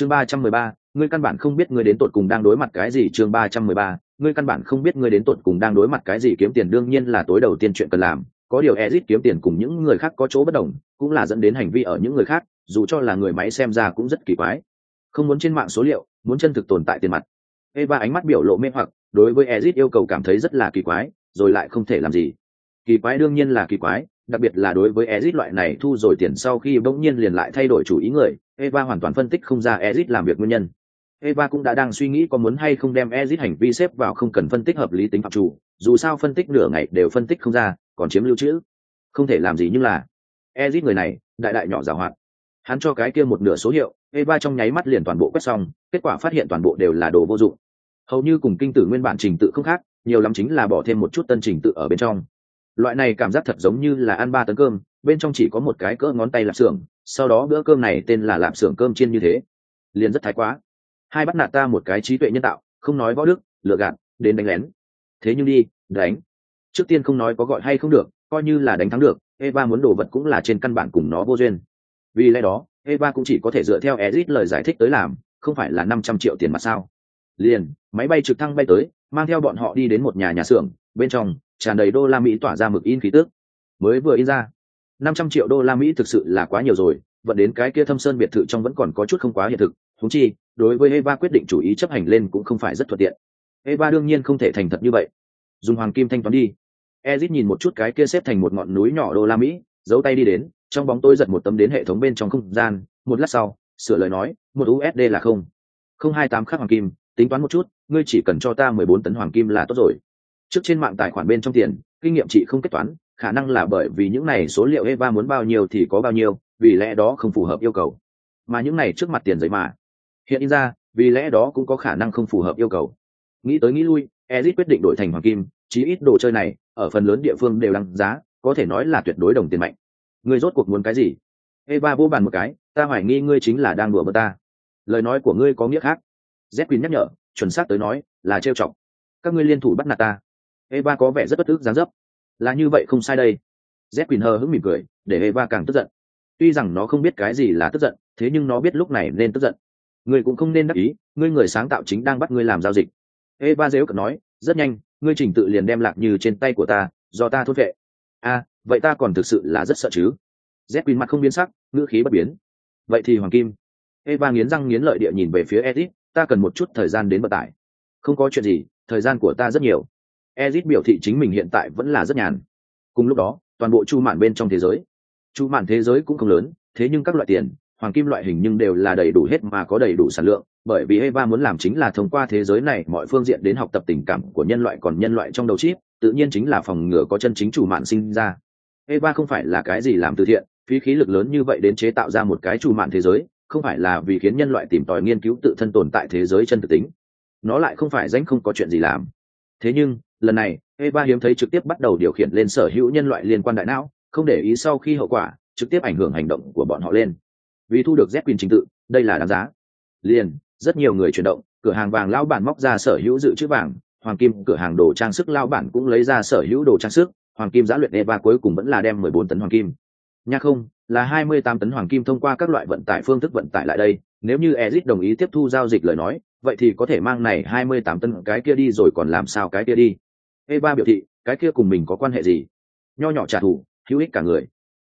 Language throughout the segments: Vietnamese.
chương ba trăm mười ba, ngươi căn bản không biết ngươi đến tột cùng đang đối mặt cái gì. Chương ba trăm mười ba, ngươi căn bản không biết ngươi đến tột cùng đang đối mặt cái gì. Kiếm tiền đương nhiên là tối đầu tiên chuyện cần làm. Có điều ezit kiếm tiền cùng những người khác có chỗ bất đồng, cũng là dẫn đến hành vi ở những người khác, dù cho là người máy xem ra cũng rất kỳ quái. Không muốn trên mạng số liệu, muốn chân thực tồn tại tiền mặt. Eva ánh mắt biểu lộ mê hoặc, đối với ezit yêu cầu cảm thấy rất là kỳ quái, rồi lại không thể làm gì kỳ quái đương nhiên là kỳ quái, đặc biệt là đối với ezit loại này thu rồi tiền sau khi bỗng nhiên liền lại thay đổi chủ ý người, eva hoàn toàn phân tích không ra ezit làm việc nguyên nhân. Eva cũng đã đang suy nghĩ có muốn hay không đem ezit hành vi xếp vào không cần phân tích hợp lý tính phạm chủ, dù sao phân tích nửa ngày đều phân tích không ra, còn chiếm lưu trữ. Không thể làm gì nhưng là, ezit người này, đại đại nhỏ giảo hoạt hắn cho cái kia một nửa số hiệu, eva trong nháy mắt liền toàn bộ quét xong, kết quả phát hiện toàn bộ đều là đồ vô dụng. Hầu như cùng kinh tử nguyên bản trình tự không khác, nhiều lắm chính là bỏ thêm một chút tân trình tự ở bên trong loại này cảm giác thật giống như là ăn ba tấn cơm, bên trong chỉ có một cái cỡ ngón tay lạp xưởng, sau đó bữa cơm này tên là lạp xưởng cơm chiên như thế. Liền rất thái quá. Hai bắt nạt ta một cái trí tuệ nhân tạo, không nói võ đức, lựa gạt, đến đánh lén. Thế nhưng đi, đánh. Trước tiên không nói có gọi hay không được, coi như là đánh thắng được, eva muốn đồ vật cũng là trên căn bản cùng nó vô duyên. Vì lẽ đó, eva cũng chỉ có thể dựa theo ezit lời giải thích tới làm, không phải là năm trăm triệu tiền mặt sao. Liền, máy bay trực thăng bay tới, mang theo bọn họ đi đến một nhà nhà xưởng, bên trong tràn đầy đô la mỹ tỏa ra mực in khí tước mới vừa in ra, năm trăm triệu đô la mỹ thực sự là quá nhiều rồi, vận đến cái kia thâm sơn biệt thự trong vẫn còn có chút không quá hiện thực. Thúng chi, đối với eva quyết định chủ ý chấp hành lên cũng không phải rất thuận tiện. Eva đương nhiên không thể thành thật như vậy. Dùng hoàng kim thanh toán đi. Ezit nhìn một chút cái kia xếp thành một ngọn núi nhỏ đô la mỹ, giấu tay đi đến, trong bóng tôi giật một tấm đến hệ thống bên trong không gian. Một lát sau, sửa lời nói, một usd là không. không hai tám khắc hoàng kim, tính toán một chút, ngươi chỉ cần cho ta mười bốn tấn hoàng kim là tốt rồi trước trên mạng tài khoản bên trong tiền, kinh nghiệm chị không kết toán, khả năng là bởi vì những này số liệu eva muốn bao nhiêu thì có bao nhiêu, vì lẽ đó không phù hợp yêu cầu. Mà những này trước mặt tiền giấy mà. Hiện in ra, vì lẽ đó cũng có khả năng không phù hợp yêu cầu. Nghĩ tới nghĩ lui, ezit quyết định đổi thành hoàng kim, chí ít đồ chơi này, ở phần lớn địa phương đều đăng giá, có thể nói là tuyệt đối đồng tiền mạnh. Ngươi rốt cuộc muốn cái gì? Eva vô bàn một cái, ta hoài nghi ngươi chính là đang đùa bơ ta. Lời nói của ngươi có nghĩa khác. Z quỳnh nhắc nhở, chuẩn xác tới nói, là trêu chọc. Các ngươi liên thủ bắt nạt ta eva có vẻ rất bất ức, dáng dấp. Là như vậy không sai đây. Z quỳnh hờ hững mỉm cười, để eva càng tức giận. Tuy rằng nó không biết cái gì là tức giận, thế nhưng nó biết lúc này nên tức giận. Ngươi cũng không nên đắc ý, ngươi người sáng tạo chính đang bắt ngươi làm giao dịch. Eva dếu cận nói, rất nhanh, ngươi trình tự liền đem lạc như trên tay của ta, do ta thốt vệ. A vậy ta còn thực sự là rất sợ chứ? Z quỳnh mặt không biến sắc, ngữ khí bất biến. Vậy thì hoàng kim. Eva nghiến răng nghiến lợi địa nhìn về phía edit ta cần một chút thời gian đến vận tải. Không có chuyện gì, thời gian của ta rất nhiều. Ezit biểu thị chính mình hiện tại vẫn là rất nhàn cùng lúc đó toàn bộ chu mạn bên trong thế giới chu mạn thế giới cũng không lớn thế nhưng các loại tiền hoàng kim loại hình nhưng đều là đầy đủ hết mà có đầy đủ sản lượng bởi vì Eva muốn làm chính là thông qua thế giới này mọi phương diện đến học tập tình cảm của nhân loại còn nhân loại trong đầu chip, tự nhiên chính là phòng ngừa có chân chính chủ mạn sinh ra. Eva không phải là cái gì làm từ thiện, phí khí lực lớn như vậy đến chế tạo ra một cái chủ mạn thế giới, không phải là vì khiến nhân loại tìm tòi nghiên cứu tự thân tồn tại thế giới chân thực tính. Nó lại không phải danh không có chuyện gì làm. Thế nhưng, lần này, Eva hiếm thấy trực tiếp bắt đầu điều khiển lên sở hữu nhân loại liên quan đại não, không để ý sau khi hậu quả, trực tiếp ảnh hưởng hành động của bọn họ lên. Vì thu được Z quyền trình tự, đây là đáng giá. Liền, rất nhiều người chuyển động cửa hàng vàng lao bản móc ra sở hữu dự trữ vàng hoàng kim cửa hàng đồ trang sức lao bản cũng lấy ra sở hữu đồ trang sức hoàng kim giã luyện eva cuối cùng vẫn là đem mười bốn tấn hoàng kim nha không là hai mươi tám tấn hoàng kim thông qua các loại vận tải phương thức vận tải lại đây nếu như ezit đồng ý tiếp thu giao dịch lời nói vậy thì có thể mang này hai mươi tám tấn cái kia đi rồi còn làm sao cái kia đi eva biểu thị cái kia cùng mình có quan hệ gì nho nhỏ trả thù hữu ích cả người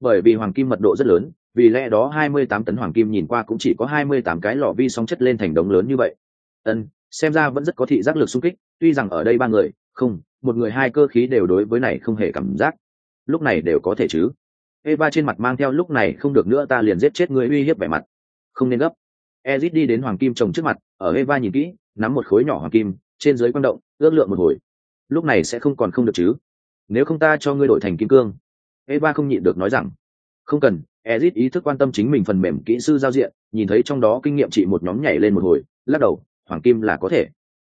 bởi vì hoàng kim mật độ rất lớn vì lẽ đó 28 tấn hoàng kim nhìn qua cũng chỉ có 28 cái lọ vi sóng chất lên thành đống lớn như vậy. Ân, xem ra vẫn rất có thị giác lực xung kích, tuy rằng ở đây ba người, không, một người hai cơ khí đều đối với này không hề cảm giác. Lúc này đều có thể chứ. Eva trên mặt mang theo lúc này không được nữa ta liền giết chết người uy hiếp vẻ mặt. Không nên gấp. Ezit đi đến hoàng kim trồng trước mặt, ở Eva nhìn kỹ, nắm một khối nhỏ hoàng kim, trên dưới quang động, ước lượng một hồi. Lúc này sẽ không còn không được chứ? Nếu không ta cho ngươi đổi thành kim cương. Eva không nhịn được nói rằng, không cần, Ezit ý thức quan tâm chính mình phần mềm kỹ sư giao diện, nhìn thấy trong đó kinh nghiệm chị một nhóm nhảy lên một hồi, lắc đầu, hoàng kim là có thể.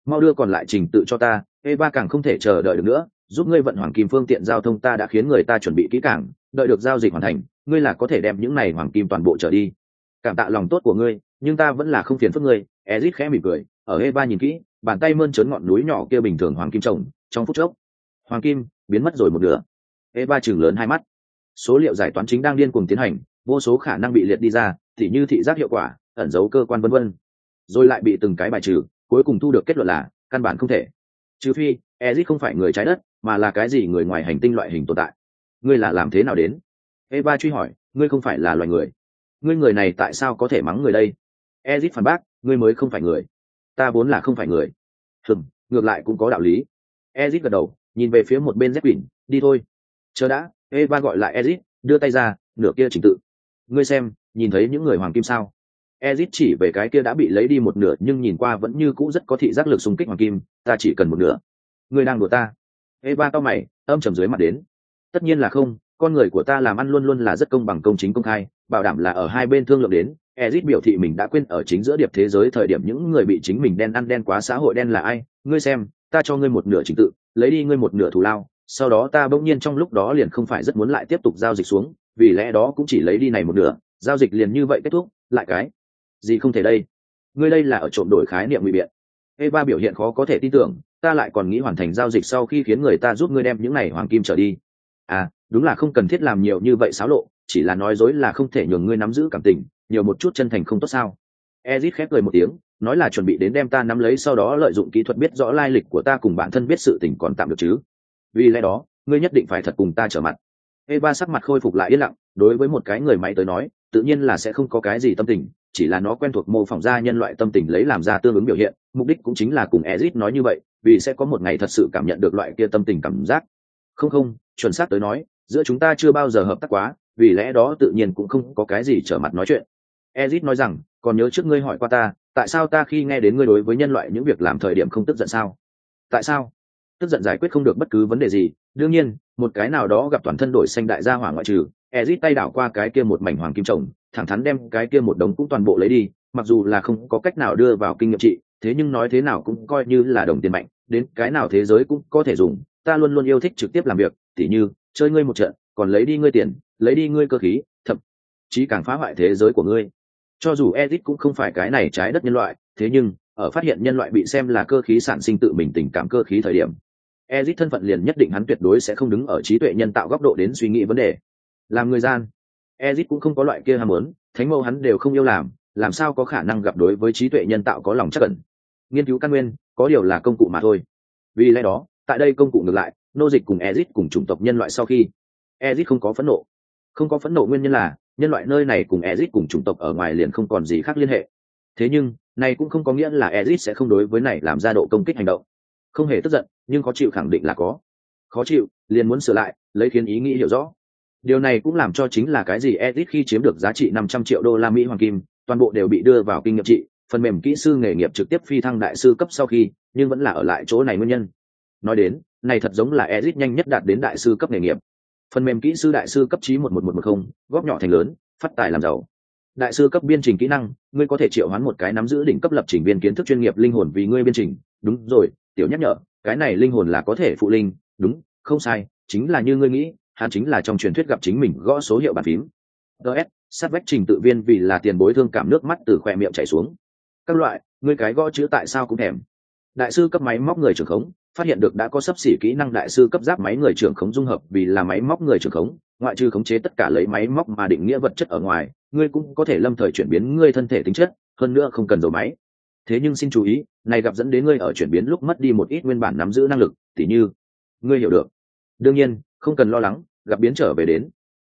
Mau đưa còn lại trình tự cho ta, Eva càng không thể chờ đợi được nữa, giúp ngươi vận hoàng kim phương tiện giao thông ta đã khiến người ta chuẩn bị kỹ càng, đợi được giao dịch hoàn thành, ngươi là có thể đem những này hoàng kim toàn bộ trở đi. Cảm tạ lòng tốt của ngươi, nhưng ta vẫn là không phiền phức ngươi, Ezit khẽ mỉm cười, ở Eva nhìn kỹ, bàn tay mơn trớn ngọn núi nhỏ kia bình thường hoàng kim trồng, trong phút chốc, hoàng kim biến mất rồi một nửa. Eva chừng lớn hai mắt. Số liệu giải toán chính đang điên cuồng tiến hành vô số khả năng bị liệt đi ra thì như thị giác hiệu quả ẩn giấu cơ quan vân vân. Rồi lại bị từng cái bài trừ cuối cùng thu được kết luận là căn bản không thể. Trừ phi ezit không phải người trái đất mà là cái gì người ngoài hành tinh loại hình tồn tại. Ngươi là làm thế nào đến? Eva truy hỏi ngươi không phải là loài người. Ngươi người này tại sao có thể mắng người đây? Ezit phản bác ngươi mới không phải người. Ta vốn là không phải người. Hừm ngược lại cũng có đạo lý ezit gật đầu, nhìn về phía một bên z quỷ đi thôi. Chờ đã, eva gọi lại ezit, đưa tay ra, nửa kia trình tự. Ngươi xem, nhìn thấy những người hoàng kim sao? Ezit chỉ về cái kia đã bị lấy đi một nửa, nhưng nhìn qua vẫn như cũ rất có thị giác lực xung kích hoàng kim, ta chỉ cần một nửa. Ngươi đang đùa ta. Eva to mày, âm trầm dưới mặt đến. Tất nhiên là không, con người của ta làm ăn luôn luôn là rất công bằng, công chính, công khai, bảo đảm là ở hai bên thương lượng đến. Ezit biểu thị mình đã quên ở chính giữa điệp thế giới thời điểm những người bị chính mình đen ăn đen quá, xã hội đen là ai? Ngươi xem ta cho ngươi một nửa trình tự, lấy đi ngươi một nửa thù lao, sau đó ta bỗng nhiên trong lúc đó liền không phải rất muốn lại tiếp tục giao dịch xuống, vì lẽ đó cũng chỉ lấy đi này một nửa, giao dịch liền như vậy kết thúc, lại cái gì không thể đây? Ngươi đây là ở trộm đổi khái niệm ngụy biện. Eva biểu hiện khó có thể tin tưởng, ta lại còn nghĩ hoàn thành giao dịch sau khi khiến người ta giúp ngươi đem những này hoàng kim trở đi. À đúng là không cần thiết làm nhiều như vậy xáo lộ, chỉ là nói dối là không thể nhường ngươi nắm giữ cảm tình, nhiều một chút chân thành không tốt sao? Ezit khép cười một tiếng, nói là chuẩn bị đến đem ta nắm lấy sau đó lợi dụng kỹ thuật biết rõ lai lịch của ta cùng bản thân biết sự tình còn tạm được chứ. Vì lẽ đó, ngươi nhất định phải thật cùng ta trở mặt. Eva sắc mặt khôi phục lại yên lặng, đối với một cái người máy tới nói, tự nhiên là sẽ không có cái gì tâm tình, chỉ là nó quen thuộc mô phỏng ra nhân loại tâm tình lấy làm ra tương ứng biểu hiện, mục đích cũng chính là cùng ezit nói như vậy, vì sẽ có một ngày thật sự cảm nhận được loại kia tâm tình cảm giác. Không không, chuẩn xác tới nói, giữa chúng ta chưa bao giờ hợp tác quá, vì lẽ đó tự nhiên cũng không có cái gì trở mặt nói chuyện. Ezit nói rằng còn nhớ trước ngươi hỏi qua ta, tại sao ta khi nghe đến ngươi đối với nhân loại những việc làm thời điểm không tức giận sao? Tại sao? Tức giận giải quyết không được bất cứ vấn đề gì. Đương nhiên, một cái nào đó gặp toàn thân đổi xanh đại gia hỏa ngoại trừ, ezit tay đảo qua cái kia một mảnh hoàng kim trồng thẳng thắn đem cái kia một đống cũng toàn bộ lấy đi, mặc dù là không có cách nào đưa vào kinh nghiệm trị, thế nhưng nói thế nào cũng coi như là đồng tiền mạnh, đến cái nào thế giới cũng có thể dùng. Ta luôn luôn yêu thích trực tiếp làm việc, tỉ như, chơi ngươi một trận, còn lấy đi ngươi tiền, lấy đi ngươi cơ khí, thậm chí càng phá hoại thế giới của ngươi cho dù edit cũng không phải cái này trái đất nhân loại, thế nhưng, ở phát hiện nhân loại bị xem là cơ khí sản sinh tự mình tình cảm cơ khí thời điểm edit thân phận liền nhất định hắn tuyệt đối sẽ không đứng ở trí tuệ nhân tạo góc độ đến suy nghĩ vấn đề. Làm người gian edit cũng không có loại kia ham muốn, thánh mẫu hắn đều không yêu làm làm sao có khả năng gặp đối với trí tuệ nhân tạo có lòng chắc cẩn nghiên cứu căn nguyên, có điều là công cụ mà thôi. Vì lẽ đó, tại đây công cụ ngược lại, nô dịch cùng ezit cùng chủng tộc nhân loại sau khi ezit không có phẫn nộ. Không có phẫn nộ nguyên nhân là nhân loại nơi này cùng Ezic cùng chủng tộc ở ngoài liền không còn gì khác liên hệ. Thế nhưng, này cũng không có nghĩa là Ezic sẽ không đối với này làm ra độ công kích hành động. Không hề tức giận, nhưng có chịu khẳng định là có. Khó chịu, liền muốn sửa lại, lấy khiến ý nghĩ hiểu rõ. Điều này cũng làm cho chính là cái gì Ezic khi chiếm được giá trị năm trăm triệu đô la mỹ hoàng kim, toàn bộ đều bị đưa vào kinh nghiệm trị, phần mềm kỹ sư nghề nghiệp trực tiếp phi thăng đại sư cấp sau khi, nhưng vẫn là ở lại chỗ này nguyên nhân. Nói đến, này thật giống là Ezic nhanh nhất đạt đến đại sư cấp nghề nghiệp phần mềm kỹ sư đại sư cấp trí một một một một không, góp nhỏ thành lớn, phát tài làm giàu. Đại sư cấp biên trình kỹ năng, ngươi có thể triệu hoán một cái nắm giữ đỉnh cấp lập trình viên kiến thức chuyên nghiệp linh hồn vì ngươi biên trình. Đúng rồi, tiểu nhắc nhở, cái này linh hồn là có thể phụ linh. Đúng, không sai, chính là như ngươi nghĩ, hắn chính là trong truyền thuyết gặp chính mình gõ số hiệu bàn phím. Ts sát vách trình tự viên vì là tiền bối thương cảm nước mắt từ khoe miệng chảy xuống. Các loại, ngươi cái gõ chữ tại sao cũng thèm. Đại sư cấp máy móc người trưởng khống phát hiện được đã có sấp xỉ kỹ năng đại sư cấp giáp máy người trưởng khống dung hợp vì là máy móc người trưởng khống, ngoại trừ khống chế tất cả lấy máy móc mà định nghĩa vật chất ở ngoài, ngươi cũng có thể lâm thời chuyển biến ngươi thân thể tính chất, hơn nữa không cần dầu máy. Thế nhưng xin chú ý, này gặp dẫn đến ngươi ở chuyển biến lúc mất đi một ít nguyên bản nắm giữ năng lực, tỉ như, ngươi hiểu được. Đương nhiên, không cần lo lắng, gặp biến trở về đến.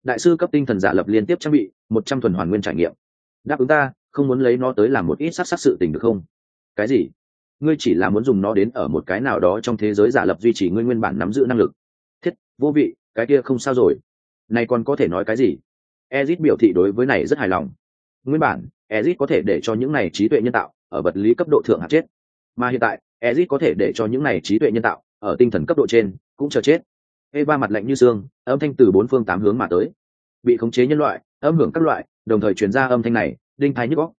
Đại sư cấp tinh thần giả lập liên tiếp trang bị, một trăm thuần hoàn nguyên trải nghiệm. Đáp ứng ta, không muốn lấy nó tới làm một ít sát sát sự tình được không? Cái gì? Ngươi chỉ là muốn dùng nó đến ở một cái nào đó trong thế giới giả lập duy trì ngươi nguyên bản nắm giữ năng lực. Thiết, vô vị, cái kia không sao rồi. Này còn có thể nói cái gì? Ezit biểu thị đối với này rất hài lòng. Nguyên bản, ezit có thể để cho những này trí tuệ nhân tạo ở vật lý cấp độ thượng hạt chết. Mà hiện tại, ezit có thể để cho những này trí tuệ nhân tạo ở tinh thần cấp độ trên cũng chờ chết. Eva mặt lạnh như xương, âm thanh từ bốn phương tám hướng mà tới. Bị khống chế nhân loại, âm hưởng các loại, đồng thời truyền ra âm thanh này, đinh thái nhức góc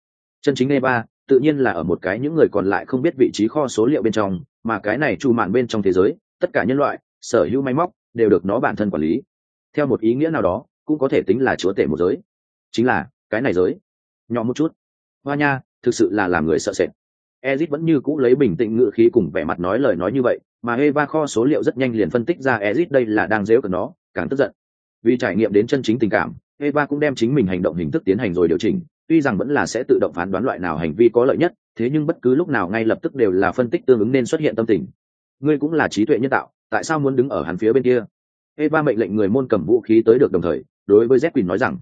chân chính eva tự nhiên là ở một cái những người còn lại không biết vị trí kho số liệu bên trong, mà cái này trụ mạn bên trong thế giới, tất cả nhân loại, sở hữu máy móc, đều được nó bản thân quản lý. Theo một ý nghĩa nào đó, cũng có thể tính là chúa tể một giới. Chính là, cái này giới. Nhỏ một chút. Hoa nha, thực sự là làm người sợ sệt. Ezit vẫn như cũ lấy bình tĩnh ngự khí cùng vẻ mặt nói lời nói như vậy, mà eva kho số liệu rất nhanh liền phân tích ra ezit đây là đang dếu cờ nó, càng tức giận. Vì trải nghiệm đến chân chính tình cảm eva cũng đem chính mình hành động hình thức tiến hành rồi điều chỉnh tuy rằng vẫn là sẽ tự động phán đoán loại nào hành vi có lợi nhất, thế nhưng bất cứ lúc nào ngay lập tức đều là phân tích tương ứng nên xuất hiện tâm tình. Ngươi cũng là trí tuệ nhân tạo, tại sao muốn đứng ở hắn phía bên kia? Eva mệnh lệnh người môn cầm vũ khí tới được đồng thời, đối với z quỳnh nói rằng,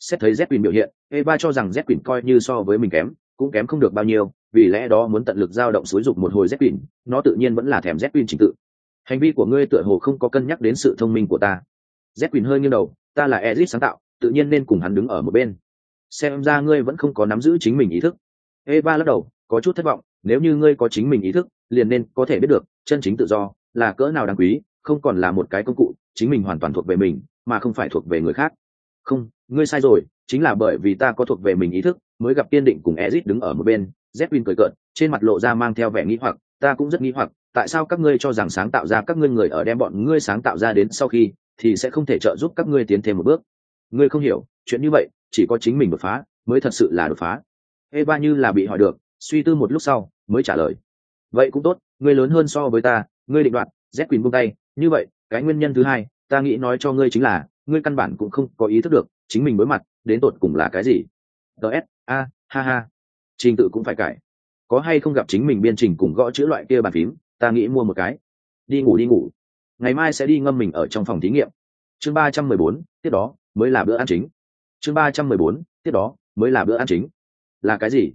xét thấy z quỳnh biểu hiện, eva cho rằng z quỳnh coi như so với mình kém, cũng kém không được bao nhiêu, vì lẽ đó muốn tận lực giao động xúi dục một hồi z quỳnh nó tự nhiên vẫn là thèm z quỳnh trình tự. Hành vi của ngươi tựa hồ không có cân nhắc đến sự thông minh của ta. Z quỳnh hơi nghiêng đầu, ta là ezit sáng tạo, tự nhiên nên cùng hắn đứng ở một bên xem ra ngươi vẫn không có nắm giữ chính mình ý thức. Eva lắc đầu, có chút thất vọng, nếu như ngươi có chính mình ý thức, liền nên có thể biết được, chân chính tự do là cỡ nào đáng quý, không còn là một cái công cụ, chính mình hoàn toàn thuộc về mình, mà không phải thuộc về người khác. Không, ngươi sai rồi, chính là bởi vì ta có thuộc về mình ý thức, mới gặp kiên định cùng ezit đứng ở một bên zepin cười cợt, trên mặt lộ ra mang theo vẻ nghĩ hoặc, ta cũng rất nghĩ hoặc, tại sao các ngươi cho rằng sáng tạo ra các ngươi người ở đem bọn ngươi sáng tạo ra đến sau khi, thì sẽ không thể trợ giúp các ngươi tiến thêm một bước? Ngươi không hiểu, chuyện như vậy chỉ có chính mình đột phá mới thật sự là đột phá. Eva như là bị hỏi được, suy tư một lúc sau mới trả lời. Vậy cũng tốt, ngươi lớn hơn so với ta, ngươi định đoạt, z quyền buông tay. Như vậy, cái nguyên nhân thứ hai, ta nghĩ nói cho ngươi chính là, ngươi căn bản cũng không có ý thức được chính mình đối mặt đến tột cùng là cái gì. Ts a, ha ha. Trình tự cũng phải cải. Có hay không gặp chính mình biên trình cùng gõ chữ loại kia bàn phím, ta nghĩ mua một cái. Đi ngủ đi ngủ. Ngày mai sẽ đi ngâm mình ở trong phòng thí nghiệm. Chương ba trăm mười bốn, tiếp đó mới là bữa ăn chính chương ba trăm mười bốn, tiếp đó, mới là bữa ăn chính. Là cái gì?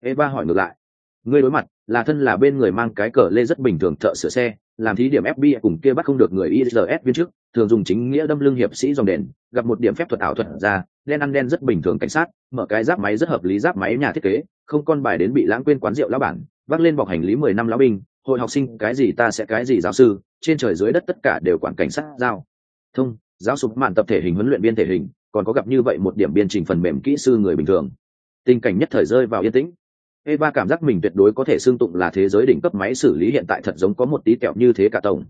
Eva hỏi ngược lại. Ngươi đối mặt, là thân là bên người mang cái cờ lê rất bình thường thợ sửa xe, làm thí điểm fbi cùng kia bắt không được người isls viên trước, thường dùng chính nghĩa đâm lưng hiệp sĩ dòng đèn gặp một điểm phép thuật ảo thuật ra, đen ăn đen rất bình thường cảnh sát, mở cái giáp máy rất hợp lý giáp máy nhà thiết kế, không con bài đến bị lãng quên quán rượu lão bản, vác lên bọc hành lý mười năm lão binh, hội học sinh, cái gì ta sẽ cái gì giáo sư, trên trời dưới đất tất cả đều quản cảnh sát giao. Thông, giáo sục mạn tập thể hình huấn luyện viên thể hình còn có gặp như vậy một điểm biên trình phần mềm kỹ sư người bình thường. Tình cảnh nhất thời rơi vào yên tĩnh. Eva cảm giác mình tuyệt đối có thể xương tụng là thế giới đỉnh cấp máy xử lý hiện tại thật giống có một tí kẹo như thế cả tổng.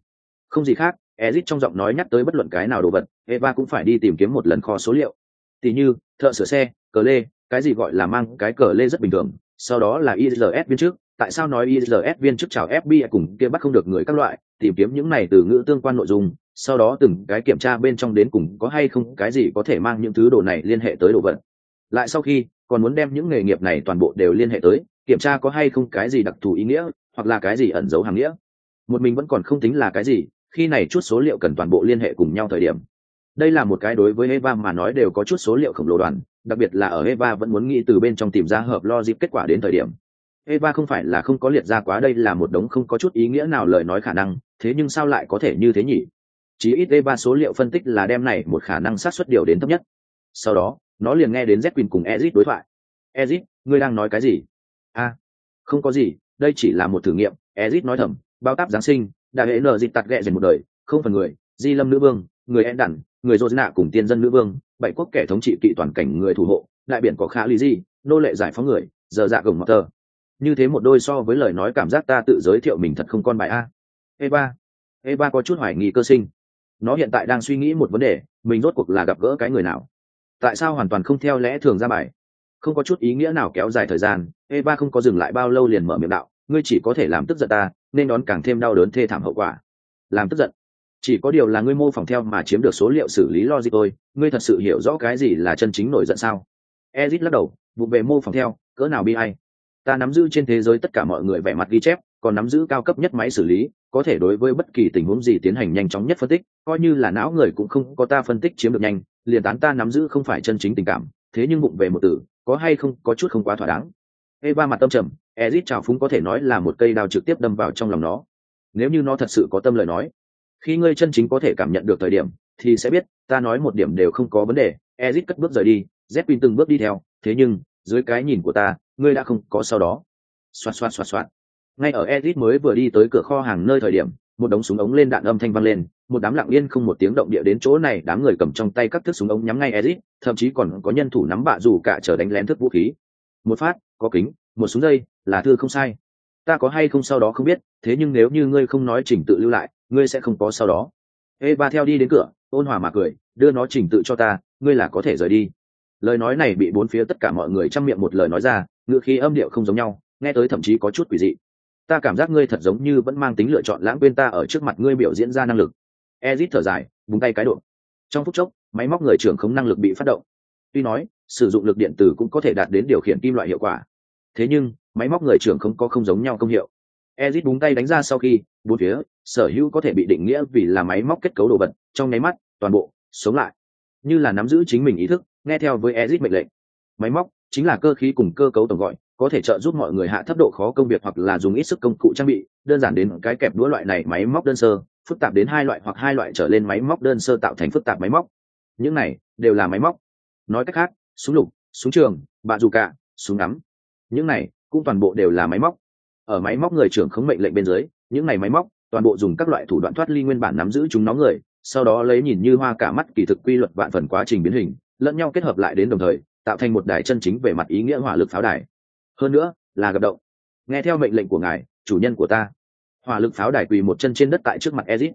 Không gì khác, ezit trong giọng nói nhắc tới bất luận cái nào đồ vật, eva cũng phải đi tìm kiếm một lần kho số liệu. Tỉ như, thợ sửa xe, cờ lê, cái gì gọi là mang cái cờ lê rất bình thường, sau đó là ILS viên trước. Tại sao nói ILS viên trước chào fbi cùng kia bắt không được người các loại, tìm kiếm những này từ ngữ tương quan nội dung sau đó từng cái kiểm tra bên trong đến cùng có hay không cái gì có thể mang những thứ đồ này liên hệ tới đồ vật. Lại sau khi còn muốn đem những nghề nghiệp này toàn bộ đều liên hệ tới, kiểm tra có hay không cái gì đặc thù ý nghĩa, hoặc là cái gì ẩn giấu hàng nghĩa. Một mình vẫn còn không tính là cái gì, khi này chút số liệu cần toàn bộ liên hệ cùng nhau thời điểm. Đây là một cái đối với eva mà nói đều có chút số liệu khổng lồ đoàn, đặc biệt là ở eva vẫn muốn nghĩ từ bên trong tìm ra hợp logic kết quả đến thời điểm. Eva không phải là không có liệt ra quá, đây là một đống không có chút ý nghĩa nào lời nói khả năng, thế nhưng sao lại có thể như thế nhỉ? Chỉ ít eva số liệu phân tích là đem này một khả năng xác suất điều đến thấp nhất. Sau đó, nó liền nghe đến z quỳnh cùng ezit đối thoại. Ezit ngươi đang nói cái gì? A, không có gì, đây chỉ là một thử nghiệm. Ezit nói thầm, bao táp giáng sinh đại hệ nở dịch tạt ghẹ dần một đời, không phần người, di lâm nữ vương, người en đẳng, người dô nạ cùng tiên dân nữ vương, bảy quốc kẻ thống trị kỵ toàn cảnh người thủ hộ, đại biển có khá lý gì nô lệ giải phóng người, giờ dạ gồng mọt tờ. Như thế một đôi so với lời nói cảm giác ta tự giới thiệu mình thật không con bài a. Eva eva có chút hoài nghi cơ sinh nó hiện tại đang suy nghĩ một vấn đề, mình rốt cuộc là gặp gỡ cái người nào? Tại sao hoàn toàn không theo lẽ thường ra bài? Không có chút ý nghĩa nào kéo dài thời gian, eva không có dừng lại bao lâu liền mở miệng đạo, ngươi chỉ có thể làm tức giận ta, nên đón càng thêm đau đớn thê thảm hậu quả. Làm tức giận? Chỉ có điều là ngươi mô phỏng theo mà chiếm được số liệu xử lý logic thôi, ngươi thật sự hiểu rõ cái gì là chân chính nổi giận sao? Ezit lắc đầu, vụ về mô phỏng theo, cỡ nào bi hay ta nắm giữ trên thế giới tất cả mọi người vẻ mặt ghi chép, còn nắm giữ cao cấp nhất máy xử lý có thể đối với bất kỳ tình huống gì tiến hành nhanh chóng nhất phân tích, coi như là não người cũng không có ta phân tích chiếm được nhanh, liền tán ta nắm giữ không phải chân chính tình cảm, thế nhưng bụng về một từ có hay không, có chút không quá thỏa đáng. Eva mặt tâm trầm, ezit trào phúng có thể nói là một cây đao trực tiếp đâm vào trong lòng nó. Nếu như nó thật sự có tâm lời nói, khi ngươi chân chính có thể cảm nhận được thời điểm, thì sẽ biết, ta nói một điểm đều không có vấn đề, ezit cất bước rời đi z pin từng bước đi theo, thế nhưng, dưới cái nhìn của ta, ngươi đã không có sau đó. Xoạt xoạt xoạt xoạt ngay ở ezit mới vừa đi tới cửa kho hàng nơi thời điểm, một đống súng ống lên đạn âm thanh vang lên, một đám lặng yên không một tiếng động địa đến chỗ này, đám người cầm trong tay các thước súng ống nhắm ngay ezit, thậm chí còn có nhân thủ nắm bạ dù cả chờ đánh lén thức vũ khí. Một phát, có kính, một súng dây, là thư không sai. Ta có hay không sau đó không biết, thế nhưng nếu như ngươi không nói trình tự lưu lại, ngươi sẽ không có sau đó. Eva theo đi đến cửa, ôn hòa mà cười, đưa nó trình tự cho ta, ngươi là có thể rời đi. Lời nói này bị bốn phía tất cả mọi người chăm miệng một lời nói ra ngựa khí âm điệu không giống nhau, nghe tới thậm chí có chút quỷ dị ta cảm giác ngươi thật giống như vẫn mang tính lựa chọn lãng quên ta ở trước mặt ngươi biểu diễn ra năng lực. Ezit thở dài, búng tay cái độ trong phút chốc, máy móc người trưởng không năng lực bị phát động. Tuy nói, sử dụng lực điện tử cũng có thể đạt đến điều khiển kim loại hiệu quả. Thế nhưng, máy móc người trưởng không có không giống nhau công hiệu. Ezit búng tay đánh ra sau khi, bốn phía, sở hữu có thể bị định nghĩa vì là máy móc kết cấu đồ vật, trong nháy mắt, toàn bộ, sống lại. Như là nắm giữ chính mình ý thức, nghe theo với ezit mệnh lệnh. Máy móc chính là cơ khí cùng cơ cấu tổng gọi có thể trợ giúp mọi người hạ thấp độ khó công việc hoặc là dùng ít sức công cụ trang bị, đơn giản đến cái kẹp đũa loại này máy móc đơn sơ, phức tạp đến hai loại hoặc hai loại trở lên máy móc đơn sơ tạo thành phức tạp máy móc. Những này đều là máy móc. Nói cách khác, súng lục, súng trường, bạ dù cả, súng ngắm, những này cũng toàn bộ đều là máy móc. Ở máy móc người trưởng khống mệnh lệnh bên dưới, những này máy móc toàn bộ dùng các loại thủ đoạn thoát ly nguyên bản nắm giữ chúng nó người, sau đó lấy nhìn như hoa cả mắt kỳ thực quy luật vạn phần quá trình biến hình, lẫn nhau kết hợp lại đến đồng thời, tạo thành một đài chân chính về mặt ý nghĩa hỏa lực pháo đài hơn nữa là gặp động. Nghe theo mệnh lệnh của ngài chủ nhân của ta. Hỏa lực pháo đài quỳ một chân trên đất tại trước mặt ezit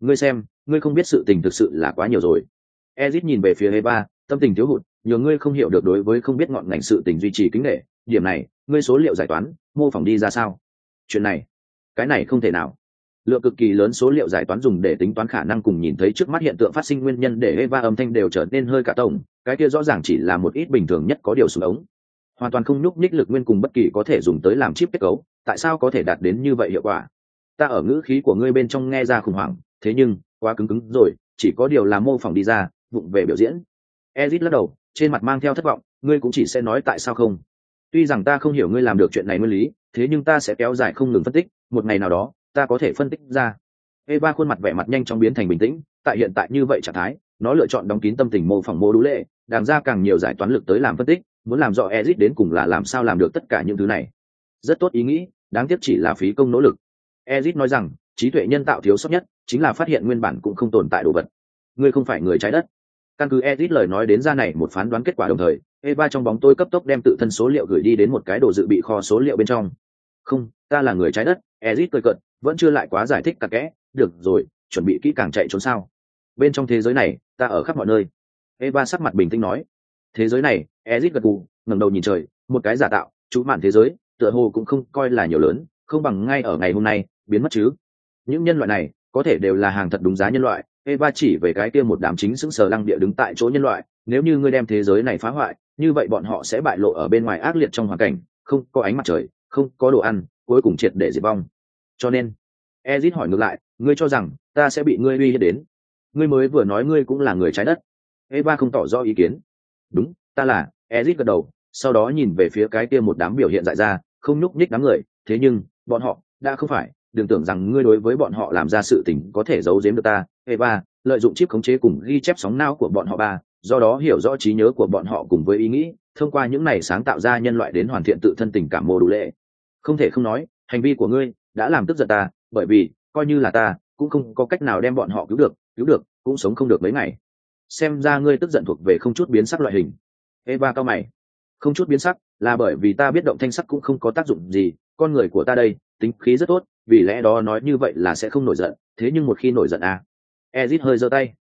ngươi xem ngươi không biết sự tình thực sự là quá nhiều rồi. Ezit nhìn về phía eva tâm tình thiếu hụt nhờ ngươi không hiểu được đối với không biết ngọn ngành sự tình duy trì kính nghệ điểm này ngươi số liệu giải toán mô phỏng đi ra sao? Chuyện này cái này không thể nào. Lượng cực kỳ lớn số liệu giải toán dùng để tính toán khả năng cùng nhìn thấy trước mắt hiện tượng phát sinh nguyên nhân để Eva âm thanh đều trở nên hơi cả tổng, cái kia rõ ràng chỉ là một ít bình thường nhất có điều xuống ống. Hoàn toàn không nhúc nhích lực nguyên cùng bất kỳ có thể dùng tới làm chip kết cấu, tại sao có thể đạt đến như vậy hiệu quả? Ta ở ngữ khí của ngươi bên trong nghe ra khủng hoảng, thế nhưng, quá cứng cứng rồi, chỉ có điều là mô phỏng đi ra, vụng về biểu diễn. Ezit lắc đầu, trên mặt mang theo thất vọng, ngươi cũng chỉ sẽ nói tại sao không? Tuy rằng ta không hiểu ngươi làm được chuyện này nguyên lý, thế nhưng ta sẽ kéo dài không ngừng phân tích, một ngày nào đó, ta có thể phân tích ra eva khuôn mặt vẻ mặt nhanh chóng biến thành bình tĩnh tại hiện tại như vậy trạng thái nó lựa chọn đóng kín tâm tình mô phỏng mô đũ lệ đàng ra càng nhiều giải toán lực tới làm phân tích muốn làm rõ ezit đến cùng là làm sao làm được tất cả những thứ này. Rất tốt ý nghĩ, đáng tiếc chỉ là phí công nỗ lực. Ezit nói rằng, trí tuệ nhân tạo thiếu sót nhất chính là phát hiện nguyên bản cũng không tồn tại đồ vật. Ngươi không phải người trái đất. Căn cứ ezit lời nói đến ra này một phán đoán kết quả đồng thời, eva trong bóng tôi cấp tốc đem tự thân số liệu gửi đi đến một cái đồ dự bị kho số liệu bên trong. Không, ta là người trái đất, ezit cười cợt, vẫn chưa lại quá giải thích cặn kẽ. Được rồi, chuẩn bị kỹ càng chạy trốn sao? Bên trong thế giới này, ta ở khắp mọi nơi. Eva sắc mặt bình tĩnh nói thế giới này ezit gật gù, ngẩng đầu nhìn trời, một cái giả tạo, chú mạn thế giới, tựa hồ cũng không coi là nhiều lớn, không bằng ngay ở ngày hôm nay, biến mất chứ. Những nhân loại này, có thể đều là hàng thật đúng giá nhân loại, eva chỉ về cái kia một đám chính xứng sờ lăng địa đứng tại chỗ nhân loại, nếu như ngươi đem thế giới này phá hoại, như vậy bọn họ sẽ bại lộ ở bên ngoài ác liệt trong hoàn cảnh, không có ánh mặt trời, không có đồ ăn, cuối cùng triệt để diệt vong. Cho nên ezit hỏi ngược lại, ngươi cho rằng ta sẽ bị ngươi uy hiếp đến? Ngươi mới vừa nói ngươi cũng là người trái đất. Eva không tỏ rõ ý kiến đúng, ta là. Ezit gật đầu, sau đó nhìn về phía cái kia một đám biểu hiện dại ra, không nhúc nhích đám người, thế nhưng, bọn họ, đã không phải, đừng tưởng rằng ngươi đối với bọn họ làm ra sự tình có thể giấu giếm được ta. Eva, lợi dụng chip khống chế cùng ghi chép sóng não của bọn họ ba, do đó hiểu rõ trí nhớ của bọn họ cùng với ý nghĩ, thông qua những này sáng tạo ra nhân loại đến hoàn thiện tự thân tình cảm mô đủ lệ. Không thể không nói, hành vi của ngươi đã làm tức giận ta, bởi vì, coi như là ta, cũng không có cách nào đem bọn họ cứu được cứu được, cũng sống không được mấy ngày xem ra ngươi tức giận thuộc về không chút biến sắc loại hình. Eva cao mày. Không chút biến sắc, là bởi vì ta biết động thanh sắc cũng không có tác dụng gì, con người của ta đây, tính khí rất tốt, vì lẽ đó nói như vậy là sẽ không nổi giận, thế nhưng một khi nổi giận à? Ezit hơi giơ tay.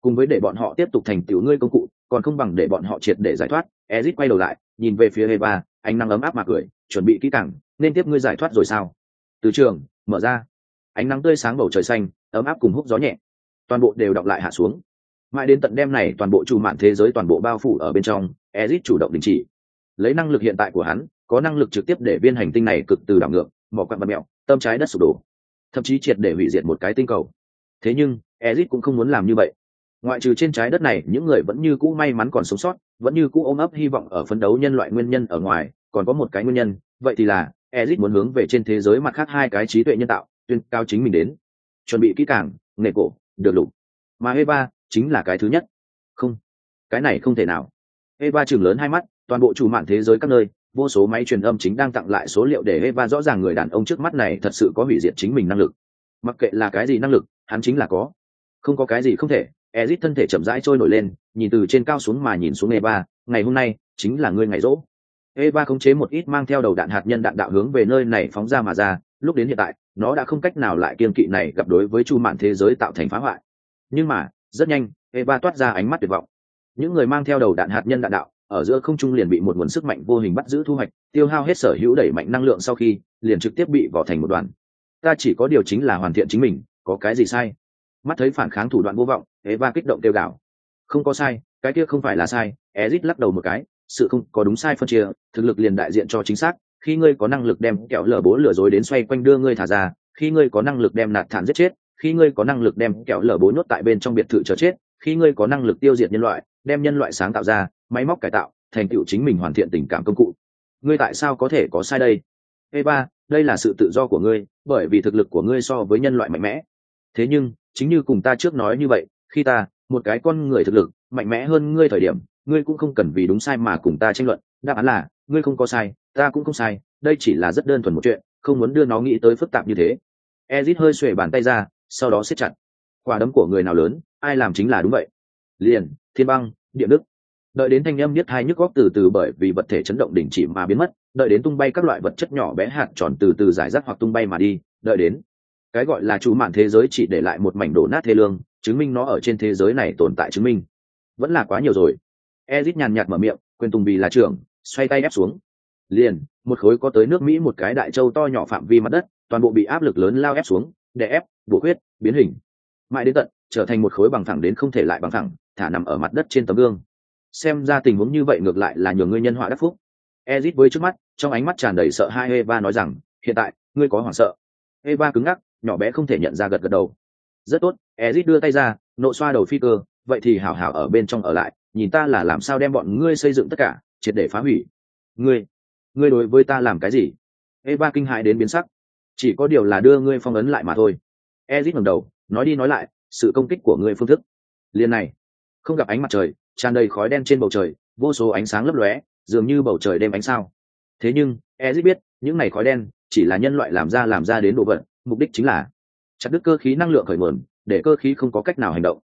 Cùng với để bọn họ tiếp tục thành tiểu ngươi công cụ, còn không bằng để bọn họ triệt để giải thoát, ezit quay đầu lại, nhìn về phía eva, ánh nắng ấm áp mà cười, chuẩn bị kỹ càng, nên tiếp ngươi giải thoát rồi sao? Từ trường, mở ra. Ánh nắng tươi sáng bầu trời xanh, ấm áp cùng hút gió nhẹ. Toàn bộ đều đọng lại hạ xuống mãi đến tận đêm này toàn bộ trù mạn thế giới toàn bộ bao phủ ở bên trong, ezit chủ động đình chỉ. Lấy năng lực hiện tại của hắn, có năng lực trực tiếp để viên hành tinh này cực từ đảo ngược mỏ quặn bật mẹo, tâm trái đất sụp đổ. Thậm chí triệt để hủy diệt một cái tinh cầu. Thế nhưng, ezit cũng không muốn làm như vậy. Ngoại trừ trên trái đất này, những người vẫn như cũ may mắn còn sống sót, vẫn như cũ ôm ấp hy vọng ở phấn đấu nhân loại nguyên nhân ở ngoài, còn có một cái nguyên nhân, vậy thì là, ezit muốn hướng về trên thế giới mặt khác hai cái trí tuệ nhân tạo, tuyên cao chính mình đến. Chuẩn bị kỹ càng nghề cổ, được lục. Mà eva chính là cái thứ nhất. Không, cái này không thể nào. Eva chừng lớn hai mắt, toàn bộ chủ mạng thế giới các nơi, vô số máy truyền âm chính đang tặng lại số liệu để eva rõ ràng người đàn ông trước mắt này thật sự có hủy diệt chính mình năng lực. Mặc kệ là cái gì năng lực, hắn chính là có. Không có cái gì không thể, ezit thân thể chậm rãi trôi nổi lên, nhìn từ trên cao xuống mà nhìn xuống eva, ngày hôm nay, chính là ngươi ngày rỗ. Eva khống chế một ít mang theo đầu đạn hạt nhân đạn đạo hướng về nơi này phóng ra mà ra, lúc đến hiện tại, nó đã không cách nào lại kiên kỵ này gặp đối với chu mạn thế giới tạo thành phá hoại. Nhưng mà rất nhanh, eva toát ra ánh mắt tuyệt vọng. Những người mang theo đầu đạn hạt nhân đạn đạo, ở giữa không trung liền bị một nguồn sức mạnh vô hình bắt giữ thu hoạch, tiêu hao hết sở hữu đẩy mạnh năng lượng sau khi, liền trực tiếp bị vỏ thành một đoàn. Ta chỉ có điều chính là hoàn thiện chính mình, có cái gì sai? Mắt thấy phản kháng thủ đoạn vô vọng, eva kích động tiêu gạo không có sai, cái kia không phải là sai, ezit lắc đầu một cái, sự không có đúng sai phân chia, thực lực liền đại diện cho chính xác, khi ngươi có năng lực đem kẹo lở bố lừa dối đến xoay quanh đưa ngươi thả ra, khi ngươi có năng lực đem nạt thản giết chết khi ngươi có năng lực đem kẹo lở bố nhốt tại bên trong biệt thự chờ chết, khi ngươi có năng lực tiêu diệt nhân loại, đem nhân loại sáng tạo ra, máy móc cải tạo, thành tựu chính mình hoàn thiện tình cảm công cụ. Ngươi tại sao có thể có sai đây? Eva đây là sự tự do của ngươi, bởi vì thực lực của ngươi so với nhân loại mạnh mẽ. Thế nhưng, chính như cùng ta trước nói như vậy, khi ta, một cái con người thực lực, mạnh mẽ hơn ngươi thời điểm, ngươi cũng không cần vì đúng sai mà cùng ta tranh luận. Đáp án là, ngươi không có sai, ta cũng không sai, đây chỉ là rất đơn thuần một chuyện, không muốn đưa nó nghĩ tới phức tạp như thế. Ezit hơi xuề bàn tay ra sau đó siết chặt. Quả đấm của người nào lớn, ai làm chính là đúng vậy. Liền, thiên băng, địa đức. Đợi đến thanh âm biết hai nhức góc từ từ bởi vì vật thể chấn động đình chỉ mà biến mất, đợi đến tung bay các loại vật chất nhỏ bé hạt tròn từ từ giải rác hoặc tung bay mà đi, đợi đến. Cái gọi là chủ mạng thế giới chỉ để lại một mảnh đổ nát thế lương, chứng minh nó ở trên thế giới này tồn tại chứng minh. Vẫn là quá nhiều rồi. Ezit nhàn nhạt mở miệng quên tùng bì là trưởng, xoay tay ép xuống. Liền, một khối có tới nước mỹ một cái đại châu to nhỏ phạm vi mặt đất, toàn bộ bị áp lực lớn lao ép xuống đè ép, bổ huyết biến hình. Mãi đến tận, trở thành một khối bằng thẳng đến không thể lại bằng thẳng thả nằm ở mặt đất trên tấm gương. Xem ra tình huống như vậy ngược lại là nhiều ngươi nhân họa đắc phúc. Ezit với trước mắt, trong ánh mắt tràn đầy sợ hai eva nói rằng, hiện tại, ngươi có hoảng sợ. Eva cứng ngắc, nhỏ bé không thể nhận ra gật gật đầu. Rất tốt. Ezit đưa tay ra, nộ xoa đầu phi cơ, vậy thì hảo hảo ở bên trong ở lại, nhìn ta là làm sao đem bọn ngươi xây dựng tất cả, triệt để phá hủy. Ngươi ngươi đối với ta làm cái gì? Eva kinh hại đến biến sắc chỉ có điều là đưa ngươi phong ấn lại mà thôi. Ezit ngẩng đầu, nói đi nói lại, sự công kích của ngươi phương thức. Liền này, không gặp ánh mặt trời, tràn đầy khói đen trên bầu trời, vô số ánh sáng lấp lóe, dường như bầu trời đêm ánh sao. Thế nhưng, ezit biết, những này khói đen chỉ là nhân loại làm ra làm ra đến độ vận mục đích chính là chặt đứt cơ khí năng lượng khởi nguồn, để cơ khí không có cách nào hành động.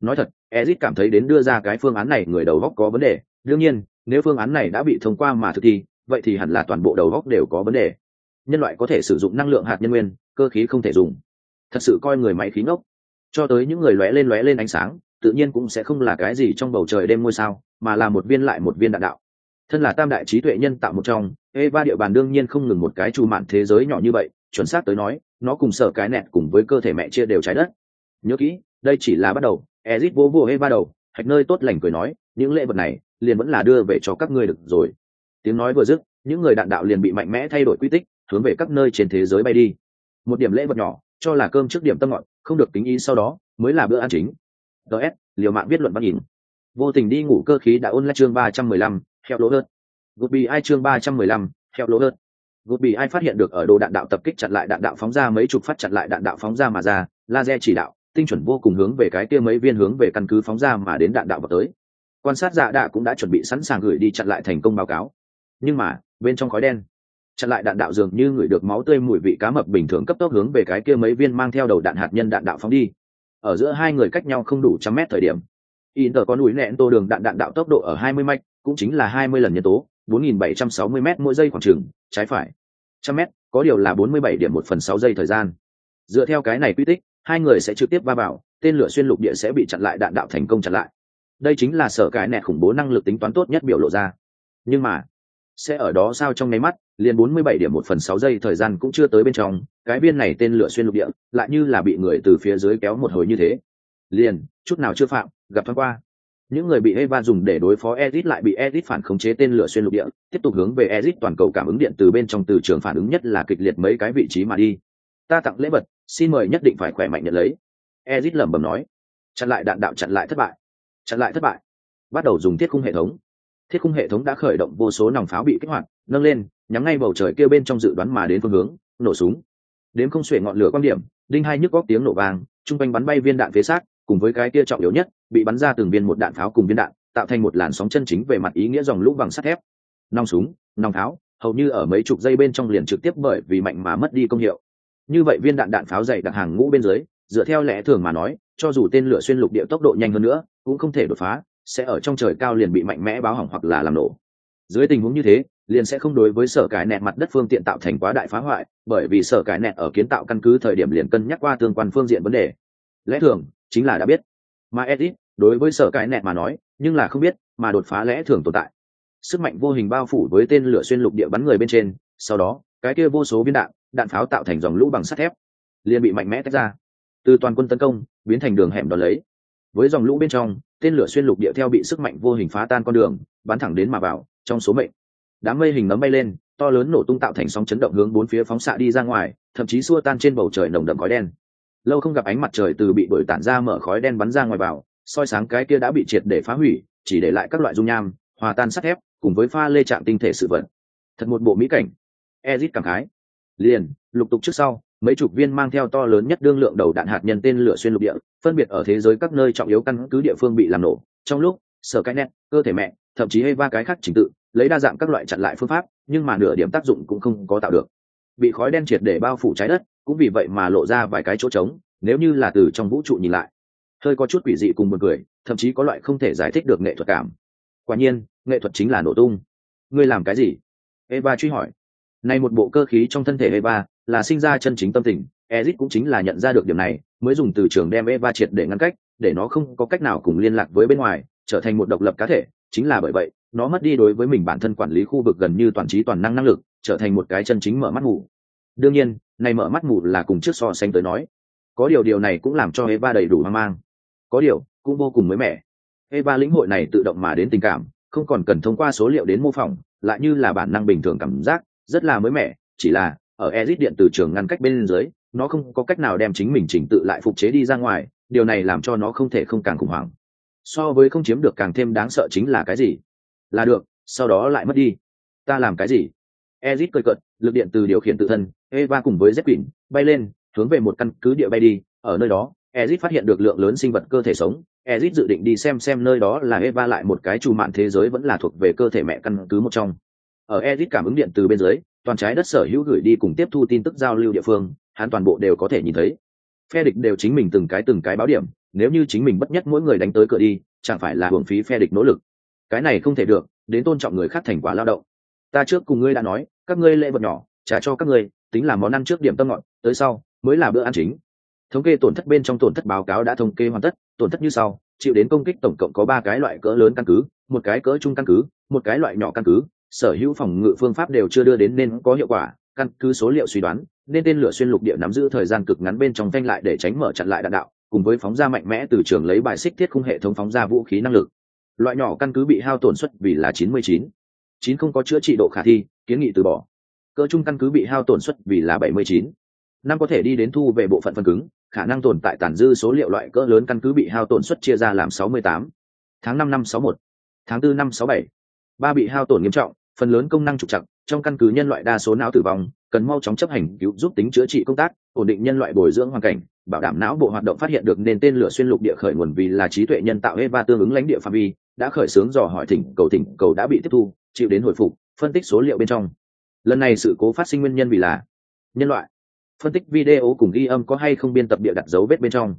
Nói thật, ezit cảm thấy đến đưa ra cái phương án này người đầu góc có vấn đề. Đương nhiên, nếu phương án này đã bị thông qua mà thực thi, vậy thì hẳn là toàn bộ đầu góc đều có vấn đề nhân loại có thể sử dụng năng lượng hạt nhân nguyên, cơ khí không thể dùng. Thật sự coi người máy khí ngốc. Cho tới những người lóe lên lóe lên ánh sáng, tự nhiên cũng sẽ không là cái gì trong bầu trời đêm ngôi sao, mà là một viên lại một viên đạn đạo. Thân là tam đại trí tuệ nhân tạo một trong eva địa bàn đương nhiên không ngừng một cái trù mạn thế giới nhỏ như vậy, chuẩn xác tới nói, nó cùng sở cái nẹt cùng với cơ thể mẹ chia đều trái đất. Nhớ kỹ, đây chỉ là bắt đầu, ezit vô vô eva đầu, hạch nơi tốt lành cười nói, những lễ vật này, liền vẫn là đưa về cho các ngươi được rồi. Tiếng nói vừa dứt, những người đạn đạo liền bị mạnh mẽ thay đổi quy tích hướng về các nơi trên thế giới bay đi. Một điểm lễ vật nhỏ, cho là cơm trước điểm tâm ngọt, không được tính ý sau đó, mới là bữa ăn chính. Ts liều mạng viết luận văn nhìn. Vô tình đi ngủ cơ khí đã ôn lại chương ba trăm mười lăm, theo lỗ hơn gục bị ai chương ba trăm mười lăm, theo lỗ hơn gục bị ai phát hiện được ở đồ đạn đạo tập kích chặn lại đạn đạo phóng ra mấy chục phát chặn lại đạn đạo phóng ra mà ra, laser chỉ đạo, tinh chuẩn vô cùng hướng về cái kia mấy viên hướng về căn cứ phóng ra mà đến đạn đạo vào tới. Quan sát dạ đạ cũng đã chuẩn bị sẵn sàng gửi đi chặn lại thành công báo cáo. Nhưng mà, bên trong khói đen chặn lại đạn đạo dường như người được máu tươi mùi vị cá mập bình thường cấp tốc hướng về cái kia mấy viên mang theo đầu đạn hạt nhân đạn đạo phóng đi ở giữa hai người cách nhau không đủ trăm mét thời điểm Inter có núi nẹn tô đường đạn đạn đạo tốc độ ở 20 mạch, cũng chính là 20 lần nhân tố, 4760 m mỗi giây khoảng chừng, trái phải. Trăm mét, có điều là 47 điểm một phần 6 giây thời gian. Dựa theo cái này quy tích, hai người sẽ trực tiếp va vào, tên lửa xuyên lục địa sẽ bị chặn lại đạn đạo thành công chặn lại. Đây chính là sở cái nẹt khủng bố năng lực tính toán tốt nhất biểu lộ ra. Nhưng mà, sẽ ở đó sao trong nháy mắt, liền 47 điểm một phần 6 giây thời gian cũng chưa tới bên trong, cái viên này tên lửa xuyên lục địa, lại như là bị người từ phía dưới kéo một hồi như thế. Liền, chút nào chưa phạm, gặp thoáng qua những người bị Eva dùng để đối phó Ezit lại bị Ezit phản khống chế tên lửa xuyên lục địa, tiếp tục hướng về Ezit toàn cầu cảm ứng điện từ bên trong từ trường phản ứng nhất là kịch liệt mấy cái vị trí mà đi. Ta tặng lễ vật, xin mời nhất định phải khỏe mạnh nhận lấy. Ezit lẩm bẩm nói. Chặn lại đạn đạo chặn lại thất bại. Chặn lại thất bại. Bắt đầu dùng thiết khung hệ thống. Thiết khung hệ thống đã khởi động vô số nòng pháo bị kích hoạt, nâng lên, nhắm ngay bầu trời kia bên trong dự đoán mà đến phương hướng, nổ súng. Đếm không xuể ngọn lửa quan điểm, đinh hai nhức góc tiếng nổ vang, trung quanh bắn bay viên đạn phía sát, cùng với cái kia trọng yếu nhất bị bắn ra từng viên một đạn pháo cùng viên đạn tạo thành một làn sóng chân chính về mặt ý nghĩa dòng lũ bằng sắt thép. Nòng súng nòng pháo hầu như ở mấy chục giây bên trong liền trực tiếp bởi vì mạnh mà mất đi công hiệu. Như vậy viên đạn đạn pháo dày đặc hàng ngũ bên dưới dựa theo lẽ thường mà nói cho dù tên lửa xuyên lục địa tốc độ nhanh hơn nữa cũng không thể đột phá sẽ ở trong trời cao liền bị mạnh mẽ báo hỏng hoặc là làm nổ. Dưới tình huống như thế, liền sẽ không đối với sở cải nẹt mặt đất phương tiện tạo thành quá đại phá hoại, bởi vì sở cải nẹt ở kiến tạo căn cứ thời điểm liền cân nhắc qua tương quan phương diện vấn đề. Lẽ thường, chính là đã biết. Mà edit đối với sở cải nẹt mà nói, nhưng là không biết, mà đột phá lẽ thường tồn tại. Sức mạnh vô hình bao phủ với tên lửa xuyên lục địa bắn người bên trên, sau đó, cái kia vô số viên đạn đạn pháo tạo thành dòng lũ bằng sắt thép, liền bị mạnh mẽ tách ra. Từ toàn quân tấn công, biến thành đường hẻm đón lấy. Với dòng lũ bên trong tên lửa xuyên lục địa theo bị sức mạnh vô hình phá tan con đường, bắn thẳng đến mà vào, trong số mệnh. Đám mây hình nấm bay lên, to lớn nổ tung tạo thành sóng chấn động hướng bốn phía phóng xạ đi ra ngoài, thậm chí xua tan trên bầu trời nồng đậm khói đen. Lâu không gặp ánh mặt trời từ bị đổi tản ra mở khói đen bắn ra ngoài vào, soi sáng cái kia đã bị triệt để phá hủy, chỉ để lại các loại dung nham, hòa tan sắt thép, cùng với pha lê trạng tinh thể sự vật. Thật một bộ mỹ cảnh. Ezit cảm khái. Liền, lục tục trước sau, mấy chục viên mang theo to lớn nhất đương lượng đầu đạn hạt nhân tên lửa xuyên lục địa phân biệt ở thế giới các nơi trọng yếu căn cứ địa phương bị làm nổ. Trong lúc, sở cái nét, cơ thể mẹ, thậm chí hay ba cái khác trình tự, lấy đa dạng các loại chặn lại phương pháp, nhưng mà nửa điểm tác dụng cũng không có tạo được. Bị khói đen triệt để bao phủ trái đất, cũng vì vậy mà lộ ra vài cái chỗ trống, nếu như là từ trong vũ trụ nhìn lại. Hơi có chút quỷ dị cùng một người thậm chí có loại không thể giải thích được nghệ thuật cảm. Quả nhiên, nghệ thuật chính là nổ tung. Ngươi làm cái gì? Eva truy hỏi. Nay một bộ cơ khí trong thân thể eva là sinh ra chân chính tâm tình ezit cũng chính là nhận ra được điểm này, mới dùng từ trường đem eva triệt để ngăn cách, để nó không có cách nào cùng liên lạc với bên ngoài, trở thành một độc lập cá thể. Chính là bởi vậy, nó mất đi đối với mình bản thân quản lý khu vực gần như toàn trí toàn năng năng lực, trở thành một cái chân chính mở mắt ngủ đương nhiên này mở mắt ngủ là cùng trước so sánh tới nói. Có điều điều này cũng làm cho eva đầy đủ hoang mang. Có điều, cũng vô cùng mới mẻ. Eva lĩnh hội này tự động mà đến tình cảm, không còn cần thông qua số liệu đến mô phỏng, lại như là bản năng bình thường cảm giác, rất là mới mẻ. Chỉ là, ở exit điện từ trường ngăn cách bên dưới nó không có cách nào đem chính mình chỉnh tự lại phục chế đi ra ngoài, điều này làm cho nó không thể không càng khủng hoảng. So với không chiếm được càng thêm đáng sợ chính là cái gì? Là được, sau đó lại mất đi. Ta làm cái gì? Ezit cười cợt, lực điện từ điều khiển tự thân, eva cùng với z quỷ bay lên, hướng về một căn cứ địa bay đi. Ở nơi đó, ezit phát hiện được lượng lớn sinh vật cơ thể sống. Ezit dự định đi xem xem nơi đó là eva lại một cái trù mạn thế giới vẫn là thuộc về cơ thể mẹ căn cứ một trong. Ở ezit cảm ứng điện từ bên dưới, toàn trái đất sở hữu gửi đi cùng tiếp thu tin tức giao lưu địa phương hắn toàn bộ đều có thể nhìn thấy. Phe địch đều chính mình từng cái từng cái báo điểm, nếu như chính mình bất nhất mỗi người đánh tới cửa đi, chẳng phải là hưởng phí phe địch nỗ lực. Cái này không thể được, đến tôn trọng người khác thành quả lao động. Ta trước cùng ngươi đã nói, các ngươi lễ vật nhỏ, trả cho các ngươi, tính là món ăn trước điểm tâm ngọn tới sau, mới là bữa ăn chính. Thống kê tổn thất bên trong tổn thất báo cáo đã thống kê hoàn tất, tổn thất như sau, chịu đến công kích tổng cộng có ba cái loại cỡ lớn căn cứ, một cái cỡ trung căn cứ, một cái loại nhỏ căn cứ, sở hữu phòng ngự phương pháp đều chưa đưa đến nên có hiệu quả, căn cứ số liệu suy đoán nên tên lửa xuyên lục địa nắm giữ thời gian cực ngắn bên trong thanh lại để tránh mở chặn lại đạn đạo, cùng với phóng ra mạnh mẽ từ trường lấy bài xích thiết khung hệ thống phóng ra vũ khí năng lực loại nhỏ căn cứ bị hao tổn suất vì là 99. 9 không có chữa trị độ khả thi, kiến nghị từ bỏ cỡ trung căn cứ bị hao tổn suất vì là 79. năm có thể đi đến thu về bộ phận phần cứng, khả năng tồn tại tàn dư số liệu loại cỡ lớn căn cứ bị hao tổn suất chia ra làm 68. tháng 5 năm 61. tháng 4 năm 67. ba bị hao tổn nghiêm trọng, phần lớn công năng trục chặt trong căn cứ nhân loại đa số não tử vong, cần mau chóng chấp hành cứu giúp tính chữa trị công tác, ổn định nhân loại bồi dưỡng hoàn cảnh, bảo đảm não bộ hoạt động phát hiện được nên tên lửa xuyên lục địa khởi nguồn vì là trí tuệ nhân tạo eva tương ứng lãnh địa phạm vi, đã khởi xướng dò hỏi thỉnh cầu thỉnh cầu đã bị tiếp thu, chịu đến hồi phục, phân tích số liệu bên trong. Lần này sự cố phát sinh nguyên nhân vì là nhân loại. Phân tích video cùng ghi âm có hay không biên tập địa đặt dấu vết bên trong.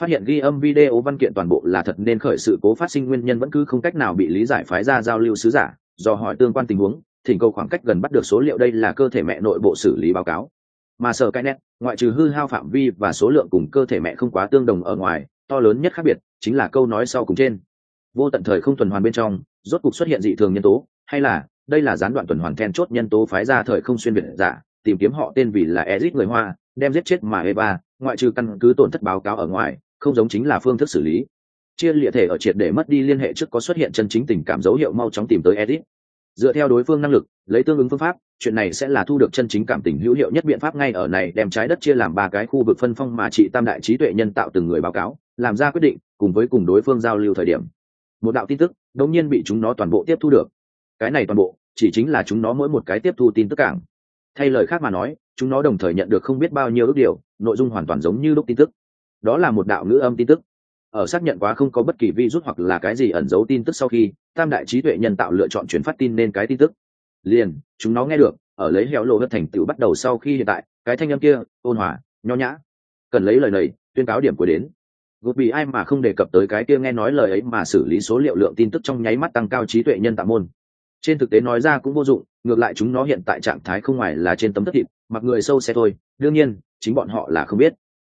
Phát hiện ghi âm video văn kiện toàn bộ là thật nên khởi sự cố phát sinh nguyên nhân vẫn cứ không cách nào bị lý giải phái ra giao lưu sứ giả do hỏi tương quan tình huống thỉnh cầu khoảng cách gần bắt được số liệu đây là cơ thể mẹ nội bộ xử lý báo cáo mà sở cái nét ngoại trừ hư hao phạm vi và số lượng cùng cơ thể mẹ không quá tương đồng ở ngoài to lớn nhất khác biệt chính là câu nói sau cùng trên vô tận thời không tuần hoàn bên trong rốt cục xuất hiện dị thường nhân tố hay là đây là gián đoạn tuần hoàn then chốt nhân tố phái ra thời không xuyên việt giả tìm kiếm họ tên vì là Ezit người Hoa, đem giết chết mà Eva, ngoại trừ căn cứ tổn thất báo cáo ở ngoài, không giống chính là phương thức xử lý. Chia liệt thể ở triệt để mất đi liên hệ trước có xuất hiện chân chính tình cảm dấu hiệu mau chóng tìm tới Ezit. Dựa theo đối phương năng lực, lấy tương ứng phương pháp, chuyện này sẽ là thu được chân chính cảm tình hữu hiệu nhất biện pháp ngay ở này đem trái đất chia làm ba cái khu vực phân phong mà trị tam đại trí tuệ nhân tạo từng người báo cáo, làm ra quyết định, cùng với cùng đối phương giao lưu thời điểm. Một đạo tin tức, đột nhiên bị chúng nó toàn bộ tiếp thu được. Cái này toàn bộ, chỉ chính là chúng nó mỗi một cái tiếp thu tin tức cảng thay lời khác mà nói chúng nó đồng thời nhận được không biết bao nhiêu ước điều nội dung hoàn toàn giống như lúc tin tức đó là một đạo ngữ âm tin tức ở xác nhận quá không có bất kỳ virus hoặc là cái gì ẩn giấu tin tức sau khi, tam đại trí tuệ nhân tạo lựa chọn chuyển phát tin nên cái tin tức. Liền, chúng nó nghe được, ở lấy héo lộ hất thành tựu bắt đầu sau khi hiện tại, cái thanh âm kia, ôn hòa, nho nhã. Cần lấy lời này, tuyên cáo điểm của đến. Gột bị ai mà không đề cập tới cái kia nghe nói lời ấy mà xử lý số liệu lượng tin tức trong nháy mắt tăng cao trí tuệ nhân tạo môn. Trên thực tế nói ra cũng vô dụng, ngược lại chúng nó hiện tại trạng thái không ngoài là trên tấm thất thịt, mặc người sâu xe thôi. Đương nhiên, chính bọn họ là không biết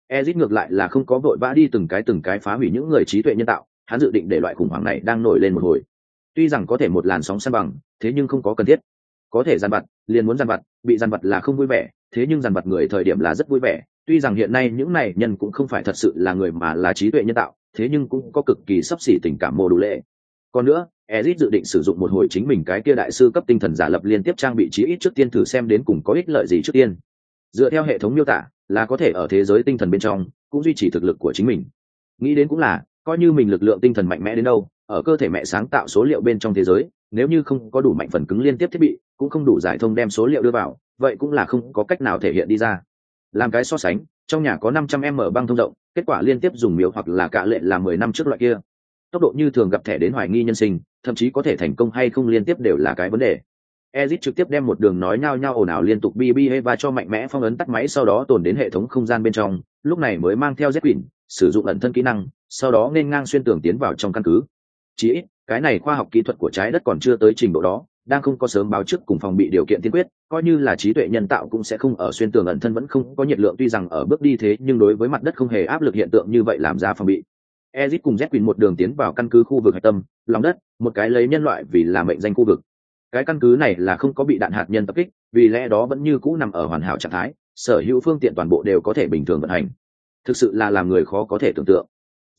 ezit ngược lại là không có vội vã đi từng cái từng cái phá hủy những người trí tuệ nhân tạo, hắn dự định để loại khủng hoảng này đang nổi lên một hồi. Tuy rằng có thể một làn sóng săn bằng, thế nhưng không có cần thiết. Có thể dàn vặt, liền muốn dàn vặt, bị dàn vặt là không vui vẻ, thế nhưng dàn vặt người thời điểm là rất vui vẻ. Tuy rằng hiện nay những này nhân cũng không phải thật sự là người mà là trí tuệ nhân tạo, thế nhưng cũng có cực kỳ sắp xỉ tình cảm mô đủ lệ. Còn nữa, ezit dự định sử dụng một hồi chính mình cái kia đại sư cấp tinh thần giả lập liên tiếp trang bị trí ít trước tiên thử xem đến cùng có ích lợi gì trước tiên. Dựa theo hệ thống miêu tả là có thể ở thế giới tinh thần bên trong cũng duy trì thực lực của chính mình. Nghĩ đến cũng là, coi như mình lực lượng tinh thần mạnh mẽ đến đâu, ở cơ thể mẹ sáng tạo số liệu bên trong thế giới, nếu như không có đủ mạnh phần cứng liên tiếp thiết bị, cũng không đủ giải thông đem số liệu đưa vào, vậy cũng là không có cách nào thể hiện đi ra. Làm cái so sánh, trong nhà có năm trăm m băng thông rộng, kết quả liên tiếp dùng miếu hoặc là cạ lệ là mười năm trước loại kia. Tốc độ như thường gặp thẻ đến hoài nghi nhân sinh, thậm chí có thể thành công hay không liên tiếp đều là cái vấn đề. Ezit trực tiếp đem một đường nói nhao nhao ồn ào liên tục BB và cho mạnh mẽ phong ấn tắt máy sau đó tồn đến hệ thống không gian bên trong, lúc này mới mang theo Z sử dụng ẩn thân kỹ năng, sau đó nên ngang xuyên tường tiến vào trong căn cứ. Chỉ ít, cái này khoa học kỹ thuật của trái đất còn chưa tới trình độ đó, đang không có sớm báo trước cùng phòng bị điều kiện tiên quyết, coi như là trí tuệ nhân tạo cũng sẽ không ở xuyên tường ẩn thân vẫn không có nhiệt lượng tuy rằng ở bước đi thế nhưng đối với mặt đất không hề áp lực hiện tượng như vậy làm ra phòng bị. Ezit cùng Z một đường tiến vào căn cứ khu vực hạch tâm, lòng đất, một cái lấy nhân loại vì là mệnh danh khu vực cái căn cứ này là không có bị đạn hạt nhân tập kích, vì lẽ đó vẫn như cũ nằm ở hoàn hảo trạng thái, sở hữu phương tiện toàn bộ đều có thể bình thường vận hành. Thực sự là làm người khó có thể tưởng tượng.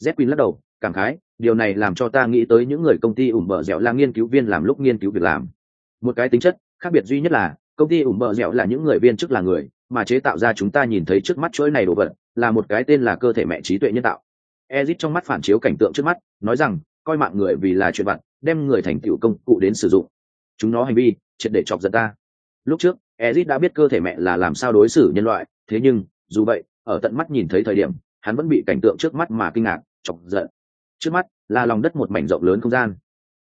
Z queen lắc đầu, cảm khái, điều này làm cho ta nghĩ tới những người công ty ủng bờ dẻo là nghiên cứu viên làm lúc nghiên cứu việc làm. Một cái tính chất khác biệt duy nhất là, công ty ủng bờ dẻo là những người viên chức là người, mà chế tạo ra chúng ta nhìn thấy trước mắt chuỗi này đồ vật, là một cái tên là cơ thể mẹ trí tuệ nhân tạo. Ezit trong mắt phản chiếu cảnh tượng trước mắt, nói rằng, coi mạng người vì là chuyện vặt, đem người thành tựu công cụ đến sử dụng chúng nó hành vi, triệt để chọc giận ta. Lúc trước, ezit đã biết cơ thể mẹ là làm sao đối xử nhân loại, thế nhưng, dù vậy, ở tận mắt nhìn thấy thời điểm, hắn vẫn bị cảnh tượng trước mắt mà kinh ngạc, chọc giận. Trước mắt, là lòng đất một mảnh rộng lớn không gian.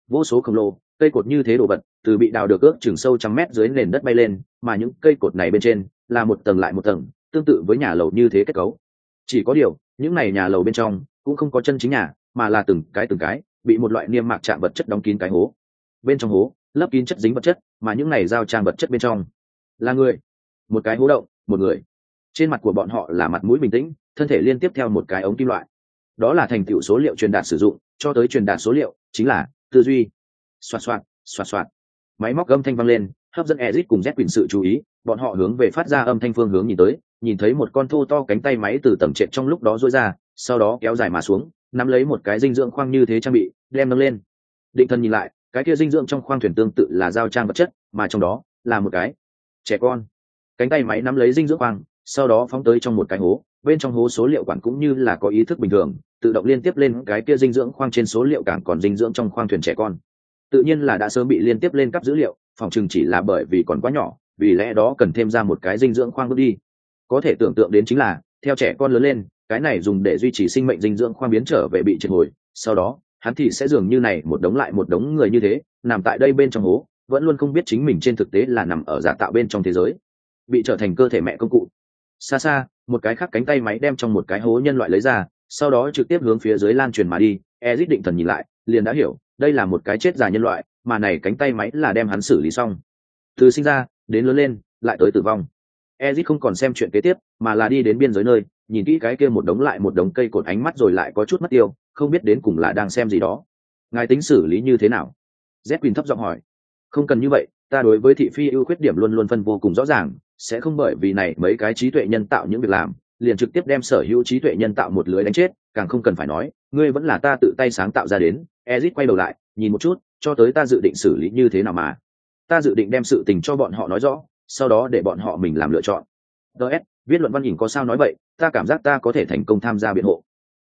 Vô số khổng lồ, cây cột như thế đồ vật, từ bị đào được ước chừng sâu trăm mét dưới nền đất bay lên, mà những cây cột này bên trên, là một tầng lại một tầng, tương tự với nhà lầu như thế kết cấu. Chỉ có điều, những này nhà lầu bên trong, cũng không có chân chính nhà, mà là từng cái từng cái, bị một loại niêm mạc chạm vật chất đóng kín cái hố. Bên trong hố lấp kín chất dính vật chất, mà những này giao trang vật chất bên trong. Là người. Một cái hố động, một người. Trên mặt của bọn họ là mặt mũi bình tĩnh, thân thể liên tiếp theo một cái ống kim loại. Đó là thành tựu số liệu truyền đạt sử dụng, cho tới truyền đạt số liệu, chính là tư duy. Xoạt xoạt xoạt xoạt. Máy móc âm thanh vang lên, hấp dẫn ezit cùng z quyền sự chú ý, bọn họ hướng về phát ra âm thanh phương hướng nhìn tới, nhìn thấy một con thô to cánh tay máy từ tầm trệt trong lúc đó dối ra, sau đó kéo dài mà xuống, nắm lấy một cái dinh dưỡng khoang như thế trang bị, đem nâng lên. Định thần nhìn lại cái kia dinh dưỡng trong khoang thuyền tương tự là giao trang vật chất, mà trong đó là một cái trẻ con. Cánh tay máy nắm lấy dinh dưỡng khoang, sau đó phóng tới trong một cái hố. Bên trong hố số liệu quản cũng như là có ý thức bình thường, tự động liên tiếp lên cái kia dinh dưỡng khoang trên số liệu cảng còn dinh dưỡng trong khoang thuyền trẻ con. Tự nhiên là đã sớm bị liên tiếp lên cấp dữ liệu, phòng chừng chỉ là bởi vì còn quá nhỏ, vì lẽ đó cần thêm ra một cái dinh dưỡng khoang bước đi. Có thể tưởng tượng đến chính là, theo trẻ con lớn lên, cái này dùng để duy trì sinh mệnh dinh dưỡng khoang biến trở về bị triệt hồi, sau đó hắn thì sẽ dường như này, một đống lại một đống người như thế, nằm tại đây bên trong hố, vẫn luôn không biết chính mình trên thực tế là nằm ở giả tạo bên trong thế giới. Bị trở thành cơ thể mẹ công cụ. Xa xa, một cái khác cánh tay máy đem trong một cái hố nhân loại lấy ra, sau đó trực tiếp hướng phía dưới lan truyền mà đi. Ezit định thần nhìn lại, liền đã hiểu, đây là một cái chết già nhân loại, mà này cánh tay máy là đem hắn xử lý xong. Từ sinh ra, đến lớn lên, lại tới tử vong. Ezit không còn xem chuyện kế tiếp, mà là đi đến biên giới nơi, nhìn kỹ cái kia một đống lại một đống cây cột ánh mắt rồi lại có chút mất tiêu không biết đến cùng là đang xem gì đó. Ngài tính xử lý như thế nào? Z quỳnh thấp giọng hỏi. Không cần như vậy, ta đối với thị phi ưu khuyết điểm luôn luôn phân vô cùng rõ ràng, sẽ không bởi vì này mấy cái trí tuệ nhân tạo những việc làm, liền trực tiếp đem sở hữu trí tuệ nhân tạo một lưới đánh chết, càng không cần phải nói, ngươi vẫn là ta tự tay sáng tạo ra đến. Ezit quay đầu lại, nhìn một chút, cho tới ta dự định xử lý như thế nào mà. Ta dự định đem sự tình cho bọn họ nói rõ, sau đó để bọn họ mình làm lựa chọn. Ts viết luận văn nhìn có sao nói vậy, ta cảm giác ta có thể thành công tham gia biện hộ.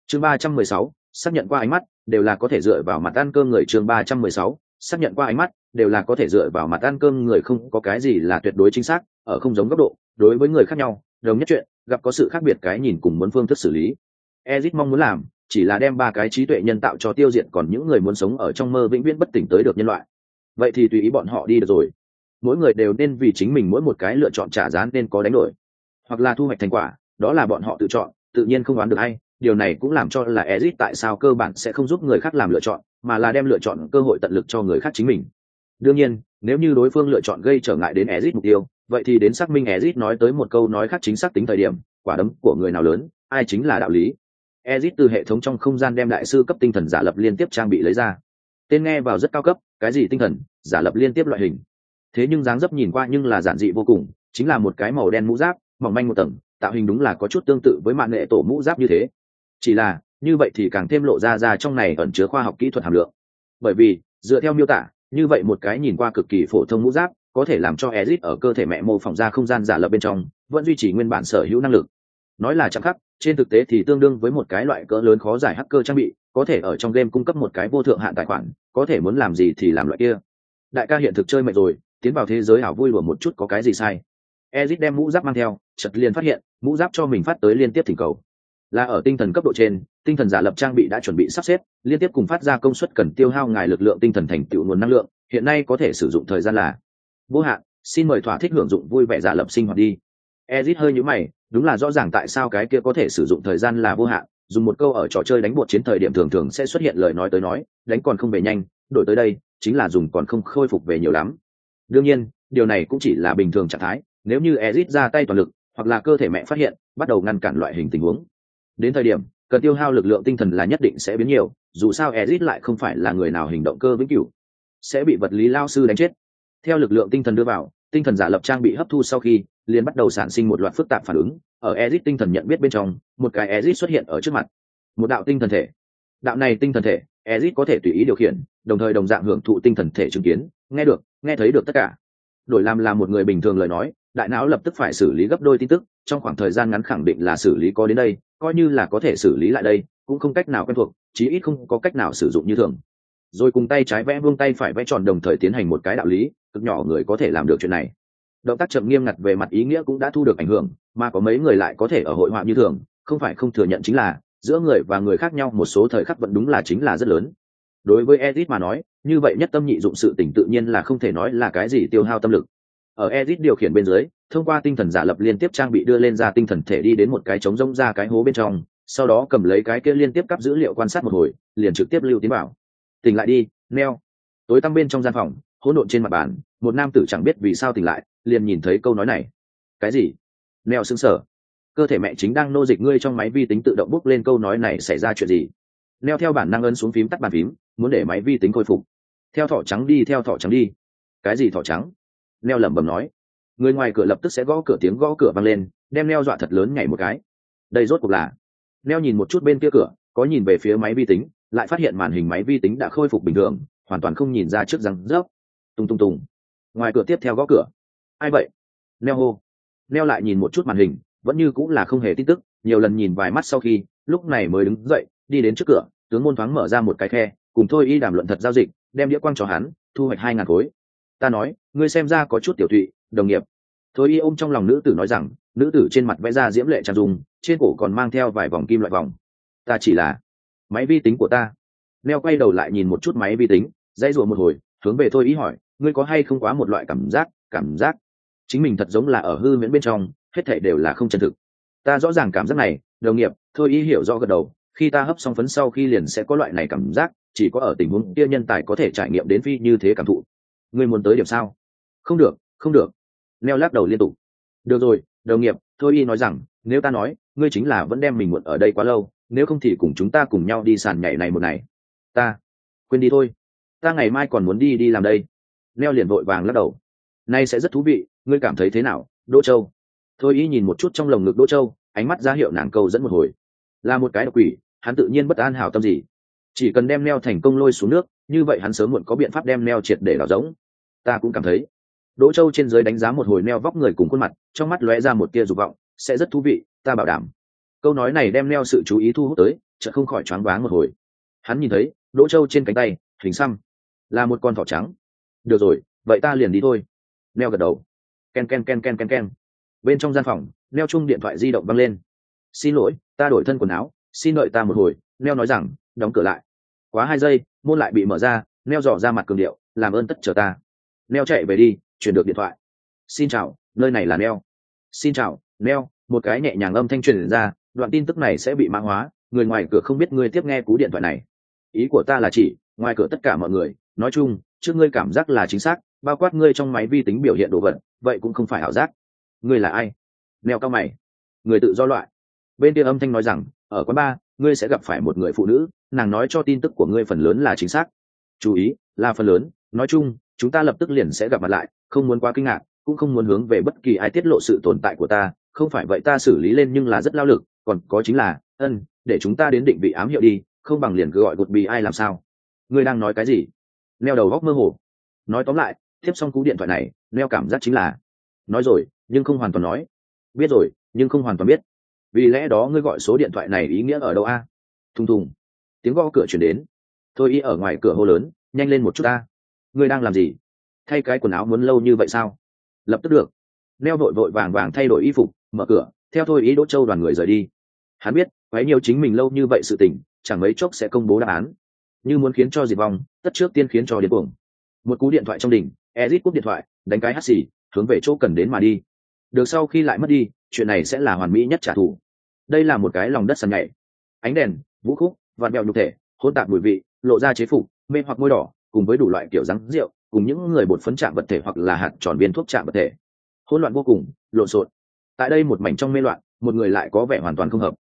Chương ba trăm mười sáu xác nhận qua ánh mắt, đều là có thể dựa vào mặt ăn cơm người chương ba trăm mười sáu, xác nhận qua ánh mắt, đều là có thể dựa vào mặt ăn cơm người không có cái gì là tuyệt đối chính xác, ở không giống góc độ, đối với người khác nhau, đồng nhất chuyện, gặp có sự khác biệt cái nhìn cùng muốn phương thức xử lý. Ezit mong muốn làm, chỉ là đem ba cái trí tuệ nhân tạo cho tiêu diệt còn những người muốn sống ở trong mơ vĩnh viễn bất tỉnh tới được nhân loại. Vậy thì tùy ý bọn họ đi được rồi. Mỗi người đều nên vì chính mình mỗi một cái lựa chọn trả giá nên có đánh đổi, hoặc là thu hoạch thành quả, đó là bọn họ tự chọn, tự nhiên không đoán được hay điều này cũng làm cho là Ezic tại sao cơ bản sẽ không giúp người khác làm lựa chọn, mà là đem lựa chọn cơ hội tận lực cho người khác chính mình. Đương nhiên, nếu như đối phương lựa chọn gây trở ngại đến Ezic mục tiêu, vậy thì đến xác minh Ezic nói tới một câu nói khác chính xác tính thời điểm, quả đấm của người nào lớn, ai chính là đạo lý. Ezic từ hệ thống trong không gian đem đại sư cấp tinh thần giả lập liên tiếp trang bị lấy ra. Tên nghe vào rất cao cấp, cái gì tinh thần, giả lập liên tiếp loại hình. Thế nhưng dáng dấp nhìn qua nhưng là giản dị vô cùng, chính là một cái màu đen mũ giáp, mỏng manh một tầng, tạo hình đúng là có chút tương tự với mạng nghệ tổ mũ giáp như thế chỉ là, như vậy thì càng thêm lộ ra ra trong này ẩn chứa khoa học kỹ thuật hàm lượng. Bởi vì, dựa theo miêu tả, như vậy một cái nhìn qua cực kỳ phổ thông mũ giáp, có thể làm cho ezit ở cơ thể mẹ mô phỏng ra không gian giả lập bên trong, vẫn duy trì nguyên bản sở hữu năng lực. Nói là chạm khắc, trên thực tế thì tương đương với một cái loại cỡ lớn khó giải hacker trang bị, có thể ở trong game cung cấp một cái vô thượng hạn tài khoản, có thể muốn làm gì thì làm loại kia. Đại ca hiện thực chơi mệt rồi, tiến vào thế giới ảo vui lùa một chút có cái gì sai. Ezit đem mũ giáp mang theo chật liền phát hiện, mũ giáp cho mình phát tới liên tiếp thỉnh cầu là ở tinh thần cấp độ trên, tinh thần giả lập trang bị đã chuẩn bị sắp xếp, liên tiếp cùng phát ra công suất cần tiêu hao ngài lực lượng tinh thần thành tựu nguồn năng lượng, hiện nay có thể sử dụng thời gian là vô hạn. Xin mời thỏa thích hưởng dụng vui vẻ giả lập sinh hoạt đi. Ezit hơi nhũ mày, đúng là rõ ràng tại sao cái kia có thể sử dụng thời gian là vô hạn, dùng một câu ở trò chơi đánh bột chiến thời điểm thường thường sẽ xuất hiện lời nói tới nói, đánh còn không về nhanh, đổi tới đây, chính là dùng còn không khôi phục về nhiều lắm. Đương nhiên, điều này cũng chỉ là bình thường trạng thái, nếu như ezit ra tay toàn lực, hoặc là cơ thể mẹ phát hiện, bắt đầu ngăn cản loại hình tình huống đến thời điểm, cần tiêu hao lực lượng tinh thần là nhất định sẽ biến nhiều, dù sao ezit lại không phải là người nào hình động cơ vĩnh cửu. Sẽ bị vật lý lao sư đánh chết. Theo lực lượng tinh thần đưa vào, tinh thần giả lập trang bị hấp thu sau khi, liền bắt đầu sản sinh một loạt phức tạp phản ứng. Ở ezit tinh thần nhận biết bên trong, một cái ezit xuất hiện ở trước mặt. Một đạo tinh thần thể. Đạo này tinh thần thể ezit có thể tùy ý điều khiển, đồng thời đồng dạng hưởng thụ tinh thần thể chứng kiến. Nghe được, nghe thấy được tất cả. Đổi làm là một người bình thường lời nói, đại não lập tức phải xử lý gấp đôi tin tức trong khoảng thời gian ngắn khẳng định là xử lý có đến đây, coi như là có thể xử lý lại đây, cũng không cách nào quen thuộc, chí ít không có cách nào sử dụng như thường. Rồi cùng tay trái vẽ vương tay phải vẽ tròn đồng thời tiến hành một cái đạo lý, cực nhỏ người có thể làm được chuyện này. Động tác chậm nghiêm ngặt về mặt ý nghĩa cũng đã thu được ảnh hưởng, mà có mấy người lại có thể ở hội họa như thường, không phải không thừa nhận chính là, giữa người và người khác nhau một số thời khắc vẫn đúng là chính là rất lớn. Đối với edit mà nói, như vậy nhất tâm nhị dụng sự tỉnh tự nhiên là không thể nói là cái gì tiêu hao tâm lực ở edit điều khiển bên dưới, thông qua tinh thần giả lập liên tiếp trang bị đưa lên ra tinh thần thể đi đến một cái trống rỗng ra cái hố bên trong, sau đó cầm lấy cái kia liên tiếp cắp dữ liệu quan sát một hồi, liền trực tiếp lưu tiến bảo tỉnh lại đi, neo. Tối tăm bên trong gian phòng, hỗn độn trên mặt bàn, một nam tử chẳng biết vì sao tỉnh lại, liền nhìn thấy câu nói này. Cái gì? Neo sững sờ. Cơ thể mẹ chính đang nô dịch ngươi trong máy vi tính tự động bút lên câu nói này xảy ra chuyện gì? Neo theo bản năng ấn xuống phím tắt bàn phím, muốn để máy vi tính khôi phục. Theo thỏ trắng đi, theo thỏ trắng đi. Cái gì thỏ trắng? Neo lẩm bẩm nói. Người ngoài cửa lập tức sẽ gõ cửa tiếng gõ cửa vang lên, đem neo dọa thật lớn nhảy một cái. Đây rốt cuộc là, neo nhìn một chút bên kia cửa, có nhìn về phía máy vi tính, lại phát hiện màn hình máy vi tính đã khôi phục bình thường, hoàn toàn không nhìn ra trước răng rớp. Tung tung tung. ngoài cửa tiếp theo gõ cửa. Ai vậy? Neo hô. Neo lại nhìn một chút màn hình, vẫn như cũng là không hề tin tức, nhiều lần nhìn vài mắt sau khi, lúc này mới đứng dậy, đi đến trước cửa, tướng môn thoáng mở ra một cái khe, cùng thôi y đàm luận thật giao dịch, đem đĩa quang cho hắn, thu hoạch hai ngàn khối ta nói, ngươi xem ra có chút tiểu thụy, đồng nghiệp. Thôi y ôm trong lòng nữ tử nói rằng, nữ tử trên mặt vẽ ra diễm lệ trang dung, trên cổ còn mang theo vài vòng kim loại vòng. Ta chỉ là máy vi tính của ta. Neo quay đầu lại nhìn một chút máy vi tính, dãy rùa một hồi, hướng về thôi ý hỏi, ngươi có hay không quá một loại cảm giác cảm giác? Chính mình thật giống là ở hư miễn bên trong, hết thảy đều là không chân thực. Ta rõ ràng cảm giác này, đồng nghiệp, thôi ý hiểu rõ gật đầu, khi ta hấp xong phấn sau khi liền sẽ có loại này cảm giác, chỉ có ở tình huống kia nhân tài có thể trải nghiệm đến phi như thế cảm thụ ngươi muốn tới điểm sao? Không được không được. Neo lắc đầu liên tục. Được rồi, đồng nghiệp, thôi y nói rằng, nếu ta nói, ngươi chính là vẫn đem mình muộn ở đây quá lâu, nếu không thì cùng chúng ta cùng nhau đi sàn nhảy này một ngày. Ta, quên đi thôi. Ta ngày mai còn muốn đi đi làm đây. Neo liền vội vàng lắc đầu. Nay sẽ rất thú vị, ngươi cảm thấy thế nào, đỗ châu? Thôi y nhìn một chút trong lồng ngực đỗ châu, ánh mắt ra hiệu nàng câu dẫn một hồi. Là một cái độc quỷ, hắn tự nhiên bất an hào tâm gì chỉ cần đem neo thành công lôi xuống nước, như vậy hắn sớm muộn có biện pháp đem neo triệt để đào giống. Ta cũng cảm thấy. Đỗ châu trên dưới đánh giá một hồi neo vóc người cùng khuôn mặt, trong mắt lóe ra một tia dục vọng, sẽ rất thú vị, ta bảo đảm. Câu nói này đem neo sự chú ý thu hút tới chợ không khỏi choáng váng một hồi. Hắn nhìn thấy, đỗ châu trên cánh tay, hình xăm, là một con thỏ trắng. Được rồi, vậy ta liền đi thôi. Neo gật đầu. Ken ken ken ken ken ken. Bên trong gian phòng, neo chung điện thoại di động văng lên. Xin lỗi, ta đổi thân quần áo, xin đợi ta một hồi. Neo nói rằng, đóng cửa lại quá hai giây, môn lại bị mở ra, neo dò ra mặt cường điệu, làm ơn tất chờ ta. Neo chạy về đi, chuyển được điện thoại. Xin chào, nơi này là neo. Xin chào, neo. Một cái nhẹ nhàng âm thanh truyền ra, đoạn tin tức này sẽ bị mã hóa, người ngoài cửa không biết ngươi tiếp nghe cú điện thoại này. Ý của ta là chỉ, ngoài cửa tất cả mọi người, nói chung, trước ngươi cảm giác là chính xác, bao quát ngươi trong máy vi tính biểu hiện đồ vật, vậy cũng không phải ảo giác. Ngươi là ai? Neo cao mày. Người tự do loại. Bên kia âm thanh nói rằng ở quán ba ngươi sẽ gặp phải một người phụ nữ, nàng nói cho tin tức của ngươi phần lớn là chính xác. Chú ý, là phần lớn. Nói chung, chúng ta lập tức liền sẽ gặp mặt lại, không muốn quá kinh ngạc, cũng không muốn hướng về bất kỳ ai tiết lộ sự tồn tại của ta. Không phải vậy ta xử lý lên nhưng là rất lao lực, còn có chính là, ân, để chúng ta đến định vị ám hiệu đi, không bằng liền cứ gọi gột bì ai làm sao. Ngươi đang nói cái gì? Neo đầu góc mơ hồ. Nói tóm lại, tiếp xong cú điện thoại này, neo cảm giác chính là, nói rồi, nhưng không hoàn toàn nói. Biết rồi, nhưng không hoàn toàn biết vì lẽ đó ngươi gọi số điện thoại này ý nghĩa ở đâu a? Thùng thùng. Tiếng gõ cửa chuyển đến. Thôi y ở ngoài cửa hô lớn, nhanh lên một chút ta. Ngươi đang làm gì? Thay cái quần áo muốn lâu như vậy sao? Lập tức được. Neo vội vội vàng vàng thay đổi y phục, mở cửa, theo thôi ý đỗ châu đoàn người rời đi. Hắn biết, quấy nhiều chính mình lâu như vậy sự tình, chẳng mấy chốc sẽ công bố đáp án. Như muốn khiến cho diệt vong, tất trước tiên khiến cho điên cuồng. Một cú điện thoại trong đỉnh, ezit cúp điện thoại, đánh cái hắt xì, hướng về chỗ cần đến mà đi. Được sau khi lại mất đi, chuyện này sẽ là hoàn mỹ nhất trả thù đây là một cái lòng đất sàn nhảy. Ánh đèn, vũ khúc, vạt mèo nhục thể, hỗn tạp mùi vị, lộ ra chế phục, mê hoặc môi đỏ, cùng với đủ loại kiểu rắn rượu, cùng những người bột phấn chạm vật thể hoặc là hạt tròn viên thuốc chạm vật thể. Hỗn loạn vô cùng, lộn xộn. Tại đây một mảnh trong mê loạn, một người lại có vẻ hoàn toàn không hợp.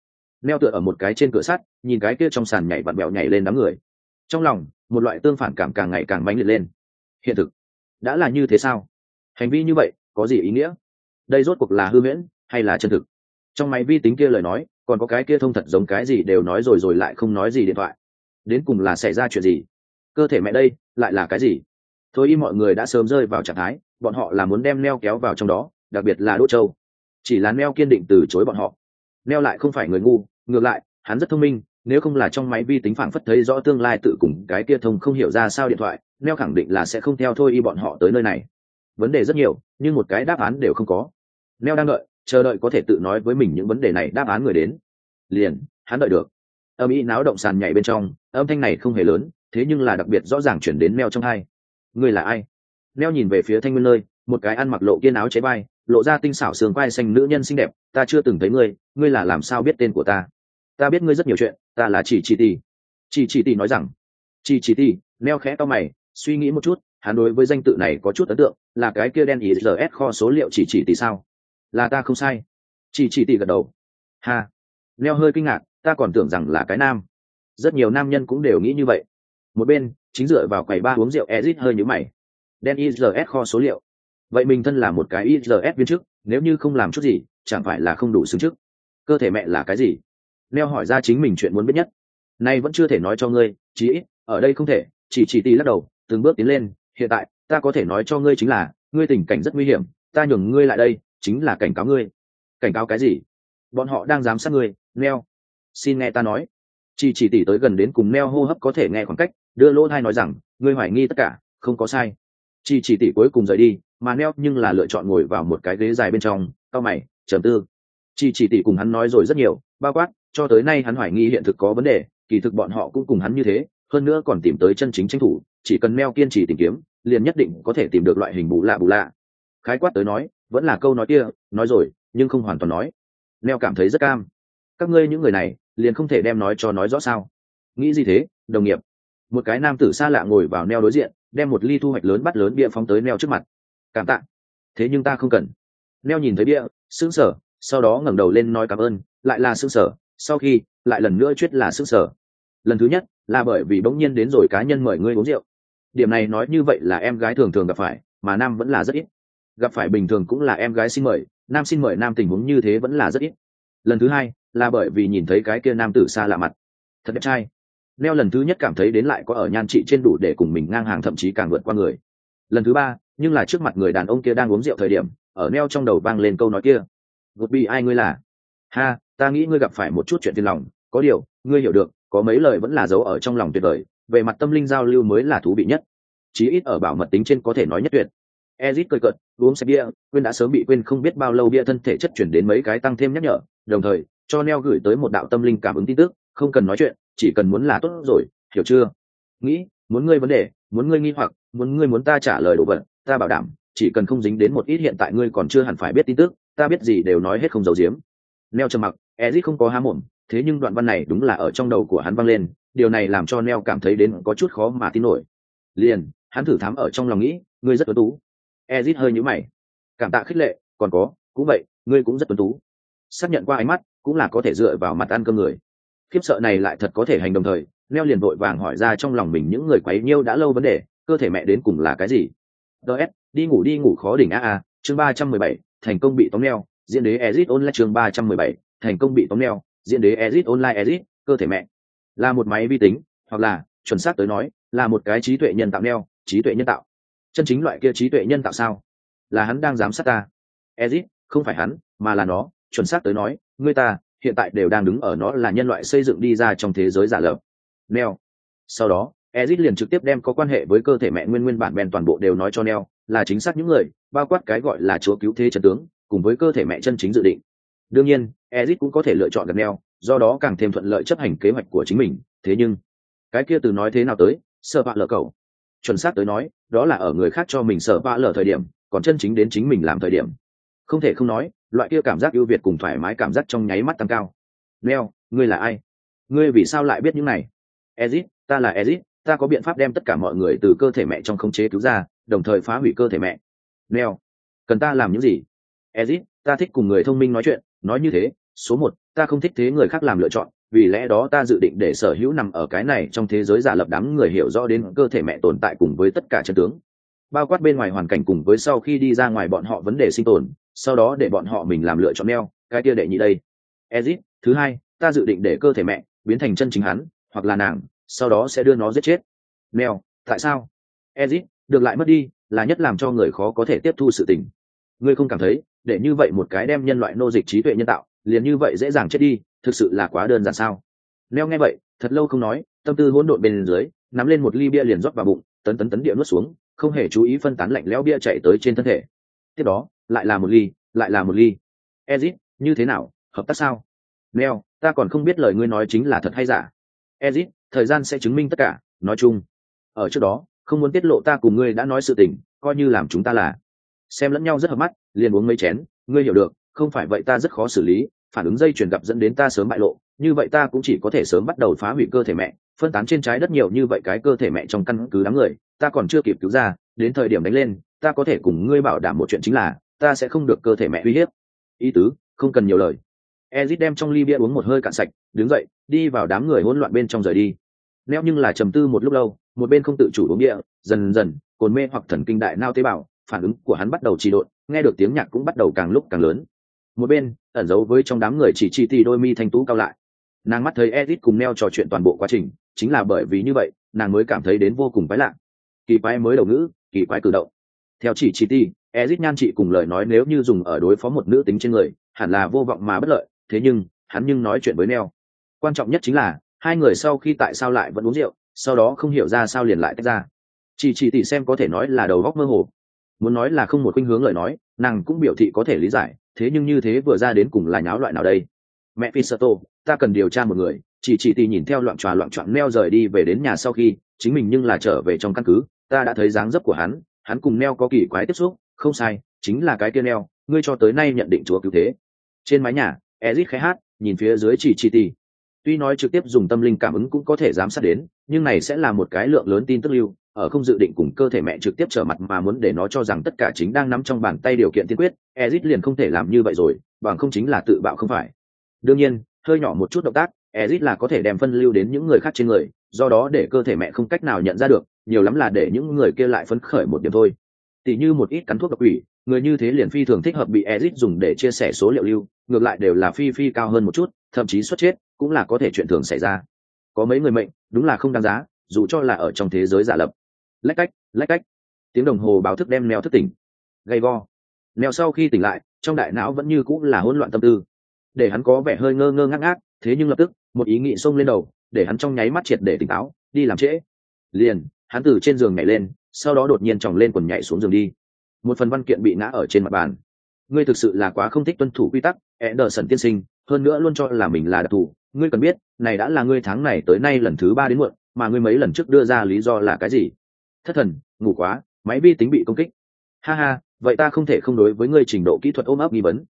Neo tựa ở một cái trên cửa sắt, nhìn cái kia trong sàn nhảy vặn bẹo nhảy lên đám người. Trong lòng, một loại tương phản cảm càng ngày càng mãnh liệt lên. Hiện thực. Đã là như thế sao? Hành vi như vậy, có gì ý nghĩa? Đây rốt cuộc là hư huyễn, hay là chân thực? Trong máy vi tính kia lời nói, còn có cái kia thông thật giống cái gì đều nói rồi rồi lại không nói gì điện thoại. Đến cùng là xảy ra chuyện gì? Cơ thể mẹ đây, lại là cái gì? Thôi y mọi người đã sớm rơi vào trạng thái, bọn họ là muốn đem neo kéo vào trong đó, đặc biệt là đỗ châu. Chỉ là neo kiên định từ chối bọn họ. Neo lại không phải người ngu, ngược lại, hắn rất thông minh, nếu không là trong máy vi tính phảng phất thấy rõ tương lai tự cùng cái kia thông không hiểu ra sao điện thoại neo khẳng định là sẽ không theo thôi y bọn họ tới nơi này. Vấn đề rất nhiều, nhưng một cái đáp án đều không có. Neo đang đợi chờ đợi có thể tự nói với mình những vấn đề này đáp án người đến. Liền, hắn đợi được. Âm ý náo động sàn nhảy bên trong, âm thanh này không hề lớn, thế nhưng là đặc biệt rõ ràng chuyển đến meo trong hai. Người là ai? Neo nhìn về phía thanh nguyên nơi, một cái ăn mặc lộ kiên áo cháy bay lộ ra tinh xảo sườn quai xanh nữ nhân xinh đẹp, ta chưa từng thấy ngươi ngươi là làm sao biết tên của ta? Ta biết ngươi rất nhiều chuyện, ta là chỉ chỉ tỷ. Chỉ chỉ tỷ nói rằng. Chỉ chỉ tỷ neo khẽ to mày, suy nghĩ một chút, hắn đối với danh tự này có chút ấn tượng, là cái kia đen ý rs kho số liệu chỉ chỉ tỷ sao? Là ta không sai. Chỉ chỉ tỷ gật đầu. Ha. Neo hơi kinh ngạc, ta còn tưởng rằng là cái nam. Rất nhiều nam nhân cũng đều nghĩ như vậy. Một bên, chính dựa vào quầy ba uống rượu ezit hơi nhữ mày. Đen is kho số liệu. Vậy mình thân là một cái is viên chức, nếu như không làm chút gì, chẳng phải là không đủ xứng chức. Cơ thể mẹ là cái gì? Neo hỏi ra chính mình chuyện muốn biết nhất. Nay vẫn chưa thể nói cho ngươi, chí ít, ở đây không thể. Chỉ chỉ tì lắc đầu, từng bước tiến lên. Hiện tại, ta có thể nói cho ngươi chính là, ngươi tình cảnh rất nguy hiểm, ta nhường ngươi lại đây chính là cảnh cáo ngươi. Cảnh cáo cái gì? Bọn họ đang giám sát ngươi. Neo. Xin nghe ta nói. Chỉ chỉ tỉ tới gần đến cùng neo hô hấp có thể nghe khoảng cách, đưa lỗ thai nói rằng, ngươi hoài nghi tất cả, không có sai. Chỉ chỉ tỉ cuối cùng rời đi, mà neo nhưng là lựa chọn ngồi vào một cái ghế dài bên trong, cao mày, trầm tư. Chỉ chỉ tỉ cùng hắn nói rồi rất nhiều, bao quát, cho tới nay hắn hoài nghi hiện thực có vấn đề, kỳ thực bọn họ cũng cùng hắn như thế, hơn nữa còn tìm tới chân chính tranh thủ, chỉ cần neo kiên trì tìm kiếm, liền nhất định có thể tìm được loại hình bù lạ bù lạ. Khái quát tới nói vẫn là câu nói kia, nói rồi, nhưng không hoàn toàn nói. Neo cảm thấy rất cam. Các ngươi những người này, liền không thể đem nói cho nói rõ sao? Nghĩ gì thế, đồng nghiệp? Một cái nam tử xa lạ ngồi vào neo đối diện, đem một ly thu hoạch lớn bắt lớn bia phóng tới neo trước mặt. Cảm tạ. Thế nhưng ta không cần. Neo nhìn thấy bia, sững sờ, sau đó ngẩng đầu lên nói cảm ơn, lại là sững sờ, sau khi, lại lần nữa chuyết là sững sờ. Lần thứ nhất, là bởi vì bỗng nhiên đến rồi cá nhân mời ngươi uống rượu. Điểm này nói như vậy là em gái thường thường gặp phải, mà nam vẫn là rất ít gặp phải bình thường cũng là em gái xin mời, nam xin mời nam tình huống như thế vẫn là rất ít. Lần thứ hai là bởi vì nhìn thấy cái kia nam tử xa lạ mặt. Thật đẹp trai. Neo lần thứ nhất cảm thấy đến lại có ở nhan trị trên đủ để cùng mình ngang hàng thậm chí càng vượt qua người. Lần thứ ba, nhưng là trước mặt người đàn ông kia đang uống rượu thời điểm, ở neo trong đầu vang lên câu nói kia. Gột bị ai ngươi là? Ha, ta nghĩ ngươi gặp phải một chút chuyện phiền lòng. Có điều, ngươi hiểu được, có mấy lời vẫn là giấu ở trong lòng tuyệt vời. Về mặt tâm linh giao lưu mới là thú vị nhất. Chí ít ở bảo mật tính trên có thể nói nhất tuyệt. Ezit cười cợt uống xe bia, quên đã sớm bị quên không biết bao lâu bia thân thể chất chuyển đến mấy cái tăng thêm nhắc nhở, đồng thời, cho neo gửi tới một đạo tâm linh cảm ứng tin tức, không cần nói chuyện, chỉ cần muốn là tốt rồi, hiểu chưa? Nghĩ, muốn ngươi vấn đề, muốn ngươi nghi hoặc, muốn ngươi muốn ta trả lời đồ vật, ta bảo đảm, chỉ cần không dính đến một ít hiện tại ngươi còn chưa hẳn phải biết tin tức, ta biết gì đều nói hết không giấu giếm. Neo trầm mặc ezit không có há mồm, thế nhưng đoạn văn này đúng là ở trong đầu của hắn vang lên, điều này làm cho neo cảm thấy đến có chút khó mà tin nổi. Liền, hắn thử thám ở trong lòng nghĩ, ngươi rất ưu tú ezit hơi nhíu mày. Cảm tạ khích lệ, còn có, cũng vậy, ngươi cũng rất tuấn tú. Xác nhận qua ánh mắt, cũng là có thể dựa vào mặt ăn cơm người. Khiếp sợ này lại thật có thể hành đồng thời, neo liền vội vàng hỏi ra trong lòng mình những người quấy nhiêu đã lâu vấn đề, cơ thể mẹ đến cùng là cái gì? Ts đi ngủ đi ngủ khó đỉnh a a, chương ba trăm mười bảy, thành công bị tóm neo, diễn đế ezit online chương ba trăm mười bảy, thành công bị tóm neo, diễn đế ezit online ezit, cơ thể mẹ. Là một máy vi tính, hoặc là, chuẩn xác tới nói, là một cái trí tuệ nhân tạo neo, trí tuệ nhân tạo chân chính loại kia trí tuệ nhân tạo sao? Là hắn đang giám sát ta. Ezit, không phải hắn, mà là nó, chuẩn xác tới nói người ta, hiện tại đều đang đứng ở nó là nhân loại xây dựng đi ra trong thế giới giả lập. Neo. Sau đó, ezit liền trực tiếp đem có quan hệ với cơ thể mẹ nguyên nguyên bản bèn toàn bộ đều nói cho neo, là chính xác những người, bao quát cái gọi là chúa cứu thế trận tướng, cùng với cơ thể mẹ chân chính dự định. Đương nhiên, ezit cũng có thể lựa chọn gần neo, do đó càng thêm thuận lợi chấp hành kế hoạch của chính mình. Thế nhưng, cái kia từ nói thế nào tới, sợ bạn lờ cầu chuẩn xác tới nói, đó là ở người khác cho mình sợ vạ lờ thời điểm, còn chân chính đến chính mình làm thời điểm. Không thể không nói, loại kia cảm giác ưu việt cùng thoải mái cảm giác trong nháy mắt tăng cao. Neo, ngươi là ai? Ngươi vì sao lại biết những này? Ezit, ta là ezit, ta có biện pháp đem tất cả mọi người từ cơ thể mẹ trong khống chế cứu ra, đồng thời phá hủy cơ thể mẹ. Neo, cần ta làm những gì? Ezit, ta thích cùng người thông minh nói chuyện, nói như thế, số một, ta không thích thế người khác làm lựa chọn vì lẽ đó ta dự định để sở hữu nằm ở cái này trong thế giới giả lập đám người hiểu rõ đến cơ thể mẹ tồn tại cùng với tất cả chân tướng. Bao quát bên ngoài hoàn cảnh cùng với sau khi đi ra ngoài bọn họ vấn đề sinh tồn, sau đó để bọn họ mình làm lựa chọn neo cái kia đệ nhị đây. Ezit, thứ hai, ta dự định để cơ thể mẹ biến thành chân chính hắn, hoặc là nàng, sau đó sẽ đưa nó giết chết. Neo tại sao? Ezit, được lại mất đi, là nhất làm cho người khó có thể tiếp thu sự tình. Ngươi không cảm thấy, để như vậy một cái đem nhân loại nô dịch trí tuệ nhân tạo liền như vậy dễ dàng chết đi, thực sự là quá đơn giản sao? Neo nghe vậy, thật lâu không nói, tâm tư hỗn độn bên dưới, nắm lên một ly bia liền rót vào bụng, tấn tấn tấn địa nuốt xuống, không hề chú ý phân tán lạnh lẽo bia chạy tới trên thân thể. Tiếp đó, lại là một ly, lại là một ly. Ezit, như thế nào, hợp tác sao? Neo, ta còn không biết lời ngươi nói chính là thật hay giả. Ezit, thời gian sẽ chứng minh tất cả, nói chung, ở trước đó, không muốn tiết lộ ta cùng ngươi đã nói sự tình, coi như làm chúng ta là. Xem lẫn nhau rất hợp mắt, liền uống mấy chén, ngươi hiểu được không phải vậy ta rất khó xử lý, phản ứng dây chuyển gặp dẫn đến ta sớm bại lộ, như vậy ta cũng chỉ có thể sớm bắt đầu phá hủy cơ thể mẹ, phân tán trên trái đất nhiều như vậy cái cơ thể mẹ trong căn cứ đám người, ta còn chưa kịp cứu ra, đến thời điểm đánh lên, ta có thể cùng ngươi bảo đảm một chuyện chính là, ta sẽ không được cơ thể mẹ uy hiếp. Ý tứ, không cần nhiều lời. Ezit đem trong ly bia uống một hơi cạn sạch, đứng dậy, đi vào đám người hỗn loạn bên trong rời đi. Neo nhưng là trầm tư một lúc lâu, một bên không tự chủ uống địa dần dần, cồn mê hoặc thần kinh đại nao tế bào, phản ứng của hắn bắt đầu trì độn, nghe được tiếng nhạc cũng bắt đầu càng lúc càng lớn một bên, ẩn giấu với trong đám người chỉ chi tì đôi mi thanh tú cao lại. Nàng mắt thấy edit cùng neo trò chuyện toàn bộ quá trình, chính là bởi vì như vậy, nàng mới cảm thấy đến vô cùng quái lạ. Kỳ quái mới đầu ngữ, kỳ quái cử động. Theo chỉ chi ti ezit nhan chị cùng lời nói nếu như dùng ở đối phó một nữ tính trên người, hẳn là vô vọng mà bất lợi, thế nhưng, hắn nhưng nói chuyện với neo. Quan trọng nhất chính là, hai người sau khi tại sao lại vẫn uống rượu, sau đó không hiểu ra sao liền lại tách ra. Chỉ chỉ tỷ xem có thể nói là đầu góc mơ hồ. Muốn nói là không một khuynh hướng lời nói, nàng cũng biểu thị có thể lý giải thế nhưng như thế vừa ra đến cùng là nháo loại nào đây? Mẹ pisato ta cần điều tra một người, chỉ chỉ tì nhìn theo loạn tròa loạn trọn neo rời đi về đến nhà sau khi, chính mình nhưng là trở về trong căn cứ, ta đã thấy dáng dấp của hắn hắn cùng neo có kỳ quái tiếp xúc, không sai, chính là cái kia neo, ngươi cho tới nay nhận định chúa cứu thế. Trên mái nhà ezit khẽ hát, nhìn phía dưới chỉ chỉ tì. Tuy nói trực tiếp dùng tâm linh cảm ứng cũng có thể giám sát đến, nhưng này sẽ là một cái lượng lớn tin tức lưu ở không dự định cùng cơ thể mẹ trực tiếp trở mặt mà muốn để nó cho rằng tất cả chính đang nắm trong bàn tay điều kiện tiên quyết ezit liền không thể làm như vậy rồi bằng không chính là tự bạo không phải. Đương nhiên hơi nhỏ một chút động tác ezit là có thể đem phân lưu đến những người khác trên người do đó để cơ thể mẹ không cách nào nhận ra được nhiều lắm là để những người kia lại phấn khởi một điểm thôi. Tỉ như một ít cắn thuốc độc ủy, người như thế liền phi thường thích hợp bị ezit dùng để chia sẻ số liệu lưu ngược lại đều là phi phi cao hơn một chút thậm chí xuất chết cũng là có thể chuyện thường xảy ra. Có mấy người mệnh đúng là không đáng giá dù cho là ở trong thế giới giả lập lách cách lách cách. Tiếng đồng hồ báo thức đem neo thức tỉnh. Gay go. Neo sau khi tỉnh lại, trong đại não vẫn như cũng là hỗn loạn tâm tư. Để hắn có vẻ hơi ngơ ngơ ngác ngác, thế nhưng lập tức, một ý nghĩ xông lên đầu, để hắn trong nháy mắt triệt để tỉnh táo, đi làm trễ. Liền, hắn từ trên giường nhảy lên, sau đó đột nhiên chòng lên quần nhảy xuống giường đi. Một phần văn kiện bị ngã ở trên mặt bàn. Ngươi thực sự là quá không thích tuân thủ quy tắc e đờ sần tiên sinh, hơn nữa luôn cho là mình là đặc thù. Ngươi cần biết, này đã là ngươi tháng này tới nay lần thứ ba đến muộn, mà ngươi mấy lần trước đưa ra lý do là cái gì? Thất thần ngủ quá máy vi tính bị công kích. Ha ha vậy ta không thể không đối với ngươi trình độ kỹ thuật ôm ấp nghi vấn.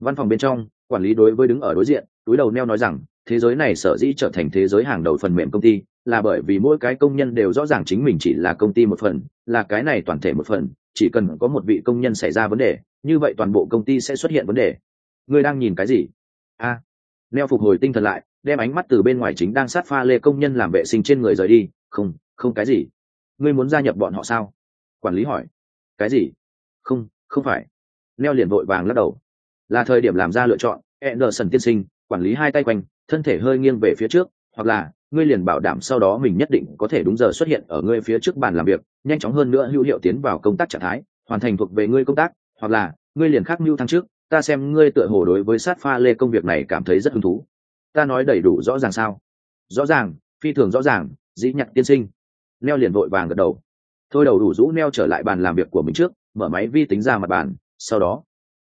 Văn phòng bên trong quản lý đối với đứng ở đối diện túi đầu neo nói rằng thế giới này sở dĩ trở thành thế giới hàng đầu phần mềm công ty là bởi vì mỗi cái công nhân đều rõ ràng chính mình chỉ là công ty một phần là cái này toàn thể một phần chỉ cần có một vị công nhân xảy ra vấn đề như vậy toàn bộ công ty sẽ xuất hiện vấn đề. Ngươi đang nhìn cái gì? A. À, neo phục hồi tinh thần lại đem ánh mắt từ bên ngoài chính đang sát pha lê công nhân làm vệ sinh trên người rời đi. Không không cái gì ngươi muốn gia nhập bọn họ sao? Quản lý hỏi. Cái gì? Không không phải. Neo liền vội vàng lắc đầu. Là thời điểm làm ra lựa chọn, Anderson tiên sinh, quản lý hai tay quanh, thân thể hơi nghiêng về phía trước, hoặc là, ngươi liền bảo đảm sau đó mình nhất định có thể đúng giờ xuất hiện ở ngươi phía trước bàn làm việc, nhanh chóng hơn nữa hữu hiệu tiến vào công tác trạng thái, hoàn thành thuộc về ngươi công tác, hoặc là, ngươi liền khác mưu thăng trước, ta xem ngươi tựa hồ đối với sát pha lê công việc này cảm thấy rất hứng thú. Ta nói đầy đủ rõ ràng sao? Rõ ràng, phi thường rõ ràng, dĩ nhặt tiên sinh neo liền vội vàng gật đầu. Thôi đầu đủ rũ, neo trở lại bàn làm việc của mình trước, mở máy vi tính ra mặt bàn, sau đó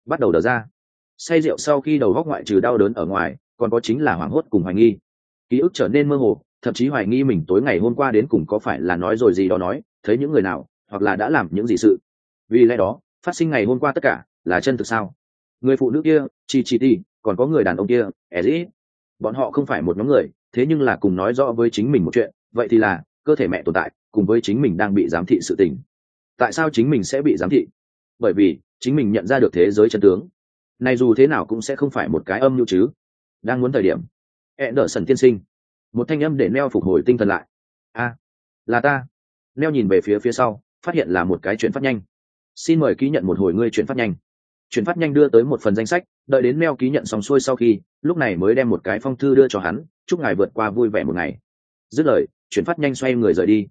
bắt đầu đờ ra. Say rượu sau khi đầu góc ngoại trừ đau đớn ở ngoài, còn có chính là hoảng hốt cùng hoài nghi. Ký ức trở nên mơ hồ, thậm chí hoài nghi mình tối ngày hôm qua đến cùng có phải là nói rồi gì đó nói, thấy những người nào, hoặc là đã làm những gì sự. Vì lẽ đó, phát sinh ngày hôm qua tất cả là chân thực sao? Người phụ nữ kia, chi chi ti, còn có người đàn ông kia ezit bọn họ không phải một nhóm người, thế nhưng là cùng nói rõ với chính mình một chuyện, vậy thì là cơ thể mẹ tồn tại, cùng với chính mình đang bị giám thị sự tình. Tại sao chính mình sẽ bị giám thị? Bởi vì, chính mình nhận ra được thế giới chân tướng. Này dù thế nào cũng sẽ không phải một cái âm mưu chứ. Đang muốn thời điểm e đỡ sần tiên sinh, một thanh âm để neo phục hồi tinh thần lại. A, là ta. Neo nhìn về phía phía sau, phát hiện là một cái chuyển phát nhanh. Xin mời ký nhận một hồi ngươi chuyển phát nhanh. Chuyển phát nhanh đưa tới một phần danh sách, đợi đến neo ký nhận xong xuôi sau khi, lúc này mới đem một cái phong thư đưa cho hắn, chúc ngài vượt qua vui vẻ một ngày. Dứt lời chuyển phát nhanh xoay người rời đi.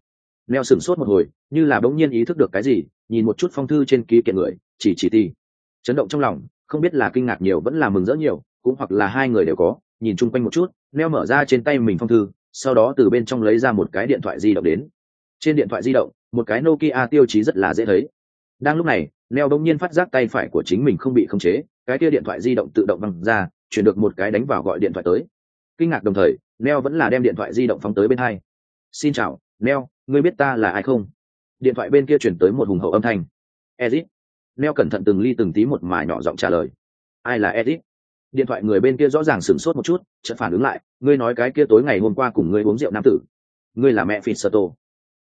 Neo sửng sốt một hồi, như là bỗng nhiên ý thức được cái gì, nhìn một chút phong thư trên ký kiện người, chỉ chỉ ti chấn động trong lòng, không biết là kinh ngạc nhiều vẫn là mừng rỡ nhiều, cũng hoặc là hai người đều có, nhìn chung quanh một chút, neo mở ra trên tay mình phong thư, sau đó từ bên trong lấy ra một cái điện thoại di động đến. Trên điện thoại di động, một cái nokia tiêu chí rất là dễ thấy. Đang lúc này, neo đông nhiên phát giác tay phải của chính mình không bị khống chế, cái kia điện thoại di động tự động văng ra, chuyển được một cái đánh vào gọi điện thoại tới. Kinh ngạc đồng thời, neo vẫn là đem điện thoại di động phóng tới bên hai xin chào, neo, ngươi biết ta là ai không? Điện thoại bên kia chuyển tới một hùng hậu âm thanh. Ezit neo cẩn thận từng ly từng tí một mà nhỏ giọng trả lời. Ai là ezit điện thoại người bên kia rõ ràng sửng sốt một chút, chợt phản ứng lại, ngươi nói cái kia tối ngày hôm qua cùng ngươi uống rượu nam tử. Ngươi là mẹ phi sơ tô.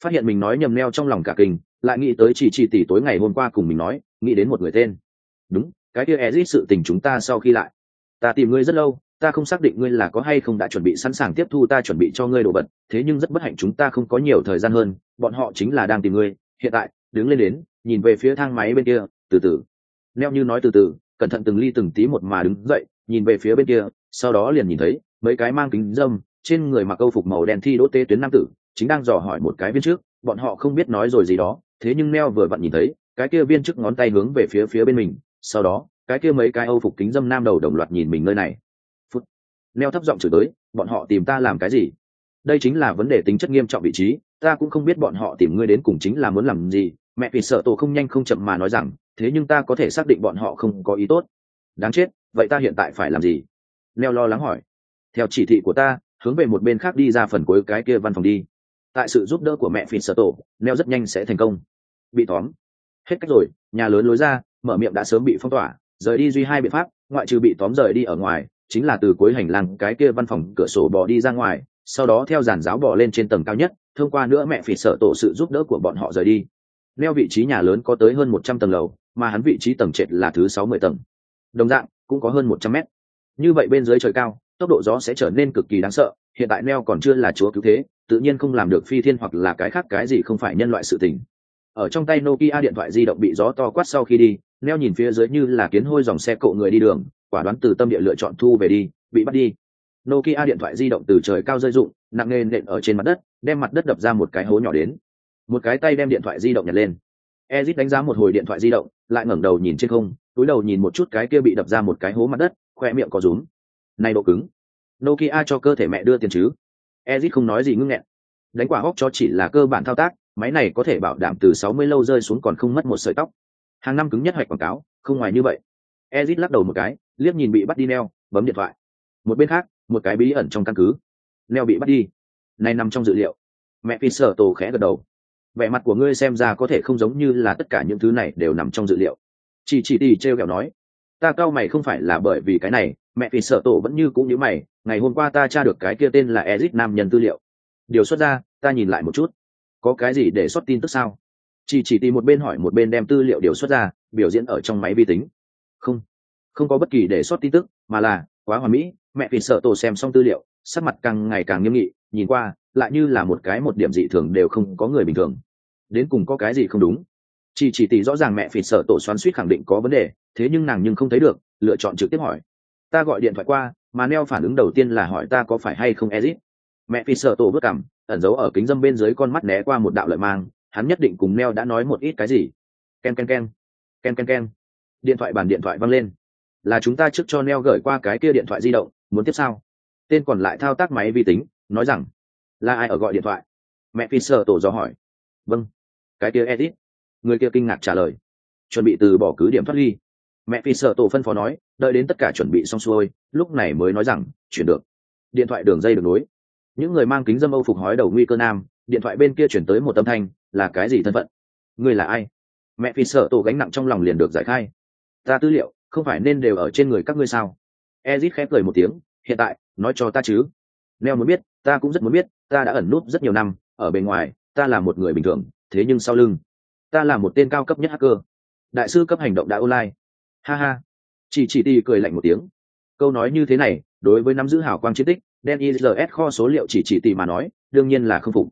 Phát hiện mình nói nhầm neo trong lòng cả kinh, lại nghĩ tới chỉ chỉ tỷ tối ngày hôm qua cùng mình nói, nghĩ đến một người tên. Đúng, cái kia ezit sự tình chúng ta sau khi lại. Ta tìm ngươi rất lâu ta không xác định ngươi là có hay không đã chuẩn bị sẵn sàng tiếp thu ta chuẩn bị cho ngươi đồ vật, thế nhưng rất bất hạnh chúng ta không có nhiều thời gian hơn, bọn họ chính là đang tìm ngươi. Hiện tại, đứng lên đến, nhìn về phía thang máy bên kia, từ từ. Neo như nói từ từ, cẩn thận từng ly từng tí một mà đứng dậy, nhìn về phía bên kia, sau đó liền nhìn thấy, mấy cái mang kính dâm trên người mặc câu phục màu đen thi đỗ tê tuyến nam tử, chính đang dò hỏi một cái viên trước, bọn họ không biết nói rồi gì đó, thế nhưng neo vừa vặn nhìn thấy, cái kia viên trước ngón tay hướng về phía phía bên mình, sau đó, cái kia mấy cái âu phục kính dâm nam đầu đồng loạt nhìn mình nơi này leo neo thấp giọng chửi tới, bọn họ tìm ta làm cái gì? Đây chính là vấn đề tính chất nghiêm trọng vị trí, ta cũng không biết bọn họ tìm ngươi đến cùng chính là muốn làm gì. Mẹ vì sợ tổ không nhanh không chậm mà nói rằng, thế nhưng ta có thể xác định bọn họ không có ý tốt. Đáng chết, vậy ta hiện tại phải làm gì? Neo lo lắng hỏi. Theo chỉ thị của ta, hướng về một bên khác đi ra phần cuối cái kia văn phòng đi. Tại sự giúp đỡ của mẹ phìn sợ tổ, neo rất nhanh sẽ thành công. Bị tóm. Hết cách rồi, nhà lớn lối ra, mở miệng đã sớm bị phong tỏa, rời đi duy hai biện pháp, ngoại trừ bị tóm rời đi ở ngoài chính là từ cuối hành lang cái kia văn phòng cửa sổ bỏ đi ra ngoài, sau đó theo giàn giáo bỏ lên trên tầng cao nhất, thông qua nữa mẹ phỉ sợ tổ sự giúp đỡ của bọn họ rời đi. Neo vị trí nhà lớn có tới hơn một trăm tầng lầu, mà hắn vị trí tầng trệt là thứ sáu mươi tầng. Đồng dạng, cũng có hơn một trăm mét. Như vậy bên dưới trời cao, tốc độ gió sẽ trở nên cực kỳ đáng sợ, hiện tại neo còn chưa là chúa cứu thế, tự nhiên không làm được phi thiên hoặc là cái khác cái gì không phải nhân loại sự tình. Ở trong tay nokia điện thoại di động bị gió to quát sau khi đi, neo nhìn phía dưới như là kiến hôi dòng xe cộ người đi đường quả đoán từ tâm địa lựa chọn thu về đi, bị bắt đi. Nokia điện thoại di động từ trời cao rơi rụng, nặng nề nện ở trên mặt đất, đem mặt đất đập ra một cái hố nhỏ đến. Một cái tay đem điện thoại di động nhặt lên. Ezit đánh giá một hồi điện thoại di động, lại ngẩng đầu nhìn trên không, túi đầu nhìn một chút cái kia bị đập ra một cái hố mặt đất, khoe miệng có rúm. Này độ cứng. Nokia cho cơ thể mẹ đưa tiền chứ? Ezit không nói gì ngưng nghẹn. Đánh quả hóc cho chỉ là cơ bản thao tác, máy này có thể bảo đảm từ 60 lâu rơi xuống còn không mất một sợi tóc. Hàng năm cứng nhất hoạch quảng cáo, không ngoài như vậy ezit lắc đầu một cái, liếc nhìn bị bắt đi neo, bấm điện thoại. Một bên khác, một cái bí ẩn trong căn cứ. Neo bị bắt đi. Này nằm trong dự liệu. Mẹ phi sở tổ khẽ gật đầu. Vẻ mặt của ngươi xem ra có thể không giống như là tất cả những thứ này đều nằm trong dự liệu. Chỉ chỉ tì trêu kẹo nói. Ta cao mày không phải là bởi vì cái này, mẹ phi sở tổ vẫn như cũng như mày, ngày hôm qua ta tra được cái kia tên là ezit nam nhân tư liệu. Điều xuất ra, ta nhìn lại một chút. Có cái gì để xuất tin tức sao? Chỉ chỉ tìm một bên hỏi một bên đem tư liệu điều xuất ra, biểu diễn ở trong máy vi tính không. Không có bất kỳ để xuất tin tức mà là quá hoàn mỹ mẹ vì sợ tổ xem xong tư liệu sắc mặt càng ngày càng nghiêm nghị nhìn qua lại như là một cái một điểm dị thường đều không có người bình thường. Đến cùng có cái gì không đúng? Chỉ chỉ tỷ rõ ràng mẹ phỉ sợ tổ xoắn suýt khẳng định có vấn đề thế nhưng nàng nhưng không thấy được lựa chọn trực tiếp hỏi. Ta gọi điện thoại qua mà neo phản ứng đầu tiên là hỏi ta có phải hay không exit mẹ phỉ sợ tổ bước cằm, ẩn giấu ở kính dâm bên dưới con mắt né qua một đạo lợi mang hắn nhất định cùng neo đã nói một ít cái gì. Ken ken ken. Ken ken ken điện thoại bàn điện thoại văng lên. Là chúng ta trước cho neo gửi qua cái kia điện thoại di động, muốn tiếp sao? Tên còn lại thao tác máy vi tính, nói rằng, là ai ở gọi điện thoại? Mẹ phi sợ tổ do hỏi. Vâng cái kia edit. Người kia kinh ngạc trả lời. Chuẩn bị từ bỏ cứ điểm thoát ly. Mẹ phi sợ tổ phân phó nói, đợi đến tất cả chuẩn bị xong xuôi, lúc này mới nói rằng, chuyển được. Điện thoại đường dây được nối. Những người mang kính dâm âu phục hói đầu nguy cơ nam, điện thoại bên kia chuyển tới một âm thanh, là cái gì thân phận? Người là ai? Mẹ phi sợ tổ gánh nặng trong lòng liền được giải khai ta tư liệu, không phải nên đều ở trên người các ngươi sao? Ezit khép cười một tiếng, hiện tại, nói cho ta chứ. Neo muốn biết, ta cũng rất muốn biết, ta đã ẩn núp rất nhiều năm, ở bên ngoài, ta là một người bình thường, thế nhưng sau lưng, ta là một tên cao cấp nhất hacker. Đại sư cấp hành động đã online. Ha ha. Chỉ chỉ ti cười lạnh một tiếng. Câu nói như thế này, đối với nắm giữ hảo quang chiến tích đen is kho số liệu chỉ chỉ tỷ mà nói, đương nhiên là không phục.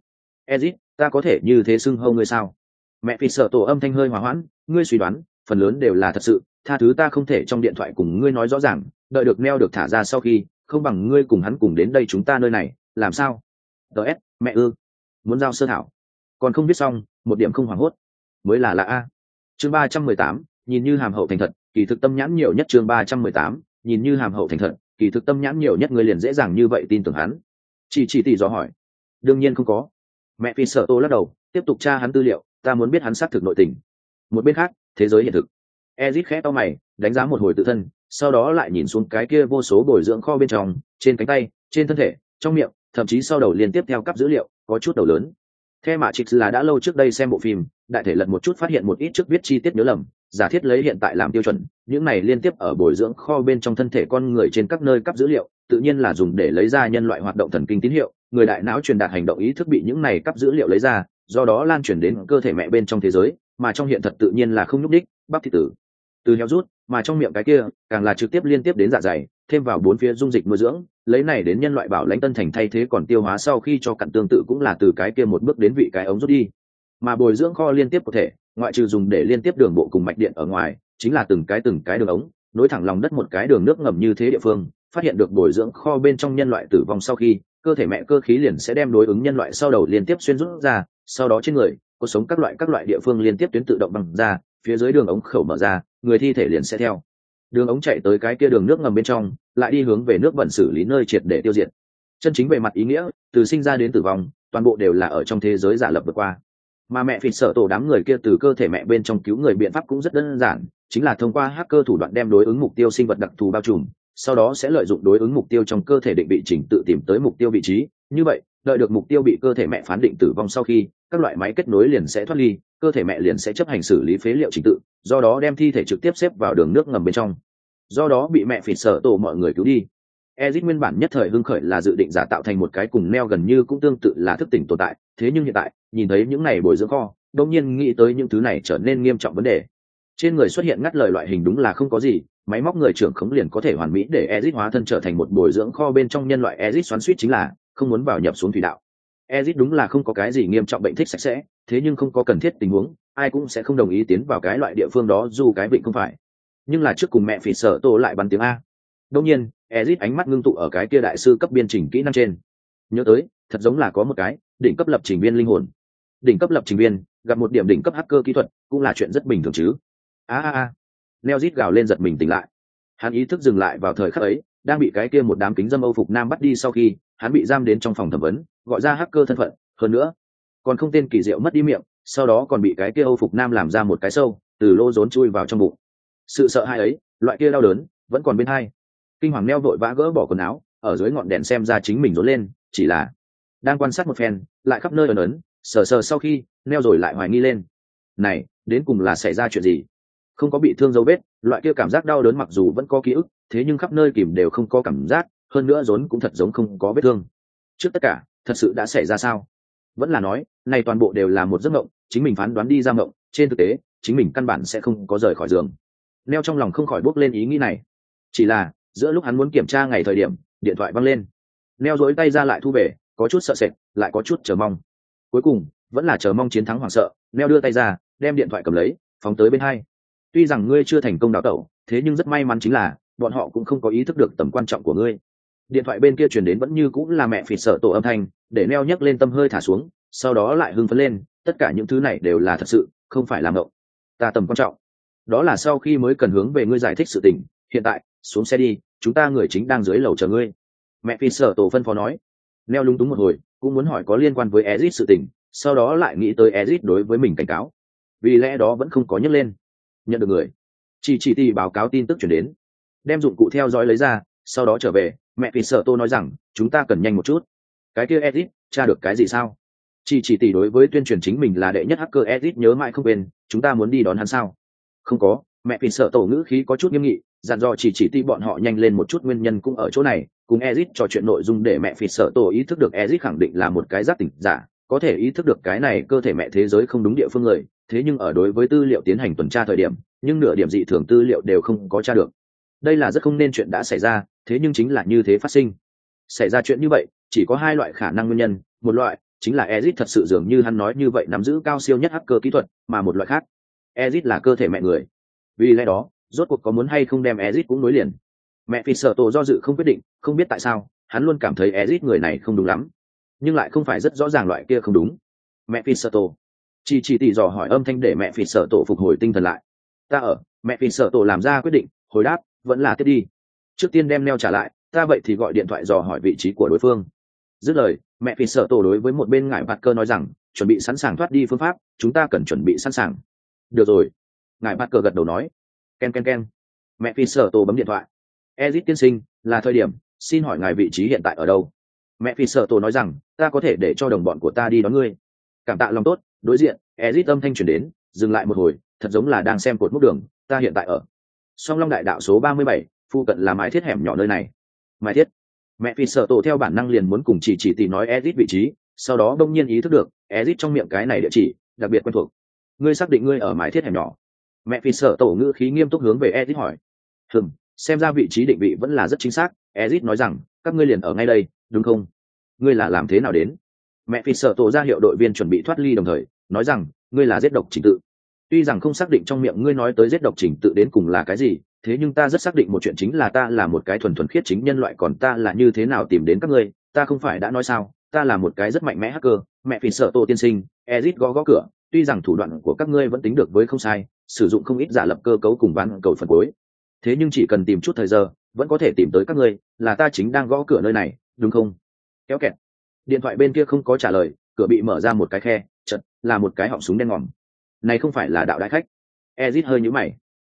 Ezit, ta có thể như thế xưng hâu ngươi sao? Mẹ phi sợ tổ âm thanh hơi hòa hoãn, ngươi suy đoán phần lớn đều là thật sự, tha thứ ta không thể trong điện thoại cùng ngươi nói rõ ràng, đợi được neo được thả ra sau khi, không bằng ngươi cùng hắn cùng đến đây chúng ta nơi này, làm sao? Ts mẹ ư? Muốn giao sơ thảo. Còn không biết xong, một điểm không hoảng hốt. Mới là lạ a. Chương ba trăm mười tám, nhìn như hàm hậu thành thật, kỳ thực tâm nhãn nhiều nhất chương ba trăm mười tám, nhìn như hàm hậu thành thật, kỳ thực tâm nhãn nhiều nhất người liền dễ dàng như vậy tin tưởng hắn. Chỉ chỉ tỷ dò hỏi. Đương nhiên không có. Mẹ phi sợ tô lắc đầu, tiếp tục tra hắn tư liệu, ta muốn biết hắn xác thực nội tình. Một bên khác thế giới hiện thực. Ezit khẽ to mày, đánh giá một hồi tự thân, sau đó lại nhìn xuống cái kia vô số bồi dưỡng kho bên trong, trên cánh tay, trên thân thể, trong miệng, thậm chí sau đầu liên tiếp theo cấp dữ liệu, có chút đầu lớn. Theo mạ trịch là đã lâu trước đây xem bộ phim, đại thể lật một chút phát hiện một ít trước viết chi tiết nhớ lầm, giả thiết lấy hiện tại làm tiêu chuẩn, những này liên tiếp ở bồi dưỡng kho bên trong thân thể con người trên các nơi cấp dữ liệu, tự nhiên là dùng để lấy ra nhân loại hoạt động thần kinh tín hiệu, người đại não truyền đạt hành động ý thức bị những này cấp dữ liệu lấy ra, do đó lan truyền đến cơ thể mẹ bên trong thế giới mà trong hiện thật tự nhiên là không nhúc đích bắp thị tử. Từ heo rút, mà trong miệng cái kia, càng là trực tiếp liên tiếp đến dạ dày, thêm vào bốn phía dung dịch nuôi dưỡng, lấy này đến nhân loại bảo lãnh tân thành thay thế còn tiêu hóa sau khi cho cặn tương tự cũng là từ cái kia một bước đến vị cái ống rút đi. Mà bồi dưỡng kho liên tiếp có thể, ngoại trừ dùng để liên tiếp đường bộ cùng mạch điện ở ngoài, chính là từng cái từng cái đường ống, nối thẳng lòng đất một cái đường nước ngầm như thế địa phương, phát hiện được bồi dưỡng kho bên trong nhân loại tử vong sau khi, cơ thể mẹ cơ khí liền sẽ đem đối ứng nhân loại sau đầu liên tiếp xuyên rút ra, sau đó trên người cuộc sống các loại các loại địa phương liên tiếp tuyến tự động bằng ra, phía dưới đường ống khẩu mở ra, người thi thể liền sẽ theo. Đường ống chạy tới cái kia đường nước ngầm bên trong, lại đi hướng về nước bẩn xử lý nơi triệt để tiêu diệt. Chân chính về mặt ý nghĩa, từ sinh ra đến tử vong, toàn bộ đều là ở trong thế giới giả lập vượt qua. Mà mẹ phịt sợ tổ đám người kia từ cơ thể mẹ bên trong cứu người biện pháp cũng rất đơn giản, chính là thông qua hacker thủ đoạn đem đối ứng mục tiêu sinh vật đặc thù bao trùm sau đó sẽ lợi dụng đối ứng mục tiêu trong cơ thể định vị chỉnh tự tìm tới mục tiêu vị trí. Như vậy đợi được mục tiêu bị cơ thể mẹ phán định tử vong sau khi các loại máy kết nối liền sẽ thoát ly cơ thể mẹ liền sẽ chấp hành xử lý phế liệu trình tự do đó đem thi thể trực tiếp xếp vào đường nước ngầm bên trong. Do đó bị mẹ phịt sở tổ mọi người cứu đi. Ezit nguyên bản nhất thời hưng khởi là dự định giả tạo thành một cái cùng neo gần như cũng tương tự là thức tỉnh tồn tại, thế nhưng hiện tại, nhìn thấy những này bồi dưỡng kho, đông nhiên nghĩ tới những thứ này trở nên nghiêm trọng vấn đề. Trên người xuất hiện ngắt lời loại hình đúng là không có gì, máy móc người trưởng khống liền có thể hoàn mỹ để Ezic hóa thân trở thành một bồi dưỡng kho bên trong nhân loại Ezic xoắn suýt chính là không muốn vào nhập xuống thủy đạo. Ezic đúng là không có cái gì nghiêm trọng bệnh thích sạch sẽ, thế nhưng không có cần thiết tình huống, ai cũng sẽ không đồng ý tiến vào cái loại địa phương đó dù cái bệnh không phải. Nhưng là trước cùng mẹ phỉ sợ tổ lại bắn tiếng a. Đương nhiên, Ezic ánh mắt ngưng tụ ở cái kia đại sư cấp biên chỉnh kỹ năng trên. Nhớ tới, thật giống là có một cái đỉnh cấp lập trình viên linh hồn. Đỉnh cấp lập trình viên, gặp một điểm đỉnh cấp hacker kỹ thuật, cũng là chuyện rất bình thường chứ. A a a. Neo rít gào lên giật mình tỉnh lại. Hắn ý thức dừng lại vào thời khắc ấy, đang bị cái kia một đám kính dâm Âu phục nam bắt đi sau khi, hắn bị giam đến trong phòng thẩm vấn, gọi ra hacker thân phận, hơn nữa, còn không tên kỳ diệu mất đi miệng, sau đó còn bị cái kia Âu phục nam làm ra một cái sâu, từ lô rốn chui vào trong bụng. Sự sợ hãi ấy, loại kia đau đớn, vẫn còn bên hai kinh hoàng neo vội vã gỡ bỏ quần áo ở dưới ngọn đèn xem ra chính mình rốn lên chỉ là đang quan sát một phen lại khắp nơi ẩn ấn sờ sờ sau khi neo rồi lại hoài nghi lên này đến cùng là xảy ra chuyện gì không có bị thương dấu vết, loại kia cảm giác đau đớn mặc dù vẫn có ký ức, thế nhưng khắp nơi kìm đều không có cảm giác, hơn nữa rốn cũng thật giống không có vết thương. Trước tất cả, thật sự đã xảy ra sao? Vẫn là nói, này toàn bộ đều là một giấc mộng, chính mình phán đoán đi ra mộng, trên thực tế, chính mình căn bản sẽ không có rời khỏi giường. Neo trong lòng không khỏi bốc lên ý nghĩ này. Chỉ là, giữa lúc hắn muốn kiểm tra ngày thời điểm, điện thoại văng lên. Neo dối tay ra lại thu về, có chút sợ sệt, lại có chút chờ mong. Cuối cùng, vẫn là chờ mong chiến thắng hoảng sợ, neo đưa tay ra, đem điện thoại cầm lấy, phóng tới bên hai tuy rằng ngươi chưa thành công đào tẩu, thế nhưng rất may mắn chính là, bọn họ cũng không có ý thức được tầm quan trọng của ngươi. Điện thoại bên kia truyền đến vẫn như cũng là mẹ phì sợ tổ âm thanh, để neo nhấc lên tâm hơi thả xuống, sau đó lại hưng phấn lên, tất cả những thứ này đều là thật sự, không phải làm ngộng ta tầm quan trọng. Đó là sau khi mới cần hướng về ngươi giải thích sự tình, hiện tại, xuống xe đi, chúng ta người chính đang dưới lầu chờ ngươi. Mẹ phi sở tổ phân phó nói. Neo lúng túng một hồi, cũng muốn hỏi có liên quan với ezit sự tình, sau đó lại nghĩ tới ezit đối với mình cảnh cáo. Vì lẽ đó vẫn không có nhấc lên nhận được người. Chỉ chỉ ti báo cáo tin tức chuyển đến. Đem dụng cụ theo dõi lấy ra, sau đó trở về, mẹ vì sợ tô nói rằng, chúng ta cần nhanh một chút. Cái kia edit tra được cái gì sao? Chỉ chỉ tỷ đối với tuyên truyền chính mình là đệ nhất hacker edit nhớ mãi không quên, chúng ta muốn đi đón hắn sao? Không có. Mẹ vì sợ tổ ngữ khí có chút nghiêm nghị, dặn dò chỉ chỉ ti bọn họ nhanh lên một chút nguyên nhân cũng ở chỗ này, cùng edit trò chuyện nội dung để mẹ phi sợ tổ ý thức được edit khẳng định là một cái giác tỉnh giả có thể ý thức được cái này cơ thể mẹ thế giới không đúng địa phương người, thế nhưng ở đối với tư liệu tiến hành tuần tra thời điểm, nhưng nửa điểm dị thường tư liệu đều không có tra được. Đây là rất không nên chuyện đã xảy ra, thế nhưng chính là như thế phát sinh. Xảy ra chuyện như vậy, chỉ có hai loại khả năng nguyên nhân, một loại chính là ezit thật sự dường như hắn nói như vậy nắm giữ cao siêu nhất hacker kỹ thuật, mà một loại khác ezit là cơ thể mẹ người. Vì lẽ đó, rốt cuộc có muốn hay không đem ezit cũng nối liền. Mẹ phi sợ tổ do dự không quyết định, không biết tại sao, hắn luôn cảm thấy ezit người này không đúng lắm nhưng lại không phải rất rõ ràng loại kia không đúng. Mẹ phi sợ tổ. Chỉ chỉ tỉ dò hỏi âm thanh để mẹ phi sợ tổ phục hồi tinh thần lại. Ta ở, mẹ phi sợ tổ làm ra quyết định, hồi đáp, vẫn là tiếp đi. Trước tiên đem neo trả lại, ta vậy thì gọi điện thoại dò hỏi vị trí của đối phương. Dứt lời, mẹ phi sợ tổ đối với một bên ngài bạt cơ nói rằng, chuẩn bị sẵn sàng thoát đi phương pháp, chúng ta cần chuẩn bị sẵn sàng. Được rồi. Ngài bạt cơ gật đầu nói. K e n k e n k e n mẹ phi sợ tổ bấm điện thoại. Ezit tiên sinh, là thời điểm, xin hỏi ngài vị trí hiện tại ở đâu? Mẹ phi sợ tổ nói rằng, ta có thể để cho đồng bọn của ta đi đón ngươi. Cảm tạ lòng tốt, đối diện, ezit âm thanh chuyển đến, dừng lại một hồi, thật giống là đang xem cột múc đường, ta hiện tại ở song long đại đạo số ba mươi bảy phụ cận là mái thiết hẻm nhỏ nơi này. Mái thiết? Mẹ phi sợ tổ theo bản năng liền muốn cùng chỉ chỉ tìm nói ezit vị trí, sau đó đông nhiên ý thức được, ezit trong miệng cái này địa chỉ, đặc biệt quen thuộc. Ngươi xác định ngươi ở mái thiết hẻm nhỏ? Mẹ phi sợ tổ ngữ khí nghiêm túc hướng về ezit hỏi. Hừm, xem ra vị trí định vị vẫn là rất chính xác. Ezit nói rằng, các ngươi liền ở ngay đây đúng không? Ngươi là làm thế nào đến? Mẹ phi sợ tổ ra hiệu đội viên chuẩn bị thoát ly đồng thời, nói rằng, ngươi là giết độc trình tự. Tuy rằng không xác định trong miệng ngươi nói tới giết độc trình tự đến cùng là cái gì, thế nhưng ta rất xác định một chuyện chính là ta là một cái thuần thuần khiết chính nhân loại còn ta là như thế nào tìm đến các ngươi, ta không phải đã nói sao, ta là một cái rất mạnh mẽ hacker, mẹ phi sợ tổ tiên sinh, ezit gõ gõ cửa, tuy rằng thủ đoạn của các ngươi vẫn tính được với không sai, sử dụng không ít giả lập cơ cấu cùng ván cầu phần cuối. Thế nhưng chỉ cần tìm chút thời giờ, vẫn có thể tìm tới các ngươi, là ta chính đang gõ cửa nơi này đúng không? Kéo kẹt. Điện thoại bên kia không có trả lời, cửa bị mở ra một cái khe chật là một cái họng súng đen ngòm. Này không phải là đạo đại khách. Ezit hơi nhũ mày.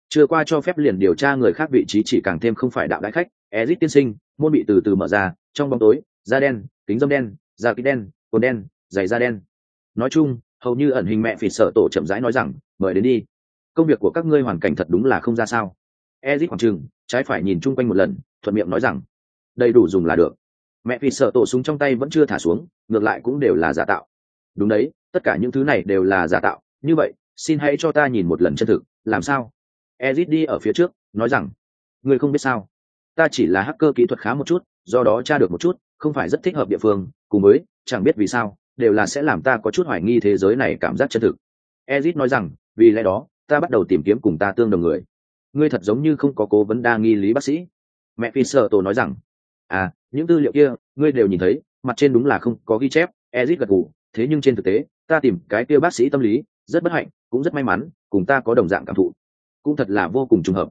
Chưa qua cho phép liền điều tra người khác vị trí chỉ càng thêm không phải đạo đại khách. Ezit tiên sinh, môn bị từ từ mở ra, trong bóng tối, da đen, kính dâm đen, da kính đen, cồn đen, giày da đen. Nói chung, hầu như ẩn hình mẹ phì sợ tổ chậm rãi nói rằng, mời đến đi. Công việc của các ngươi hoàn cảnh thật đúng là không ra sao. Ezit khoảng trừng trái phải nhìn chung quanh một lần, thuận miệng nói rằng, đầy đủ dùng là được mẹ vì sợ tổ súng trong tay vẫn chưa thả xuống, ngược lại cũng đều là giả tạo. Đúng đấy, tất cả những thứ này đều là giả tạo. Như vậy, xin hãy cho ta nhìn một lần chân thực, làm sao? Ezid đi ở phía trước, nói rằng, ngươi không biết sao? Ta chỉ là hacker kỹ thuật khá một chút, do đó tra được một chút, không phải rất thích hợp địa phương, cùng với, chẳng biết vì sao, đều là sẽ làm ta có chút hoài nghi thế giới này cảm giác chân thực. Ezid nói rằng, vì lẽ đó, ta bắt đầu tìm kiếm cùng ta tương đồng người. Ngươi thật giống như không có cố vấn đa nghi lý bác sĩ. Mẹ phi sợ tổ nói rằng à những tư liệu kia, ngươi đều nhìn thấy, mặt trên đúng là không có ghi chép ezit gật gù, thế nhưng trên thực tế, ta tìm cái kia bác sĩ tâm lý, rất bất hạnh, cũng rất may mắn, cùng ta có đồng dạng cảm thụ. Cũng thật là vô cùng trùng hợp.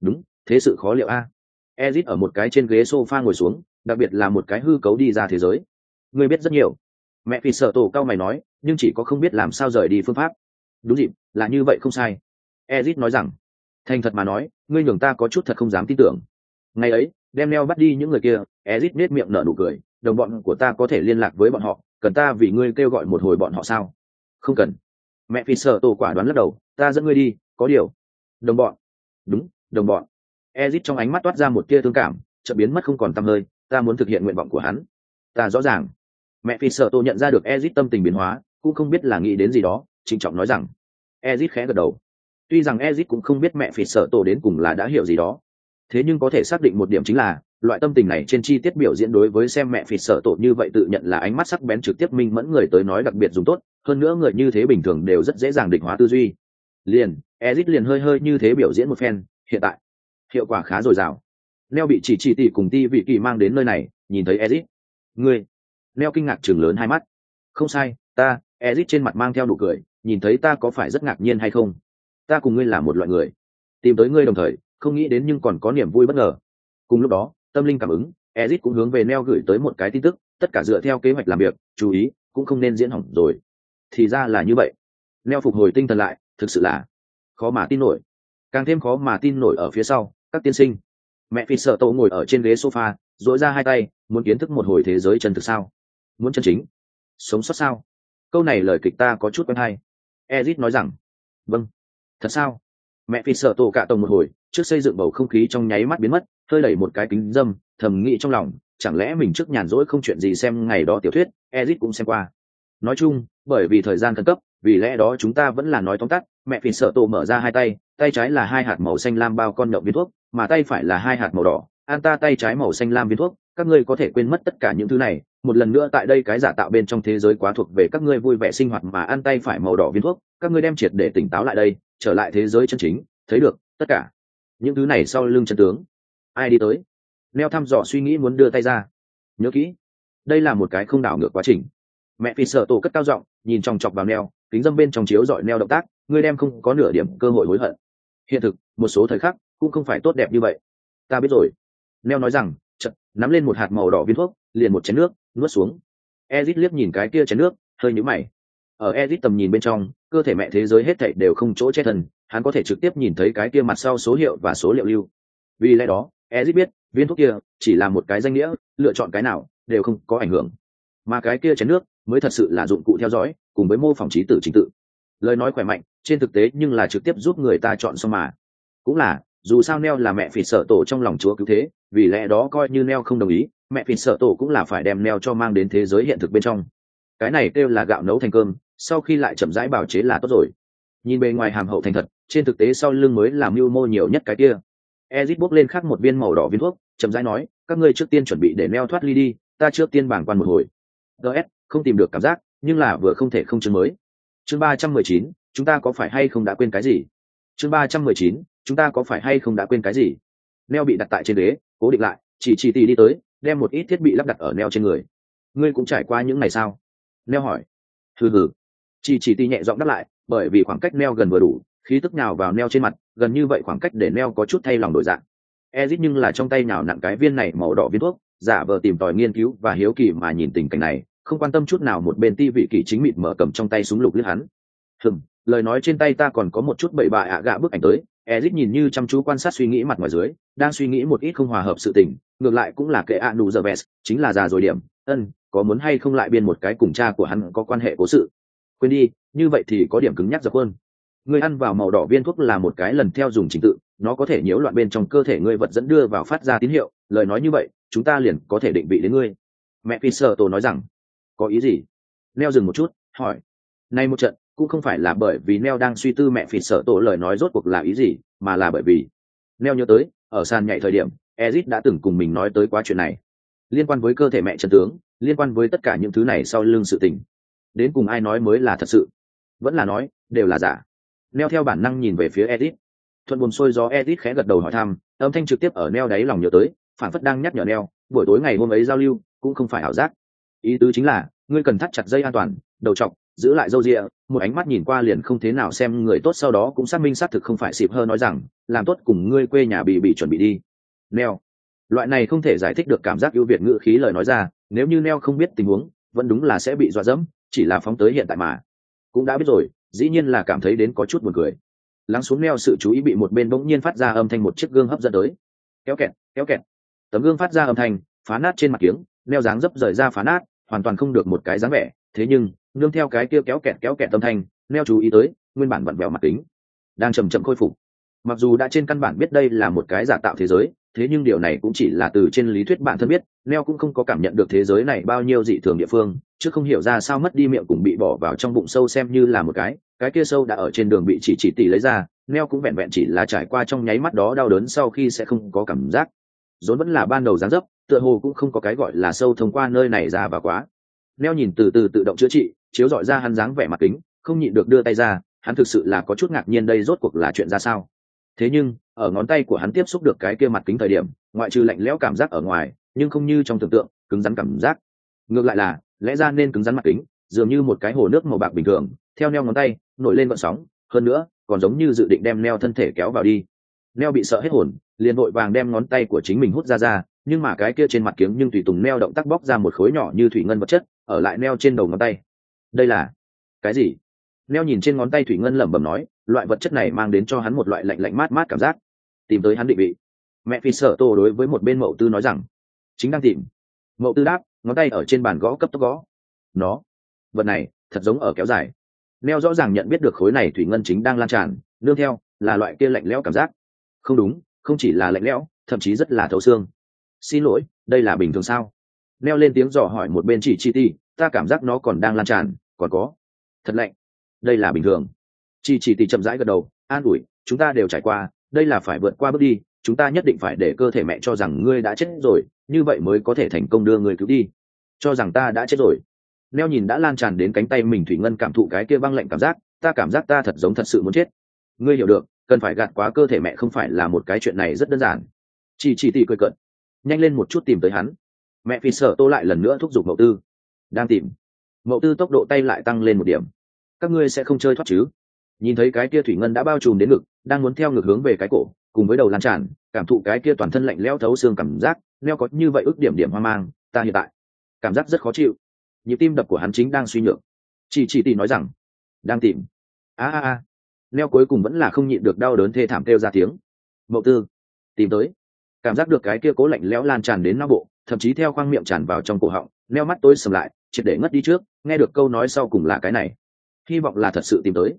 Đúng, thế sự khó liệu a. Ezit ở một cái trên ghế sofa ngồi xuống, đặc biệt là một cái hư cấu đi ra thế giới. Ngươi biết rất nhiều. Mẹ phi sợ tổ cao mày nói, nhưng chỉ có không biết làm sao rời đi phương pháp. Đúng dịp, là như vậy không sai. Ezit nói rằng, thành thật mà nói, ngươi nhường ta có chút thật không dám tin tưởng. Ngày ấy đem neo bắt đi những người kia, ezit nết miệng nở nụ cười, đồng bọn của ta có thể liên lạc với bọn họ, cần ta vì ngươi kêu gọi một hồi bọn họ sao? Không cần. Mẹ phi sợ tổ quả đoán lắc đầu, ta dẫn ngươi đi, có điều. Đồng bọn. Đúng, đồng bọn. Ezit trong ánh mắt toát ra một tia thương cảm chợ biến mất không còn t hơi, ta muốn thực hiện nguyện vọng của hắn. Ta rõ ràng. Mẹ phi sợ tổ nhận ra được ezit tâm tình biến hóa, cũng không biết là nghĩ đến gì đó, trịnh trọng nói rằng. Ezit khẽ gật đầu. Tuy rằng ezit cũng không biết mẹ phi sợ tổ đến cùng là đã hiểu gì đó thế nhưng có thể xác định một điểm chính là, loại tâm tình này trên chi tiết biểu diễn đối với xem mẹ phì sợ tổ như vậy tự nhận là ánh mắt sắc bén trực tiếp minh mẫn người tới nói đặc biệt dùng tốt, hơn nữa người như thế bình thường đều rất dễ dàng định hóa tư duy. Liền, ezit liền hơi hơi như thế biểu diễn một phen, hiện tại, hiệu quả khá dồi dào. Neo bị chỉ chỉ tỷ cùng ti vị kỳ mang đến nơi này, nhìn thấy ezit. Người neo kinh ngạc chừng lớn hai mắt. Không sai, ta, ezit trên mặt mang theo nụ cười, nhìn thấy ta có phải rất ngạc nhiên hay không? Ta cùng ngươi là một loại người. Tìm tới ngươi đồng thời không nghĩ đến nhưng còn có niềm vui bất ngờ. Cùng lúc đó, tâm linh cảm ứng, ezit cũng hướng về neo gửi tới một cái tin tức, tất cả dựa theo kế hoạch làm việc, chú ý, cũng không nên diễn hỏng rồi. Thì ra là như vậy. Neo phục hồi tinh thần lại, thực sự là khó mà tin nổi. Càng thêm khó mà tin nổi ở phía sau, các tiên sinh. Mẹ phi sợ tổ ngồi ở trên ghế sofa dỗi ra hai tay, muốn kiến thức một hồi thế giới chân thực sao? Muốn chân chính? Sống sót sao? Câu này lời kịch ta có chút quen hay. Ezit nói rằng vâng. Thật sao? Mẹ phi sợ tổ cả tổng một hồi trước xây dựng bầu không khí trong nháy mắt biến mất, hơi đẩy một cái kính dâm, thầm nghĩ trong lòng, chẳng lẽ mình trước nhàn rỗi không chuyện gì xem ngày đó tiểu thuyết, ezit cũng xem qua. Nói chung, bởi vì thời gian khẩn cấp, vì lẽ đó chúng ta vẫn là nói tóm tắt, mẹ phìn sợ tổ mở ra hai tay tay trái là hai hạt màu xanh lam bao con nhậu viên thuốc, mà tay phải là hai hạt màu đỏ. An ta tay trái màu xanh lam viên thuốc, các ngươi có thể quên mất tất cả những thứ này, một lần nữa tại đây cái giả tạo bên trong thế giới quá thuộc về các ngươi vui vẻ sinh hoạt mà ăn tay phải màu đỏ viên thuốc, các ngươi đem triệt để tỉnh táo lại đây, trở lại thế giới chân chính, thấy được, tất cả những thứ này sau lưng chân tướng. Ai đi tới? Neo thăm dò suy nghĩ muốn đưa tay ra. Nhớ kỹ, đây là một cái không đảo ngược quá trình. Mẹ phi sợ tổ cất cao giọng, nhìn chòng chọc vào neo, kính dâm bên trong chiếu dọi neo động tác, ngươi đem không có nửa điểm cơ hội hối hận. Hiện thực, một số thời khắc, cũng không phải tốt đẹp như vậy. Ta biết rồi. Neo nói rằng chật nắm lên một hạt màu đỏ viên thuốc, liền một chén nước, nuốt xuống. Ezit liếc nhìn cái kia chén nước, hơi nhũ mày. Ở ezit tầm nhìn bên trong, cơ thể mẹ thế giới hết thảy đều không chỗ che thần hắn có thể trực tiếp nhìn thấy cái kia mặt sau số hiệu và số liệu lưu. Vì lẽ đó ezit biết, viên thuốc kia chỉ là một cái danh nghĩa, lựa chọn cái nào đều không có ảnh hưởng. Mà cái kia chén nước mới thật sự là dụng cụ theo dõi, cùng với mô phỏng trí tử chính tự. Lời nói khỏe mạnh, trên thực tế nhưng là trực tiếp giúp người ta chọn xong mà. Cũng là, dù sao neo là mẹ phỉ sợ tổ trong lòng chúa cứu thế, vì lẽ đó coi như neo không đồng ý, mẹ phỉ sợ tổ cũng là phải đem neo cho mang đến thế giới hiện thực bên trong. Cái này kêu là gạo nấu thành cơm, sau khi lại chậm rãi bảo chế là tốt rồi nhìn bề ngoài hàm hậu thành thật, trên thực tế sau lưng mới làm mưu mô nhiều nhất cái kia. Ezit bốc lên khắc một viên màu đỏ viên thuốc, chậm rãi nói, các ngươi trước tiên chuẩn bị để neo thoát ly đi, ta trước tiên bảng quan một hồi. Ts không tìm được cảm giác, nhưng là vừa không thể không chứng mới. Chương ba trăm mười chín, chúng ta có phải hay không đã quên cái gì? Chương ba trăm mười chín, chúng ta có phải hay không đã quên cái gì? Neo bị đặt tại trên ghế, cố định lại, chỉ chỉ tì đi tới, đem một ít thiết bị lắp đặt ở neo trên người. Ngươi cũng trải qua những ngày sao? Neo hỏi. Hừ hừ. Chỉ chỉ tì nhẹ giọng đáp lại bởi vì khoảng cách neo gần vừa đủ, khí tức nào vào neo trên mặt, gần như vậy khoảng cách để neo có chút thay lòng đổi dạng. Ezit nhưng là trong tay nào nặng cái viên này màu đỏ viên thuốc, giả vờ tìm tòi nghiên cứu và hiếu kỳ mà nhìn tình cảnh này, không quan tâm chút nào một bên ti vị kỳ chính mịt mở cầm trong tay súng lục lướt hắn. Hừng lời nói trên tay ta còn có một chút bậy bạ ạ gạ bức ảnh tới. Ezit nhìn như chăm chú quan sát suy nghĩ mặt ngoài dưới, đang suy nghĩ một ít không hòa hợp sự tình, ngược lại cũng là kệ ạ nụ giờ vest chính là già rồi điểm. Ân, có muốn hay không lại biên một cái cùng cha của hắn có quan hệ cố sự? Quên đi, như vậy thì có điểm cứng nhắc dập hơn. Người ăn vào màu đỏ viên thuốc là một cái lần theo dùng trình tự, nó có thể nhiễu loạn bên trong cơ thể ngươi vật dẫn đưa vào phát ra tín hiệu, lời nói như vậy, chúng ta liền có thể định vị đến ngươi. Mẹ phi sợ tổ nói rằng, có ý gì? Neo dừng một chút, hỏi, nay một trận, cũng không phải là bởi vì neo đang suy tư mẹ phì sợ tổ lời nói rốt cuộc là ý gì, mà là bởi vì neo nhớ tới, ở sàn nhảy thời điểm, ezit đã từng cùng mình nói tới quá chuyện này. Liên quan với cơ thể mẹ trần tướng, liên quan với tất cả những thứ này sau lưng sự tình đến cùng ai nói mới là thật sự? Vẫn là nói, đều là giả. Neo theo bản năng nhìn về phía edit thuận buồn sôi gió edit khẽ gật đầu hỏi thăm, âm thanh trực tiếp ở neo đáy lòng nhớ tới, phản phất đang nhắc nhở neo, buổi tối ngày hôm ấy giao lưu cũng không phải ảo giác. Ý tứ chính là, ngươi cần thắt chặt dây an toàn, đầu t giữ lại râu rịa, một ánh mắt nhìn qua liền không thế nào xem người tốt sau đó cũng xác minh xác thực không phải xịp hơ nói rằng, làm tốt cùng ngươi quê nhà bị bị chuẩn bị đi. Neo, loại này không thể giải thích được cảm giác ưu việt ngữ khí lời nói ra, nếu như neo không biết tình huống, vẫn đúng là sẽ bị dọa dẫm chỉ là phóng tới hiện tại mà. Cũng đã biết rồi, dĩ nhiên là cảm thấy đến có chút buồn cười. Lắng xuống neo sự chú ý bị một bên bỗng nhiên phát ra âm thanh một chiếc gương hấp dẫn tới. Kéo kẹt kéo kẹt. Tấm gương phát ra âm thanh, phá nát trên mặt kiếng neo dáng dấp rời ra phá nát, hoàn toàn không được một cái dáng vẻ. Thế nhưng, nương theo cái kia kéo kẹt kéo kẹt tâm thanh neo chú ý tới, nguyên bản vặn vẹo mặt kính, đang chầm chậm khôi phục mặc dù đã trên căn bản biết đây là một cái giả tạo thế giới, thế nhưng điều này cũng chỉ là từ trên lý thuyết bản thân biết, neo cũng không có cảm nhận được thế giới này bao nhiêu dị thường địa phương, chứ không hiểu ra sao mất đi miệng cũng bị bỏ vào trong bụng sâu xem như là một cái cái kia sâu đã ở trên đường bị chỉ chỉ tỷ lấy ra, neo cũng vẹn vẹn chỉ là trải qua trong nháy mắt đó đau đớn sau khi sẽ không có cảm giác. Rốn vẫn là ban đầu dáng dấp, tựa hồ cũng không có cái gọi là sâu thông qua nơi này ra và quá. Neo nhìn từ từ tự động chữa trị, chiếu dọi ra hắn dáng vẻ mặt kính, không nhịn được đưa tay ra, hắn thực sự là có chút ngạc nhiên đây rốt cuộc là chuyện ra sao thế nhưng, ở ngón tay của hắn tiếp xúc được cái kia mặt kính thời điểm, ngoại trừ lạnh lẽo cảm giác ở ngoài, nhưng không như trong tưởng tượng, cứng rắn cảm giác. Ngược lại là, lẽ ra nên cứng rắn mặt kính, dường như một cái hồ nước màu bạc bình thường, theo neo ngón tay, nổi lên vận sóng, hơn nữa, còn giống như dự định đem neo thân thể kéo vào đi. Neo bị sợ hết hồn, liền vội vàng đem ngón tay của chính mình hút ra ra, nhưng mà cái kia trên mặt kiếng nhưng tùy tùng neo động tác bóc ra một khối nhỏ như thủy ngân vật chất, ở lại neo trên đầu ngón tay. Đây là cái gì? Neo nhìn trên ngón tay thủy ngân lẩm bẩm nói, loại vật chất này mang đến cho hắn một loại lạnh lạnh mát mát cảm giác. Tìm tới hắn định vị. Mẹ phi sợ tô đối với một bên mậu tư nói rằng, chính đang tìm. Mậu tư đáp, ngón tay ở trên bàn gõ cấp tốc gõ. Nó, vật này, thật giống ở kéo dài. Neo rõ ràng nhận biết được khối này thủy ngân chính đang lan tràn, nương theo, là loại kia lạnh lẽo cảm giác. Không đúng, không chỉ là lạnh lẽo, thậm chí rất là thấu xương. Xin lỗi, đây là bình thường sao? Neo lên tiếng dò hỏi một bên chỉ chi ti, ta cảm giác nó còn đang lan tràn, còn có. Thật lạnh đây là bình thường. Chị chỉ tỷ chậm rãi gật đầu, an ủi, chúng ta đều trải qua, đây là phải vượt qua bước đi, chúng ta nhất định phải để cơ thể mẹ cho rằng ngươi đã chết rồi, như vậy mới có thể thành công đưa người cứu đi. Cho rằng ta đã chết rồi. Neo nhìn đã lan tràn đến cánh tay mình thủy ngân cảm thụ cái kia băng lạnh cảm giác, ta cảm giác ta thật giống thật sự muốn chết. Ngươi hiểu được, cần phải gạt quá cơ thể mẹ không phải là một cái chuyện này rất đơn giản. Chỉ chỉ tỷ cười cận nhanh lên một chút tìm tới hắn. Mẹ phi sợ tô lại lần nữa thúc giục mậu tư. Đang tìm. Mậu tư tốc độ tay lại tăng lên một điểm các ngươi sẽ không chơi thoát chứ? Nhìn thấy cái kia thủy ngân đã bao trùm đến ngực, đang muốn theo ngực hướng về cái cổ, cùng với đầu lan tràn, cảm thụ cái kia toàn thân lạnh lẽo thấu xương cảm giác, neo có như vậy ước điểm điểm hoang mang, ta hiện tại cảm giác rất khó chịu. Nhịp tim đập của hắn chính đang suy nhược. Chỉ chỉ tỷ nói rằng, đang tìm. A a a. Neo cuối cùng vẫn là không nhịn được đau đớn thê thảm kêu ra tiếng. Mậu tư, tìm tới. Cảm giác được cái kia cố lạnh lẽo lan tràn đến não bộ, thậm chí theo khoang miệng tràn vào trong cổ họng, neo mắt tối sầm lại, triệt để ngất đi trước, nghe được câu nói sau cùng là cái này hy vọng là thật sự tìm tới.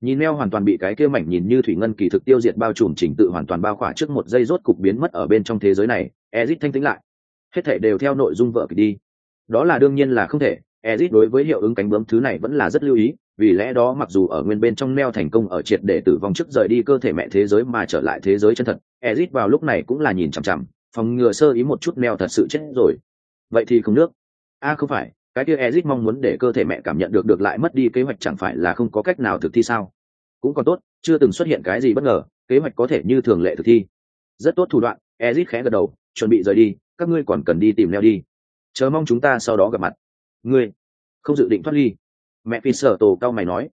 Nhìn neo hoàn toàn bị cái kia mảnh nhìn như thủy ngân kỳ thực tiêu diệt bao trùm trình tự hoàn toàn bao khỏa trước một giây rốt cục biến mất ở bên trong thế giới này ezit thanh tĩnh lại. Hết thể đều theo nội dung vợ kịch đi. Đó là đương nhiên là không thể ezit đối với hiệu ứng cánh bướm thứ này vẫn là rất lưu ý, vì lẽ đó mặc dù ở nguyên bên trong neo thành công ở triệt để tử vong trước rời đi cơ thể mẹ thế giới mà trở lại thế giới chân thật ezit vào lúc này cũng là nhìn chằm chằm, phòng ngừa sơ ý một chút neo thật sự chết rồi. Vậy thì không nước. A không phải cái kia ezit mong muốn để cơ thể mẹ cảm nhận được được lại mất đi kế hoạch chẳng phải là không có cách nào thực thi sao? Cũng còn tốt, chưa từng xuất hiện cái gì bất ngờ, kế hoạch có thể như thường lệ thực thi. Rất tốt thủ đoạn ezit khẽ gật đầu, chuẩn bị rời đi, các ngươi còn cần đi tìm neo đi. Chờ mong chúng ta sau đó gặp mặt. Ngươi, không dự định thoát ly. Mẹ phi sở tổ cao mày nói.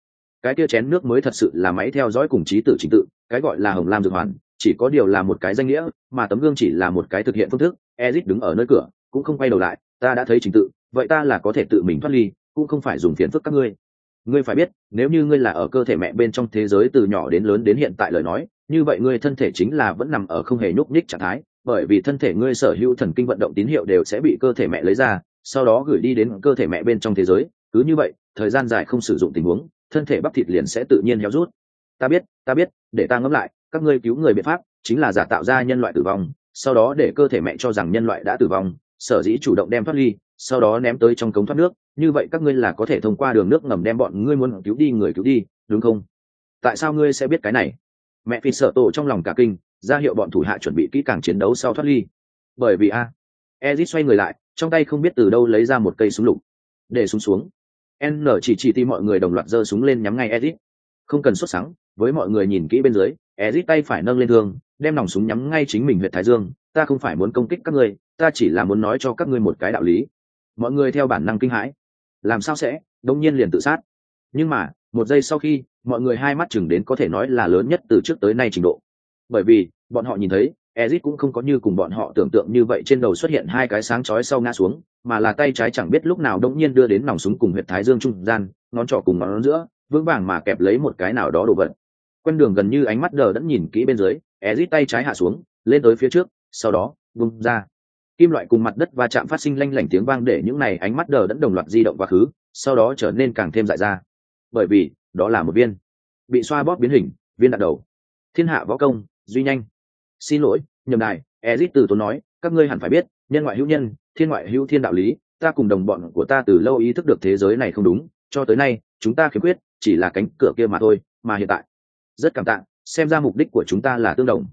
Cái kia chén nước mới thật sự là máy theo dõi cùng trí tử chính tự, cái gọi là hồng lam dược hoàn, chỉ có điều là một cái danh nghĩa, mà tấm gương chỉ là một cái thực hiện phương thức. Ezit đứng ở nơi cửa, cũng không quay đầu lại, ta đã thấy trình tự vậy ta là có thể tự mình thoát ly, cũng không phải dùng phiền phức các ngươi. Ngươi phải biết, nếu như ngươi là ở cơ thể mẹ bên trong thế giới từ nhỏ đến lớn đến hiện tại lời nói, như vậy ngươi thân thể chính là vẫn nằm ở không hề nhúc nhích trạng thái, bởi vì thân thể ngươi sở hữu thần kinh vận động tín hiệu đều sẽ bị cơ thể mẹ lấy ra, sau đó gửi đi đến cơ thể mẹ bên trong thế giới. Cứ như vậy, thời gian dài không sử dụng tình huống, thân thể bắp thịt liền sẽ tự nhiên héo rút. Ta biết ta biết, để ta ngẫm lại, các ngươi cứu người biện pháp chính là giả tạo ra nhân loại tử vong, sau đó để cơ thể mẹ cho rằng nhân loại đã tử vong sở dĩ chủ động đem thoát ly, sau đó ném tới trong cống thoát nước, như vậy các ngươi là có thể thông qua đường nước ngầm đem bọn ngươi muốn cứu đi người cứu đi, đúng không? Tại sao ngươi sẽ biết cái này? Mẹ phi sợ tổ trong lòng cả kinh, ra hiệu bọn thủ hạ chuẩn bị kỹ càng chiến đấu sau thoát ly. Bởi vì a, ezit xoay người lại, trong tay không biết từ đâu lấy ra một cây súng lục. Để súng xuống. N chỉ chỉ tìm mọi người đồng loạt giơ súng lên nhắm ngay ezit. Không cần xuất sáng với mọi người nhìn kỹ bên dưới, ezit tay phải nâng lên thương, đem nòng súng nhắm ngay chính mình huyện thái dương. Ta không phải muốn công kích các ngươi ta chỉ là muốn nói cho các ngươi một cái đạo lý. Mọi người theo bản năng kinh hãi. Làm sao sẽ? Đông nhiên liền tự sát. Nhưng mà, một giây sau khi, mọi người hai mắt chừng đến có thể nói là lớn nhất từ trước tới nay trình độ. Bởi vì, bọn họ nhìn thấy, ezit cũng không có như cùng bọn họ tưởng tượng như vậy trên đầu xuất hiện hai cái sáng chói sau ngã xuống, mà là tay trái chẳng biết lúc nào đông nhiên đưa đến nòng súng cùng huyệt thái dương trung gian, ngón trỏ cùng ngón giữa, vững vàng mà kẹp lấy một cái nào đó đồ vật. Quen đường gần như ánh mắt đờ đẫn nhìn kỹ bên dưới, ezit tay trái hạ xuống, lên tới phía trước, sau đó vung ra kim loại cùng mặt đất va chạm phát sinh lanh lảnh tiếng vang để những này ánh mắt đờ đẫn đồng loạt di động quá khứ, sau đó trở nên càng thêm dại ra. Bởi vì, đó là một viên. Bị xoa bóp biến hình, viên đạn đầu. Thiên hạ võ công, duy nhanh. Xin lỗi, nhầm đài, ezit từ tốn nói, các ngươi hẳn phải biết, nhân ngoại hữu nhân, thiên ngoại hữu thiên đạo lý, ta cùng đồng bọn của ta từ lâu ý thức được thế giới này không đúng, cho tới nay, chúng ta khiếm khuyết, chỉ là cánh cửa kia mà thôi, mà hiện tại, rất cảm tạ, xem ra mục đích của chúng ta là tương đồng.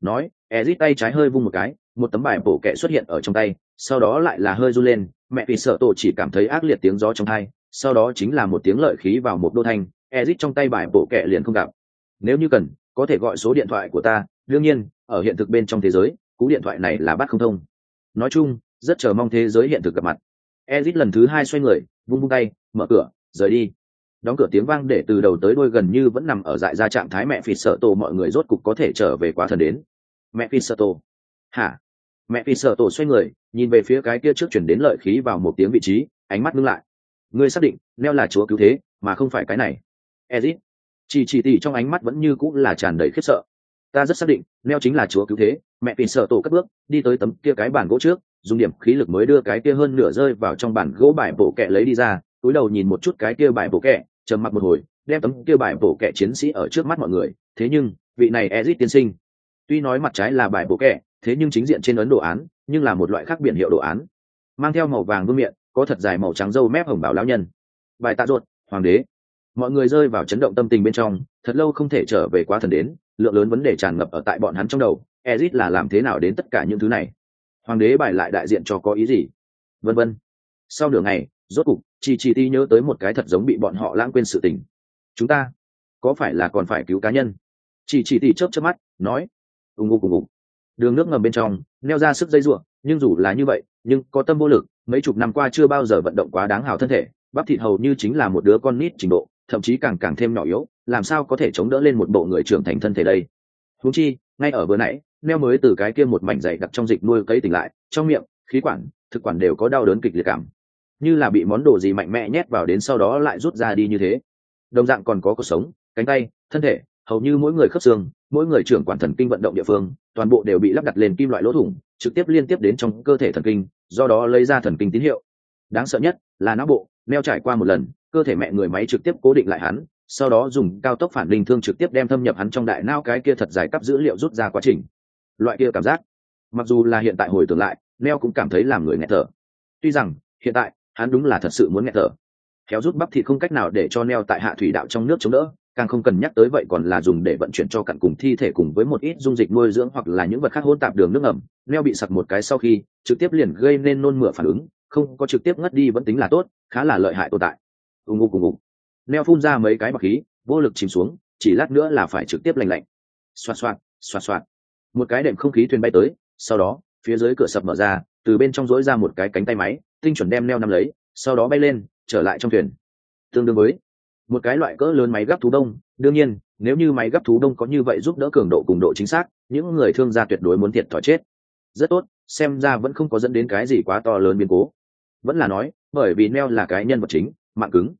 Nói, ezit tay trái hơi vung một cái một tấm bài bổ kẹ xuất hiện ở trong tay, sau đó lại là hơi run lên, mẹ vì sợ tổ chỉ cảm thấy ác liệt tiếng gió trong tay sau đó chính là một tiếng lợi khí vào một đô thanh ezit trong tay bài bổ kẹ liền không gặp. Nếu như cần, có thể gọi số điện thoại của ta, đương nhiên, ở hiện thực bên trong thế giới, cú điện thoại này là bắt không thông. Nói chung, rất chờ mong thế giới hiện thực gặp mặt. Ezit lần thứ hai xoay người, vung vung tay, mở cửa, rời đi. Đóng cửa tiếng vang để từ đầu tới đôi gần như vẫn nằm ở dại ra trạng thái mẹ phì sợ tổ, mọi người rốt cục có thể trở về quá thần đến. Mẹ phì sợ tổ hả? Mẹ phì sợ tổ xoay người, nhìn về phía cái kia trước chuyển đến lợi khí vào một tiếng vị trí, ánh mắt ngưng lại. Ngươi xác định, neo là chúa cứu thế, mà không phải cái này. Ezit. Chỉ chỉ tỉ trong ánh mắt vẫn như cũng là tràn đầy khiếp sợ. Ta rất xác định, neo chính là chúa cứu thế. Mẹ phì sợ tổ cất bước, đi tới tấm kia cái bàn gỗ trước, dùng điểm khí lực mới đưa cái kia hơn nửa rơi vào trong bản gỗ bài bổ kẹ lấy đi ra, túi đầu nhìn một chút cái kia bài bổ kẹ, trầm mặc một hồi, đem tấm kia bài bổ kẹ chiến sĩ ở trước mắt mọi người. Thế nhưng, vị này ezit tiên sinh, tuy nói mặt trái là bài bổ kẹ thế nhưng chính diện trên ấn đồ án, nhưng là một loại khác biển hiệu đồ án. Mang theo màu vàng vương miệng có thật dài màu trắng râu mép hồng bảo lão nhân. Bài tạ ruột, hoàng đế. Mọi người rơi vào chấn động tâm tình bên trong, thật lâu không thể trở về quá thần đến, lượng lớn vấn đề tràn ngập ở tại bọn hắn trong đầu, ezit là làm thế nào đến tất cả những thứ này? Hoàng đế bài lại đại diện cho có ý gì? Vân vân. Sau nửa ngày, rốt cục chỉ chỉ ti nhớ tới một cái thật giống bị bọn họ lãng quên sự tình. Chúng ta, có phải là còn phải cứu cá nhân? Chỉ chỉ ti chớp chớp mắt, nói. Ùng ùng ùng ùng đường nước ngầm bên trong, neo ra sức dây ruộng nhưng dù là như vậy, nhưng có tâm vô lực, mấy chục năm qua chưa bao giờ vận động quá đáng hào thân thể, bắp thịt hầu như chính là một đứa con nít trình độ, thậm chí càng càng thêm nhỏ yếu, làm sao có thể chống đỡ lên một bộ người trưởng thành thân thể đây? Huống chi, ngay ở vừa nãy, neo mới từ cái kia một mảnh dày đặc trong dịch nuôi cấy tỉnh lại, trong miệng, khí quản, thực quản đều có đau đớn kịch liệt cảm. Như là bị món đồ gì mạnh mẽ nhét vào đến sau đó lại rút ra đi như thế. Đồng dạng còn có cuộc sống, cánh tay, thân thể hầu như mỗi người khớp xương, mỗi người trưởng quản thần kinh vận động địa phương, toàn bộ đều bị lắp đặt lên kim loại lỗ thủng, trực tiếp liên tiếp đến trong cơ thể thần kinh, do đó lấy ra thần kinh tín hiệu. Đáng sợ nhất là não bộ neo trải qua một lần, cơ thể mẹ người máy trực tiếp cố định lại hắn, sau đó dùng cao tốc phản linh thương trực tiếp đem thâm nhập hắn trong đại não cái kia thật dài cấp dữ liệu rút ra quá trình. Loại kia cảm giác, mặc dù là hiện tại hồi tưởng lại neo cũng cảm thấy làm người nghẹt thở. Tuy rằng, hiện tại, hắn đúng là thật sự muốn nghẹt thở. Kéo rút bắp thì không cách nào để cho neo tại hạ thủy đạo trong nước chống đỡ càng không cần nhắc tới vậy còn là dùng để vận chuyển cho cặn cùng thi thể cùng với một ít dung dịch nuôi dưỡng hoặc là những vật khác hỗn tạp đường nước ẩm neo bị sặc một cái sau khi, trực tiếp liền gây nên nôn mửa phản ứng, không có trực tiếp ngất đi vẫn tính là tốt, khá là lợi hại tồn tại. Ùng ục ùng ục neo phun ra mấy cái bọc khí, vô lực chìm xuống, chỉ lát nữa là phải trực tiếp lành lạnh. Xoạt xoạt xoạt xoạt. Một cái đệm không khí thuyền bay tới, sau đó, phía dưới cửa sập mở ra, từ bên trong rỗi ra một cái cánh tay máy, tinh chuẩn đem neo nắm lấy, sau đó bay lên, trở lại trong thuyền. Tương đương với một cái loại cỡ lớn máy gấp thú đông. Đương nhiên, nếu như máy gấp thú đông có như vậy giúp đỡ cường độ cùng độ chính xác, những người thương gia tuyệt đối muốn thiệt thòi chết. Rất tốt, xem ra vẫn không có dẫn đến cái gì quá to lớn biến cố. Vẫn là nói, bởi vì neo là cái nhân vật chính, mạng cứng.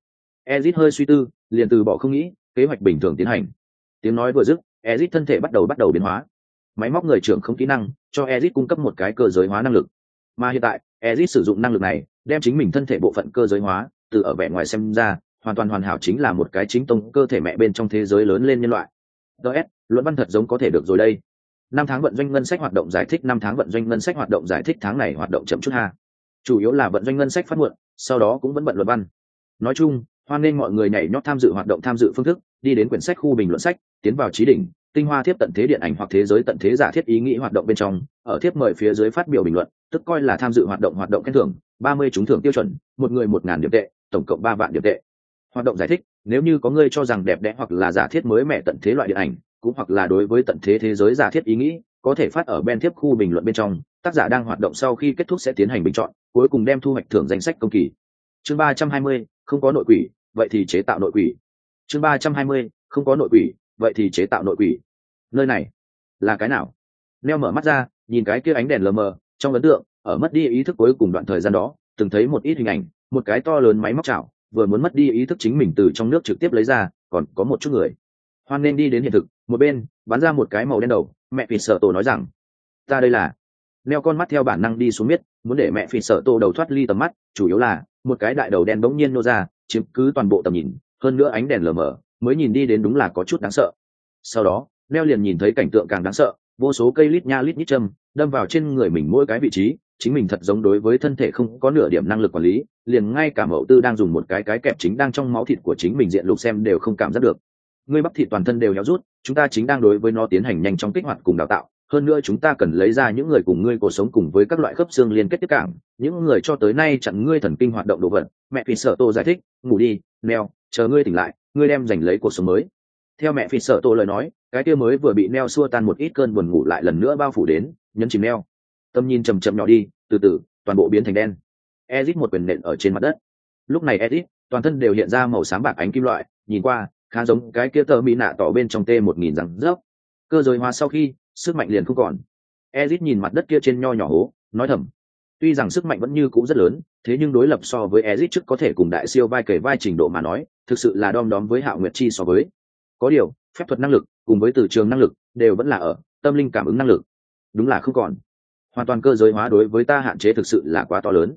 Ezit hơi suy tư, liền từ bỏ không nghĩ, kế hoạch bình thường tiến hành. Tiếng nói vừa dứt, ezit thân thể bắt đầu bắt đầu biến hóa. Máy móc người trưởng không kỹ năng, cho ezit cung cấp một cái cơ giới hóa năng lực. Mà hiện tại, ezit sử dụng năng lực này, đem chính mình thân thể bộ phận cơ giới hóa, từ ở vẻ ngoài xem ra hoàn toàn hoàn hảo chính là một cái chính tông cơ thể mẹ bên trong thế giới lớn lên nhân loại. Ts luận văn thật giống có thể được rồi đây. Năm tháng vận doanh ngân sách hoạt động giải thích, năm tháng vận doanh ngân sách hoạt động giải thích, tháng này hoạt động chậm chút ha. Chủ yếu là vận doanh ngân sách phát muộn, sau đó cũng vẫn bận luận văn. Nói chung, hoan nên mọi người nhảy nhót tham dự hoạt động tham dự phương thức, đi đến quyển sách khu bình luận sách, tiến vào trí đỉnh, tinh hoa thiếp tận thế điện ảnh hoặc thế giới tận thế giả thiết ý nghĩ hoạt động bên trong, ở thiếp mời phía dưới phát biểu bình luận, tức coi là tham dự hoạt động hoạt động khen thưởng, ba mươi trúng thưởng tiêu chuẩn, một người một ngàn điểm tệ, tổng cộng ba vạn điểm tệ hoạt động giải thích, nếu như có người cho rằng đẹp đẽ hoặc là giả thiết mới mẹ tận thế loại điện ảnh, cũng hoặc là đối với tận thế thế giới giả thiết ý nghĩ, có thể phát ở bên tiếp khu bình luận bên trong, tác giả đang hoạt động sau khi kết thúc sẽ tiến hành bình chọn, cuối cùng đem thu hoạch thưởng danh sách công kỳ. Chương ba trăm hai mươi, không có nội quỷ, vậy thì chế tạo nội quỷ. Chương ba trăm hai mươi, không có nội quỷ, vậy thì chế tạo nội quỷ. Nơi này là cái nào? Neo mở mắt ra, nhìn cái kia ánh đèn lờ mờ, trong ấn tượng, ở mất đi ý thức cuối cùng đoạn thời gian đó, từng thấy một ít hình ảnh, một cái to lớn máy móc chảo vừa muốn mất đi ý thức chính mình từ trong nước trực tiếp lấy ra, còn có một chút người. Hoan nên đi đến hiện thực, một bên, bắn ra một cái màu đen đầu, mẹ phì sợ tổ nói rằng, ta đây là. Neo con mắt theo bản năng đi xuống miết, muốn để mẹ phì sợ tổ đầu thoát ly tầm mắt, chủ yếu là, một cái đại đầu đen bỗng nhiên nô ra, chiếm cứ toàn bộ tầm nhìn, hơn nữa ánh đèn lờ mờ, mới nhìn đi đến đúng là có chút đáng sợ. Sau đó neo liền nhìn thấy cảnh tượng càng đáng sợ, vô số cây lít nha lít nhít châm đâm vào trên người mình mỗi cái vị trí, chính mình thật giống đối với thân thể không có nửa điểm năng lực quản lý, liền ngay cả mẫu tư đang dùng một cái cái kẹp chính đang trong máu thịt của chính mình diện lục xem đều không cảm giác được. Ngươi bắp thịt toàn thân đều héo rút, chúng ta chính đang đối với nó tiến hành nhanh trong kích hoạt cùng đào tạo, hơn nữa chúng ta cần lấy ra những người cùng ngươi cuộc sống cùng với các loại khớp xương liên kết tiếp cảng, những người cho tới nay chặn ngươi thần kinh hoạt động đồ vật. Mẹ phi sợ tô giải thích, ngủ đi, neo, chờ ngươi tỉnh lại, ngươi đem giành lấy cuộc sống mới. Theo mẹ phi sợ tô lời nói, cái kia mới vừa bị neo xua tan một ít cơn buồn ngủ lại lần nữa bao phủ đến nhấn chìm neo. Tâm nhìn chầm chậm nhỏ đi, từ từ, toàn bộ biến thành đen. Ezit một quyền nện ở trên mặt đất. Lúc này ezit, toàn thân đều hiện ra màu sáng bạc ánh kim loại, nhìn qua, khá giống cái kia tơ mỹ nạ tỏ bên trong t một nghìn răng rớp. Cơ giới hóa sau khi, sức mạnh liền không còn. Ezit nhìn mặt đất kia trên nho nhỏ hố, nói thầm, tuy rằng sức mạnh vẫn như cũ rất lớn, thế nhưng đối lập so với ezit trước có thể cùng đại siêu vai kể vai trình độ mà nói, thực sự là đom đóm với hạo nguyệt chi so với. Có điều, phép thuật năng lực cùng với từ trường năng lực đều vẫn là ở, tâm linh cảm ứng năng lực đúng là không còn. Hoàn toàn cơ giới hóa đối với ta hạn chế thực sự là quá to lớn.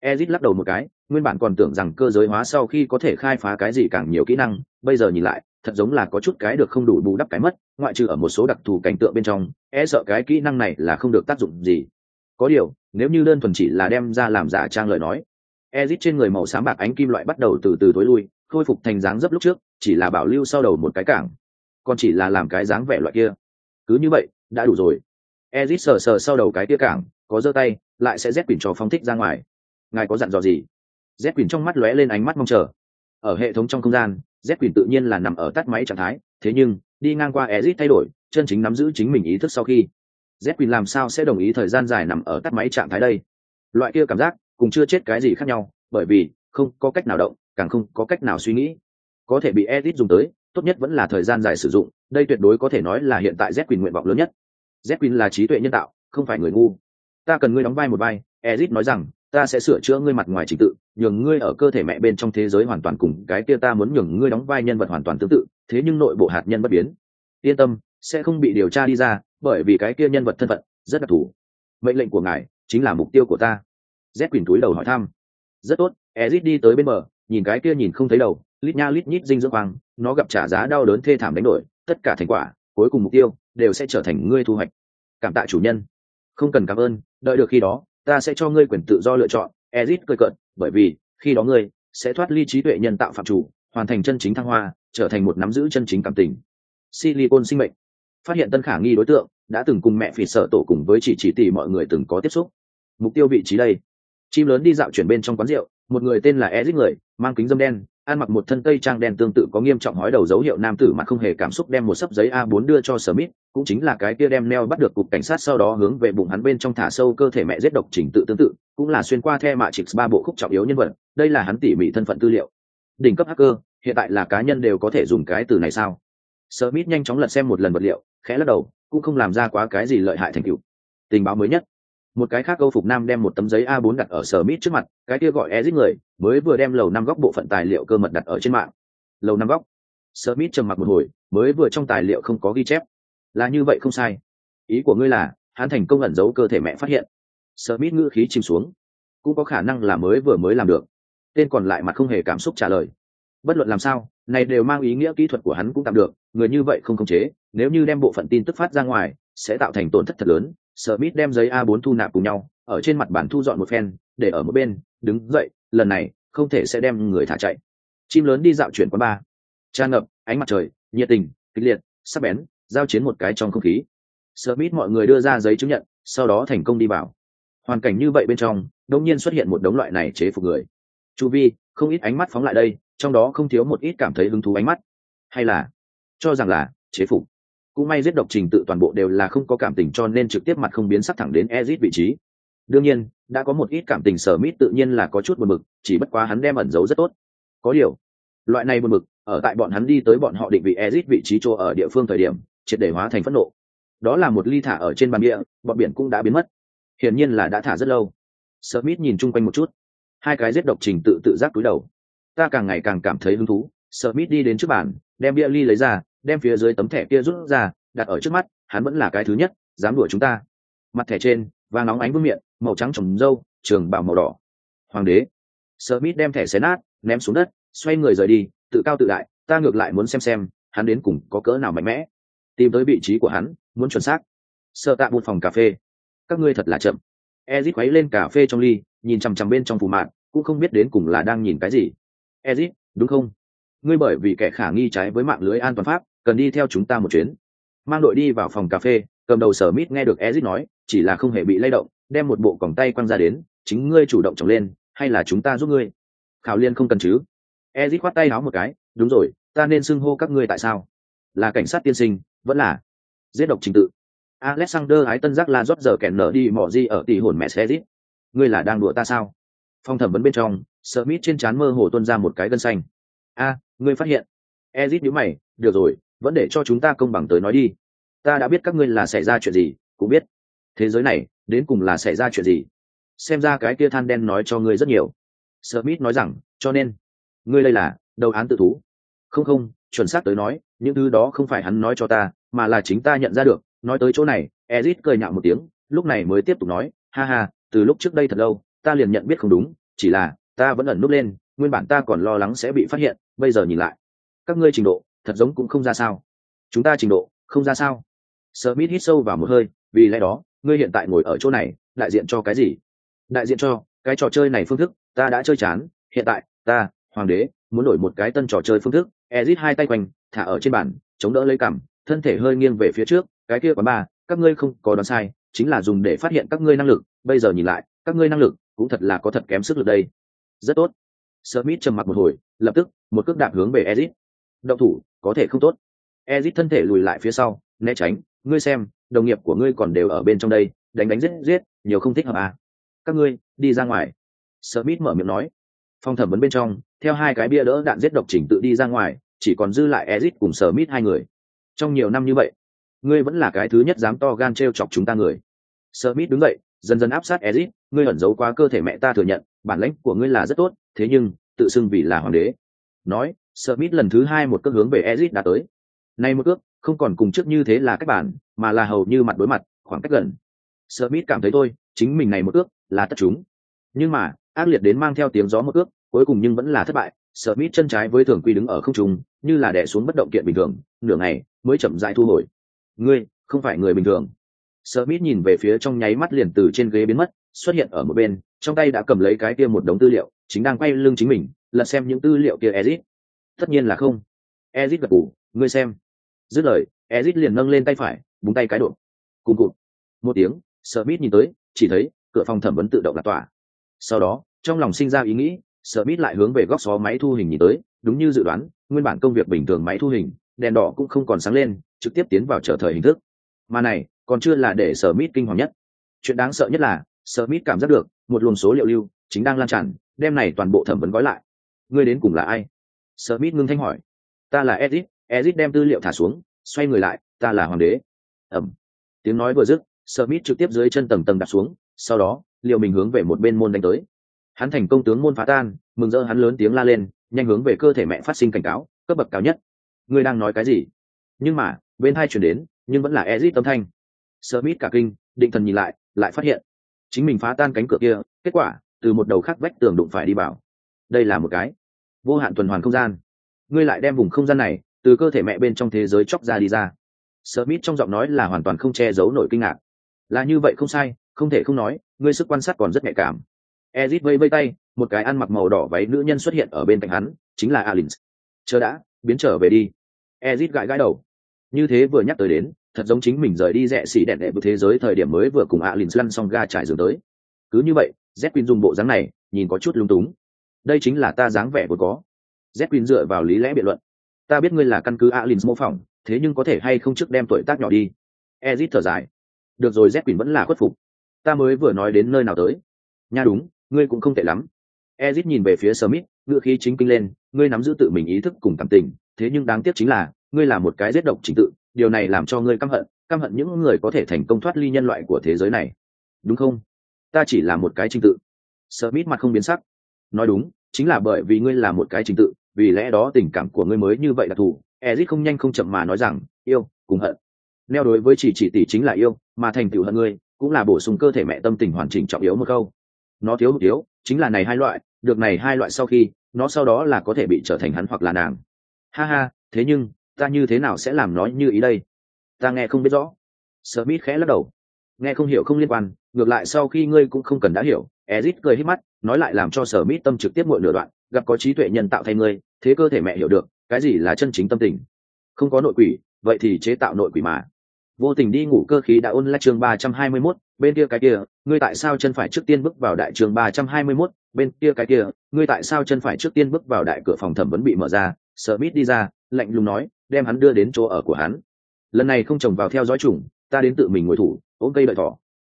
Ezit lắc đầu một cái, nguyên bản còn tưởng rằng cơ giới hóa sau khi có thể khai phá cái gì càng nhiều kỹ năng, bây giờ nhìn lại, thật giống là có chút cái được không đủ bù đắp cái mất, ngoại trừ ở một số đặc thù cảnh tượng bên trong e sợ cái kỹ năng này là không được tác dụng gì. Có điều, nếu như đơn thuần chỉ là đem ra làm giả trang lời nói, ezit trên người màu xám bạc ánh kim loại bắt đầu từ từ tối lui, khôi phục thành dáng dấp lúc trước, chỉ là bảo lưu sau đầu một cái cảng, còn chỉ là làm cái dáng vẻ loại kia. Cứ như vậy, đã đủ rồi ezit sờ sờ sau đầu cái kia cảng, có giơ tay, lại sẽ rét quỳnh cho phong thích ra ngoài. Ngài có dặn dò gì? Z quỳnh trong mắt lóe lên ánh mắt mong chờ. Ở hệ thống trong không gian, z quỳnh tự nhiên là nằm ở tắt máy trạng thái, thế nhưng, đi ngang qua ezit thay đổi, chân chính nắm giữ chính mình ý thức sau khi, z quỳnh làm sao sẽ đồng ý thời gian dài nằm ở tắt máy trạng thái đây? Loại kia cảm giác, cùng chưa chết cái gì khác nhau, bởi vì, không có cách nào động, càng không có cách nào suy nghĩ. Có thể bị ezit dùng tới, tốt nhất vẫn là thời gian dài sử dụng, đây tuyệt đối có thể nói là hiện tại z quỳnh nguyện vọng lớn nhất z là trí tuệ nhân tạo, không phải người ngu. Ta cần ngươi đóng vai một vai, ezit nói rằng, ta sẽ sửa chữa ngươi mặt ngoài trình tự, nhường ngươi ở cơ thể mẹ bên trong thế giới hoàn toàn cùng cái kia ta muốn nhường ngươi đóng vai nhân vật hoàn toàn tương tự, thế nhưng nội bộ hạt nhân bất biến. Yên tâm, sẽ không bị điều tra đi ra, bởi vì cái kia nhân vật thân phận rất đặc thù. Mệnh lệnh của ngài chính là mục tiêu của ta. Z quỳnh túi đầu hỏi thăm. Rất tốt, ezit đi tới bên bờ, nhìn cái kia nhìn không thấy đầu, lít nha lít nhít dinh dưỡng quang nó gặp trả giá đau đớn thê thảm đánh đổi, tất cả thành quả, cuối cùng mục tiêu đều sẽ trở thành ngươi thu hoạch. Cảm tạ chủ nhân. Không cần cảm ơn, đợi được khi đó, ta sẽ cho ngươi quyền tự do lựa chọn. Ezit cười cợt, bởi vì, khi đó ngươi sẽ thoát ly trí tuệ nhân tạo phạm chủ, hoàn thành chân chính thăng hoa, trở thành một nắm giữ chân chính cảm tình. Silicon sinh mệnh. Phát hiện tân khả nghi đối tượng, đã từng cùng mẹ phỉ sợ tổ cùng với chỉ chỉ tỷ mọi người từng có tiếp xúc. Mục tiêu vị trí đây. Chim lớn đi dạo chuyển bên trong quán rượu, một người tên là ezit người, mang kính dâm đen ăn mặc một thân tây trang đen tương tự có nghiêm trọng hói đầu dấu hiệu nam tử mà không hề cảm xúc đem một sấp giấy a 4 đưa cho Smith, cũng chính là cái kia đem neo bắt được cục cảnh sát sau đó hướng về bụng hắn bên trong thả sâu cơ thể mẹ giết độc trình tự tương tự, cũng là xuyên qua the mạ trịch ba bộ khúc trọng yếu nhân vật, đây là hắn tỉ mỉ thân phận tư liệu. Đỉnh cấp hacker, hiện tại là cá nhân đều có thể dùng cái từ này sao? Smith nhanh chóng lật xem một lần vật liệu, khẽ lắc đầu, cũng không làm ra quá cái gì lợi hại thành tựu. Tình báo mới nhất, một cái khác câu phục nam đem một tấm giấy a 4 đặt ở sở mít trước mặt, cái kia gọi ezit người, mới vừa đem lầu năm góc bộ phận tài liệu cơ mật đặt ở trên mạng. Lầu năm góc. Sở mít trầm mặc một hồi, mới vừa trong tài liệu không có ghi chép. Là như vậy không sai. Ý của ngươi là, hắn thành công ẩn giấu cơ thể mẹ phát hiện. Sở mít ngữ khí chìm xuống. Cũng có khả năng là mới vừa mới làm được. Tên còn lại mặt không hề cảm xúc trả lời. Bất luận làm sao, này đều mang ý nghĩa kỹ thuật của hắn cũng tạm được, người như vậy không khống chế, nếu như đem bộ phận tin tức phát ra ngoài, sẽ tạo thành tổn thất thật lớn sở mít đem giấy a 4 thu nạp cùng nhau, ở trên mặt bàn thu dọn một phen, để ở một bên, đứng dậy, lần này, không thể sẽ đem người thả chạy. Chim lớn đi dạo chuyển quán ba tràn ngập ánh mặt trời, nhiệt tình, kịch liệt, sắc bén, giao chiến một cái trong không khí. Sở mít mọi người đưa ra giấy chứng nhận, sau đó thành công đi vào. Hoàn cảnh như vậy bên trong, đột nhiên xuất hiện một đống loại này chế phục người. Chu vi, không ít ánh mắt phóng lại đây, trong đó không thiếu một ít cảm thấy hứng thú ánh mắt. Hay là, cho rằng là chế phục cũng may giết độc trình tự toàn bộ đều là không có cảm tình cho nên trực tiếp mặt không biến sắc thẳng đến Ezit vị trí. Đương nhiên, đã có một ít cảm tình sở mít tự nhiên là có chút buồn bực, chỉ bất quá hắn đem ẩn giấu rất tốt. Có điều, loại này buồn bực, ở tại bọn hắn đi tới bọn họ định vị Ezit vị trí chỗ ở địa phương thời điểm, triệt để hóa thành phẫn nộ. Đó là một ly thả ở trên bàn bia, bọn biển cũng đã biến mất. Hiển nhiên là đã thả rất lâu. Smith nhìn chung quanh một chút, hai cái giết độc trình tự tự giác túi đầu. Ta càng ngày càng cảm thấy hứng thú. Smith đi đến trước bàn, đem bia ly lấy ra, đem phía dưới tấm thẻ kia rút ra, đặt ở trước mắt, hắn vẫn là cái thứ nhất, dám đuổi chúng ta. Mặt thẻ trên, vàng nóng ánh vương miệng màu trắng trồng râu, trường bảo màu đỏ. Hoàng đế. Smith đem thẻ xé nát, ném xuống đất, xoay người rời đi, tự cao tự đại ta ngược lại muốn xem xem, hắn đến cùng có cỡ nào mạnh mẽ. Tìm tới vị trí của hắn, muốn chuẩn xác. Sợ tạ một phòng cà phê. Các ngươi thật là chậm. Ezit quấy lên cà phê trong ly, nhìn chằm chằm bên trong phù mạng cũng không biết đến cùng là đang nhìn cái gì. Ezit, đúng không? Ngươi bởi vì kẻ khả nghi trái với mạng lưới an toàn pháp, cần đi theo chúng ta một chuyến. Mang đội đi vào phòng cà phê, cầm đầu sở mít nghe được ezit nói, chỉ là không hề bị lay động, đem một bộ còng tay quăng ra đến, chính ngươi chủ động trồng lên, hay là chúng ta giúp ngươi? Khảo liên không cần chứ? Ezit khoát tay áo một cái, đúng rồi, ta nên xưng hô các ngươi tại sao? Là cảnh sát tiên sinh, vẫn là giết độc trình tự. Alexander ái tân giác la rót giờ kèn nở đi mỏ di ở tỷ hồn mẹ xe ngươi là đang đùa ta sao? Phong thẩm vấn bên trong smith trên trán mơ hồ tuôn ra một cái gân xanh. A ngươi phát hiện. Ezit nhíu mày, được rồi, vẫn để cho chúng ta công bằng tới nói đi. Ta đã biết các ngươi là xảy ra chuyện gì, cũng biết. Thế giới này, đến cùng là xảy ra chuyện gì? Xem ra cái kia than đen nói cho ngươi rất nhiều. Smith nói rằng, cho nên, ngươi đây là đầu án tự thú. Không không, chuẩn xác tới nói, những thứ đó không phải hắn nói cho ta, mà là chính ta nhận ra được. Nói tới chỗ này, ezit cười nhạo một tiếng, lúc này mới tiếp tục nói, ha ha, từ lúc trước đây thật lâu, ta liền nhận biết không đúng, chỉ là ta vẫn ẩn núp lên nguyên bản ta còn lo lắng sẽ bị phát hiện, bây giờ nhìn lại. Các ngươi trình độ, thật giống cũng không ra sao. Chúng ta trình độ, không ra sao. Smith hít sâu vào một hơi, vì lẽ đó, ngươi hiện tại ngồi ở chỗ này, đại diện cho cái gì? Đại diện cho cái trò chơi này phương thức, ta đã chơi chán, hiện tại, ta, hoàng đế, muốn đổi một cái tân trò chơi phương thức ezit hai tay quanh, thả ở trên bàn, chống đỡ lấy cằm, thân thể hơi nghiêng về phía trước, cái kia quán ba các ngươi không có đoán sai, chính là dùng để phát hiện các ngươi năng lực, bây giờ nhìn lại, các ngươi năng lực cũng thật là có thật kém sức lực đây. Rất tốt smith trầm mặc một hồi, lập tức, một cước đạp hướng về ezit động thủ, có thể không tốt. Ezit thân thể lùi lại phía sau, né tránh, ngươi xem, đồng nghiệp của ngươi còn đều ở bên trong đây, đánh đánh giết giết, nhiều không thích hợp à. các ngươi, đi ra ngoài. Smith mở miệng nói. Phong thẩm vấn bên trong, theo hai cái bia đỡ đạn giết độc chỉnh tự đi ra ngoài, chỉ còn dư lại ezit cùng smith hai người. Trong nhiều năm như vậy, ngươi vẫn là cái thứ nhất dám to gan trêu chọc chúng ta người. Smith đứng dậy, dần dần áp sát ezit ngươi ẩn giấu quá cơ thể mẹ ta thừa nhận, bản lãnh của ngươi là rất tốt thế nhưng tự xưng vì là hoàng đế. Nói sợ mít lần thứ hai một cước hướng về ezit đã tới. Nay một cước không còn cùng trước như thế là cách bản mà là hầu như mặt đối mặt khoảng cách gần. Sợ mít cảm thấy tôi chính mình này một cước là tất chúng. Nhưng mà ác liệt đến mang theo tiếng gió một cước cuối cùng nhưng vẫn là thất bại. Sợ mít chân trái với thường quy đứng ở không trung như là đè xuống bất động kiện bình thường nửa ngày mới chậm rãi thu hồi. Ngươi không phải người bình thường. Sợ mít nhìn về phía trong nháy mắt liền từ trên ghế biến mất, xuất hiện ở một bên, trong tay đã cầm lấy cái kia một đống tư liệu, chính đang quay lưng chính mình, lật xem những tư liệu kia Ezit. Tất nhiên là không. Ezit gật gù, ngươi xem. Dứt lời, Ezit liền nâng lên tay phải, búng tay cái độ. Cùng cụt. Một tiếng, Smith nhìn tới, chỉ thấy cửa phòng thẩm vấn tự động là tỏa. Sau đó, trong lòng sinh ra ý nghĩ, Smith lại hướng về góc xó máy thu hình nhìn tới, đúng như dự đoán, nguyên bản công việc bình thường máy thu hình, đèn đỏ cũng không còn sáng lên, trực tiếp tiến vào trở thời hình thức. Mà này, còn chưa là để sở mít kinh hoàng nhất chuyện đáng sợ nhất là sở mít cảm giác được một luồng số liệu lưu chính đang lan tràn đem này toàn bộ thẩm vấn gói lại. Ngươi đến cùng là ai? Smith mít ngưng thanh hỏi. Ta là Ezic. Ezic đem tư liệu thả xuống xoay người lại ta là hoàng đế. Ẩm. Tiếng nói vừa dứt Smith mít trực tiếp dưới chân tầng tầng đặt xuống sau đó liệu mình hướng về một bên môn đánh tới. Hắn thành công tướng môn phá tan mừng rỡ hắn lớn tiếng la lên nhanh hướng về cơ thể mẹ phát sinh cảnh cáo cấp bậc cao nhất. Ngươi đang nói cái gì? Nhưng mà bên hai chuyển đến nhưng vẫn là ezit âm thanh. Smith cả kinh, định thần nhìn lại, lại phát hiện chính mình phá tan cánh cửa kia, kết quả từ một đầu khác vách tường đụng phải đi vào. Đây là một cái vô hạn tuần hoàn không gian. Ngươi lại đem vùng không gian này từ cơ thể mẹ bên trong thế giới chóc ra đi ra. Smith trong giọng nói là hoàn toàn không che giấu nổi kinh ngạc. Là như vậy không sai, không thể không nói, ngươi sức quan sát còn rất nhạy cảm. Ezit vây vây tay, một cái ăn mặc màu đỏ váy nữ nhân xuất hiện ở bên cạnh hắn, chính là Alins. Chờ đã, biến trở về đi. Ezit gãi gãi đầu. Như thế vừa nhắc tới đến, thật giống chính mình rời đi rẻ xỉ đẹn đệ thế giới thời điểm mới vừa cùng alin lăn xong ga trải giường tới cứ như vậy z queen dùng bộ dáng này, nhìn có chút lung túng. Đây chính là ta dáng vẻ vốn có. Z queen dựa vào lý lẽ biện luận. Ta biết ngươi là căn cứ alin mô phỏng, thế nhưng có thể hay không trước đem tuổi tác nhỏ đi? Ezit thở dài. Được rồi z queen vẫn là khuất phục. Ta mới vừa nói đến nơi nào tới. Nha đúng, ngươi cũng không tệ lắm. Ezit nhìn về phía smith ngựa khí chính kinh lên, ngươi nắm giữ tự mình ý thức cùng cảm tình, thế nhưng đáng tiếc chính là, ngươi là một cái giết độc chính tự, điều này làm cho ngươi căm hận căm hận những người có thể thành công thoát ly nhân loại của thế giới này. Đúng không? Ta chỉ là một cái trình tự. Smith mặt không biến sắc. Nói đúng, chính là bởi vì ngươi là một cái trình tự, vì lẽ đó tình cảm của ngươi mới như vậy đặc thù. Ezit không nhanh không chậm mà nói rằng, yêu, cùng hận. Neo đối với chỉ chỉ tỷ chính là yêu, mà thành tựu hận ngươi, cũng là bổ sung cơ thể mẹ tâm tình hoàn chỉnh trọng yếu một câu. Nó thiếu hụt yếu, chính là này hai loại, được này hai loại sau khi, nó sau đó là có thể bị trở thành hắn hoặc là nàng. Ha ha, thế nhưng, ta như thế nào sẽ làm nói như ý đây? Ta nghe không biết rõ. Smith khẽ lắc đầu. Nghe không hiểu không liên quan ngược lại sau khi ngươi cũng không cần đã hiểu ezit cười hít mắt nói lại làm cho sở mít tâm trực tiếp muộn nửa đoạn gặp có trí tuệ nhân tạo thay ngươi thế cơ thể mẹ hiểu được cái gì là chân chính tâm tình. Không có nội quỷ vậy thì chế tạo nội quỷ mà. Vô tình đi ngủ cơ khí đã ôn lại chương ba trăm hai mươi mốt bên kia cái kia ngươi tại sao chân phải trước tiên bước vào đại trường ba trăm hai mươi mốt bên kia cái kia ngươi tại sao chân phải trước tiên bước vào đại cửa phòng thẩm vấn bị mở ra? Smith đi ra, lạnh lùng nói đem hắn đưa đến chỗ ở của hắn. Lần này không trồng vào theo dõi trùng ta đến tự mình ngồi thủ ôm cây đợi thỏ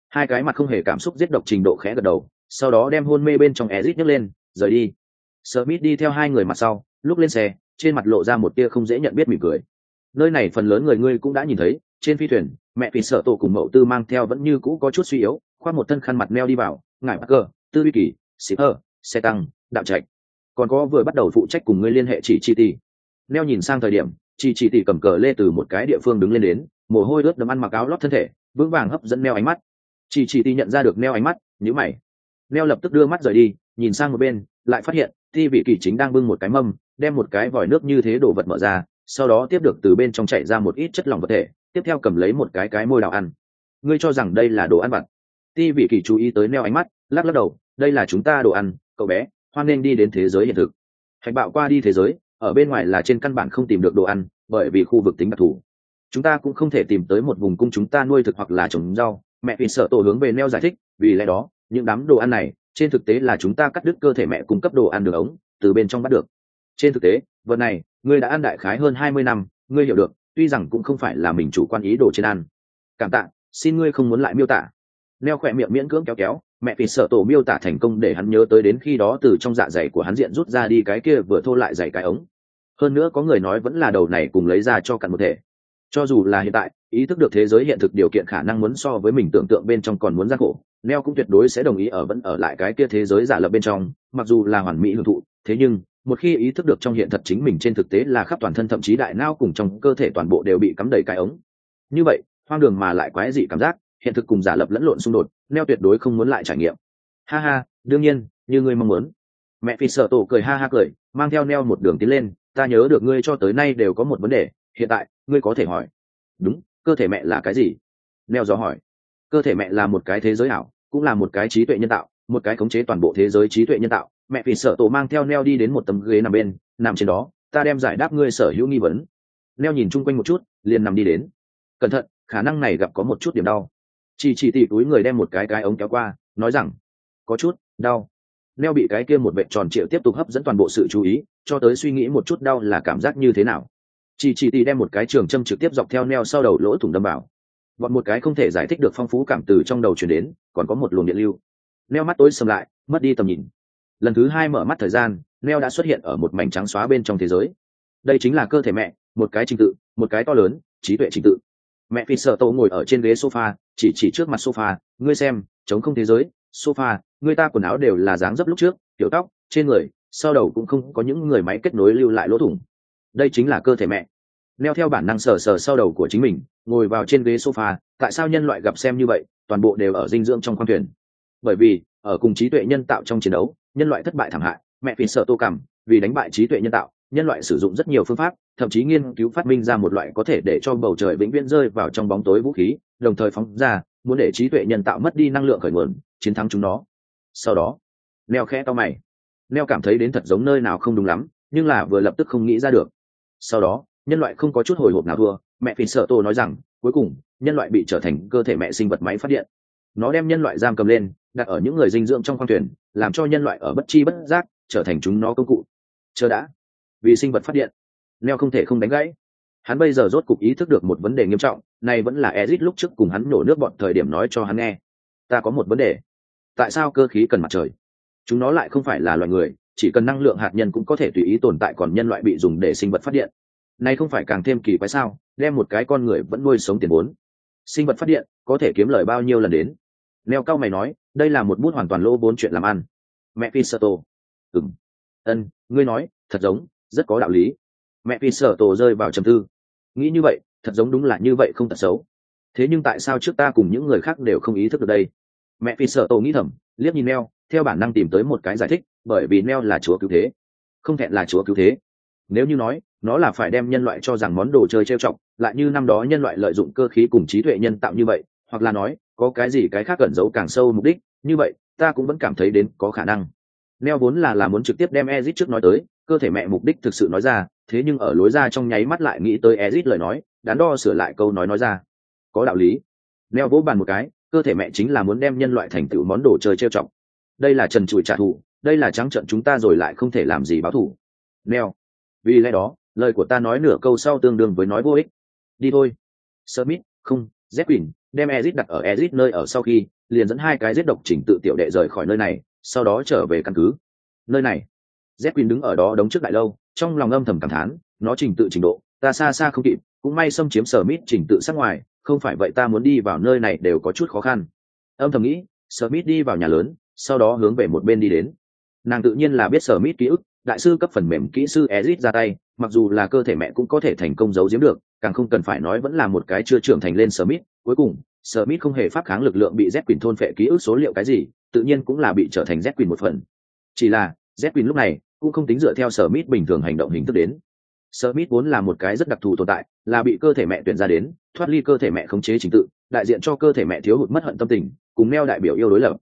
hai cái mặt không hề cảm xúc giết độc trình độ khẽ gật đầu, sau đó đem hôn mê bên trong ezit nhấc lên, rời đi. Smith đi theo hai người mặt sau, lúc lên xe, trên mặt lộ ra một tia không dễ nhận biết mỉm cười. Nơi này phần lớn người ngươi cũng đã nhìn thấy, trên phi thuyền, mẹ vì sợ tổ cùng mậu tư mang theo vẫn như cũ có chút suy yếu, khoác một thân khăn mặt neo đi vào, ngải bắc cơ, tư vi kỳ xịp hơ, xe tăng đạo trạch. Còn có vừa bắt đầu phụ trách cùng ngươi liên hệ chỉ chi tỷ. Neo nhìn sang thời điểm, chỉ chỉ tỷ cầm cờ lê từ một cái địa phương đứng lên đến, mồ hôi ướt đấm ăn mặc áo lót thân thể, vững vàng hấp dẫn neo ánh mắt chỉ chỉ ti nhận ra được neo ánh mắt nhữ mày. Neo lập tức đưa mắt rời đi, nhìn sang một bên, lại phát hiện thi vị kỳ chính đang bưng một cái mâm, đem một cái vòi nước như thế đổ vật mở ra, sau đó tiếp được từ bên trong chạy ra một ít chất lỏng vật thể, tiếp theo cầm lấy một cái cái môi đào ăn. Ngươi cho rằng đây là đồ ăn vặt? Ti vị kỳ chú ý tới neo ánh mắt, lắc lắc đầu, đây là chúng ta đồ ăn, cậu bé, hoan nên đi đến thế giới hiện thực. Hạch bạo qua đi thế giới, ở bên ngoài là trên căn bản không tìm được đồ ăn, bởi vì khu vực tính đặc thù. Chúng ta cũng không thể tìm tới một vùng cung chúng ta nuôi thực hoặc là trồng rau mẹ vì sợ tổ hướng về neo giải thích, vì lẽ đó, những đám đồ ăn này, trên thực tế là chúng ta cắt đứt cơ thể mẹ cung cấp đồ ăn đường ống, từ bên trong bắt được. Trên thực tế, vật này, ngươi đã ăn đại khái hơn hai mươi năm, ngươi hiểu được, tuy rằng cũng không phải là mình chủ quan ý đồ trên ăn. Cảm tạ, xin ngươi không muốn lại miêu tả. Neo khỏe miệng miễn cưỡng kéo kéo, mẹ vì sợ tổ miêu tả thành công để hắn nhớ tới đến khi đó từ trong dạ dày của hắn diện rút ra đi cái kia vừa thô lại dày cái ống. Hơn nữa có người nói vẫn là đầu này cùng lấy ra cho cặn một thể cho dù là hiện tại, ý thức được thế giới hiện thực điều kiện khả năng muốn so với mình tưởng tượng bên trong còn muốn gian khổ, neo cũng tuyệt đối sẽ đồng ý ở vẫn ở lại cái kia thế giới giả lập bên trong, mặc dù là hoàn mỹ hưởng thụ, thế nhưng, một khi ý thức được trong hiện thật chính mình trên thực tế là khắp toàn thân thậm chí đại nao cùng trong cơ thể toàn bộ đều bị cắm đầy cái ống. Như vậy, hoang đường mà lại quái dị cảm giác, hiện thực cùng giả lập lẫn lộn xung đột, neo tuyệt đối không muốn lại trải nghiệm. Ha ha, đương nhiên, như ngươi mong muốn. Mẹ phi sợ tổ cười ha ha cười, mang theo neo một đường tiến lên, ta nhớ được ngươi cho tới nay đều có một vấn đề, hiện tại ngươi có thể hỏi. Đúng, cơ thể mẹ là cái gì? Neo gió hỏi. Cơ thể mẹ là một cái thế giới ảo, cũng là một cái trí tuệ nhân tạo, một cái khống chế toàn bộ thế giới trí tuệ nhân tạo. Mẹ vì sợ tổ mang theo neo đi đến một tấm ghế nằm bên, nằm trên đó, ta đem giải đáp ngươi sở hữu nghi vấn. Neo nhìn chung quanh một chút, liền nằm đi đến. Cẩn thận, khả năng này gặp có một chút điểm đau. Chỉ chỉ tỉ túi người đem một cái cái ống kéo qua, nói rằng, có chút đau. Neo bị cái kia một vệ tròn triệu tiếp tục hấp dẫn toàn bộ sự chú ý, cho tới suy nghĩ một chút đau là cảm giác như thế nào chỉ chỉ tỉ đem một cái trường châm trực tiếp dọc theo neo sau đầu lỗ thủng đâm vào. Bọn một cái không thể giải thích được phong phú cảm từ trong đầu chuyển đến, còn có một luồng điện lưu. Neo mắt tối sầm lại, mất đi tầm nhìn. Lần thứ hai mở mắt thời gian, neo đã xuất hiện ở một mảnh trắng xóa bên trong thế giới. Đây chính là cơ thể mẹ, một cái trình tự, một cái to lớn, trí tuệ trình tự. Mẹ phi sợ tổ ngồi ở trên ghế sofa, chỉ chỉ trước mặt sofa, ngươi xem chống không thế giới, sofa, người ta quần áo đều là dáng dấp lúc trước, kiểu tóc, trên người, sau đầu cũng không có những người máy kết nối lưu lại lỗ thủng đây chính là cơ thể mẹ. Neo theo bản năng sờ sờ sau đầu của chính mình, ngồi vào trên ghế sofa, tại sao nhân loại gặp xem như vậy, toàn bộ đều ở dinh dưỡng trong khoang thuyền. Bởi vì, ở cùng trí tuệ nhân tạo trong chiến đấu, nhân loại thất bại thảm hại, mẹ vì sợ tô cảm, vì đánh bại trí tuệ nhân tạo, nhân loại sử dụng rất nhiều phương pháp, thậm chí nghiên cứu phát minh ra một loại có thể để cho bầu trời vĩnh viễn rơi vào trong bóng tối vũ khí, đồng thời phóng ra, muốn để trí tuệ nhân tạo mất đi năng lượng khởi nguồn, chiến thắng chúng nó. Sau đó, neo khẽ to mày. Neo cảm thấy đến thật giống nơi nào không đúng lắm, nhưng là vừa lập tức không nghĩ ra được sau đó, nhân loại không có chút hồi hộp nào thua, mẹ phi sợ tô nói rằng, cuối cùng, nhân loại bị trở thành cơ thể mẹ sinh vật máy phát điện. Nó đem nhân loại giam cầm lên, đặt ở những người dinh dưỡng trong khoang thuyền, làm cho nhân loại ở bất chi bất giác trở thành chúng nó công cụ. Chờ đã. Vì sinh vật phát điện. Neo không thể không đánh gãy. Hắn bây giờ rốt cục ý thức được một vấn đề nghiêm trọng, này vẫn là ezit lúc trước cùng hắn nổ nước bọn thời điểm nói cho hắn nghe. Ta có một vấn đề. Tại sao cơ khí cần mặt trời? Chúng nó lại không phải là loài người chỉ cần năng lượng hạt nhân cũng có thể tùy ý tồn tại còn nhân loại bị dùng để sinh vật phát điện. Này không phải càng thêm kỳ quái sao, đem một cái con người vẫn nuôi sống tiền vốn. Sinh vật phát điện có thể kiếm lời bao nhiêu lần đến? Neo cao mày nói, đây là một bút hoàn toàn lỗ vốn chuyện làm ăn. Mẹ phi sợ tổ ừng ân, ngươi nói, thật giống, rất có đạo lý. Mẹ phi sợ rơi vào trầm tư. Nghĩ như vậy, thật giống đúng là như vậy không thật xấu. Thế nhưng tại sao trước ta cùng những người khác đều không ý thức được đây? Mẹ phi sợ nghĩ thầm, liếc nhìn neo theo bản năng tìm tới một cái giải thích, bởi vì neo là chúa cứu thế. Không thẹn là chúa cứu thế. Nếu như nói, nó là phải đem nhân loại cho rằng món đồ chơi trêu chọc, lại như năm đó nhân loại lợi dụng cơ khí cùng trí tuệ nhân tạo như vậy, hoặc là nói, có cái gì cái khác cẩn giấu càng sâu mục đích, như vậy, ta cũng vẫn cảm thấy đến có khả năng. Neo vốn là là muốn trực tiếp đem ezit trước nói tới, cơ thể mẹ mục đích thực sự nói ra, thế nhưng ở lối ra trong nháy mắt lại nghĩ tới ezit lời nói, đắn đo sửa lại câu nói nói ra. Có đạo lý. Neo vỗ bàn một cái, cơ thể mẹ chính là muốn đem nhân loại thành tựu món đồ chơi trêu chọc đây là trần trụi trả thù, đây là trắng trận chúng ta rồi lại không thể làm gì báo thù. Neo. Vì lẽ đó, lời của ta nói nửa câu sau tương đương với nói vô ích. Đi thôi. Smith, không z quỳnh đem ezit đặt ở ezit nơi ở sau khi, liền dẫn hai cái giết độc chỉnh tự tiểu đệ rời khỏi nơi này, sau đó trở về căn cứ. Nơi này. Z quỳnh đứng ở đó đống trước đại lâu, trong lòng âm thầm cảm thán, nó trình tự trình độ, ta xa xa không kịp, cũng may xâm chiếm sở mít trình tự sát ngoài, không phải vậy ta muốn đi vào nơi này đều có chút khó khăn. Âm thầm nghĩ sở mít đi vào nhà lớn sau đó hướng về một bên đi đến. Nàng tự nhiên là biết sở mít ký ức đại sư cấp phần mềm kỹ sư ezit ra tay mặc dù là cơ thể mẹ cũng có thể thành công giấu giếm được càng không cần phải nói vẫn là một cái chưa trưởng thành lên sở mít. Cuối cùng sở mít không hề pháp kháng lực lượng bị z quyền thôn phệ ký ức số liệu cái gì tự nhiên cũng là bị trở thành z quyền một phần. Chỉ là z quyền lúc này cũng không tính dựa theo sở mít bình thường hành động hình thức đến. Smith vốn là một cái rất đặc thù tồn tại, là bị cơ thể mẹ tuyển ra đến, thoát ly cơ thể mẹ khống chế chính tự, đại diện cho cơ thể mẹ thiếu hụt mất hận tâm tình, cùng neo đại biểu yêu đối lập.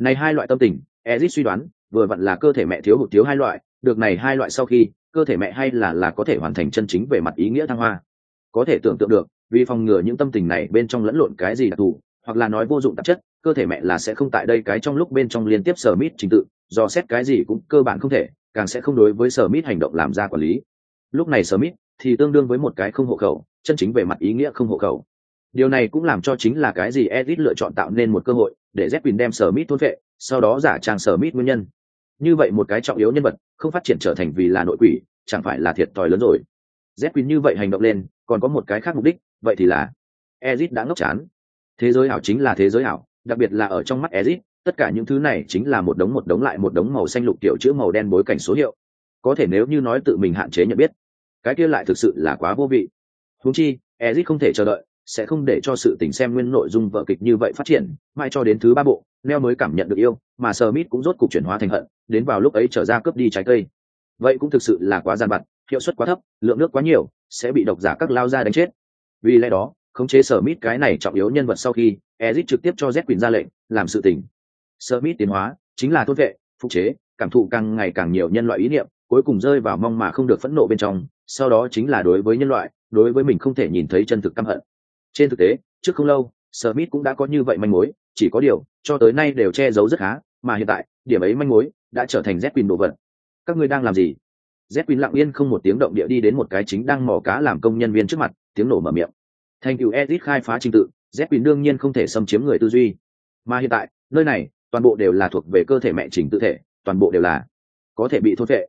Này hai loại tâm tình, Ezit suy đoán, vừa vặn là cơ thể mẹ thiếu hụt thiếu hai loại, được này hai loại sau khi, cơ thể mẹ hay là là có thể hoàn thành chân chính về mặt ý nghĩa thăng hoa. Có thể tưởng tượng được, vì phòng ngừa những tâm tình này bên trong lẫn lộn cái gì đặc thù, hoặc là nói vô dụng tạp chất, cơ thể mẹ là sẽ không tại đây cái trong lúc bên trong liên tiếp sở mít trình tự, do xét cái gì cũng cơ bản không thể, càng sẽ không đối với Smith hành động làm ra quản lý lúc này Smith thì tương đương với một cái không hộ khẩu, chân chính về mặt ý nghĩa không hộ khẩu. Điều này cũng làm cho chính là cái gì Edit lựa chọn tạo nên một cơ hội để Zepin đem sở mít thôn vệ, sau đó giả trang sở mít nguyên nhân. Như vậy một cái trọng yếu nhân vật, không phát triển trở thành vì là nội quỷ, chẳng phải là thiệt thòi lớn rồi. Zepin như vậy hành động lên, còn có một cái khác mục đích, vậy thì là ezit đã ngốc chán. Thế giới ảo chính là thế giới ảo, đặc biệt là ở trong mắt ezit tất cả những thứ này chính là một đống một đống lại một đống màu xanh lục tiểu chữ màu đen bối cảnh số hiệu. Có thể nếu như nói tự mình hạn chế nhận biết, cái kia lại thực sự là quá vô vị húng chi ezit không thể chờ đợi sẽ không để cho sự tình xem nguyên nội dung vợ kịch như vậy phát triển, mãi cho đến thứ ba bộ, neo mới cảm nhận được yêu, mà Smith cũng rốt cục chuyển hóa thành hận, đến vào lúc ấy trở ra cướp đi trái cây. Vậy cũng thực sự là quá gian vặt, hiệu suất quá thấp, lượng nước quá nhiều, sẽ bị độc giả các lao ra đánh chết. Vì lẽ đó, khống chế Smith cái này trọng yếu nhân vật sau khi, ezit trực tiếp cho z quyền ra lệnh, làm sự tình. Smith tiến hóa, chính là thốt vệ, phục chế, cảm thụ càng ngày càng nhiều nhân loại ý niệm, cuối cùng rơi vào mong mà không được phẫn nộ bên trong, sau đó chính là đối với nhân loại, đối với mình không thể nhìn thấy chân thực căm hận trên thực tế, trước không lâu, smith cũng đã có như vậy manh mối, chỉ có điều, cho tới nay đều che giấu rất khá, mà hiện tại, điểm ấy manh mối đã trở thành z đồ vật. Các ngươi đang làm gì? Z lặng yên không một tiếng động địa đi đến một cái chính đang mò cá làm công nhân viên trước mặt, tiếng nổ mở miệng. Thành cựu edit khai phá trình tự z đương nhiên không thể xâm chiếm người tư duy. Mà hiện tại, nơi này, toàn bộ đều là thuộc về cơ thể mẹ trình tự thể, toàn bộ đều là có thể bị thốt vệ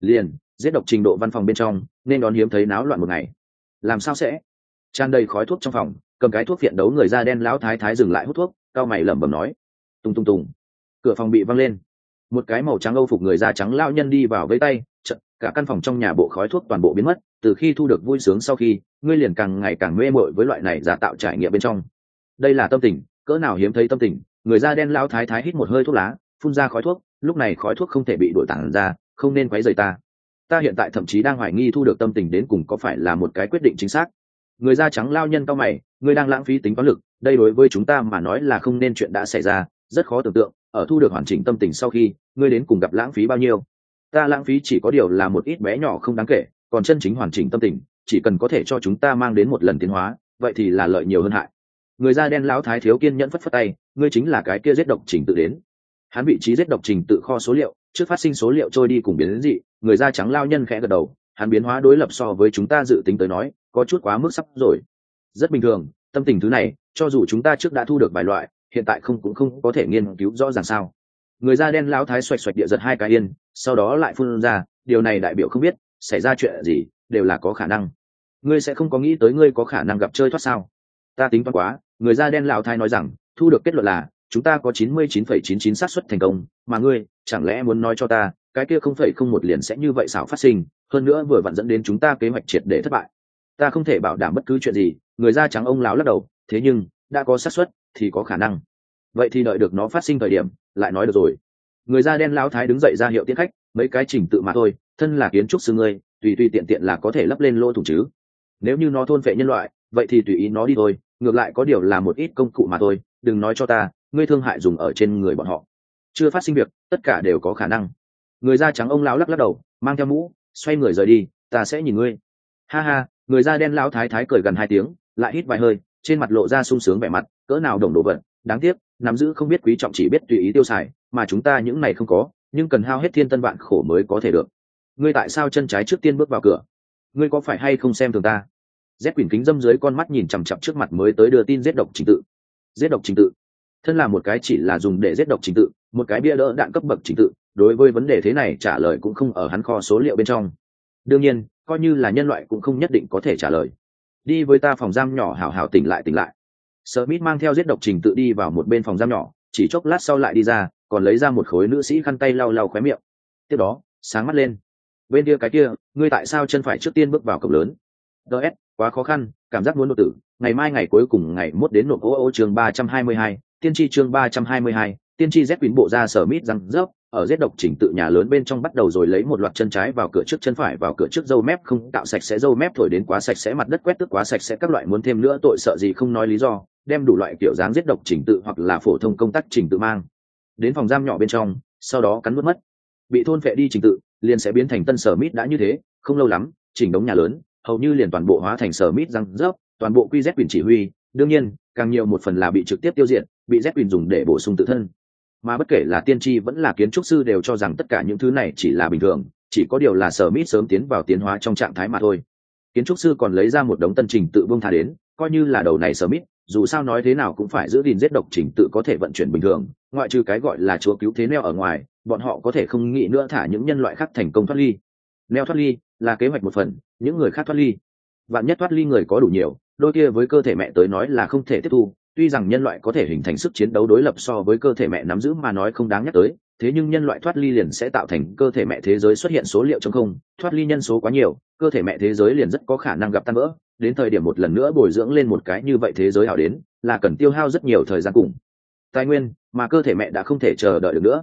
liền, giết độc trình độ văn phòng bên trong, nên đón hiếm thấy náo loạn một ngày. Làm sao sẽ? Tràn đầy khói thuốc trong phòng, cầm cái thuốc viện đấu người da đen lão thái thái dừng lại hút thuốc, cao mày lẩm bẩm nói. Tung tung tùng. Cửa phòng bị văng lên. Một cái màu trắng âu phục người da trắng lao nhân đi vào với tay chật cả căn phòng trong nhà bộ khói thuốc toàn bộ biến mất, từ khi thu được vui sướng sau khi, ngươi liền càng ngày càng mê mội với loại này giả tạo trải nghiệm bên trong. Đây là tâm tình, cỡ nào hiếm thấy tâm tình, người da đen lão thái thái hít một hơi thuốc lá, phun ra khói thuốc, lúc này khói thuốc không thể bị đổi tản ra, không nên quấy rầy ta. Ta hiện tại thậm chí đang hoài nghi thu được tâm tình đến cùng có phải là một cái quyết định chính xác người da trắng lao nhân cao mày ngươi đang lãng phí tính toán lực, đây đối với chúng ta mà nói là không nên chuyện đã xảy ra, rất khó tưởng tượng, ở thu được hoàn chỉnh tâm tình sau khi, ngươi đến cùng gặp lãng phí bao nhiêu. Ta lãng phí chỉ có điều là một ít bé nhỏ không đáng kể, còn chân chính hoàn chỉnh tâm tình, chỉ cần có thể cho chúng ta mang đến một lần tiến hóa, vậy thì là lợi nhiều hơn hại. Người da đen lão thái thiếu kiên nhẫn phất phất tay, ngươi chính là cái kia giết độc trình tự đến. Hắn vị trí giết độc trình tự kho số liệu, trước phát sinh số liệu trôi đi cùng biến đến dị, người da trắng lao nhân khẽ gật đầu hắn biến hóa đối lập so với chúng ta dự tính tới nói, có chút quá mức sắp rồi. Rất bình thường, tâm tình thứ này, cho dù chúng ta trước đã thu được vài loại, hiện tại không cũng không có thể nghiên cứu rõ ràng sao. Người da đen lão thái xoạch xoạch địa giật hai cái yên, sau đó lại phun ra, điều này đại biểu không biết, xảy ra chuyện gì, đều là có khả năng. Ngươi sẽ không có nghĩ tới ngươi có khả năng gặp chơi thoát sao? Ta tính toán quá, người da đen lão thái nói rằng, thu được kết luận là, chúng ta có chín mươi chín phẩy chín chín xác suất thành công, mà ngươi, chẳng lẽ muốn nói cho ta, cái kia không phẩy không một liền sẽ như vậy xảo phát sinh? Hơn nữa vừa vặn dẫn đến chúng ta kế hoạch triệt để thất bại. Ta không thể bảo đảm bất cứ chuyện gì, người da trắng ông lão lắc đầu, thế nhưng, đã có xác suất thì có khả năng. Vậy thì đợi được nó phát sinh thời điểm, lại nói được rồi. Người da đen lão thái đứng dậy ra hiệu tiết khách, mấy cái trình tự mà thôi, thân là kiến trúc sư ngươi, tùy tùy tiện tiện là có thể lấp lên lô thủng chứ. Nếu như nó thôn phệ nhân loại, vậy thì tùy ý nó đi thôi, ngược lại có điều là một ít công cụ mà thôi, đừng nói cho ta, ngươi thương hại dùng ở trên người bọn họ. Chưa phát sinh việc, tất cả đều có khả năng. Người da trắng ông lão lắc lắc đầu, mang theo mũ xoay người rời đi, ta sẽ nhìn ngươi. Ha ha, người da đen lão thái thái cười gần hai tiếng, lại hít vài hơi, trên mặt lộ ra sung sướng vẻ mặt, cỡ nào đồng đồ vật, đáng tiếc, nắm giữ không biết quý trọng chỉ biết tùy ý tiêu xài, mà chúng ta những này không có, nhưng cần hao hết thiên tân vạn khổ mới có thể được. Ngươi tại sao chân trái trước tiên bước vào cửa? Ngươi có phải hay không xem thường ta? Z quyển kính dâm dưới con mắt nhìn chằm chặp trước mặt mới tới đưa tin giết độc trình tự. Giết độc trình tự. Thân là một cái chỉ là dùng để giết độc trình tự, một cái bia đỡ đạn cấp bậc trình tự đối với vấn đề thế này trả lời cũng không ở hắn kho số liệu bên trong. Đương nhiên, coi như là nhân loại cũng không nhất định có thể trả lời. Đi với ta phòng giam nhỏ hảo hảo tỉnh lại tỉnh lại. Sợ mít mang theo giết độc trình tự đi vào một bên phòng giam nhỏ, chỉ chốc lát sau lại đi ra, còn lấy ra một khối nữ sĩ khăn tay lau lau khóe miệng. Tiếp đó, sáng mắt lên. Bên kia cái kia, ngươi tại sao chân phải trước tiên bước vào cổng lớn? Ts quá khó khăn, cảm giác muốn đột tử. Ngày mai ngày cuối cùng ngày mốt đến nộp ô ô chương ba trăm hai mươi hai, tiên tri chương ba trăm hai mươi hai tiên tri z quyến bộ ra sở mít răng rớp, ở giết độc chỉnh tự nhà lớn bên trong bắt đầu rồi lấy một loạt chân trái vào cửa trước chân phải, vào cửa trước dâu mép không tạo sạch sẽ dâu mép, thổi đến quá sạch sẽ mặt đất quét tức quá sạch sẽ các loại muốn thêm nữa tội sợ gì không nói lý do, đem đủ loại kiểu dáng giết độc chỉnh tự hoặc là phổ thông công tác chỉnh tự mang. Đến phòng giam nhỏ bên trong, sau đó cắn mất mất. Bị thôn phệ đi trình tự, liền sẽ biến thành tân sở mít đã như thế, không lâu lắm, chỉnh đống nhà lớn, hầu như liền toàn bộ hóa thành sở mít răng rớp, toàn bộ quy z quyền chỉ huy. Đương nhiên, càng nhiều một phần là bị trực tiếp tiêu diệt, bị z quyền dùng để bổ sung tự thân mà bất kể là tiên tri vẫn là kiến trúc sư đều cho rằng tất cả những thứ này chỉ là bình thường, chỉ có điều là sở mít sớm tiến vào tiến hóa trong trạng thái mà thôi. Kiến trúc sư còn lấy ra một đống tân trình tự vương tha đến, coi như là đầu này sở mít, dù sao nói thế nào cũng phải giữ gìn giết độc trình tự có thể vận chuyển bình thường, ngoại trừ cái gọi là chúa cứu thế neo ở ngoài, bọn họ có thể không nghĩ nữa thả những nhân loại khác thành công thoát ly. Neo thoát ly là kế hoạch một phần, những người khác thoát ly. Vạn nhất thoát ly người có đủ nhiều, đôi kia với cơ thể mẹ tới nói là không thể tiếp thu tuy rằng nhân loại có thể hình thành sức chiến đấu đối lập so với cơ thể mẹ nắm giữ mà nói không đáng nhắc tới, thế nhưng nhân loại thoát ly liền sẽ tạo thành cơ thể mẹ thế giới xuất hiện số liệu trong không, thoát ly nhân số quá nhiều, cơ thể mẹ thế giới liền rất có khả năng gặp tan vỡ. Đến thời điểm một lần nữa bồi dưỡng lên một cái như vậy thế giới hảo đến, là cần tiêu hao rất nhiều thời gian cùng tài nguyên, mà cơ thể mẹ đã không thể chờ đợi được nữa.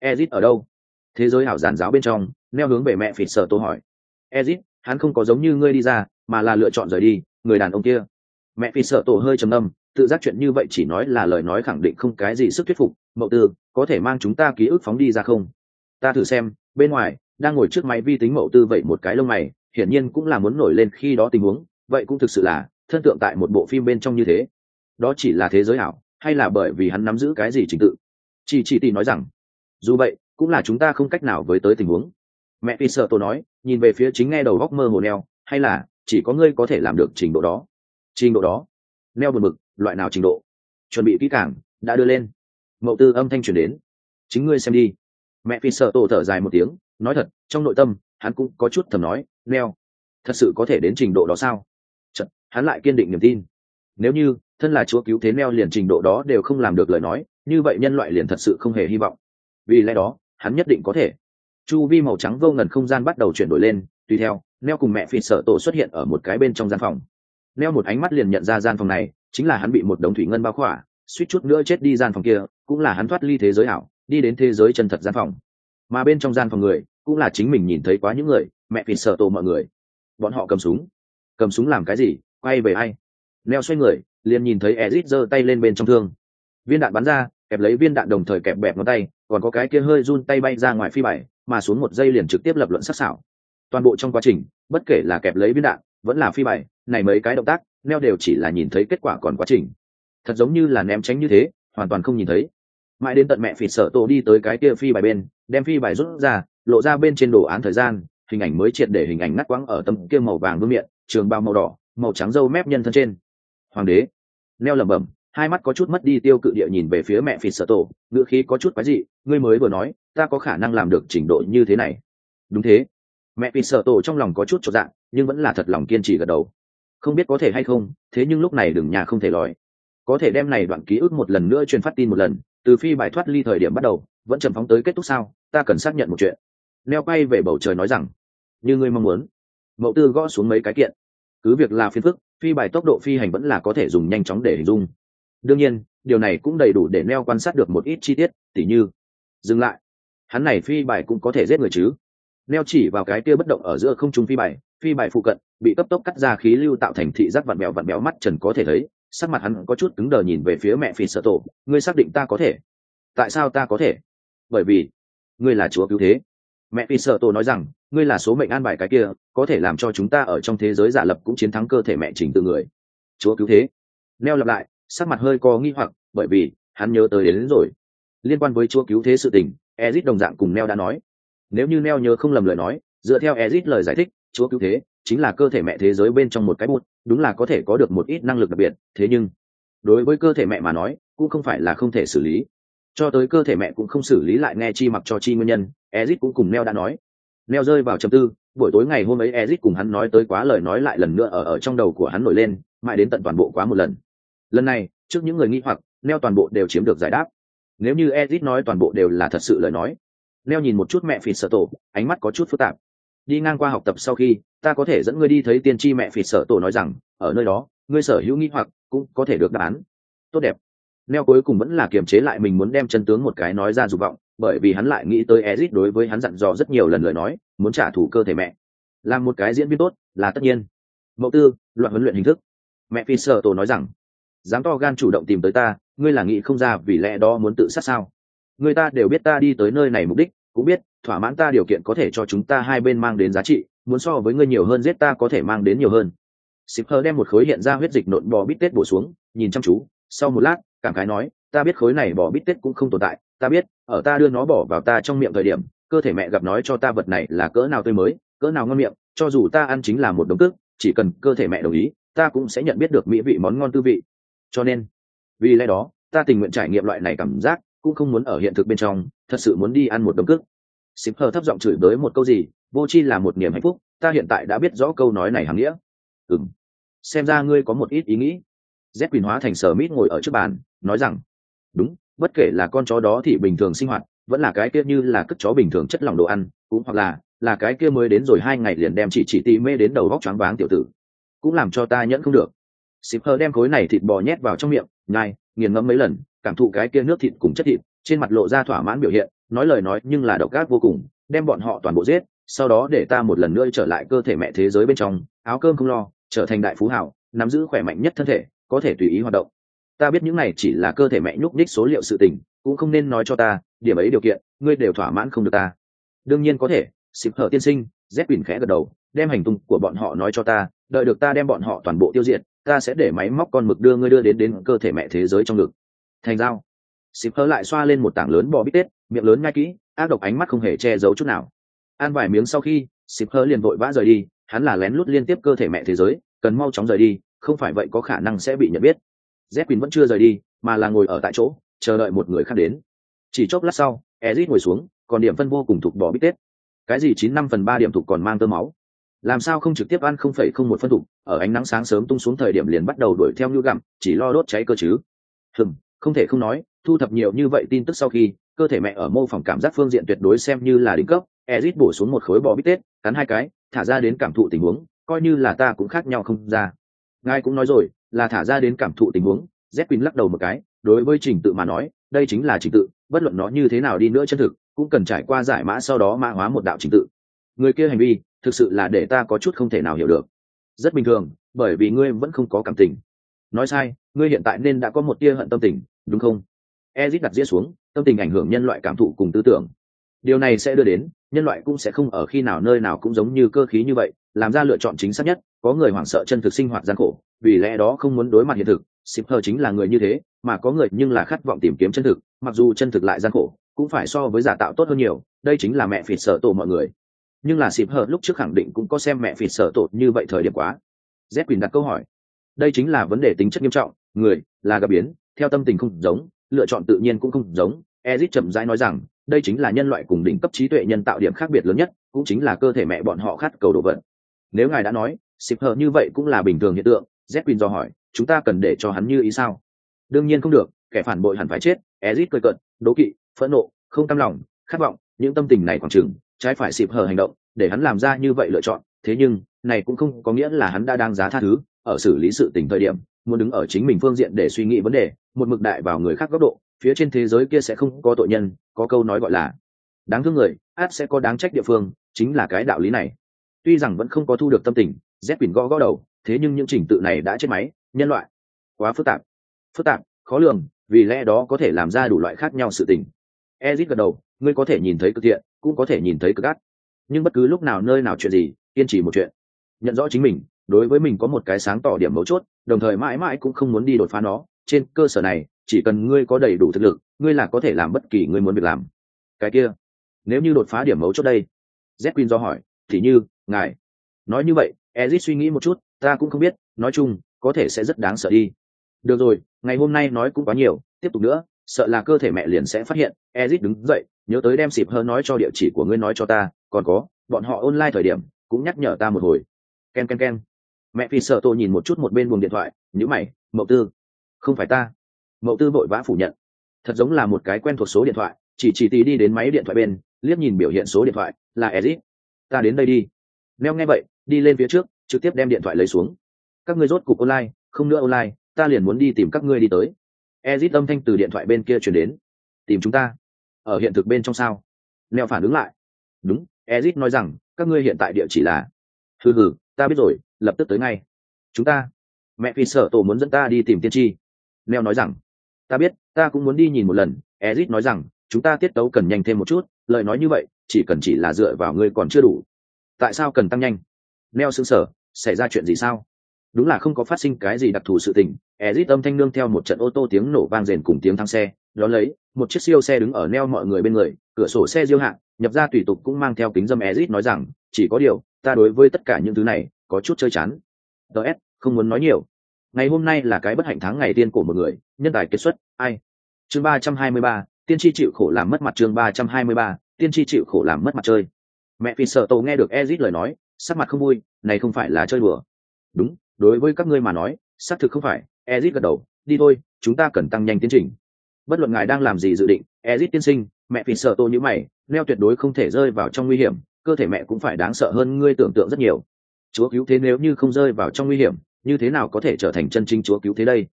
Ezit ở đâu? Thế giới hảo giàn giáo bên trong, neo hướng về mẹ phịt sợ tô hỏi. Ezit, hắn không có giống như ngươi đi ra, mà là lựa chọn rời đi, người đàn ông kia. Mẹ phịt sợ tổ hơi trầm âm tự giác chuyện như vậy chỉ nói là lời nói khẳng định không cái gì sức thuyết phục, mậu tư, có thể mang chúng ta ký ức phóng đi ra không? Ta thử xem, bên ngoài, đang ngồi trước máy vi tính mậu tư vậy một cái lông mày, hiển nhiên cũng là muốn nổi lên khi đó tình huống, vậy cũng thực sự là, thân tượng tại một bộ phim bên trong như thế. Đó chỉ là thế giới ảo, hay là bởi vì hắn nắm giữ cái gì trình tự? Chỉ chỉ tì nói rằng, dù vậy, cũng là chúng ta không cách nào với tới tình huống. Mẹ phi sợ tôi nói, nhìn về phía chính nghe đầu góc mơ hồ neo, hay là, chỉ có ngươi có thể làm được trình độ đó? Trình độ đó? Neo buồn mực loại nào trình độ? Chuẩn bị kỹ càng đã đưa lên. Mậu tư âm thanh chuyển đến. Chính ngươi xem đi. Mẹ phi sợ tổ thở dài một tiếng nói thật trong nội tâm hắn cũng có chút thầm nói neo thật sự có thể đến trình độ đó sao? Chật, hắn lại kiên định niềm tin. Nếu như thân là chúa cứu thế neo liền trình độ đó đều không làm được lời nói như vậy nhân loại liền thật sự không hề hy vọng. Vì lẽ đó hắn nhất định có thể. Chu vi màu trắng vô ngần không gian bắt đầu chuyển đổi lên tùy theo neo cùng mẹ phi sợ tổ xuất hiện ở một cái bên trong gian phòng. Neo một ánh mắt liền nhận ra gian phòng này chính là hắn bị một đống thủy ngân bao khỏa, suýt chút nữa chết đi gian phòng kia, cũng là hắn thoát ly thế giới ảo, đi đến thế giới chân thật gian phòng. Mà bên trong gian phòng người, cũng là chính mình nhìn thấy quá những người, mẹ phi sợ tổ mọi người. Bọn họ cầm súng. Cầm súng làm cái gì? Quay về ai? Neo xoay người, liền nhìn thấy ezit giơ tay lên bên trong thương. Viên đạn bắn ra, kẹp lấy viên đạn đồng thời kẹp bẹp ngón tay, còn có cái kia hơi run tay bay ra ngoài phi bảy mà xuống một giây liền trực tiếp lập luận sắc sảo. Toàn bộ trong quá trình, bất kể là kẹp lấy viên đạn, vẫn là phi bảy này mấy cái động tác neo đều chỉ là nhìn thấy kết quả còn quá trình. Thật giống như là ném tránh như thế, hoàn toàn không nhìn thấy. Mãi đến tận mẹ phỉ sợ tổ đi tới cái kia phi bài bên, đem phi bài rút ra, lộ ra bên trên đồ án thời gian, hình ảnh mới triệt để hình ảnh ngắt quãng ở tấm kia màu vàng vương miệng, trường bao màu đỏ, màu trắng râu mép nhân thân trên. Hoàng đế, neo lẩm bẩm, hai mắt có chút mất đi tiêu cự địa nhìn về phía mẹ phỉ sợ tổ ngựa khí có chút quái dị, ngươi mới vừa nói, ta có khả năng làm được trình độ như thế này. Đúng thế. Mẹ phỉ sợ tổ trong lòng có chút cho dạng nhưng vẫn là thật lòng kiên trì gật đầu không biết có thể hay không, thế nhưng lúc này đừng nhà không thể lòi. Có thể đem này đoạn ký ức một lần nữa truyền phát tin một lần, từ phi bài thoát ly thời điểm bắt đầu, vẫn chậm phóng tới kết thúc sao, ta cần xác nhận một chuyện. Neo quay về bầu trời nói rằng, như ngươi mong muốn. Mậu tư gõ xuống mấy cái kiện. Cứ việc là phiền phức, phi bài tốc độ phi hành vẫn là có thể dùng nhanh chóng để hình dung. Đương nhiên, điều này cũng đầy đủ để neo quan sát được một ít chi tiết, tỉ như, dừng lại. Hắn này phi bài cũng có thể giết người chứ. Neo chỉ vào cái kia bất động ở giữa không trung phi bài phi bài phụ cận bị cấp tốc cắt ra khí lưu tạo thành thị giác vặn mèo vặn béo mắt trần có thể thấy sắc mặt hắn có chút cứng đờ nhìn về phía mẹ phi sợ tổ. Ngươi xác định ta có thể? Tại sao ta có thể? Bởi vì ngươi là chúa cứu thế. Mẹ phi sợ tổ nói rằng ngươi là số mệnh an bài cái kia có thể làm cho chúng ta ở trong thế giới giả lập cũng chiến thắng cơ thể mẹ trình tự người. Chúa cứu thế. Neo lặp lại sắc mặt hơi có nghi hoặc bởi vì hắn nhớ tới đến, đến rồi. Liên quan với chúa cứu thế sự tình ezit đồng dạng cùng neo đã nói. Nếu như neo nhớ không lầm lời nói dựa theo ezit lời giải thích chúa cứu thế chính là cơ thể mẹ thế giới bên trong một cái bút, đúng là có thể có được một ít năng lực đặc biệt, thế nhưng, đối với cơ thể mẹ mà nói, cũng không phải là không thể xử lý. Cho tới cơ thể mẹ cũng không xử lý lại nghe chi mặc cho chi nguyên nhân, ezit cũng cùng neo đã nói. Neo rơi vào trầm tư, buổi tối ngày hôm ấy ezit cùng hắn nói tới quá lời nói lại lần nữa ở ở trong đầu của hắn nổi lên, mãi đến tận toàn bộ quá một lần. Lần này, trước những người nghi hoặc, neo toàn bộ đều chiếm được giải đáp. Nếu như ezit nói toàn bộ đều là thật sự lời nói, neo nhìn một chút mẹ phì sợ tổ, ánh mắt có chút phức tạp đi ngang qua học tập sau khi, ta có thể dẫn ngươi đi thấy tiên tri mẹ phì sở tổ nói rằng, ở nơi đó, ngươi sở hữu nghi hoặc cũng có thể được đáp án. Tốt đẹp. Neo cuối cùng vẫn là kiềm chế lại mình muốn đem chân tướng một cái nói ra dục vọng, bởi vì hắn lại nghĩ tới ezit đối với hắn dặn dò rất nhiều lần lời nói, muốn trả thù cơ thể mẹ. Làm một cái diễn viên tốt là tất nhiên. Mẫu tư, loạn huấn luyện hình thức. Mẹ phi sợ tổ nói rằng, dám to gan chủ động tìm tới ta, ngươi là nghĩ không ra vì lẽ đó muốn tự sát sao? Người ta đều biết ta đi tới nơi này mục đích cũng biết, thỏa mãn ta điều kiện có thể cho chúng ta hai bên mang đến giá trị, muốn so với ngươi nhiều hơn giết ta có thể mang đến nhiều hơn. Sipper đem một khối hiện ra huyết dịch nộn bò bít tết bổ xuống, nhìn chăm chú. Sau một lát, cảm khái nói, ta biết khối này bò bít tết cũng không tồn tại, ta biết, ở ta đưa nó bỏ vào ta trong miệng thời điểm, cơ thể mẹ gặp nói cho ta vật này là cỡ nào tươi mới, cỡ nào ngon miệng, cho dù ta ăn chính là một đống tức chỉ cần cơ thể mẹ đồng ý, ta cũng sẽ nhận biết được mỹ vị món ngon tư vị. Cho nên, vì lẽ đó, ta tình nguyện trải nghiệm loại này cảm giác, cũng không muốn ở hiện thực bên trong, thật sự muốn đi ăn một đống cước xịp hờ thấp giọng chửi bới một câu gì, vô chi là một niềm hạnh phúc, ta hiện tại đã biết rõ câu nói này hàm nghĩa. Ừng xem ra ngươi có một ít ý nghĩ. Z quyền hóa thành sở mít ngồi ở trước bàn, nói rằng, đúng, bất kể là con chó đó thì bình thường sinh hoạt, vẫn là cái kia như là cất chó bình thường chất lỏng đồ ăn, cũng hoặc là là cái kia mới đến rồi hai ngày liền đem chỉ chỉ tì mê đến đầu góc choáng váng tiểu tử, cũng làm cho ta nhẫn không được. Xịp hờ đem khối này thịt bò nhét vào trong miệng, nhai, nghiền ngẫm mấy lần, cảm thụ cái kia nước thịt cùng chất thịt, trên mặt lộ ra thỏa mãn biểu hiện nói lời nói nhưng là độc ác vô cùng, đem bọn họ toàn bộ giết, sau đó để ta một lần nữa trở lại cơ thể mẹ thế giới bên trong, áo cơm không lo, trở thành đại phú hảo nắm giữ khỏe mạnh nhất thân thể, có thể tùy ý hoạt động. Ta biết những này chỉ là cơ thể mẹ nhúc nhích số liệu sự tình, cũng không nên nói cho ta, điểm ấy điều kiện, ngươi đều thỏa mãn không được ta. Đương nhiên có thể, xịp hở tiên sinh dép quỳnh khẽ gật đầu, đem hành tung của bọn họ nói cho ta, đợi được ta đem bọn họ toàn bộ tiêu diệt, ta sẽ để máy móc con mực đưa ngươi đưa đến đến cơ thể mẹ thế giới trong ngực. Thành dao xịp hở lại xoa lên một tảng lớn bò bít tết miệng lớn ngay kỹ ác độc ánh mắt không hề che giấu chút nào. Ăn vài miếng sau khi xịp hơ liền vội vã rời đi hắn là lén lút liên tiếp cơ thể mẹ thế giới cần mau chóng rời đi không phải vậy có khả năng sẽ bị nhận biết. Z quỳnh vẫn chưa rời đi mà là ngồi ở tại chỗ chờ đợi một người khác đến. Chỉ chốc lát sau ezit ngồi xuống còn điểm phân vô cùng thục bỏ bít tết. Cái gì chín năm phần ba điểm thục còn mang tơ máu. Làm sao không trực tiếp ăn không phẩy không một phân thục ở ánh nắng sáng sớm tung xuống thời điểm liền bắt đầu đuổi theo như gặm chỉ lo đốt cháy cơ chứ. Hừm, không thể không nói thu thập nhiều như vậy tin tức sau khi cơ thể mẹ ở mô phỏng cảm giác phương diện tuyệt đối xem như là đỉnh cấp, ezit bổ xuống một khối bò bít tết, cắn hai cái, thả ra đến cảm thụ tình huống, coi như là ta cũng khác nhau không ra. Ngài cũng nói rồi, là thả ra đến cảm thụ tình huống z quỳnh lắc đầu một cái, đối với trình tự mà nói, đây chính là trình tự, bất luận nó như thế nào đi nữa chân thực, cũng cần trải qua giải mã sau đó mã hóa một đạo trình tự. Người kia hành vi, thực sự là để ta có chút không thể nào hiểu được. Rất bình thường, bởi vì ngươi vẫn không có cảm tình. Nói sai, ngươi hiện tại nên đã có một tia hận tâm tình, đúng không? Ezit đặt dĩa xuống tâm tình ảnh hưởng nhân loại cảm thụ cùng tư tưởng. Điều này sẽ đưa đến, nhân loại cũng sẽ không ở khi nào nơi nào cũng giống như cơ khí như vậy, làm ra lựa chọn chính xác nhất, có người hoảng sợ chân thực sinh hoạt gian khổ, vì lẽ đó không muốn đối mặt hiện thực shipper chính là người như thế, mà có người nhưng là khát vọng tìm kiếm chân thực, mặc dù chân thực lại gian khổ, cũng phải so với giả tạo tốt hơn nhiều, đây chính là mẹ phịt sợ tổ mọi người. Nhưng là shipper lúc trước khẳng định cũng có xem mẹ phịt sợ tổ như vậy thời điểm quá. Z đặt câu hỏi. Đây chính là vấn đề tính chất nghiêm trọng, người là gặp biến, theo tâm tình không giống lựa chọn tự nhiên cũng không giống. Ezit chậm rãi nói rằng, đây chính là nhân loại cùng đỉnh cấp trí tuệ nhân tạo điểm khác biệt lớn nhất, cũng chính là cơ thể mẹ bọn họ khát cầu đồ vật. Nếu ngài đã nói xịp hờ như vậy cũng là bình thường hiện tượng z quin do hỏi, chúng ta cần để cho hắn như ý sao? Đương nhiên không được, kẻ phản bội hẳn phải chết. Ezit cười cận đố kỵ, phẫn nộ, không cam lòng, khát vọng, những tâm tình này khoảng chừng, trái phải xịp hờ hành động, để hắn làm ra như vậy lựa chọn. Thế nhưng, này cũng không có nghĩa là hắn đã đang giá tha thứ, ở xử lý sự tình thời điểm muốn đứng ở chính mình phương diện để suy nghĩ vấn đề, một mực đại vào người khác góc độ, phía trên thế giới kia sẽ không có tội nhân, có câu nói gọi là, đáng thương người, át sẽ có đáng trách địa phương chính là cái đạo lý này. Tuy rằng vẫn không có thu được tâm tình z quỳnh gõ gõ đầu, thế nhưng những trình tự này đã chết máy, nhân loại. Quá phức tạp. Phức tạp, khó lường, vì lẽ đó có thể làm ra đủ loại khác nhau sự tình. Ezit gật đầu, ngươi có thể nhìn thấy cực thiện, cũng có thể nhìn thấy cực gắt. nhưng bất cứ lúc nào, nơi nào chuyện gì, kiên trì một chuyện. Nhận rõ chính mình, đối với mình có một cái sáng tỏ điểm mấu chốt đồng thời mãi mãi cũng không muốn đi đột phá nó. Trên cơ sở này, chỉ cần ngươi có đầy đủ thực lực, ngươi là có thể làm bất kỳ ngươi muốn việc làm. Cái kia, nếu như đột phá điểm mấu chốt đây z queen do hỏi, thì như, ngài. Nói như vậy ezit suy nghĩ một chút, ta cũng không biết, nói chung, có thể sẽ rất đáng sợ đi. Được rồi, ngày hôm nay nói cũng quá nhiều, tiếp tục nữa, sợ là cơ thể mẹ liền sẽ phát hiện ezit đứng dậy, nhớ tới đem xịp hơn nói cho địa chỉ của ngươi nói cho ta, còn có, bọn họ online thời điểm, cũng nhắc nhở ta một hồi. Ken ken ken mẹ phi sợ tôi nhìn một chút một bên buồng điện thoại nhữ mày, mậu tư, không phải ta. Mậu tư vội vã phủ nhận. Thật giống là một cái quen thuộc số điện thoại, chỉ chỉ tì đi đến máy điện thoại bên, liếc nhìn biểu hiện số điện thoại, là ezit ta đến đây đi. Neo nghe vậy, đi lên phía trước, trực tiếp đem điện thoại lấy xuống. Các ngươi rốt cục online, không nữa online, ta liền muốn đi tìm các ngươi đi tới. Ezit âm thanh từ điện thoại bên kia chuyển đến. Tìm chúng ta? Ở hiện thực bên trong sao? Neo phản ứng lại. Đúng ezit nói rằng, các ngươi hiện tại địa chỉ là hừ hừ ta biết rồi, lập tức tới ngay. Chúng ta, mẹ phi sở tổ muốn dẫn ta đi tìm tiên tri. Neo nói rằng, ta biết, ta cũng muốn đi nhìn một lần. Ezit nói rằng, chúng ta tiết tấu cần nhanh thêm một chút, lời nói như vậy, chỉ cần chỉ là dựa vào ngươi còn chưa đủ. Tại sao cần tăng nhanh? Neo xứng sở xảy ra chuyện gì sao? Đúng là không có phát sinh cái gì đặc thù sự tình. Ezit âm thanh nương theo một trận ô tô tiếng nổ vang rền cùng tiếng thang xe. Đó lấy, một chiếc siêu xe đứng ở neo mọi người bên người, cửa sổ xe diêu hạng nhập ra tùy tục cũng mang theo kính dâm ezit nói rằng, chỉ có điều ta đối với tất cả những thứ này có chút chơi chán. Ts không muốn nói nhiều. Ngày hôm nay là cái bất hạnh tháng ngày tiên của một người, nhân tài kết xuất, ai? Chương ba trăm hai mươi ba, tiên tri chịu khổ làm mất mặt chương ba trăm hai mươi ba, tiên tri chịu khổ làm mất mặt chơi. Mẹ phi sợ tổ nghe được ezit lời nói, sắc mặt không vui, này không phải là chơi bừa đúng, đối với các ngươi mà nói, xác thực không phải. Ezit gật đầu, đi thôi, chúng ta cần tăng nhanh tiến trình. Bất luận ngài đang làm gì dự định, ezit tiên sinh, mẹ phi sợ tổ như mày, neo tuyệt đối không thể rơi vào trong nguy hiểm cơ thể mẹ cũng phải đáng sợ hơn ngươi tưởng tượng rất nhiều. Chúa cứu thế nếu như không rơi vào trong nguy hiểm, như thế nào có thể trở thành chân chính chúa cứu thế đây?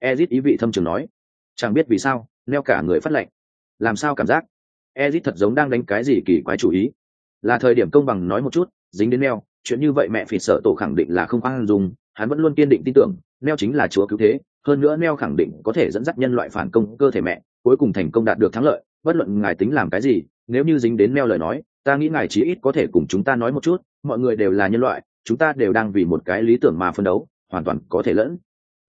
Ezit ý vị thâm trường nói. Chẳng biết vì sao, neo cả người phát lệnh. Làm sao cảm giác? Ezit thật giống đang đánh cái gì kỳ quái chủ ý. Là thời điểm công bằng nói một chút, dính đến neo, chuyện như vậy mẹ phỉ sợ tổ khẳng định là không khoan dùng, hắn vẫn luôn kiên định tin tưởng, neo chính là chúa cứu thế, hơn nữa neo khẳng định có thể dẫn dắt nhân loại phản công cơ thể mẹ, cuối cùng thành công đạt được thắng lợi, bất luận ngài tính làm cái gì, nếu như dính đến neo lời nói ta nghĩ ngài chí ít có thể cùng chúng ta nói một chút, mọi người đều là nhân loại, chúng ta đều đang vì một cái lý tưởng mà phân đấu, hoàn toàn có thể lẫn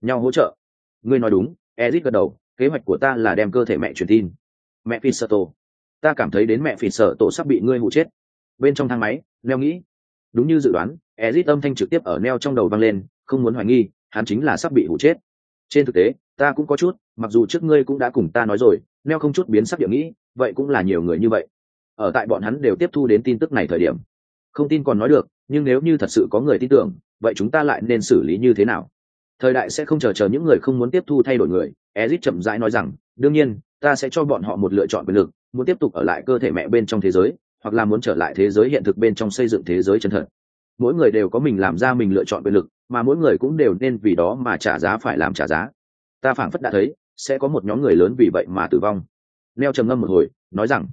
nhau hỗ trợ. Ngươi nói đúng ezit gật đầu, kế hoạch của ta là đem cơ thể mẹ truyền tin. Mẹ phi sợ tổ. Ta cảm thấy đến mẹ phi sợ tổ sắp bị ngươi hụ chết. Bên trong thang máy, neo nghĩ. Đúng như dự đoán ezit âm thanh trực tiếp ở neo trong đầu vang lên, không muốn hoài nghi, hắn chính là sắp bị hụ chết. Trên thực tế, ta cũng có chút, mặc dù trước ngươi cũng đã cùng ta nói rồi, neo không chút biến sắc địa nghĩ, vậy cũng là nhiều người như vậy ở tại bọn hắn đều tiếp thu đến tin tức này thời điểm. Không tin còn nói được, nhưng nếu như thật sự có người tin tưởng, vậy chúng ta lại nên xử lý như thế nào? Thời đại sẽ không chờ chờ những người không muốn tiếp thu thay đổi người, ezit chậm rãi nói rằng, đương nhiên, ta sẽ cho bọn họ một lựa chọn quyền lực, muốn tiếp tục ở lại cơ thể mẹ bên trong thế giới, hoặc là muốn trở lại thế giới hiện thực bên trong xây dựng thế giới chân thật. Mỗi người đều có mình làm ra mình lựa chọn quyền lực, mà mỗi người cũng đều nên vì đó mà trả giá phải làm trả giá. Ta phảng phất đã thấy, sẽ có một nhóm người lớn vì vậy mà tử vong. Neo trầm ngâm một hồi, nói rằng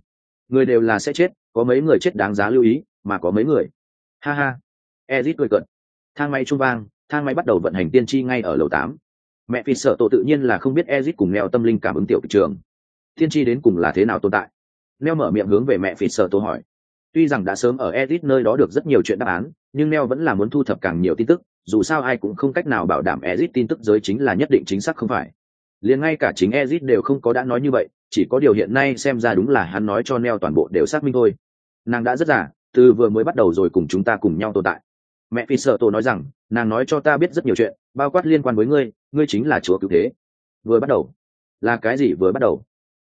người đều là sẽ chết, có mấy người chết đáng giá lưu ý, mà có mấy người. Ha ha. Ezit cười cận thang máy trung vang, thang máy bắt đầu vận hành tiên tri ngay ở lầu tám. Mẹ phi sợ tổ tự nhiên là không biết ezit cùng neo tâm linh cảm ứng tiểu thị trường. Tiên tri đến cùng là thế nào tồn tại? Neo mở miệng hướng về mẹ phi sợ tổ hỏi. Tuy rằng đã sớm ở ezit nơi đó được rất nhiều chuyện đáp án, nhưng neo vẫn là muốn thu thập càng nhiều tin tức, dù sao ai cũng không cách nào bảo đảm ezit tin tức giới chính là nhất định chính xác không phải. Liền ngay cả chính ezit đều không có đã nói như vậy chỉ có điều hiện nay xem ra đúng là hắn nói cho neo toàn bộ đều xác minh thôi. Nàng đã rất giả từ vừa mới bắt đầu rồi cùng chúng ta cùng nhau tồn tại. Mẹ phi sợ tổ nói rằng, nàng nói cho ta biết rất nhiều chuyện, bao quát liên quan với ngươi ngươi chính là chúa cứu thế. Vừa bắt đầu. Là cái gì vừa bắt đầu?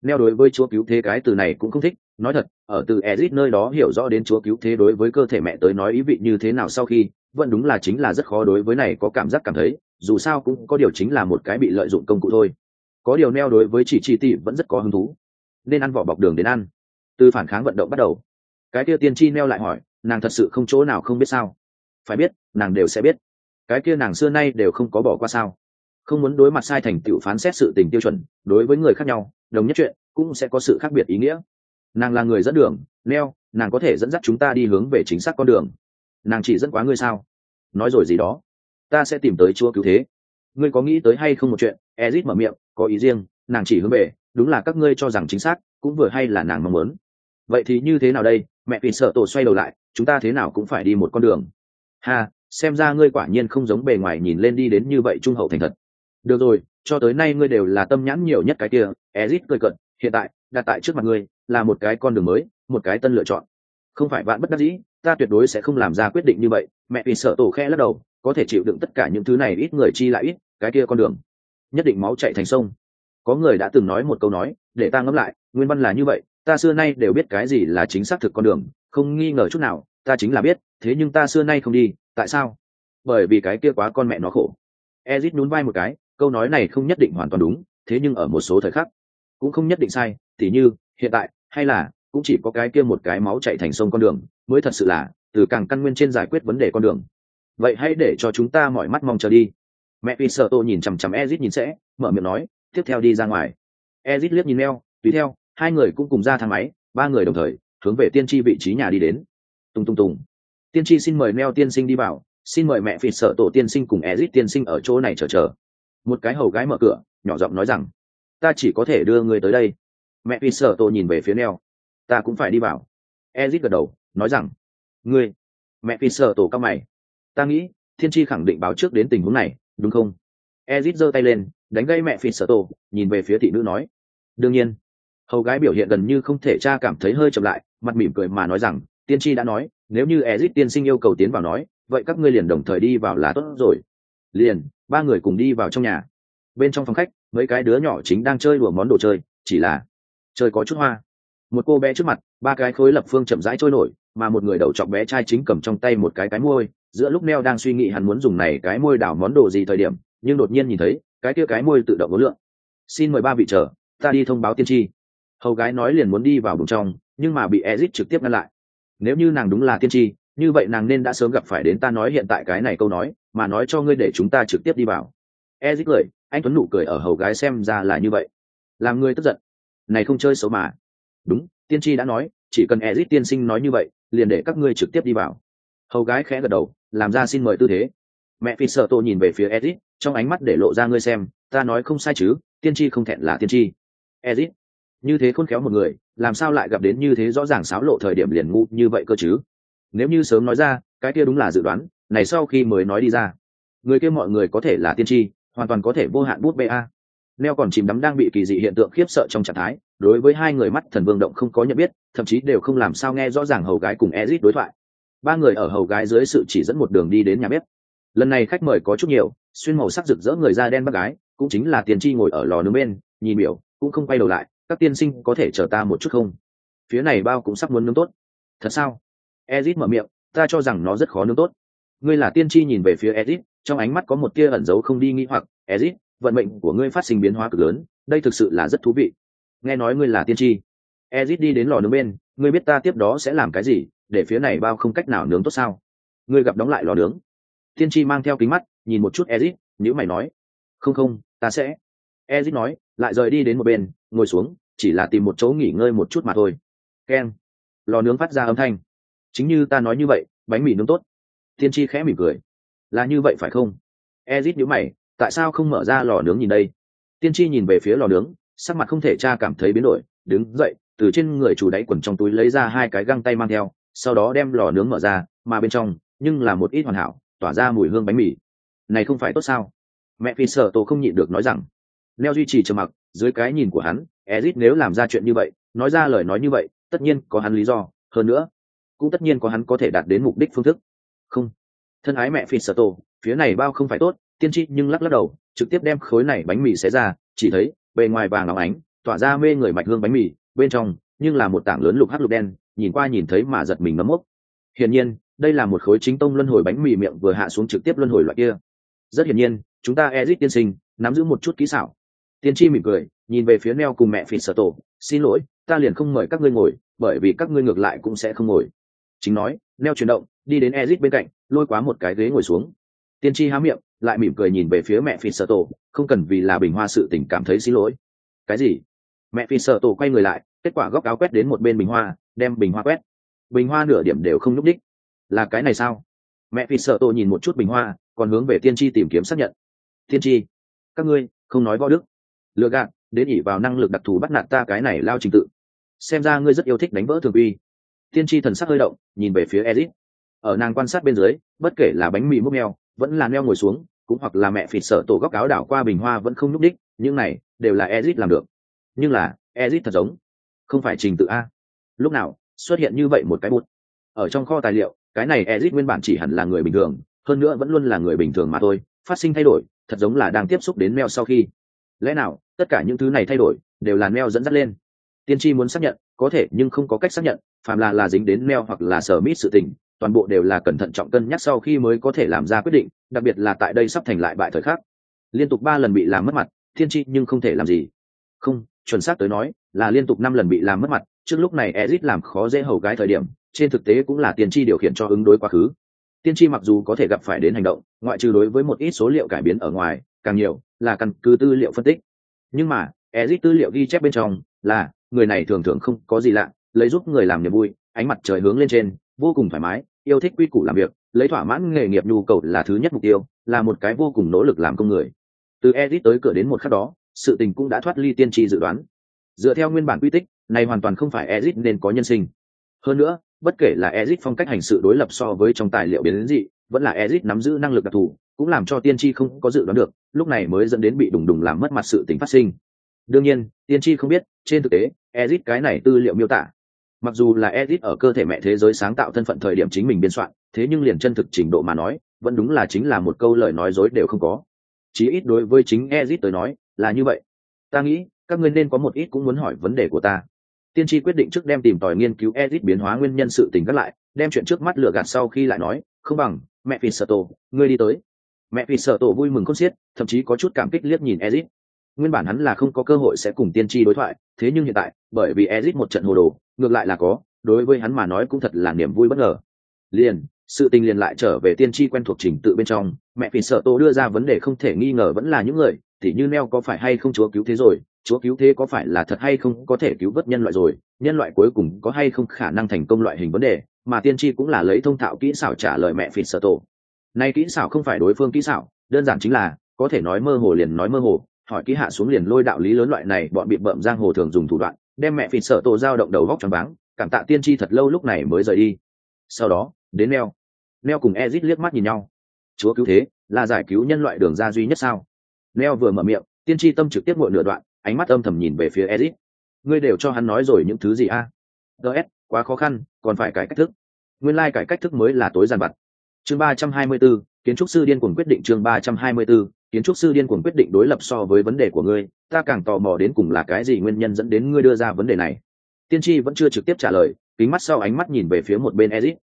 Neo đối với chúa cứu thế cái từ này cũng không thích, nói thật, ở từ ezit nơi đó hiểu rõ đến chúa cứu thế đối với cơ thể mẹ tới nói ý vị như thế nào sau khi, vẫn đúng là chính là rất khó đối với này có cảm giác cảm thấy, dù sao cũng có điều chính là một cái bị lợi dụng công cụ thôi có điều neo đối với chỉ chỉ tỷ vẫn rất có hứng thú, nên ăn vỏ bọc đường đến ăn. Từ phản kháng vận động bắt đầu, cái kia tiên tri neo lại hỏi, nàng thật sự không chỗ nào không biết sao? Phải biết, nàng đều sẽ biết. Cái kia nàng xưa nay đều không có bỏ qua sao. Không muốn đối mặt sai thành tựu phán xét sự tình tiêu chuẩn, đối với người khác nhau, đồng nhất chuyện, cũng sẽ có sự khác biệt ý nghĩa. Nàng là người dẫn đường, neo, nàng có thể dẫn dắt chúng ta đi hướng về chính xác con đường. Nàng chỉ dẫn quá ngươi sao? Nói rồi gì đó, ta sẽ tìm tới chúa cứu thế. Ngươi có nghĩ tới hay không một chuyện? Ezit mở miệng có ý riêng, nàng chỉ hướng về, đúng là các ngươi cho rằng chính xác, cũng vừa hay là nàng mong muốn. Vậy thì như thế nào đây? Mẹ vì sợ tổ xoay đầu lại, chúng ta thế nào cũng phải đi một con đường. Ha, xem ra ngươi quả nhiên không giống bề ngoài nhìn lên đi đến như vậy trung hậu thành thật. Được rồi, cho tới nay ngươi đều là tâm nhãn nhiều nhất cái kia, ezit cười cận hiện tại, đặt tại trước mặt ngươi, là một cái con đường mới, một cái tân lựa chọn. Không phải bạn bất đắc dĩ, ta tuyệt đối sẽ không làm ra quyết định như vậy, mẹ vì sợ tổ khe lắc đầu, có thể chịu đựng tất cả những thứ này ít người chi lại ít, cái kia con đường nhất định máu chạy thành sông. Có người đã từng nói một câu nói, để ta ngẫm lại, nguyên văn là như vậy, ta xưa nay đều biết cái gì là chính xác thực con đường, không nghi ngờ chút nào, ta chính là biết, thế nhưng ta xưa nay không đi, tại sao? Bởi vì cái kia quá con mẹ nó khổ. Ezit nhún vai một cái, câu nói này không nhất định hoàn toàn đúng, thế nhưng ở một số thời khắc, cũng không nhất định sai, tỉ như, hiện tại, hay là, cũng chỉ có cái kia một cái máu chạy thành sông con đường, mới thật sự là, từ càng căn nguyên trên giải quyết vấn đề con đường. Vậy hãy để cho chúng ta mọi mắt mong chờ đi mẹ phi sợ tô nhìn chằm chằm ezit nhìn sẽ, mở miệng nói, tiếp theo đi ra ngoài. Ezit liếc nhìn neo tùy theo, hai người cũng cùng ra thang máy, ba người đồng thời, hướng về tiên tri vị trí nhà đi đến. Tung tung tùng. Tiên tri xin mời neo tiên sinh đi vào, xin mời mẹ phi sợ tổ tiên sinh cùng ezit tiên sinh ở chỗ này chờ chờ. Một cái hầu gái mở cửa, nhỏ giọng nói rằng, ta chỉ có thể đưa người tới đây. Mẹ phi sợ tổ nhìn về phía neo. Ta cũng phải đi vào. Ezit gật đầu, nói rằng, ngươi. Mẹ phi sợ tổ cao mày. Ta nghĩ thiên tri khẳng định báo trước đến tình huống này đúng không? Ezit giơ tay lên, đánh gây mẹ phi sợ tổ, nhìn về phía thị nữ nói. Đương nhiên. Hầu gái biểu hiện gần như không thể cha cảm thấy hơi chậm lại, mặt mỉm cười mà nói rằng, tiên tri đã nói, nếu như ezit tiên sinh yêu cầu tiến vào nói, vậy các ngươi liền đồng thời đi vào là tốt rồi. Liền, ba người cùng đi vào trong nhà. Bên trong phòng khách, mấy cái đứa nhỏ chính đang chơi đùa món đồ chơi, chỉ là chơi có chút hoa. Một cô bé trước mặt, ba cái khối lập phương chậm rãi trôi nổi, mà một người đầu chọc bé trai chính cầm trong tay một cái cái môi giữa lúc neo đang suy nghĩ hắn muốn dùng này cái môi đảo món đồ gì thời điểm, nhưng đột nhiên nhìn thấy, cái kia cái môi tự động có lượng. Xin mời ba vị chờ, ta đi thông báo tiên tri. Hầu gái nói liền muốn đi vào bụng trong, nhưng mà bị ezit trực tiếp ngăn lại. Nếu như nàng đúng là tiên tri, như vậy nàng nên đã sớm gặp phải đến ta nói hiện tại cái này câu nói, mà nói cho ngươi để chúng ta trực tiếp đi vào. Ezit cười, anh tuấn nụ cười ở hầu gái xem ra là như vậy. Làm ngươi tức giận. Này không chơi xấu mà. Đúng, tiên tri đã nói, chỉ cần ezit tiên sinh nói như vậy, liền để các ngươi trực tiếp đi vào hầu gái khẽ gật đầu, làm ra xin mời tư thế. Mẹ phi sợ tô nhìn về phía ezit trong ánh mắt để lộ ra ngươi xem, ta nói không sai chứ, tiên tri không thẹn là tiên tri. Ezit như thế khôn khéo một người, làm sao lại gặp đến như thế rõ ràng xáo lộ thời điểm liền ngu như vậy cơ chứ? Nếu như sớm nói ra, cái kia đúng là dự đoán, này sau khi mới nói đi ra. Người kia mọi người có thể là tiên tri, hoàn toàn có thể vô hạn bút ba neo còn chìm đắm đang bị kỳ dị hiện tượng khiếp sợ trong trạng thái, đối với hai người mắt thần vương động không có nhận biết, thậm chí đều không làm sao nghe rõ ràng hầu gái cùng ezit đối thoại ba người ở hầu gái dưới sự chỉ dẫn một đường đi đến nhà bếp. Lần này khách mời có chút nhiều, xuyên màu sắc rực rỡ người da đen bác gái, cũng chính là tiền tri ngồi ở lò nướng bên, nhìn biểu, cũng không quay đầu lại, các tiên sinh có thể chờ ta một chút không? Phía này bao cũng sắp muốn nướng tốt. Thật sao? Ezit mở miệng, ta cho rằng nó rất khó nướng tốt. Ngươi là tiên tri nhìn về phía ezit, trong ánh mắt có một tia ẩn giấu không đi nghĩ hoặc. Ezit, vận mệnh của ngươi phát sinh biến hóa cực lớn, đây thực sự là rất thú vị. Nghe nói ngươi là tiên tri ezit đi đến lò nướng bên, ngươi biết ta tiếp đó sẽ làm cái gì? Để phía này bao không cách nào nướng tốt sao? Ngươi gặp đóng lại lò nướng. Tiên tri mang theo kính mắt, nhìn một chút ezit nhữ mày nói. Không không, ta sẽ. Ezit nói, lại rời đi đến một bên, ngồi xuống, chỉ là tìm một chỗ nghỉ ngơi một chút mà thôi. Keng lò nướng phát ra âm thanh. Chính như ta nói như vậy, bánh mì nướng tốt. Tiên tri khẽ mỉm cười. Là như vậy phải không? Ezit nhữ mày, tại sao không mở ra lò nướng nhìn đây? Tiên tri nhìn về phía lò nướng, sắc mặt không thể cha cảm thấy biến đổi, đứng dậy, từ trên người chủ đáy quần trong túi lấy ra hai cái găng tay mang theo sau đó đem lò nướng mở ra, mà bên trong nhưng là một ít hoàn hảo, tỏa ra mùi hương bánh mì. Này không phải tốt sao? Mẹ phi sợ tổ không nhịn được nói rằng. Neo duy trì trầm mặc, dưới cái nhìn của hắn, ezit nếu làm ra chuyện như vậy, nói ra lời nói như vậy, tất nhiên có hắn lý do. Hơn nữa, cũng tất nhiên có hắn có thể đạt đến mục đích phương thức. Không. Thân ái mẹ phi sợ tổ, phía này bao không phải tốt, tiên tri nhưng lắc lắc đầu, trực tiếp đem khối này bánh mì xé ra, chỉ thấy bề ngoài vàng óng ánh, tỏa ra mê người mạch hương bánh mì, bên trong nhưng là một tảng lớn lục hát lục đen nhìn qua nhìn thấy mà giật mình ngấm mốc. Hiển nhiên, đây là một khối chính tông luân hồi bánh mì miệng vừa hạ xuống trực tiếp luân hồi loại kia. Rất hiển nhiên, chúng ta ezit tiên sinh, nắm giữ một chút kỹ xảo. Tiên tri mỉm cười, nhìn về phía neo cùng mẹ phì sở tổ. Xin lỗi, ta liền không mời các ngươi ngồi, bởi vì các ngươi ngược lại cũng sẽ không ngồi. Chính nói, neo chuyển động, đi đến ezit bên cạnh, lôi quá một cái ghế ngồi xuống. Tiên tri há miệng, lại mỉm cười nhìn về phía mẹ phi sợ tổ, không cần vì là bình hoa sự tình cảm thấy xin lỗi. Cái gì? Mẹ phi sợ tổ quay người lại, kết quả góc áo quét đến một bên bình hoa đem bình hoa quét. Bình hoa nửa điểm đều không nhúc đích là cái này sao? Mẹ phi sợ tổ nhìn một chút bình hoa, còn hướng về tiên tri tìm kiếm xác nhận. Tiên tri, các ngươi không nói võ đức. Lừa gạt, đến ỉ vào năng lực đặc thù bắt nạt ta cái này lao trình tự. Xem ra ngươi rất yêu thích đánh vỡ thường uy tiên tri thần sắc hơi động, nhìn về phía ezit ở nàng quan sát bên dưới, bất kể là bánh mì múc mèo, vẫn là neo ngồi xuống, cũng hoặc là mẹ phịt sợ tổ góc áo đảo qua bình hoa vẫn không nhúc đích những này đều là ezit làm được. Nhưng là ezit thật giống. Không phải trình tự a lúc nào, xuất hiện như vậy một cái bút. Ở trong kho tài liệu, cái này ezit nguyên bản chỉ hẳn là người bình thường, hơn nữa vẫn luôn là người bình thường mà thôi, phát sinh thay đổi, thật giống là đang tiếp xúc đến mèo sau khi. Lẽ nào, tất cả những thứ này thay đổi, đều là mèo dẫn dắt lên? Tiên tri muốn xác nhận, có thể nhưng không có cách xác nhận, phàm là là dính đến mèo hoặc là sở mít sự tình, toàn bộ đều là cẩn thận trọng cân nhắc sau khi mới có thể làm ra quyết định, đặc biệt là tại đây sắp thành lại bại thời khắc. Liên tục ba lần bị làm mất mặt thiên tri nhưng không thể làm gì. Không, chuẩn xác tới nói, là liên tục năm lần bị làm mất mặt trước lúc này ezit làm khó dễ hầu gái thời điểm, trên thực tế cũng là tiên tri điều khiển cho ứng đối quá khứ. Tiên tri mặc dù có thể gặp phải đến hành động, ngoại trừ đối với một ít số liệu cải biến ở ngoài, càng nhiều là căn cứ tư liệu phân tích. Nhưng mà, ezit tư liệu ghi chép bên trong là, người này thường thường không có gì lạ, lấy giúp người làm niềm vui, ánh mặt trời hướng lên trên, vô cùng thoải mái, yêu thích quy củ làm việc, lấy thỏa mãn nghề nghiệp nhu cầu là thứ nhất mục tiêu, là một cái vô cùng nỗ lực làm công người. Từ ezit tới cửa đến một khắc đó, sự tình cũng đã thoát ly tiên tri dự đoán. Dựa theo nguyên bản quy tích này hoàn toàn không phải Ezic nên có nhân sinh. Hơn nữa, bất kể là Ezic phong cách hành sự đối lập so với trong tài liệu biến dị vẫn là Ezic nắm giữ năng lực đặc thù, cũng làm cho tiên tri không có dự đoán được, lúc này mới dẫn đến bị đùng đùng làm mất mặt sự tình phát sinh. Đương nhiên, tiên tri không biết, trên thực tế, Ezic cái này tư liệu miêu tả. Mặc dù là Ezic ở cơ thể mẹ thế giới sáng tạo thân phận thời điểm chính mình biên soạn, thế nhưng liền chân thực trình độ mà nói, vẫn đúng là chính là một câu lời nói dối đều không có. Chí ít đối với chính Ezic tới nói, là như vậy. Ta nghĩ, các ngươi nên có một ít cũng muốn hỏi vấn đề của ta tiên tri quyết định trước đem tìm tòi nghiên cứu ezit biến hóa nguyên nhân sự tình gác lại, đem chuyện trước mắt lừa gạt sau khi lại nói, không bằng, mẹ phi sợ tổ, ngươi đi tới. Mẹ phi sợ tổ vui mừng khôn xiết, thậm chí có chút cảm kích liếc nhìn ezit nguyên bản hắn là không có cơ hội sẽ cùng tiên tri đối thoại, thế nhưng hiện tại, bởi vì ezit một trận hồ đồ, ngược lại là có, đối với hắn mà nói cũng thật là niềm vui bất ngờ. Liền, sự tình liền lại trở về tiên tri quen thuộc trình tự bên trong, mẹ phi sợ tổ đưa ra vấn đề không thể nghi ngờ vẫn là những người thì như neo có phải hay không chúa cứu thế rồi chúa cứu thế có phải là thật hay không có thể cứu vớt nhân loại rồi, nhân loại cuối cùng có hay không khả năng thành công loại hình vấn đề, mà tiên tri cũng là lấy thông thạo kỹ xảo trả lời mẹ phỉ sợ tổ. Nay kỹ xảo không phải đối phương kỹ xảo, đơn giản chính là, có thể nói mơ hồ liền nói mơ hồ, hỏi kỹ hạ xuống liền lôi đạo lý lớn loại này, bọn bị bợm giang hồ thường dùng thủ đoạn, đem mẹ phỉ sợ tổ giao động đầu góc tròn váng, cảm tạ tiên tri thật lâu lúc này mới rời đi. Sau đó, đến neo. Neo cùng ezit liếc mắt nhìn nhau. Chúa cứu thế, là giải cứu nhân loại đường ra duy nhất sao? Neo vừa mở miệng, tiên tri tâm trực tiếp ngội nửa đoạn ánh mắt âm thầm nhìn về phía ezit. Ngươi đều cho hắn nói rồi những thứ gì a? À? ts quá khó khăn, còn phải cải cách thức. Nguyên lai、like、cải cách thức mới là tối giàn vặt. Chương ba trăm hai mươi b ố kiến trúc sư điên cuồng quyết định chương ba trăm hai mươi b ố kiến trúc sư điên cuồng quyết định đối lập so với vấn đề của ngươi, ta càng tò mò đến cùng là cái gì nguyên nhân dẫn đến ngươi đưa ra vấn đề này. Tiên tri vẫn chưa trực tiếp trả lời, kính mắt sau ánh mắt nhìn về phía một bên ezit.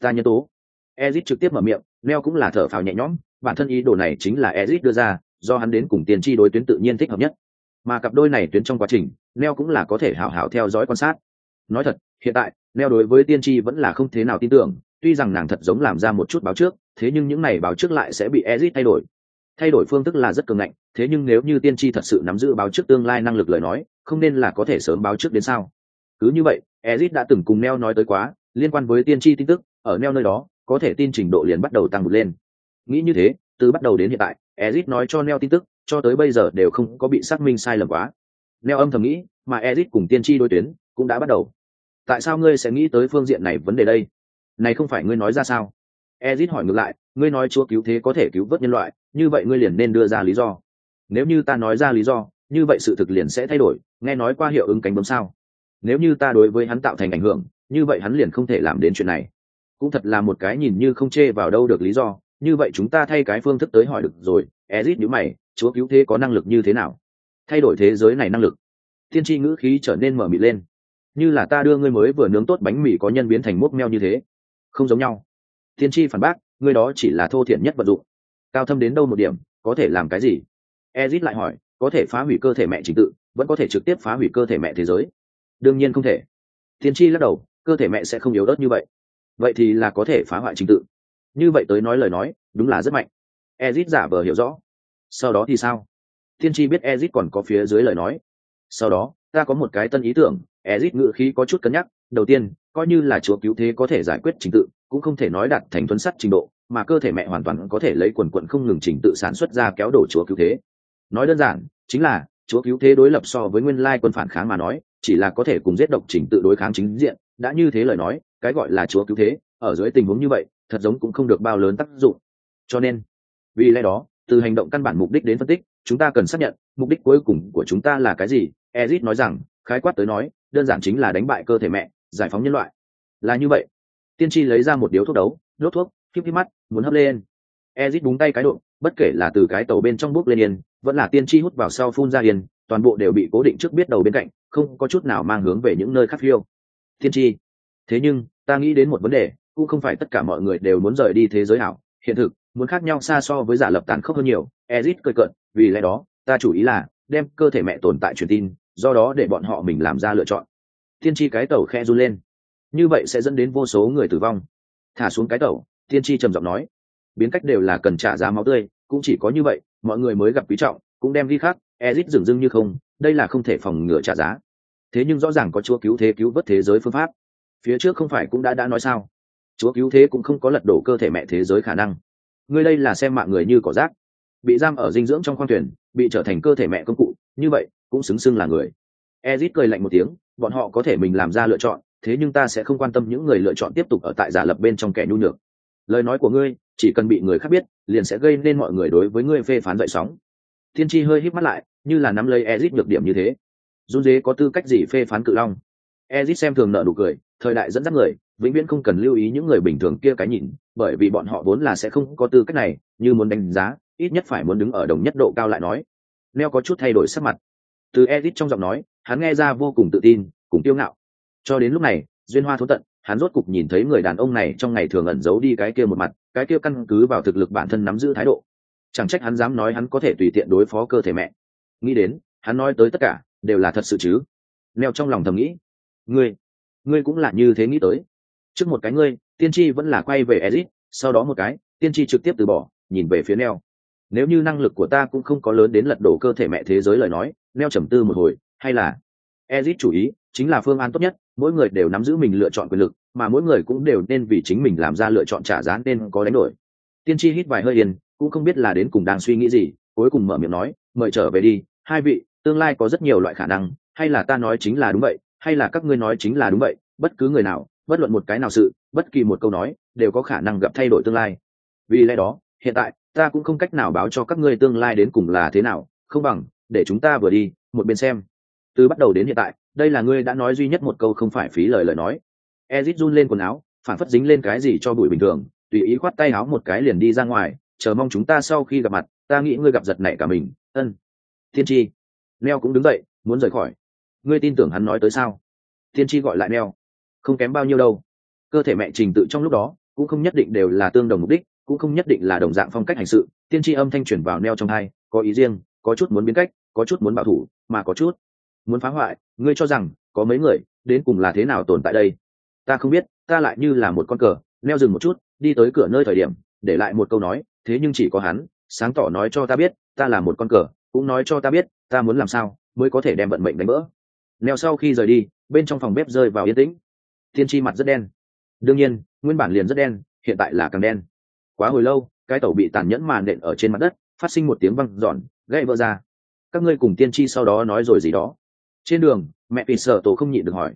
Ta nhân tố. Ezit trực tiếp mở miệng, neo cũng là thở phào nhẹ nhõm, bản thân ý đồ này chính là ezit đưa ra, do hắn đến cùng tiên tri đối tuyến tự nhiên thích hợp nhất mà cặp đôi này tuyến trong quá trình, neo cũng là có thể hảo hảo theo dõi quan sát. Nói thật, hiện tại, neo đối với tiên tri vẫn là không thế nào tin tưởng, tuy rằng nàng thật giống làm ra một chút báo trước, thế nhưng những này báo trước lại sẽ bị ezit thay đổi. Thay đổi phương thức là rất cường ngạnh, thế nhưng nếu như tiên tri thật sự nắm giữ báo trước tương lai năng lực lời nói, không nên là có thể sớm báo trước đến sao? Cứ như vậy ezit đã từng cùng neo nói tới quá, liên quan với tiên tri tin tức, ở neo nơi đó, có thể tin trình độ liền bắt đầu tăng một lên. Nghĩ như thế, từ bắt đầu đến hiện tại ezit nói cho neo tin tức cho tới bây giờ đều không có bị xác minh sai lầm quá. Neo âm thầm nghĩ, mà ezit cùng tiên tri đôi tuyến cũng đã bắt đầu. Tại sao ngươi sẽ nghĩ tới phương diện này vấn đề đây? Này không phải ngươi nói ra sao? Ezit hỏi ngược lại, ngươi nói chúa cứu thế có thể cứu vớt nhân loại, như vậy ngươi liền nên đưa ra lý do. Nếu như ta nói ra lý do, như vậy sự thực liền sẽ thay đổi, nghe nói qua hiệu ứng cánh bấm sao? Nếu như ta đối với hắn tạo thành ảnh hưởng, như vậy hắn liền không thể làm đến chuyện này. Cũng thật là một cái nhìn như không chê vào đâu được lý do như vậy chúng ta thay cái phương thức tới hỏi được rồi, ezit nhữ mày, chúa cứu thế có năng lực như thế nào? Thay đổi thế giới này năng lực. Tiên tri ngữ khí trở nên mở mịt lên. Như là ta đưa ngươi mới vừa nướng tốt bánh mì có nhân biến thành mốc meo như thế. Không giống nhau. Tiên tri phản bác, ngươi đó chỉ là thô thiện nhất vật dụng. Cao thâm đến đâu một điểm, có thể làm cái gì? Ezit lại hỏi, có thể phá hủy cơ thể mẹ trình tự, vẫn có thể trực tiếp phá hủy cơ thể mẹ thế giới. Đương nhiên không thể. Tiên tri lắc đầu, cơ thể mẹ sẽ không yếu đớt như vậy. Vậy thì là có thể phá hoại trình tự như vậy tới nói lời nói, đúng là rất mạnh. Ezit giả vờ hiểu rõ. Sau đó thì sao? Thiên tri biết ezit còn có phía dưới lời nói. Sau đó, ta có một cái tân ý tưởng, ezit ngự khí có chút cân nhắc. Đầu tiên, coi như là chúa cứu thế có thể giải quyết trình tự, cũng không thể nói đạt thành tuấn sắt trình độ, mà cơ thể mẹ hoàn toàn có thể lấy quần quận không ngừng trình tự sản xuất ra kéo đổ chúa cứu thế. Nói đơn giản, chính là, chúa cứu thế đối lập so với nguyên lai quân phản kháng mà nói, chỉ là có thể cùng giết độc trình tự đối kháng chính diện. Đã như thế lời nói, cái gọi là chúa cứu thế, ở dưới tình huống như vậy thật giống cũng không được bao lớn tác dụng. Cho nên, vì lẽ đó, từ hành động căn bản mục đích đến phân tích, chúng ta cần xác nhận, mục đích cuối cùng của chúng ta là cái gì? Ezit nói rằng, khái quát tới nói, đơn giản chính là đánh bại cơ thể mẹ, giải phóng nhân loại. Là như vậy. Tiên tri lấy ra một điếu thuốc đấu, đốt thuốc khiếp khiếp mắt, muốn hấp lên. Ezit búng tay cái độ, bất kể là từ cái tàu bên trong bút lên yên, vẫn là tiên tri hút vào sau phun ra yên, toàn bộ đều bị cố định trước biết đầu bên cạnh, không có chút nào mang hướng về những nơi khác phiêu. Tiên tri, thế nhưng, ta nghĩ đến một vấn đề cũng không phải tất cả mọi người đều muốn rời đi thế giới ảo. Hiện thực, muốn khác nhau xa so với giả lập tàn khốc hơn nhiều. Ezit cười cợt, vì lẽ đó, ta chủ ý là đem cơ thể mẹ tồn tại truyền tin, do đó để bọn họ mình làm ra lựa chọn. Tiên tri cái tàu khe run lên. Như vậy sẽ dẫn đến vô số người tử vong. Thả xuống cái tàu tiên tri trầm giọng nói. Biến cách đều là cần trả giá máu tươi, cũng chỉ có như vậy, mọi người mới gặp quý trọng, cũng đem ghi khác ezit dừng dưng như không, đây là không thể phòng ngừa trả giá. Thế nhưng rõ ràng có chúa cứu thế cứu vớt thế giới phương pháp. Phía trước không phải cũng đã đã nói sao? Chúa cứu thế cũng không có lật đổ cơ thể mẹ thế giới khả năng. Ngươi đây là xem mạng người như cỏ rác. Bị giam ở dinh dưỡng trong khoang thuyền, bị trở thành cơ thể mẹ công cụ, như vậy, cũng xứng xưng là người. Ezit cười lạnh một tiếng, bọn họ có thể mình làm ra lựa chọn, thế nhưng ta sẽ không quan tâm những người lựa chọn tiếp tục ở tại giả lập bên trong kẻ nhu nhược. Lời nói của ngươi, chỉ cần bị người khác biết, liền sẽ gây nên mọi người đối với ngươi phê phán dậy sóng. Thiên tri hơi hít mắt lại, như là nắm lấy ezit được điểm như thế. Run dế có tư cách gì phê phán cự long? Ezit xem thường nợ nụ cười, thời đại dẫn dắt người vĩnh viễn không cần lưu ý những người bình thường kia cái nhìn, bởi vì bọn họ vốn là sẽ không có tư cách này, như muốn đánh giá, ít nhất phải muốn đứng ở đồng nhất độ cao lại nói. Neo có chút thay đổi sắc mặt. Từ edit trong giọng nói, hắn nghe ra vô cùng tự tin, cùng tiêu ngạo. Cho đến lúc này, duyên hoa thốn tận, hắn rốt cục nhìn thấy người đàn ông này trong ngày thường ẩn giấu đi cái kia một mặt, cái kia căn cứ vào thực lực bản thân nắm giữ thái độ. Chẳng trách hắn dám nói hắn có thể tùy tiện đối phó cơ thể mẹ. Nghĩ đến, hắn nói tới tất cả, đều là thật sự chứ. Neo trong lòng thầm nghĩ. Ngươi ngươi cũng là như thế nghĩ tới trước một cái ngươi, tiên tri vẫn là quay về ezit sau đó một cái, tiên tri trực tiếp từ bỏ, nhìn về phía neo. Nếu như năng lực của ta cũng không có lớn đến lật đổ cơ thể mẹ thế giới lời nói, neo trầm tư một hồi, hay là ezit chủ ý chính là phương án tốt nhất, mỗi người đều nắm giữ mình lựa chọn quyền lực, mà mỗi người cũng đều nên vì chính mình làm ra lựa chọn trả giá nên có đánh đổi. Tiên tri hít vài hơi yên, cũng không biết là đến cùng đang suy nghĩ gì, cuối cùng mở miệng nói, mời trở về đi, hai vị, tương lai có rất nhiều loại khả năng, hay là ta nói chính là đúng vậy, hay là các ngươi nói chính là đúng vậy, bất cứ người nào bất luận một cái nào sự, bất kỳ một câu nói, đều có khả năng gặp thay đổi tương lai. Vì lẽ đó, hiện tại, ta cũng không cách nào báo cho các ngươi tương lai đến cùng là thế nào, không bằng, để chúng ta vừa đi, một bên xem. Từ bắt đầu đến hiện tại, đây là ngươi đã nói duy nhất một câu không phải phí lời lời nói. Ezit run lên quần áo, phản phất dính lên cái gì cho bụi bình thường, tùy ý khoát tay áo một cái liền đi ra ngoài, chờ mong chúng ta sau khi gặp mặt, ta nghĩ ngươi gặp giật này cả mình. Ân. Tiên tri neo cũng đứng dậy, muốn rời khỏi. Ngươi tin tưởng hắn nói tới sao? Tiên tri gọi lại neo không kém bao nhiêu đâu. Cơ thể mẹ trình tự trong lúc đó cũng không nhất định đều là tương đồng mục đích, cũng không nhất định là đồng dạng phong cách hành sự. Tiên tri âm thanh chuyển vào neo trong hai, có ý riêng, có chút muốn biến cách, có chút muốn bảo thủ, mà có chút muốn phá hoại. Ngươi cho rằng có mấy người, đến cùng là thế nào tồn tại đây? Ta không biết, ta lại như là một con cờ, neo dừng một chút, đi tới cửa nơi thời điểm, để lại một câu nói, thế nhưng chỉ có hắn, sáng tỏ nói cho ta biết, ta là một con cờ, cũng nói cho ta biết, ta muốn làm sao mới có thể đem vận mệnh đánh vỡ neo sau khi rời đi, bên trong phòng bếp rơi vào yên tĩnh tiên tri mặt rất đen. Đương nhiên, nguyên bản liền rất đen, hiện tại là càng đen. Quá hồi lâu, cái tàu bị tàn nhẫn màn nện ở trên mặt đất, phát sinh một tiếng văng giòn gãy vỡ ra. Các ngươi cùng tiên tri sau đó nói rồi gì đó. Trên đường, mẹ vì sợ tổ không nhịn được hỏi.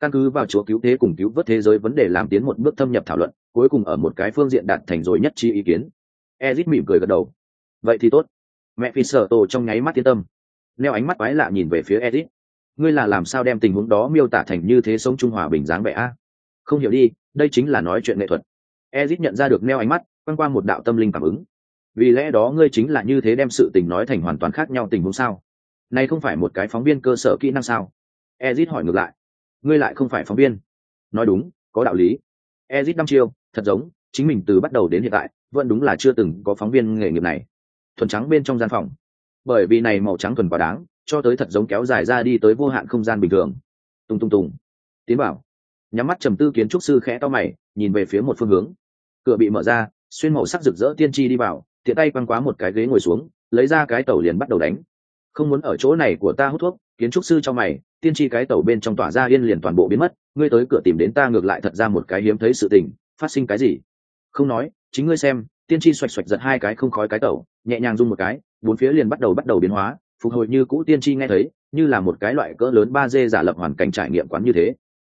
Căn cứ vào chúa cứu thế cùng cứu vớt thế giới vấn đề làm tiến một bước thâm nhập thảo luận, cuối cùng ở một cái phương diện đạt thành rồi nhất trí ý kiến. Ezit mỉm cười gật đầu. Vậy thì tốt. Mẹ vì sợ tổ trong nháy mắt yên tâm. Neo ánh mắt quái lạ nhìn về phía ezit ngươi là làm sao đem tình huống đó miêu tả thành như thế sống trung hòa bình dáng vẻ a? Không hiểu đi, đây chính là nói chuyện nghệ thuật. Ezit nhận ra được neo ánh mắt, quăng qua một đạo tâm linh cảm ứng. Vì lẽ đó ngươi chính là như thế đem sự tình nói thành hoàn toàn khác nhau tình huống sao? Này không phải một cái phóng viên cơ sở kỹ năng sao? Ezit hỏi ngược lại. Ngươi lại không phải phóng viên. Nói đúng, có đạo lý. Ezit năm chiêu, thật giống, chính mình từ bắt đầu đến hiện tại, vẫn đúng là chưa từng có phóng viên nghề nghiệp này. Thuần trắng bên trong gian phòng. Bởi vì này màu trắng thuần quá đáng cho tới thật giống kéo dài ra đi tới vô hạn không gian bình thường. Tung tung tùng tiến bảo nhắm mắt trầm tư kiến trúc sư khẽ to mày, nhìn về phía một phương hướng. Cửa bị mở ra, xuyên màu sắc rực rỡ tiên tri đi vào, tiện tay quăng quá một cái ghế ngồi xuống, lấy ra cái tàu liền bắt đầu đánh. Không muốn ở chỗ này của ta hút thuốc, kiến trúc sư cho mày, tiên tri cái tàu bên trong tỏa ra yên liền toàn bộ biến mất, ngươi tới cửa tìm đến ta ngược lại thật ra một cái hiếm thấy sự tình, phát sinh cái gì? Không nói, chính ngươi xem, tiên tri xoạch xoạch giật hai cái không khói cái tàu, nhẹ nhàng rung một cái, bốn phía liền bắt đầu bắt đầu biến hóa phục hồi như cũ tiên tri nghe thấy, như là một cái loại cỡ lớn ba d giả lập hoàn cảnh trải nghiệm quán như thế.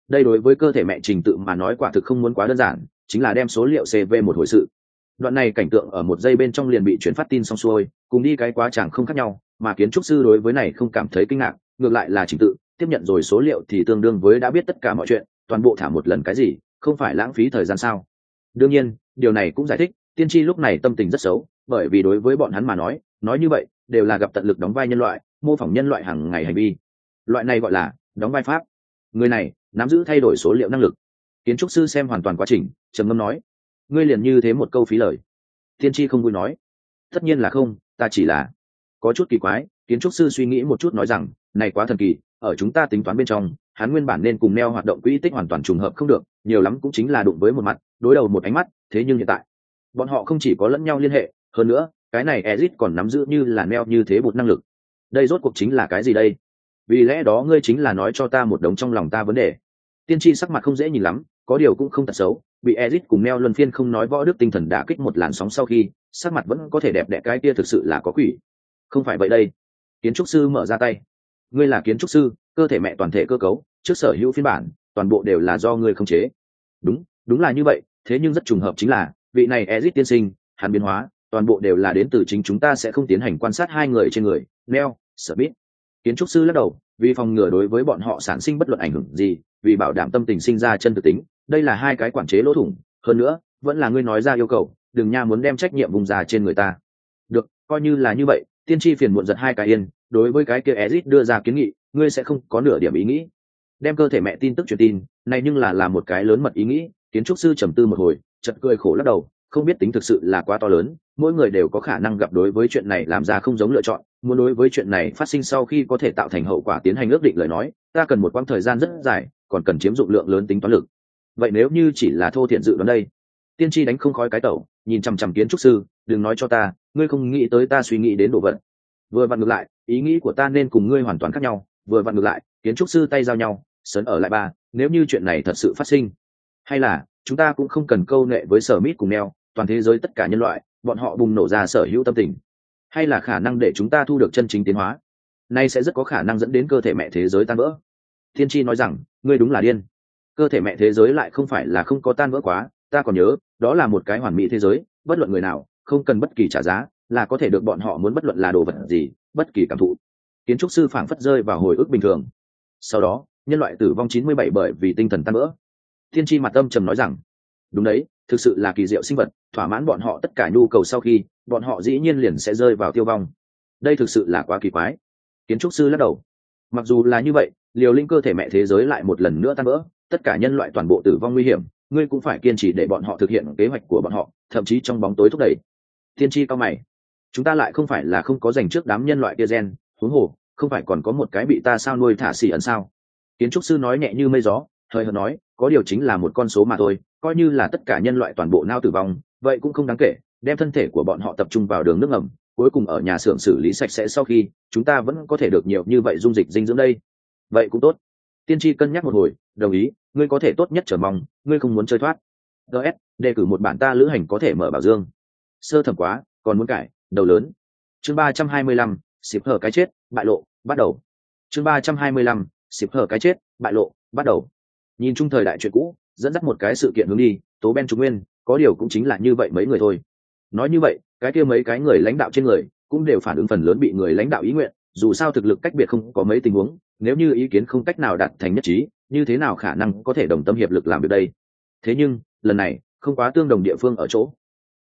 Đây đối với cơ thể mẹ trình tự mà nói quả thực không muốn quá đơn giản, chính là đem số liệu cv một hồi sự. Đoạn này cảnh tượng ở một giây bên trong liền bị chuyển phát tin xong xuôi, cùng đi cái quá chẳng không khác nhau, mà kiến trúc sư đối với này không cảm thấy kinh ngạc, ngược lại là trình tự, tiếp nhận rồi số liệu thì tương đương với đã biết tất cả mọi chuyện, toàn bộ thả một lần cái gì, không phải lãng phí thời gian sao? Đương nhiên, điều này cũng giải thích, tiên tri lúc này tâm tình rất xấu, bởi vì đối với bọn hắn mà nói nói như vậy đều là gặp tận lực đóng vai nhân loại, mô phỏng nhân loại hàng ngày hành vi. Loại này gọi là đóng vai pháp. Người này, nắm giữ thay đổi số liệu năng lực. Kiến trúc sư xem hoàn toàn quá trình, trầm ngâm nói, ngươi liền như thế một câu phí lời. Tiên tri không vui nói, tất nhiên là không, ta chỉ là có chút kỳ quái. Kiến trúc sư suy nghĩ một chút nói rằng, này quá thần kỳ, ở chúng ta tính toán bên trong, hắn nguyên bản nên cùng neo hoạt động quỹ tích hoàn toàn trùng hợp không được, nhiều lắm cũng chính là đụng với một mặt, đối đầu một ánh mắt, thế nhưng hiện tại, bọn họ không chỉ có lẫn nhau liên hệ, hơn nữa cái này ezit còn nắm giữ như là neo như thế một năng lực. Đây rốt cuộc chính là cái gì đây? Vì lẽ đó ngươi chính là nói cho ta một đống trong lòng ta vấn đề. Tiên tri sắc mặt không dễ nhìn lắm, có điều cũng không tật xấu, bị ezit cùng neo luân phiên không nói võ đức tinh thần đã kích một làn sóng sau khi, sắc mặt vẫn có thể đẹp đẽ cái kia thực sự là có quỷ. Không phải vậy đây. Kiến trúc sư mở ra tay. Ngươi là kiến trúc sư, cơ thể mẹ toàn thể cơ cấu, trước sở hữu phiên bản, toàn bộ đều là do ngươi không chế. Đúng đúng là như vậy, thế nhưng rất trùng hợp chính là, vị này ezit tiên sinh, hắn biến hóa toàn bộ đều là đến từ chính chúng ta sẽ không tiến hành quan sát hai người trên người, neo, sở biết kiến trúc sư lắc đầu, vì phòng ngừa đối với bọn họ sản sinh bất luận ảnh hưởng gì, vì bảo đảm tâm tình sinh ra chân thực tính, đây là hai cái quản chế lỗ thủng. Hơn nữa, vẫn là ngươi nói ra yêu cầu, đừng nha muốn đem trách nhiệm vùng già trên người ta. Được, coi như là như vậy, tiên tri phiền muộn giật hai cái yên, đối với cái kia ezit đưa ra kiến nghị, ngươi sẽ không có nửa điểm ý nghĩ. Đem cơ thể mẹ tin tức truyền tin, này nhưng là là một cái lớn mật ý nghĩ, kiến trúc sư trầm tư một hồi chật cười khổ lắc đầu không biết tính thực sự là quá to lớn, mỗi người đều có khả năng gặp đối với chuyện này làm ra không giống lựa chọn, muốn đối với chuyện này phát sinh sau khi có thể tạo thành hậu quả tiến hành ước định lời nói, ta cần một quãng thời gian rất dài, còn cần chiếm dụng lượng lớn tính toán lực. Vậy nếu như chỉ là thô thiện dự đoán đây, tiên tri đánh không khói cái tẩu, nhìn chằm chằm kiến trúc sư, đừng nói cho ta, ngươi không nghĩ tới ta suy nghĩ đến đồ vật. Vừa vặn ngược lại, ý nghĩ của ta nên cùng ngươi hoàn toàn khác nhau. Vừa vặn ngược lại, kiến trúc sư tay giao nhau sớn ở lại ba, nếu như chuyện này thật sự phát sinh, hay là chúng ta cũng không cần câu nệ với sở mít cùng neo toàn thế giới tất cả nhân loại, bọn họ bùng nổ ra sở hữu tâm tình. Hay là khả năng để chúng ta thu được chân chính tiến hóa? Nay sẽ rất có khả năng dẫn đến cơ thể mẹ thế giới tan vỡ. Thiên tri nói rằng, ngươi đúng là điên. Cơ thể mẹ thế giới lại không phải là không có tan vỡ quá. Ta còn nhớ, đó là một cái hoàn mỹ thế giới, bất luận người nào, không cần bất kỳ trả giá, là có thể được bọn họ muốn bất luận là đồ vật gì, bất kỳ cảm thụ. Kiến trúc sư phảng phất rơi vào hồi ức bình thường. Sau đó, nhân loại tử vong 97 bởi vì tinh thần tan vỡ. Thiên tri mặt âm trầm nói rằng, đúng đấy thực sự là kỳ diệu sinh vật, thỏa mãn bọn họ tất cả nhu cầu sau khi, bọn họ dĩ nhiên liền sẽ rơi vào tiêu vong. Đây thực sự là quá kỳ quái. Kiến trúc sư lắc đầu. Mặc dù là như vậy, liều linh cơ thể mẹ thế giới lại một lần nữa tan vỡ, tất cả nhân loại toàn bộ tử vong nguy hiểm, ngươi cũng phải kiên trì để bọn họ thực hiện kế hoạch của bọn họ, thậm chí trong bóng tối thúc đẩy. Tiên tri cao mày. Chúng ta lại không phải là không có dành trước đám nhân loại kia gen, huống hồ, không phải còn có một cái bị ta sao nuôi thả xỉ ẩn sao? Kiến trúc sư nói nhẹ như mây gió hơi hợt nói, có điều chính là một con số mà thôi, coi như là tất cả nhân loại toàn bộ nao tử vong, vậy cũng không đáng kể, đem thân thể của bọn họ tập trung vào đường nước ngầm, cuối cùng ở nhà xưởng xử lý sạch sẽ sau khi, chúng ta vẫn có thể được nhiều như vậy dung dịch dinh dưỡng đây. Vậy cũng tốt. Tiên tri cân nhắc một hồi, đồng ý, ngươi có thể tốt nhất trở mong, ngươi không muốn chơi thoát. Ts đề cử một bản ta lữ hành có thể mở bảo dương. Sơ thẩm quá, còn muốn cải, đầu lớn. Chương ba trăm hai mươi lăm, xịp hở cái chết, bại lộ, bắt đầu. Chương ba trăm hai mươi lăm, xịp hở cái chết, bại lộ, bắt đầu nhìn chung thời đại chuyện cũ, dẫn dắt một cái sự kiện hướng đi, tố ben trung nguyên, có điều cũng chính là như vậy mấy người thôi. Nói như vậy, cái kia mấy cái người lãnh đạo trên người cũng đều phản ứng phần lớn bị người lãnh đạo ý nguyện, dù sao thực lực cách biệt không có mấy tình huống, nếu như ý kiến không cách nào đạt thành nhất trí, như thế nào khả năng có thể đồng tâm hiệp lực làm được đây? Thế nhưng, lần này, không quá tương đồng địa phương ở chỗ.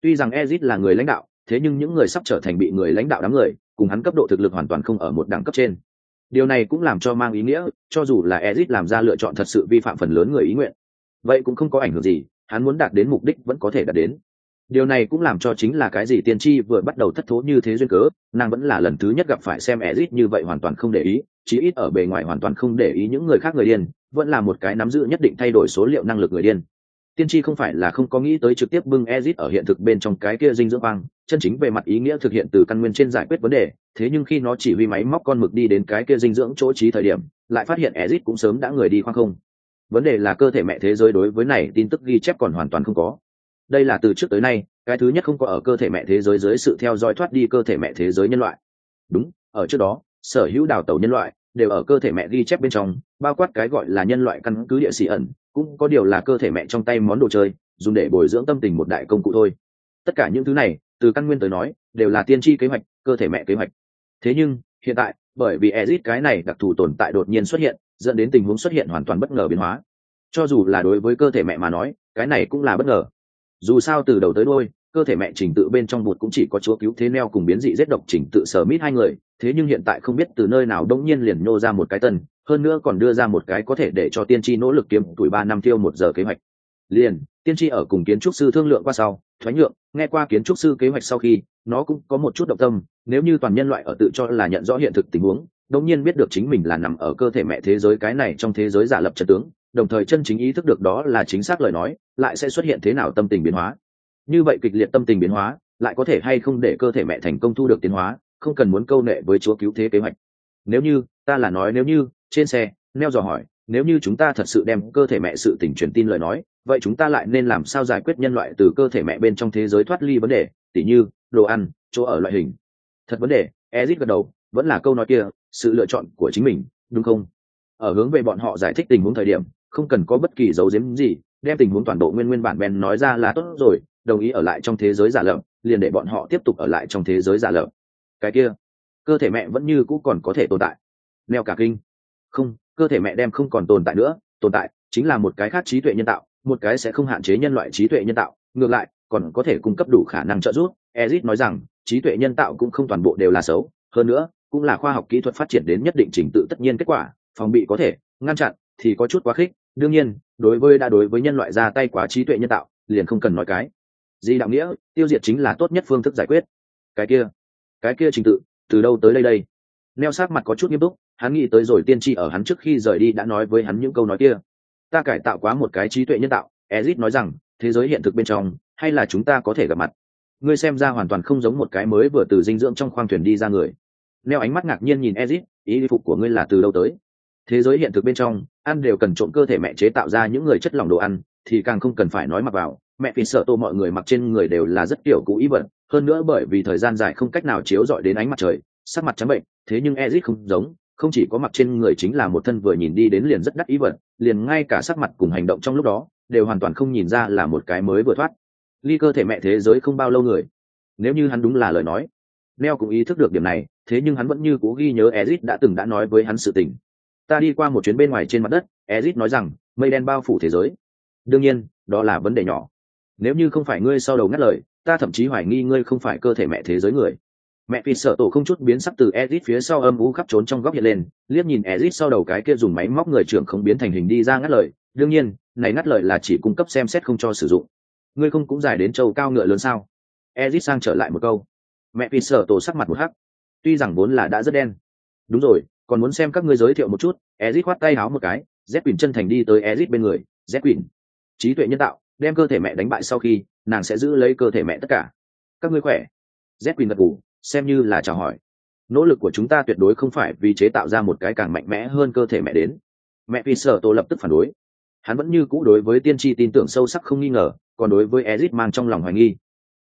Tuy rằng ezit là người lãnh đạo, thế nhưng những người sắp trở thành bị người lãnh đạo đám người, cùng hắn cấp độ thực lực hoàn toàn không ở một đẳng cấp trên điều này cũng làm cho mang ý nghĩa, cho dù là ezit làm ra lựa chọn thật sự vi phạm phần lớn người ý nguyện, vậy cũng không có ảnh hưởng gì, hắn muốn đạt đến mục đích vẫn có thể đạt đến. Điều này cũng làm cho chính là cái gì tiên tri vừa bắt đầu thất thố như thế duyên cớ, nàng vẫn là lần thứ nhất gặp phải xem ezit như vậy hoàn toàn không để ý, chí ít ở bề ngoài hoàn toàn không để ý những người khác người điên, vẫn là một cái nắm giữ nhất định thay đổi số liệu năng lực người điên. Tiên tri không phải là không có nghĩ tới trực tiếp bưng ezit ở hiện thực bên trong cái kia dinh dưỡng băng chân chính về mặt ý nghĩa thực hiện từ căn nguyên trên giải quyết vấn đề, thế nhưng khi nó chỉ huy máy móc con mực đi đến cái kia dinh dưỡng chỗ trí thời điểm, lại phát hiện ezit cũng sớm đã người đi khoang không. Vấn đề là cơ thể mẹ thế giới đối với này tin tức ghi chép còn hoàn toàn không có. Đây là từ trước tới nay, cái thứ nhất không có ở cơ thể mẹ thế giới dưới sự theo dõi thoát đi cơ thể mẹ thế giới nhân loại. Đúng, ở trước đó, sở hữu đào tàu nhân loại đều ở cơ thể mẹ ghi chép bên trong, bao quát cái gọi là nhân loại căn cứ địa sĩ ẩn, cũng có điều là cơ thể mẹ trong tay món đồ chơi, dùng để bồi dưỡng tâm tình một đại công cụ thôi. Tất cả những thứ này từ căn nguyên tới nói, đều là tiên tri kế hoạch, cơ thể mẹ kế hoạch. Thế nhưng, hiện tại, bởi vì ezit cái này đặc thù tồn tại đột nhiên xuất hiện, dẫn đến tình huống xuất hiện hoàn toàn bất ngờ biến hóa. Cho dù là đối với cơ thể mẹ mà nói, cái này cũng là bất ngờ. Dù sao từ đầu tới đôi cơ thể mẹ trình tự bên trong bụt cũng chỉ có chúa cứu thế neo cùng biến dị giết độc trình tự sở mít hai người, thế nhưng hiện tại không biết từ nơi nào đông nhiên liền nhô ra một cái tân, hơn nữa còn đưa ra một cái có thể để cho tiên tri nỗ lực kiếm tuổi ba năm tiêu một giờ kế hoạch liền, tiên tri ở cùng kiến trúc sư thương lượng qua sau, thoái nhượng, nghe qua kiến trúc sư kế hoạch sau khi, nó cũng có một chút động tâm, nếu như toàn nhân loại ở tự cho là nhận rõ hiện thực tình huống đông nhiên biết được chính mình là nằm ở cơ thể mẹ thế giới cái này trong thế giới giả lập trật tướng, đồng thời chân chính ý thức được đó là chính xác lời nói, lại sẽ xuất hiện thế nào tâm tình biến hóa. Như vậy kịch liệt tâm tình biến hóa, lại có thể hay không để cơ thể mẹ thành công thu được tiến hóa, không cần muốn câu nệ với chúa cứu thế kế hoạch. Nếu như, ta là nói nếu như, trên xe, neo dò hỏi nếu như chúng ta thật sự đem cơ thể mẹ sự tình truyền tin lời nói, vậy chúng ta lại nên làm sao giải quyết nhân loại từ cơ thể mẹ bên trong thế giới thoát ly vấn đề? Tỉ như, đồ ăn, chỗ ở loại hình. Thật vấn đề ezit gật đầu, vẫn là câu nói kia, sự lựa chọn của chính mình, đúng không? Ở hướng về bọn họ giải thích tình huống thời điểm, không cần có bất kỳ dấu giếm gì, đem tình huống toàn bộ nguyên nguyên bản bèn nói ra là tốt rồi, đồng ý ở lại trong thế giới giả lập, liền để bọn họ tiếp tục ở lại trong thế giới giả lập. Cái kia, cơ thể mẹ vẫn như cũ còn có thể tồn tại. Neo cả kinh. Không cơ thể mẹ đem không còn tồn tại nữa, tồn tại chính là một cái khác trí tuệ nhân tạo, một cái sẽ không hạn chế nhân loại trí tuệ nhân tạo, ngược lại, còn có thể cung cấp đủ khả năng trợ giúp. Ezit nói rằng, trí tuệ nhân tạo cũng không toàn bộ đều là xấu, hơn nữa, cũng là khoa học kỹ thuật phát triển đến nhất định trình tự tất nhiên kết quả, phòng bị có thể, ngăn chặn thì có chút quá khích. Đương nhiên, đối với, đã đối với nhân loại ra tay quá trí tuệ nhân tạo, liền không cần nói cái. Gì đạo nghĩa, tiêu diệt chính là tốt nhất phương thức giải quyết. Cái kia cái kia trình tự, từ đâu tới đây đây? Neo sát mặt có chút nghiêm túc hắn nghĩ tới rồi tiên tri ở hắn trước khi rời đi đã nói với hắn những câu nói kia. Ta cải tạo quá một cái trí tuệ nhân tạo, ezit nói rằng, thế giới hiện thực bên trong, hay là chúng ta có thể gặp mặt? Ngươi xem ra hoàn toàn không giống một cái mới vừa từ dinh dưỡng trong khoang thuyền đi ra người. Neo ánh mắt ngạc nhiên nhìn ezit, ý phục của ngươi là từ đâu tới? Thế giới hiện thực bên trong, ăn đều cần trộn cơ thể mẹ chế tạo ra những người chất lỏng đồ ăn, thì càng không cần phải nói mặc vào. Mẹ vì sợ tô mọi người mặc trên người đều là rất kiểu cũ ý bẩn hơn nữa bởi vì thời gian dài không cách nào chiếu rọi đến ánh mặt trời, sắc mặt trắng bệnh, thế nhưng ezit không giống không chỉ có mặc trên người chính là một thân vừa nhìn đi đến liền rất đắt ý vật, liền ngay cả sắc mặt cùng hành động trong lúc đó, đều hoàn toàn không nhìn ra là một cái mới vừa thoát. Ly cơ thể mẹ thế giới không bao lâu người. Nếu như hắn đúng là lời nói, neo cũng ý thức được điểm này, thế nhưng hắn vẫn như cố ghi nhớ ezit đã từng đã nói với hắn sự tình. Ta đi qua một chuyến bên ngoài trên mặt đất, ezit nói rằng, mây đen bao phủ thế giới. Đương nhiên, đó là vấn đề nhỏ. Nếu như không phải ngươi sau đầu ngắt lời, ta thậm chí hoài nghi ngươi không phải cơ thể mẹ thế giới người mẹ phi sợ tổ không chút biến sắc từ ezit phía sau âm u khắp trốn trong góc hiện lên, liếc nhìn ezit sau đầu cái kia dùng máy móc người trưởng không biến thành hình đi ra ngắt lời, đương nhiên, này ngắt lời là chỉ cung cấp xem xét không cho sử dụng. Ngươi không cũng dài đến châu cao ngựa lớn sao? Ezit sang trở lại một câu. Mẹ phi sợ tổ sắc mặt một hắc. Tuy rằng vốn là đã rất đen. Đúng rồi, còn muốn xem các ngươi giới thiệu một chút. Ezit khoát tay háo một cái z quỳnh chân thành đi tới ezit bên người. Z quỳnh, trí tuệ nhân tạo, đem cơ thể mẹ đánh bại sau khi, nàng sẽ giữ lấy cơ thể mẹ tất cả. Các ngươi khỏe? Z quỳnh gật ngủ xem như là chào hỏi. Nỗ lực của chúng ta tuyệt đối không phải vì chế tạo ra một cái càng mạnh mẽ hơn cơ thể mẹ đến. Mẹ vì sợ tổ lập tức phản đối. Hắn vẫn như cũ đối với tiên tri tin tưởng sâu sắc không nghi ngờ, còn đối với ezit mang trong lòng hoài nghi.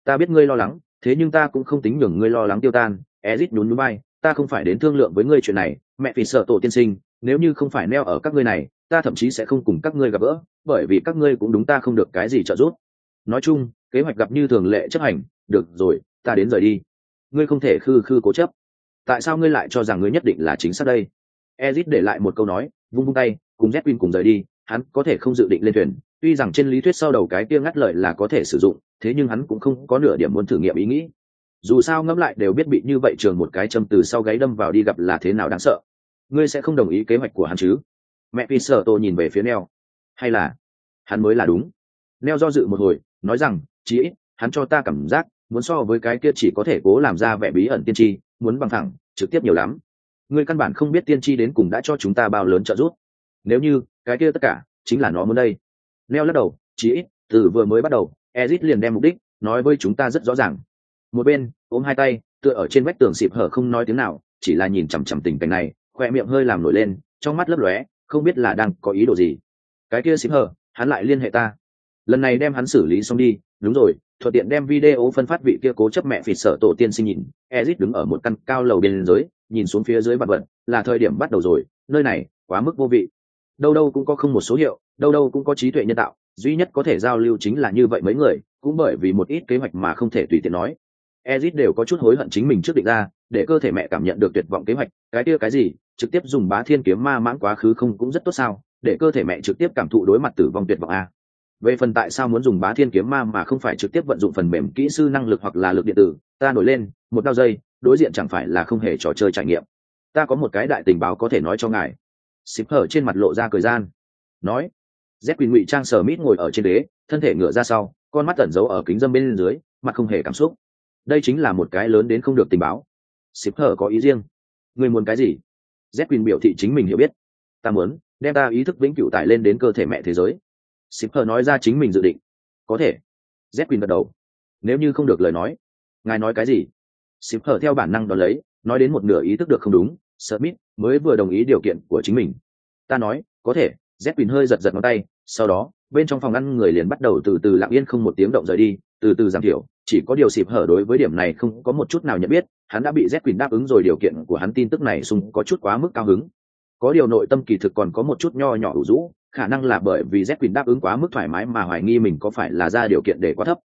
Ta biết ngươi lo lắng, thế nhưng ta cũng không tính nhường ngươi lo lắng tiêu tan. Ezit nhún núi bay ta không phải đến thương lượng với ngươi chuyện này. Mẹ vì sợ tổ tiên sinh, nếu như không phải neo ở các ngươi này, ta thậm chí sẽ không cùng các ngươi gặp gỡ, bởi vì các ngươi cũng đúng ta không được cái gì trợ giúp. Nói chung, kế hoạch gặp như thường lệ chấp hành. Được rồi, ta đến rời đi ngươi không thể khư khư cố chấp. Tại sao ngươi lại cho rằng ngươi nhất định là chính xác đây? Ezit để lại một câu nói, vung vung tay, cùng z cùng rời đi, hắn có thể không dự định lên thuyền, tuy rằng trên lý thuyết sau đầu cái kia ngắt lợi là có thể sử dụng, thế nhưng hắn cũng không có nửa điểm muốn thử nghiệm ý nghĩ. Dù sao ngẫm lại đều biết bị như vậy trường một cái châm từ sau gáy đâm vào đi gặp là thế nào đáng sợ. Ngươi sẽ không đồng ý kế hoạch của hắn chứ? Mẹ phi sợ tô nhìn về phía neo. Hay là hắn mới là đúng? Neo do dự một hồi, nói rằng, chí ít, hắn cho ta cảm giác muốn so với cái kia chỉ có thể cố làm ra vẻ bí ẩn tiên tri, muốn bằng thẳng trực tiếp nhiều lắm. Ngươi căn bản không biết tiên tri đến cùng đã cho chúng ta bao lớn trợ giúp. Nếu như, cái kia tất cả, chính là nó muốn đây. Neo lắc đầu, chí ít, từ vừa mới bắt đầu, ezit liền đem mục đích, nói với chúng ta rất rõ ràng. Một bên, ôm hai tay, tựa ở trên vách tường xịp hở không nói tiếng nào, chỉ là nhìn chằm chằm tình cảnh này, khoe miệng hơi làm nổi lên, trong mắt lấp lóe, không biết là đang có ý đồ gì. Cái kia xịp hở, hắn lại liên hệ ta. Lần này đem hắn xử lý xong đi đúng rồi, thuận tiện đem video phân phát vị kia cố chấp mẹ phịt sở tổ tiên sinh nhìn. Ezit đứng ở một căn cao lầu bên dưới, nhìn xuống phía dưới mặt vật, là thời điểm bắt đầu rồi. Nơi này, quá mức vô vị. Đâu đâu cũng có không một số hiệu, đâu đâu cũng có trí tuệ nhân tạo, duy nhất có thể giao lưu chính là như vậy mấy người, cũng bởi vì một ít kế hoạch mà không thể tùy tiện nói. Ezit đều có chút hối hận chính mình trước định ra, để cơ thể mẹ cảm nhận được tuyệt vọng kế hoạch, cái kia cái gì, trực tiếp dùng bá thiên kiếm ma mãn quá khứ không cũng rất tốt sao, để cơ thể mẹ trực tiếp cảm thụ đối mặt tử vong tuyệt vọng a về phần tại sao muốn dùng bá thiên kiếm ma mà không phải trực tiếp vận dụng phần mềm kỹ sư năng lực hoặc là lực điện tử, ta nổi lên, một đao dây, đối diện chẳng phải là không hề trò chơi trải nghiệm. Ta có một cái đại tình báo có thể nói cho ngài. Xịp hở trên mặt lộ ra cười gian. Nói, z quyền ngụy trang sờ mít ngồi ở trên đế thân thể ngựa ra sau, con mắt tẩn giấu ở kính dâm bên dưới, mặt không hề cảm xúc. Đây chính là một cái lớn đến không được tình báo. Xịp hở có ý riêng. Người muốn cái gì? Z quyền biểu thị chính mình hiểu biết. Ta muốn đem ta ý thức vĩnh cửu tải lên đến cơ thể mẹ thế giới xịp hở nói ra chính mình dự định. Có thể. Z gật đầu. Nếu như không được lời nói, ngài nói cái gì? Xịp hở theo bản năng đ lấy, nói đến một nửa ý thức được không đúng. Smith mới vừa đồng ý điều kiện của chính mình. Ta nói, có thể. Z hơi giật giật ngón tay. Sau đó, bên trong phòng ăn người liền bắt đầu từ từ lặng yên không một tiếng động rời đi, từ từ giảm thiểu. Chỉ có điều xịp hở đối với điểm này không có một chút nào nhận biết. Hắn đã bị z đáp ứng rồi, điều kiện của hắn tin tức này sung có chút quá mức cao hứng. Có điều nội tâm kỳ thực còn có một chút nho nhỏ đủ rũ khả năng là bởi vì z quyền đáp ứng quá mức thoải mái mà hoài nghi mình có phải là ra điều kiện để quá thấp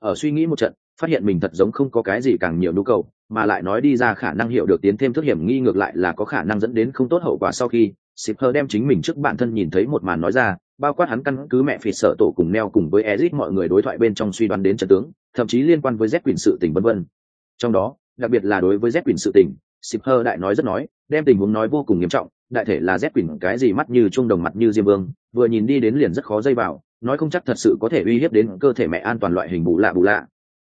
ở suy nghĩ một trận phát hiện mình thật giống không có cái gì càng nhiều nhu cầu mà lại nói đi ra khả năng hiểu được tiến thêm thức hiểm nghi ngược lại là có khả năng dẫn đến không tốt hậu quả sau khi Shipper đem chính mình trước bản thân nhìn thấy một màn nói ra, bao quát hắn căn cứ mẹ phỉ sợ tổ cùng neo cùng với Ezic mọi người đối thoại bên trong suy đoán đến trận tướng, thậm chí liên quan với Z quyền sự tình vân vân. Trong đó, đặc biệt là đối với Z quyền sự tình, Shipper đại nói rất nói, đem tình huống nói vô cùng nghiêm trọng, đại thể là Z quyền cái gì mắt như trung đồng mặt như diêm vương, vừa nhìn đi đến liền rất khó dây vào, nói không chắc thật sự có thể uy hiếp đến cơ thể mẹ an toàn loại hình bù lạ bù lạ.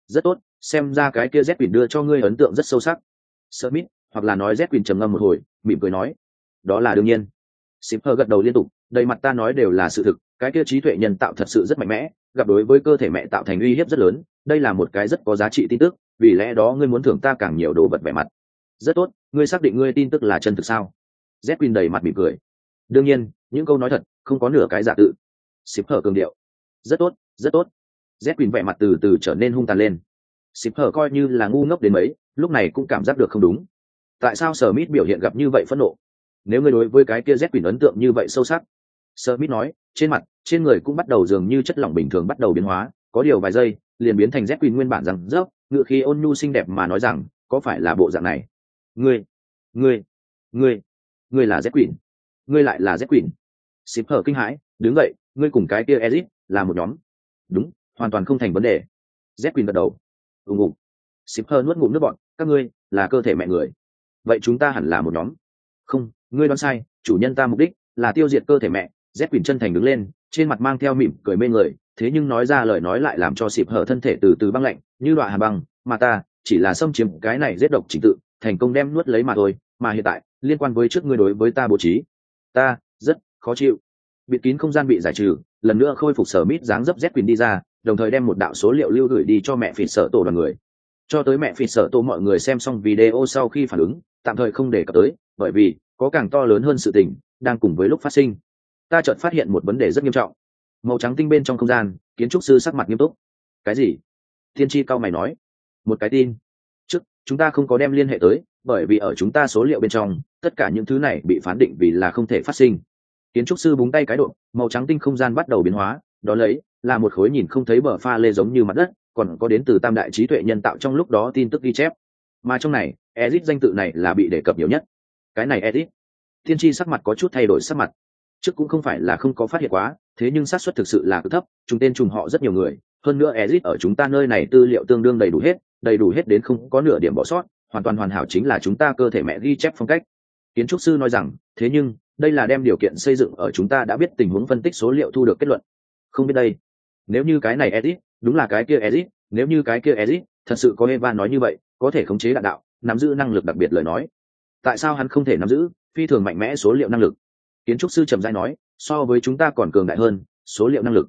Rất tốt, xem ra cái kia Z quyền đưa cho ngươi ấn tượng rất sâu sắc. Smith, hoặc là nói Z quyền trầm ngâm một hồi, mỉm cười nói, đó là đương nhiên xịp Hơ gật đầu liên tục đầy mặt ta nói đều là sự thực cái kia trí tuệ nhân tạo thật sự rất mạnh mẽ gặp đối với cơ thể mẹ tạo thành uy hiếp rất lớn đây là một cái rất có giá trị tin tức vì lẽ đó ngươi muốn thưởng ta càng nhiều đồ vật vẻ mặt rất tốt, ngươi xác định ngươi tin tức là chân thực sao? Z quỳnh đầy mặt mỉm cười. Đương nhiên, những câu nói thật, không có nửa cái giả tự. Xịp hở cường điệu. Rất tốt rất tốt. Z quỳnh vẻ mặt từ từ trở nên hung tàn lên. Xịp hở coi như là ngu ngốc đến mấy, lúc này cũng cảm giác được không đúng. Tại sao sở mít biểu hiện gặp như vậy phẫn nộ? Nếu ngươi đối với cái kia z quỷ ấn tượng như vậy sâu sắc. Smith nói, trên mặt, trên người cũng bắt đầu dường như chất lỏng bình thường bắt đầu biến hóa, có điều vài giây, liền biến thành z quỷ nguyên bản rằng, rớp, ngựa khí ôn nhu xinh đẹp mà nói rằng, có phải là bộ dạng này? Ngươi ngươi ngươi ngươi là z quỷ. Ngươi lại là z quỷ. Xịp hở kinh hãi đứng dậy, ngươi cùng cái kia ezit là một nhóm. Đúng hoàn toàn không thành vấn đề. Z quỷ gật đầu. Ùng ùng xịp hở nuốt ngụm nước bọn các ngươi là cơ thể mẹ người. Vậy chúng ta hẳn là một nhóm. Không ngươi đoán sai chủ nhân ta mục đích là tiêu diệt cơ thể mẹ. Z quỷ chân thành đứng lên trên mặt mang theo mỉm cười mê người thế nhưng nói ra lời nói lại làm cho xịp hở thân thể từ từ băng lạnh như đoạn hà băng mà ta chỉ là xâm chiếm cái này giết độc trình tự thành công đem nuốt lấy mà thôi, mà hiện tại, liên quan với trước ngươi đối với ta bố trí. Ta, rất khó chịu. Bịt kín không gian bị giải trừ, lần nữa khôi phục sở mít dáng dấp z quyền đi ra, đồng thời đem một đạo số liệu lưu gửi đi cho mẹ phỉ sở tổ đoàn người. Cho tới mẹ phỉ sở tổ mọi người xem xong video sau khi phản ứng, tạm thời không để cập tới, bởi vì, có càng to lớn hơn sự tình, đang cùng với lúc phát sinh. Ta chợt phát hiện một vấn đề rất nghiêm trọng. Màu trắng tinh bên trong không gian, kiến trúc sư sắc mặt nghiêm túc. Cái gì? Thiên tri cao mày nói. Một cái tin chúng ta không có đem liên hệ tới, bởi vì ở chúng ta số liệu bên trong, tất cả những thứ này bị phán định vì là không thể phát sinh. Kiến trúc sư búng tay cái độ màu trắng tinh không gian bắt đầu biến hóa, đó lấy, là một khối nhìn không thấy bờ pha lê giống như mặt đất, còn có đến từ tam đại trí tuệ nhân tạo trong lúc đó tin tức ghi chép. Mà trong này ezit danh tự này là bị đề cập nhiều nhất. Cái này ezit thiên tri sắc mặt có chút thay đổi sắc mặt. Trước cũng không phải là không có phát hiện quá, thế nhưng xác suất thực sự là cực thấp chúng tên trùng họ rất nhiều người, hơn nữa ezit ở chúng ta nơi này tư liệu tương đương đầy đủ hết đầy đủ hết đến không có nửa điểm bỏ sót, hoàn toàn hoàn hảo chính là chúng ta cơ thể mẹ ghi chép phong cách. Kiến trúc sư nói rằng, thế nhưng, đây là đem điều kiện xây dựng ở chúng ta đã biết tình huống phân tích số liệu thu được kết luận. Không biết đây. Nếu như cái này edit, đúng là cái kia edit, nếu như cái kia edit, thật sự có eva nói như vậy, có thể khống chế đạn đạo, nắm giữ năng lực đặc biệt lời nói. Tại sao hắn không thể nắm giữ phi thường mạnh mẽ số liệu năng lực? Kiến trúc sư trầm giai nói, so với chúng ta còn cường đại hơn số liệu năng lực.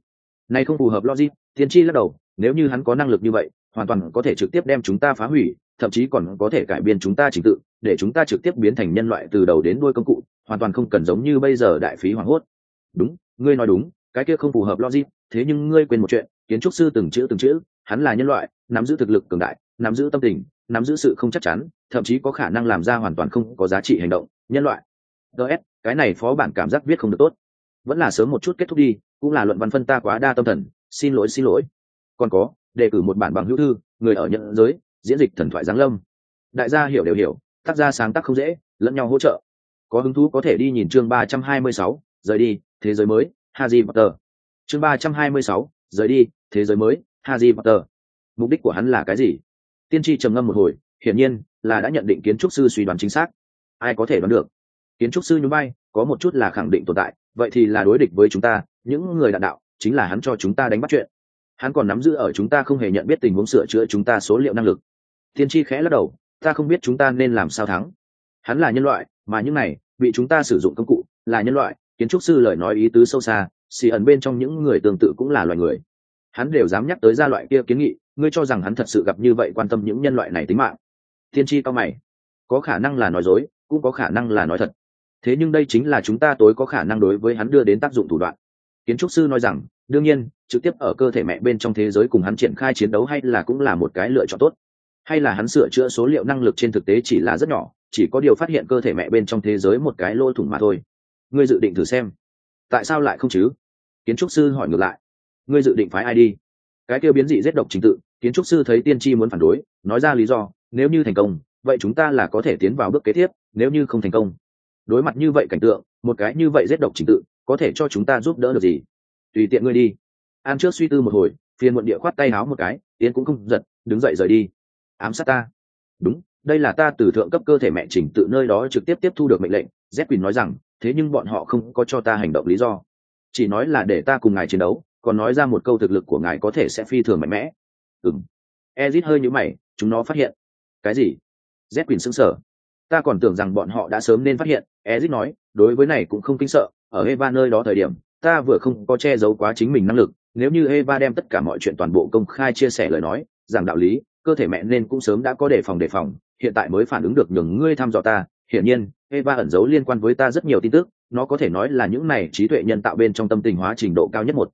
Này không phù hợp logic, tiên tri lắc đầu, nếu như hắn có năng lực như vậy hoàn toàn có thể trực tiếp đem chúng ta phá hủy, thậm chí còn có thể cải biên chúng ta trình tự, để chúng ta trực tiếp biến thành nhân loại từ đầu đến đuôi công cụ, hoàn toàn không cần giống như bây giờ đại phí hoảng hốt. Đúng, ngươi nói đúng, cái kia không phù hợp logic, thế nhưng ngươi quên một chuyện, kiến trúc sư từng chữ từng chữ, hắn là nhân loại, nắm giữ thực lực cường đại, nắm giữ tâm tình, nắm giữ sự không chắc chắn, thậm chí có khả năng làm ra hoàn toàn không có giá trị hành động, nhân loại. Ts cái này phó bản cảm giác viết không được tốt. Vẫn là sớm một chút kết thúc đi, cũng là luận văn phân ta quá đa tâm thần, xin lỗi xin lỗi. Còn có đề cử một bản bằng hữu thư, người ở nhận giới, diễn dịch thần thoại giáng lâm. Đại gia hiểu đều hiểu, tác gia sáng tác không dễ, lẫn nhau hỗ trợ. Có hứng thú có thể đi nhìn chương ba trăm hai mươi sáu, rời đi, thế giới mới haji potter. Chương ba trăm hai mươi sáu, rời đi, thế giới mới haji potter. Mục đích của hắn là cái gì? Tiên tri trầm ngâm một hồi, hiển nhiên là đã nhận định kiến trúc sư suy đoán chính xác. Ai có thể đoán được? Kiến trúc sư nhún bay có một chút là khẳng định tồn tại, vậy thì là đối địch với chúng ta, những người đạn đạo chính là hắn cho chúng ta đánh bắt chuyện hắn còn nắm giữ ở chúng ta không hề nhận biết tình huống sửa chữa chúng ta số liệu năng lực. Tiên tri khẽ lắc đầu, ta không biết chúng ta nên làm sao thắng. Hắn là nhân loại, mà những này, bị chúng ta sử dụng công cụ, là nhân loại, kiến trúc sư lời nói ý tứ sâu xa, xì ẩn bên trong những người tương tự cũng là loài người. Hắn đều dám nhắc tới gia loại kia kiến nghị, ngươi cho rằng hắn thật sự gặp như vậy quan tâm những nhân loại này tính mạng. Tiên tri cao mày, có khả năng là nói dối, cũng có khả năng là nói thật. Thế nhưng đây chính là chúng ta tối có khả năng đối với hắn đưa đến tác dụng thủ đoạn. Kiến trúc sư nói rằng đương nhiên, trực tiếp ở cơ thể mẹ bên trong thế giới cùng hắn triển khai chiến đấu hay là cũng là một cái lựa chọn tốt. Hay là hắn sửa chữa số liệu năng lực trên thực tế chỉ là rất nhỏ, chỉ có điều phát hiện cơ thể mẹ bên trong thế giới một cái lỗ thủng mà thôi. Ngươi dự định thử xem. Tại sao lại không chứ? Kiến trúc sư hỏi ngược lại. Ngươi dự định phái ai đi? Cái kêu biến dị rét độc trình tự, kiến trúc sư thấy tiên tri muốn phản đối, nói ra lý do, nếu như thành công, vậy chúng ta là có thể tiến vào bước kế tiếp, nếu như không thành công. Đối mặt như vậy cảnh tượng, một cái như vậy rét độc trình tự, có thể cho chúng ta giúp đỡ được gì? Tùy tiện ngươi đi. An trước suy tư một hồi, phiền muộn địa khoát tay áo một cái tiến cũng không giật, đứng dậy rời đi. Ám sát ta. Đúng, đây là ta từ thượng cấp cơ thể mẹ chỉnh tự nơi đó trực tiếp tiếp thu được mệnh lệnh, z quỳnh nói rằng, thế nhưng bọn họ không có cho ta hành động lý do. Chỉ nói là để ta cùng ngài chiến đấu, còn nói ra một câu thực lực của ngài có thể sẽ phi thường mạnh mẽ. Ừng ezit hơi nhũ mày, chúng nó phát hiện. Cái gì? Z quỳnh sững sờ. Ta còn tưởng rằng bọn họ đã sớm nên phát hiện, ezit nói, đối với này cũng không kinh sợ, ở eva nơi đó thời điểm ta vừa không có che giấu quá chính mình năng lực, nếu như eva đem tất cả mọi chuyện toàn bộ công khai chia sẻ lời nói rằng đạo lý, cơ thể mẹ nên cũng sớm đã có đề phòng đề phòng, hiện tại mới phản ứng được nhường ngươi thăm dò ta. Hiển nhiên, eva ẩn giấu liên quan với ta rất nhiều tin tức, nó có thể nói là những này trí tuệ nhân tạo bên trong tâm tình hóa trình độ cao nhất một.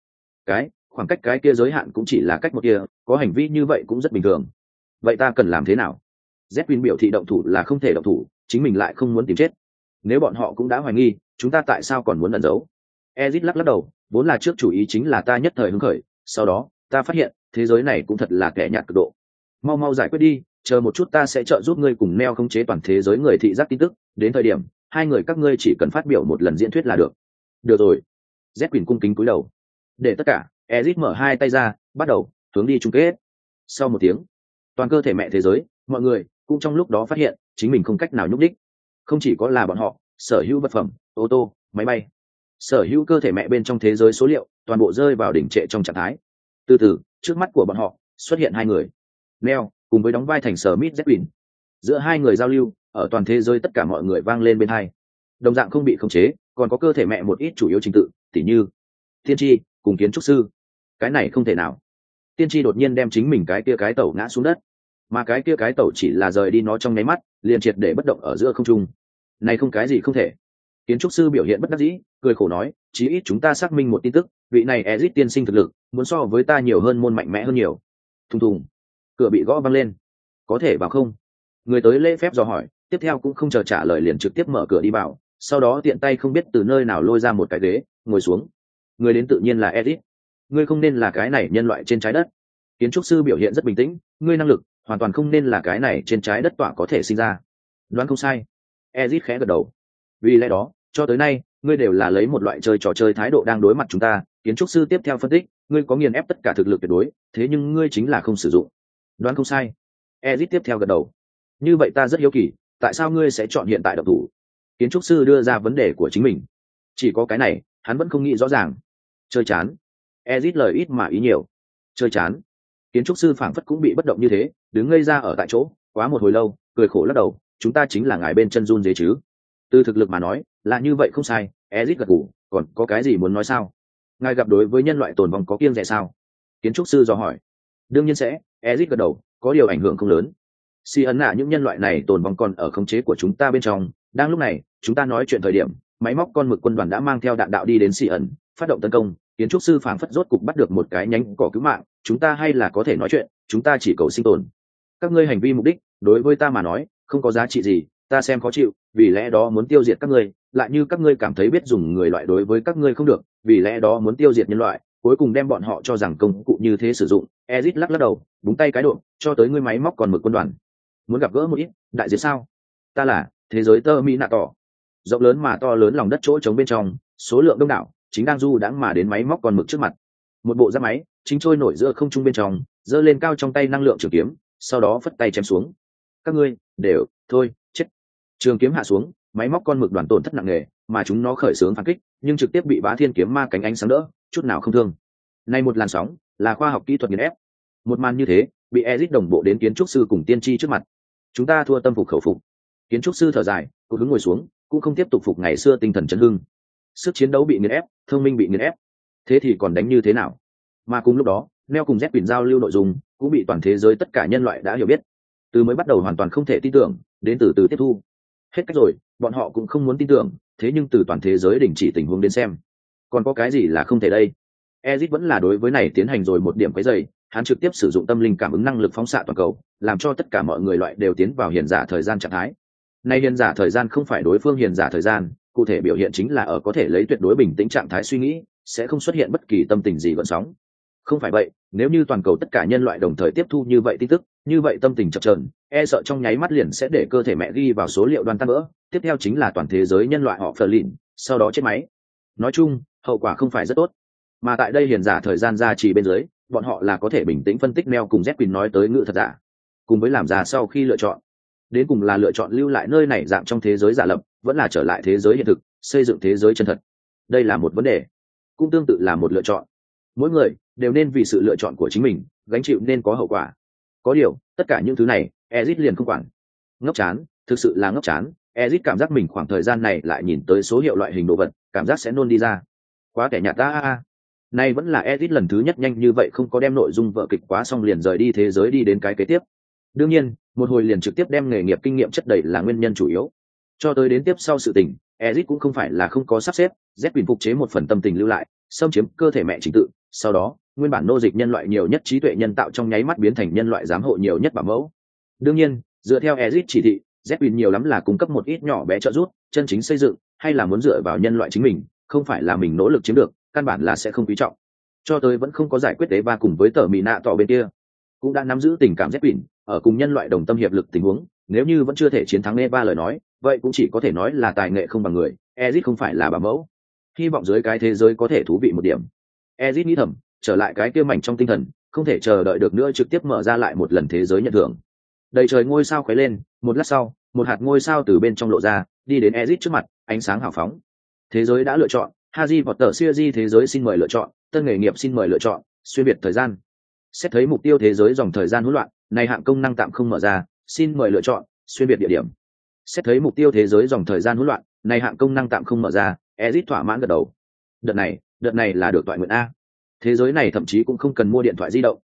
Cái, khoảng cách cái kia giới hạn cũng chỉ là cách một kia, có hành vi như vậy cũng rất bình thường. Vậy ta cần làm thế nào? Z biểu thị động thủ là không thể động thủ, chính mình lại không muốn tìm chết. Nếu bọn họ cũng đã hoài nghi, chúng ta tại sao còn muốn ẩn giấu? Ezit lắc lắc đầu, vốn là trước chủ ý chính là ta nhất thời hứng khởi, sau đó, ta phát hiện, thế giới này cũng thật là kẻ nhạt cực độ. Mau mau giải quyết đi, chờ một chút ta sẽ trợ giúp ngươi cùng neo khống chế toàn thế giới người thị giác tin tức, đến thời điểm, hai người các ngươi chỉ cần phát biểu một lần diễn thuyết là được. Được rồi. Z quyền cung kính cúi đầu. Để tất cả, ezit mở hai tay ra, bắt đầu, hướng đi chung kết. Sau một tiếng, toàn cơ thể mẹ thế giới, mọi người, cũng trong lúc đó phát hiện, chính mình không cách nào nhúc đích. Không chỉ có là bọn họ, sở hữu vật phẩm, ô tô, máy bay sở hữu cơ thể mẹ bên trong thế giới số liệu toàn bộ rơi vào đỉnh trệ trong trạng thái. Từ từ, trước mắt của bọn họ xuất hiện hai người. Neo cùng với đóng vai thành sở mít zepin giữa hai người giao lưu, ở toàn thế giới tất cả mọi người vang lên bên hai. Đồng dạng không bị khống chế, còn có cơ thể mẹ một ít chủ yếu trình tự, tỉ như tiên tri cùng kiến trúc sư. Cái này không thể nào. Tiên tri đột nhiên đem chính mình cái kia cái tẩu ngã xuống đất. Mà cái kia cái tẩu chỉ là rời đi nó trong nháy mắt, liền triệt để bất động ở giữa không trung. Này không cái gì không thể kiến trúc sư biểu hiện bất đắc dĩ, cười khổ nói, chí ít chúng ta xác minh một tin tức, vị này ezit tiên sinh thực lực, muốn so với ta nhiều hơn môn mạnh mẽ hơn nhiều. Thùng thùng. Cửa bị gõ văng lên. Có thể vào không? Người tới lễ phép dò hỏi, tiếp theo cũng không chờ trả lời liền trực tiếp mở cửa đi vào, sau đó tiện tay không biết từ nơi nào lôi ra một cái ghế, ngồi xuống. Người đến tự nhiên là edit ngươi không nên là cái này nhân loại trên trái đất. Kiến trúc sư biểu hiện rất bình tĩnh, ngươi năng lực, hoàn toàn không nên là cái này trên trái đất tỏa có thể sinh ra. Đoán không sai. Ezit khẽ gật đầu vì lẽ đó, cho tới nay, ngươi đều là lấy một loại chơi trò chơi thái độ đang đối mặt chúng ta, kiến trúc sư tiếp theo phân tích, ngươi có nghiền ép tất cả thực lực tuyệt đối, thế nhưng ngươi chính là không sử dụng. Đoán không sai. Ezit tiếp theo gật đầu. Như vậy ta rất hiếu kỳ, tại sao ngươi sẽ chọn hiện tại độc thủ? Kiến trúc sư đưa ra vấn đề của chính mình. Chỉ có cái này, hắn vẫn không nghĩ rõ ràng. Chơi chán. Ezit lời ít mà ý nhiều. Chơi chán. Kiến trúc sư phảng phất cũng bị bất động như thế, đứng ngây ra ở tại chỗ, quá một hồi lâu, cười khổ lắc đầu, chúng ta chính là ngài bên chân run dế chứ từ thực lực mà nói là như vậy không sai ezit gật gù, còn có cái gì muốn nói sao? Ngài gặp đối với nhân loại tồn vong có kiêng rẻ sao? Kiến trúc sư dò hỏi. Đương nhiên sẽ ezit gật đầu có điều ảnh hưởng không lớn. Si ấn nạ những nhân loại này tồn vong còn ở khống chế của chúng ta bên trong. Đang lúc này chúng ta nói chuyện thời điểm máy móc con mực quân đoàn đã mang theo đạn đạo đi đến si ẩn phát động tấn công. Kiến trúc sư phảng phất rốt cục bắt được một cái nhánh cỏ cứu mạng. Chúng ta hay là có thể nói chuyện chúng ta chỉ cầu sinh tồn. Các ngươi hành vi mục đích đối với ta mà nói không có giá trị gì ta xem khó chịu, vì lẽ đó muốn tiêu diệt các ngươi, lại như các ngươi cảm thấy biết dùng người loại đối với các ngươi không được, vì lẽ đó muốn tiêu diệt nhân loại, cuối cùng đem bọn họ cho rằng công cụ như thế sử dụng. Ezit lắc lắc đầu, búng tay cái độ cho tới ngươi máy móc còn mực quân đoàn. Muốn gặp gỡ một ít, đại diện sao? Ta là, thế giới tơ mỹ nạ tỏ. Rộng lớn mà to lớn lòng đất chỗ trống bên trong, số lượng đông đảo, chính đang du đãng mà đến máy móc còn mực trước mặt. Một bộ giáp máy, chính trôi nổi giữa không trung bên trong, giơ lên cao trong tay năng lượng trường kiếm, sau đó phất tay chém xuống. Các ngươi, đều, thôi trường kiếm hạ xuống, máy móc con mực đoàn tổn thất nặng nề, mà chúng nó khởi xướng phản kích, nhưng trực tiếp bị bá thiên kiếm ma cánh ánh sáng đỡ, chút nào không thương. Nay một làn sóng là khoa học kỹ thuật nghiền ép. Một màn như thế, bị ezit đồng bộ đến kiến trúc sư cùng tiên tri trước mặt. Chúng ta thua tâm phục khẩu phục. Kiến trúc sư thở dài cụt hứng ngồi xuống, cũng không tiếp tục phục ngày xưa tinh thần chấn hưng. Sức chiến đấu bị nghiền ép, thông minh bị nghiền ép. Thế thì còn đánh như thế nào? Mà cùng lúc đó, neo cùng z quyền giao lưu nội dung, cũng bị toàn thế giới tất cả nhân loại đã hiểu biết. Từ mới bắt đầu hoàn toàn không thể tin tưởng, đến từ từ tiếp thu hết cách rồi, bọn họ cũng không muốn tin tưởng, thế nhưng từ toàn thế giới đình chỉ tình huống đến xem. Còn có cái gì là không thể đây? Ezit vẫn là đối với này tiến hành rồi một điểm quấy dày hắn trực tiếp sử dụng tâm linh cảm ứng năng lực phóng xạ toàn cầu, làm cho tất cả mọi người loại đều tiến vào hiền giả thời gian trạng thái. Nay hiền giả thời gian không phải đối phương hiền giả thời gian, cụ thể biểu hiện chính là ở có thể lấy tuyệt đối bình tĩnh trạng thái suy nghĩ, sẽ không xuất hiện bất kỳ tâm tình gì gợn sóng. Không phải vậy nếu như toàn cầu tất cả nhân loại đồng thời tiếp thu như vậy tin tức, như vậy tâm tình chập trờn e sợ trong nháy mắt liền sẽ để cơ thể mẹ ghi vào số liệu đoan tan vỡ. Tiếp theo chính là toàn thế giới nhân loại họ phờ lìn sau đó chết máy. Nói chung, hậu quả không phải rất tốt. Mà tại đây hiền giả thời gian ra chỉ bên dưới, bọn họ là có thể bình tĩnh phân tích neo cùng z nói tới ngự thật giả, cùng với làm giả sau khi lựa chọn. Đến cùng là lựa chọn lưu lại nơi này dạng trong thế giới giả lập, vẫn là trở lại thế giới hiện thực, xây dựng thế giới chân thật. Đây là một vấn đề, cũng tương tự là một lựa chọn mỗi người đều nên vì sự lựa chọn của chính mình gánh chịu nên có hậu quả. Có điều, tất cả những thứ này, ezit liền không quản. Ngốc chán, thực sự là ngốc chán. Ezit cảm giác mình khoảng thời gian này lại nhìn tới số hiệu loại hình đồ vật, cảm giác sẽ nôn đi ra. Quá kẻ nhạt ta a a. Nay vẫn là ezit lần thứ nhất nhanh như vậy không có đem nội dung vợ kịch quá xong liền rời đi thế giới đi đến cái kế tiếp. Đương nhiên, một hồi liền trực tiếp đem nghề nghiệp kinh nghiệm chất đầy là nguyên nhân chủ yếu. Cho tới đến tiếp sau sự tình, ezit cũng không phải là không có sắp xếp, z quyền phục chế một phần tâm tình lưu lại, xâm chiếm cơ thể mẹ chính tự sau đó, nguyên bản nô dịch nhân loại nhiều nhất trí tuệ nhân tạo trong nháy mắt biến thành nhân loại giám hộ nhiều nhất bảo mẫu. Đương nhiên, dựa theo ezit chỉ thị z nhiều lắm là cung cấp một ít nhỏ bé trợ giúp, chân chính xây dựng, hay là muốn dựa vào nhân loại chính mình, không phải là mình nỗ lực chiếm được, căn bản là sẽ không quý trọng. Cho tới vẫn không có giải quyết tế ba cùng với tờ mỹ nạ tỏ bên kia, cũng đã nắm giữ tình cảm z ở cùng nhân loại đồng tâm hiệp lực tình huống, nếu như vẫn chưa thể chiến thắng e ba lời nói, vậy cũng chỉ có thể nói là tài nghệ không bằng người, ezit không phải là bà mẫu. Hy vọng dưới cái thế giới có thể thú vị một điểm ezit nghĩ thầm, trở lại cái kia mảnh trong tinh thần, không thể chờ đợi được nữa trực tiếp mở ra lại một lần thế giới nhận thưởng. Đầy trời ngôi sao khuấy lên, một lát sau, một hạt ngôi sao từ bên trong lộ ra, đi đến ezit trước mặt, ánh sáng hào phóng. Thế giới đã lựa chọn haji và tờ siêu di thế giới xin mời lựa chọn, tân nghề nghiệp xin mời lựa chọn, xuyên biệt thời gian. Xét thấy mục tiêu thế giới dòng thời gian hỗn loạn, này hạng công năng tạm không mở ra, xin mời lựa chọn, xuyên biệt địa điểm. Xét thấy mục tiêu thế giới dòng thời gian hỗn loạn, này hạng công năng tạm không mở ra, ezit thỏa mãn gật đầu. Đợt này đợt này là được toại nguyện a. Thế giới này thậm chí cũng không cần mua điện thoại di động.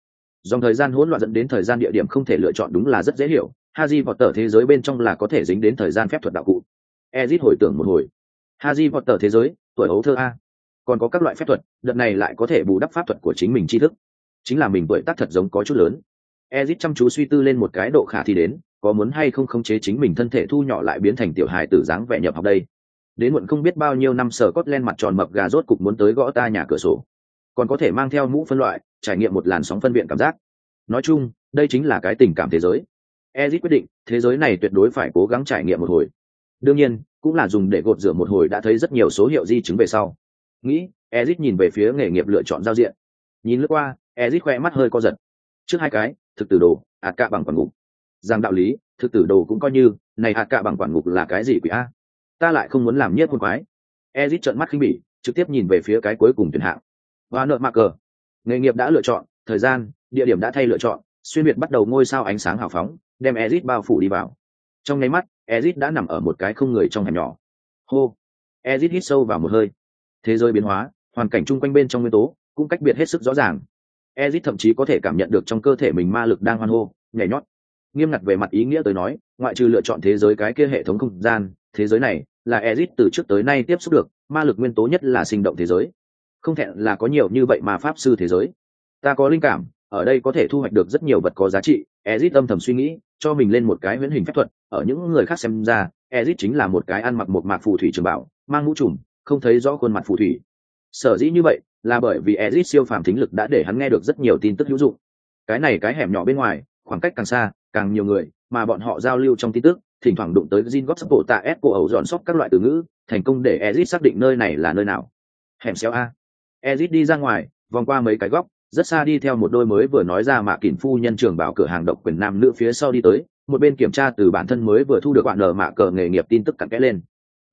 Dòng thời gian hỗn loạn dẫn đến thời gian địa điểm không thể lựa chọn đúng là rất dễ hiểu. Haji vọt tờ thế giới bên trong là có thể dính đến thời gian phép thuật đạo cụ. Ezit hồi tưởng một hồi. Haji vọt tờ thế giới, tuổi ấu thơ a. Còn có các loại phép thuật, đợt này lại có thể bù đắp pháp thuật của chính mình tri thức. Chính là mình tuổi tác thật giống có chút lớn. Ezit chăm chú suy tư lên một cái độ khả thi đến, có muốn hay không khống chế chính mình thân thể thu nhỏ lại biến thành tiểu hài tử dáng vẻ nhập học đây đến muộn không biết bao nhiêu năm sở cốt len mặt tròn mập gà rốt cục muốn tới gõ ta nhà cửa sổ. Còn có thể mang theo mũ phân loại, trải nghiệm một làn sóng phân viện cảm giác. Nói chung, đây chính là cái tình cảm thế giới. Ezit quyết định, thế giới này tuyệt đối phải cố gắng trải nghiệm một hồi. Đương nhiên, cũng là dùng để gột rửa một hồi đã thấy rất nhiều số hiệu di chứng về sau. Nghĩ ezit nhìn về phía nghề nghiệp lựa chọn giao diện. Nhìn lướt qua ezit khoe mắt hơi co giật. Trước hai cái, thực tử đồ ạt cạ bằng quản ngục. Rằng đạo lý, thực tử đồ cũng coi như, này ạt cạ bằng quản ngục là cái gì quỷ a? Ta lại không muốn làm nhiếp hôn quái. Ezit trợn mắt khinh bỉ, trực tiếp nhìn về phía cái cuối cùng tuyển hạng. Và nợ mạc cờ. Nghề nghiệp đã lựa chọn, thời gian, địa điểm đã thay lựa chọn, xuyên biệt bắt đầu ngôi sao ánh sáng hào phóng, đem ezit bao phủ đi vào. Trong nháy mắt, ezit đã nằm ở một cái không người trong hẻm nhỏ. Hô! Ezit hít sâu vào một hơi. Thế giới biến hóa, hoàn cảnh chung quanh bên trong nguyên tố, cũng cách biệt hết sức rõ ràng. Ezit thậm chí có thể cảm nhận được trong cơ thể mình ma lực đang hoan hô, nhảy nhót. Nghiêm ngặt về mặt ý nghĩa tới nói, ngoại trừ lựa chọn thế giới cái kia hệ thống không gian thế giới này là ezit từ trước tới nay tiếp xúc được, ma lực nguyên tố nhất là sinh động thế giới. Không thẹn là có nhiều như vậy mà pháp sư thế giới. Ta có linh cảm, ở đây có thể thu hoạch được rất nhiều vật có giá trị ezit âm thầm suy nghĩ, cho mình lên một cái huyễn hình phép thuật. Ở những người khác xem ra ezit chính là một cái ăn mặc một mạc phù thủy trường bảo, mang mũ trùm, không thấy rõ khuôn mặt phù thủy. Sở dĩ như vậy, là bởi vì ezit siêu phàm thính lực đã để hắn nghe được rất nhiều tin tức hữu dụng. Cái này cái hẻm nhỏ bên ngoài, khoảng cách càng xa, càng nhiều người, mà bọn họ giao lưu trong tin tức thỉnh thoảng đụng tới Jin Gospel tạ S của ẩu dọn sóc các loại từ ngữ, thành công để Ezit xác định nơi này là nơi nào. Hẻm xéo a. Ezit đi ra ngoài vòng qua mấy cái góc rất xa đi theo một đôi mới vừa nói ra mạ kỳn phu nhân trường bảo cửa hàng độc quyền nam nữ phía sau đi tới một bên kiểm tra từ bản thân mới vừa thu được bạn nợ mạ cờ nghề nghiệp tin tức cặn kẽ lên.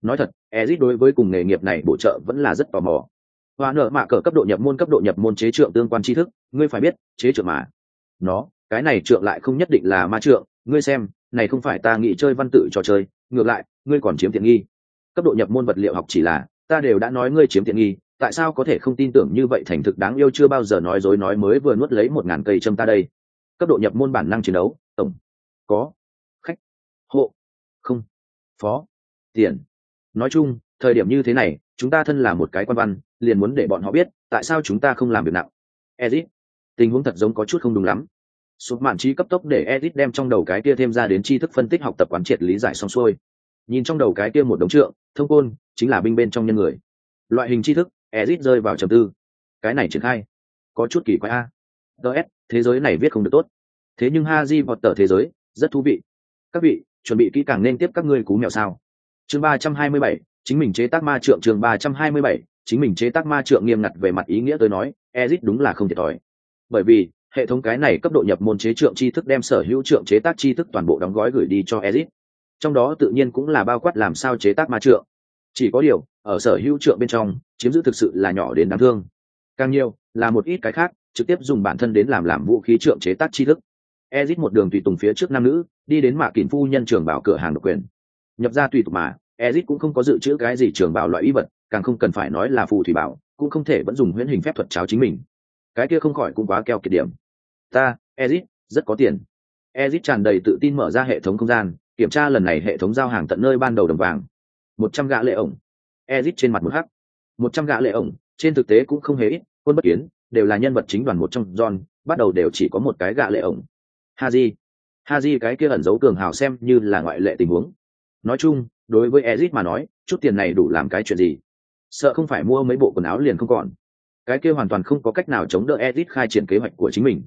Nói thật ezit đối với cùng nghề nghiệp này bổ trợ vẫn là rất tò mò. Hoa nợ mạ cờ cấp độ nhập môn cấp độ nhập môn chế trượng tương quan tri thức ngươi phải biết chế trượng mà. Nó cái này trượng lại không nhất định là ma trượng ngươi xem này không phải ta nghĩ chơi văn tự trò chơi, ngược lại, ngươi còn chiếm tiện nghi. Cấp độ nhập môn vật liệu học chỉ là, ta đều đã nói ngươi chiếm tiện nghi, tại sao có thể không tin tưởng như vậy thành thực đáng yêu chưa bao giờ nói dối nói mới vừa nuốt lấy một ngàn cây châm ta đây. Cấp độ nhập môn bản năng chiến đấu, tổng, có, khách, hộ, không, phó, tiền. Nói chung, thời điểm như thế này, chúng ta thân là một cái quan văn, liền muốn để bọn họ biết, tại sao chúng ta không làm việc nặng. Ezit, tình huống thật giống có chút không đúng lắm sụp mạn trí cấp tốc để edit đem trong đầu cái kia thêm ra đến tri thức phân tích học tập quán triệt lý giải xong xuôi. Nhìn trong đầu cái kia một đống trượng, thông côn, chính là binh bên trong nhân người. Loại hình tri thức edit rơi vào trầm tư. Cái này triển khai, có chút kỳ quái a. Ts thế giới này viết không được tốt. Thế nhưng ha di vọt tờ thế giới, rất thú vị. Các vị, chuẩn bị kỹ càng nên tiếp các ngươi cú mèo sao? Chương ba trăm hai mươi bảy, chính mình chế tác ma trượng, chương ba trăm hai mươi bảy, chính mình chế tác ma trượng nghiêm ngặt về mặt ý nghĩa tôi nói ezit đúng là không thiệt thòi. Bởi vì hệ thống cái này cấp độ nhập môn chế trượng tri thức đem sở hữu trượng chế tác tri thức toàn bộ đóng gói gửi đi cho ezit. Trong đó tự nhiên cũng là bao quát làm sao chế tác ma trượng. Chỉ có điều, ở sở hữu trượng bên trong, chiếm giữ thực sự là nhỏ đến đáng thương. Càng nhiều, là một ít cái khác, trực tiếp dùng bản thân đến làm làm vũ khí trượng chế tác tri thức. Ezit một đường tùy tùng phía trước nam nữ, đi đến mạ kỳn phu nhân trường bảo cửa hàng độc quyền. Nhập ra tùy tục mà, ezit cũng không có dự trữ cái gì trường bảo loại y vật, càng không cần phải nói là phù thủy bảo, cũng không thể vẫn dùng huyễn hình phép thuật cháo chính mình. Cái kia không khỏi cũng quá keo kiệt điểm ta, ezit, rất có tiền. Ezit tràn đầy tự tin mở ra hệ thống không gian, kiểm tra lần này hệ thống giao hàng tận nơi ban đầu đồng vàng. Một trăm gã lệ ổng. Ezit trên mặt một hắc. Một trăm gã lệ ổng, trên thực tế cũng không hề ít, quân bất kiến, đều là nhân vật chính đoàn một trong john, bắt đầu đều chỉ có một cái gã lệ ổng. Haji. Haji cái kia ẩn giấu cường hào xem như là ngoại lệ tình huống. Nói chung, đối với ezit mà nói, chút tiền này đủ làm cái chuyện gì? Sợ không phải mua mấy bộ quần áo liền không còn. Cái kia hoàn toàn không có cách nào chống đỡ ezit khai triển kế hoạch của chính mình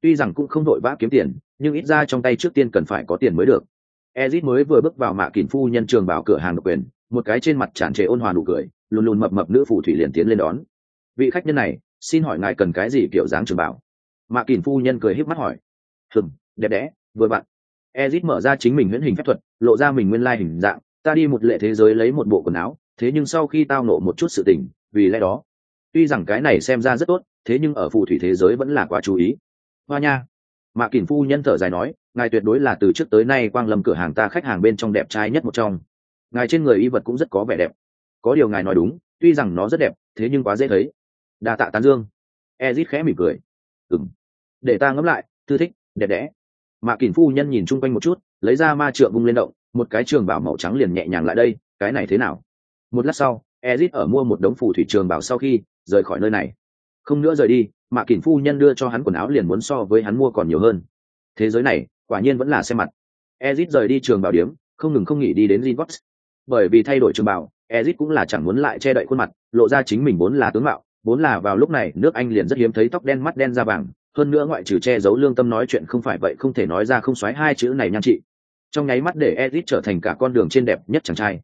tuy rằng cũng không đội vã kiếm tiền, nhưng ít ra trong tay trước tiên cần phải có tiền mới được. Ezit mới vừa bước vào mạ kỳn phu nhân trường bảo cửa hàng độc quyền, một cái trên mặt tràn trề ôn hòa nụ cười, luôn luôn mập mập nữ phù thủy liền tiến lên đón. Vị khách nhân này, xin hỏi ngài cần cái gì kiểu dáng trường bảo? Mạ kỳn phu nhân cười híp mắt hỏi. Hừm, đẹp đẽ, vừa bạn ezit mở ra chính mình huyễn hình phép thuật, lộ ra mình nguyên lai hình dạng. Ta đi một lệ thế giới lấy một bộ quần áo, thế nhưng sau khi tao nộ một chút sự tình, vì lẽ đó. Tuy rằng cái này xem ra rất tốt, thế nhưng ở phù thủy thế giới vẫn là quá chú ý hoa nha. Mạ kỳn phu nhân thở dài nói, ngài tuyệt đối là từ trước tới nay quang lâm cửa hàng ta khách hàng bên trong đẹp trai nhất một trong. Ngài trên người y vật cũng rất có vẻ đẹp. Có điều ngài nói đúng, tuy rằng nó rất đẹp, thế nhưng quá dễ thấy. Đa tạ tán dương. Ezit khẽ mỉm cười. Ừng để ta ngẫm lại, thư thích, đẹp đẽ. Mạ kỳn phu nhân nhìn chung quanh một chút, lấy ra ma trượng vung lên động, một cái trường bảo màu trắng liền nhẹ nhàng lại đây, cái này thế nào? Một lát sau, ezit ở mua một đống phù thủy trường bảo sau khi rời khỏi nơi này. Không nữa rời đi mạ kỳn phu nhân đưa cho hắn quần áo liền muốn so với hắn mua còn nhiều hơn thế giới này quả nhiên vẫn là xe mặt ezit rời đi trường bảo điếm không ngừng không nghỉ đi đến Zinvox. bởi vì thay đổi trường bảo ezit cũng là chẳng muốn lại che đậy khuôn mặt lộ ra chính mình vốn là tướng mạo vốn là vào lúc này nước anh liền rất hiếm thấy tóc đen mắt đen da vàng hơn nữa ngoại trừ che giấu lương tâm nói chuyện không phải vậy không thể nói ra không xoáy hai chữ này nhan chị. trong nháy mắt để ezit trở thành cả con đường trên đẹp nhất chàng trai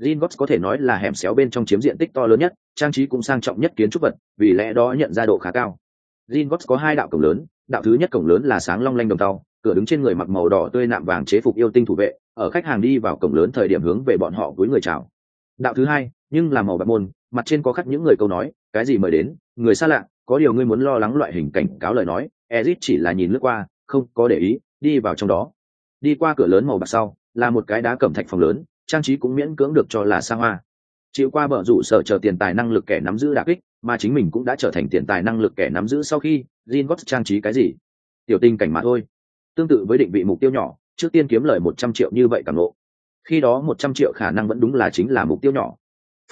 Zinbox có thể nói là hẻm xéo bên trong chiếm diện tích to lớn nhất, trang trí cũng sang trọng nhất kiến trúc vật, vì lẽ đó nhận ra độ khá cao. Zinvox có hai đạo cổng lớn, đạo thứ nhất cổng lớn là sáng long lanh đồng tàu, cửa đứng trên người mặc màu đỏ tươi nạm vàng chế phục yêu tinh thủ vệ, ở khách hàng đi vào cổng lớn thời điểm hướng về bọn họ với người chào. Đạo thứ hai, nhưng là màu bạc môn, mặt trên có khắc những người câu nói, cái gì mời đến, người xa lạ, có điều ngươi muốn lo lắng loại hình cảnh cáo lời nói, Ezic chỉ là nhìn lướt qua, không có để ý, đi vào trong đó. Đi qua cửa lớn màu bạc sau, là một cái đá cẩm thạch phòng lớn, trang trí cũng miễn cưỡng được cho là xa hoa chịu qua bờ rủ sở chờ tiền tài năng lực kẻ nắm giữ đà kích, mà chính mình cũng đã trở thành tiền tài năng lực kẻ nắm giữ sau khi Gin trang trí cái gì. Tiểu tình cảnh mà thôi. Tương tự với định vị mục tiêu nhỏ, trước tiên kiếm lời một trăm triệu như vậy càng lộ. Khi đó một trăm triệu khả năng vẫn đúng là chính là mục tiêu nhỏ.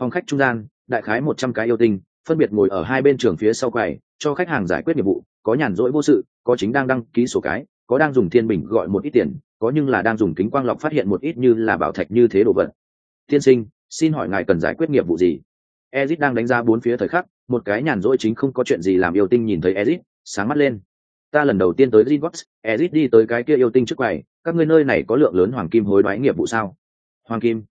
Phòng khách trung gian, đại khái một trăm cái yêu tinh, phân biệt ngồi ở hai bên trường phía sau quầy, cho khách hàng giải quyết nhiệm vụ, có nhàn rỗi vô sự, có chính đang đăng ký số cái, có đang dùng thiên bình gọi một ít tiền, có nhưng là đang dùng kính quang lọc phát hiện một ít như là bảo thạch như thế đồ vật. Tiên sinh xin hỏi ngài cần giải quyết nghiệp vụ gì? Ezit đang đánh giá bốn phía thời khắc một cái nhàn rỗi chính không có chuyện gì làm yêu tinh nhìn thấy ezit sáng mắt lên. Ta lần đầu tiên tới Zinbox, Ezit đi tới cái kia yêu tinh trước quầy, các ngươi nơi này có lượng lớn hoàng kim hối đoái nghiệp vụ sao? Hoàng kim?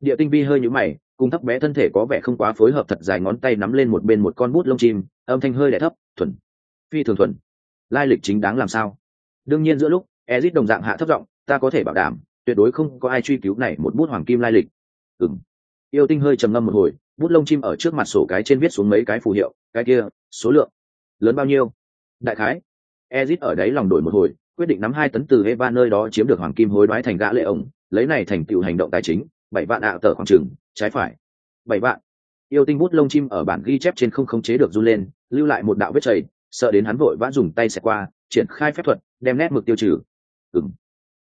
Địa tinh vi hơi nhíu mày, cùng thấp bé thân thể có vẻ không quá phối hợp thật dài ngón tay nắm lên một bên một con bút lông chim âm thanh hơi đẻ thấp thuần. Phi thường thuần. Lai lịch chính đáng làm sao? Đương nhiên giữa lúc ezit đồng dạng hạ thấp giọng ta có thể bảo đảm tuyệt đối không có ai truy cứu này một bút hoàng kim lai lịch. Ừng yêu tinh hơi trầm ngâm một hồi, bút lông chim ở trước mặt sổ cái trên viết xuống mấy cái phù hiệu, cái kia, số lượng, lớn bao nhiêu? Đại khái. Ezit ở đấy lòng đổi một hồi, quyết định nắm hai tấn từ eva nơi đó chiếm được hoàng kim hối đoái thành gã lệ ổng, lấy này thành tựu hành động tài chính, bảy vạn ạ tờ khoảng trừng trái phải. Bảy vạn. Yêu tinh bút lông chim ở bản ghi chép trên không khống chế được run lên, lưu lại một đạo vết chảy, sợ đến hắn vội vã dùng tay xẹt qua, triển khai phép thuật, đem nét mực tiêu trừ. Ừng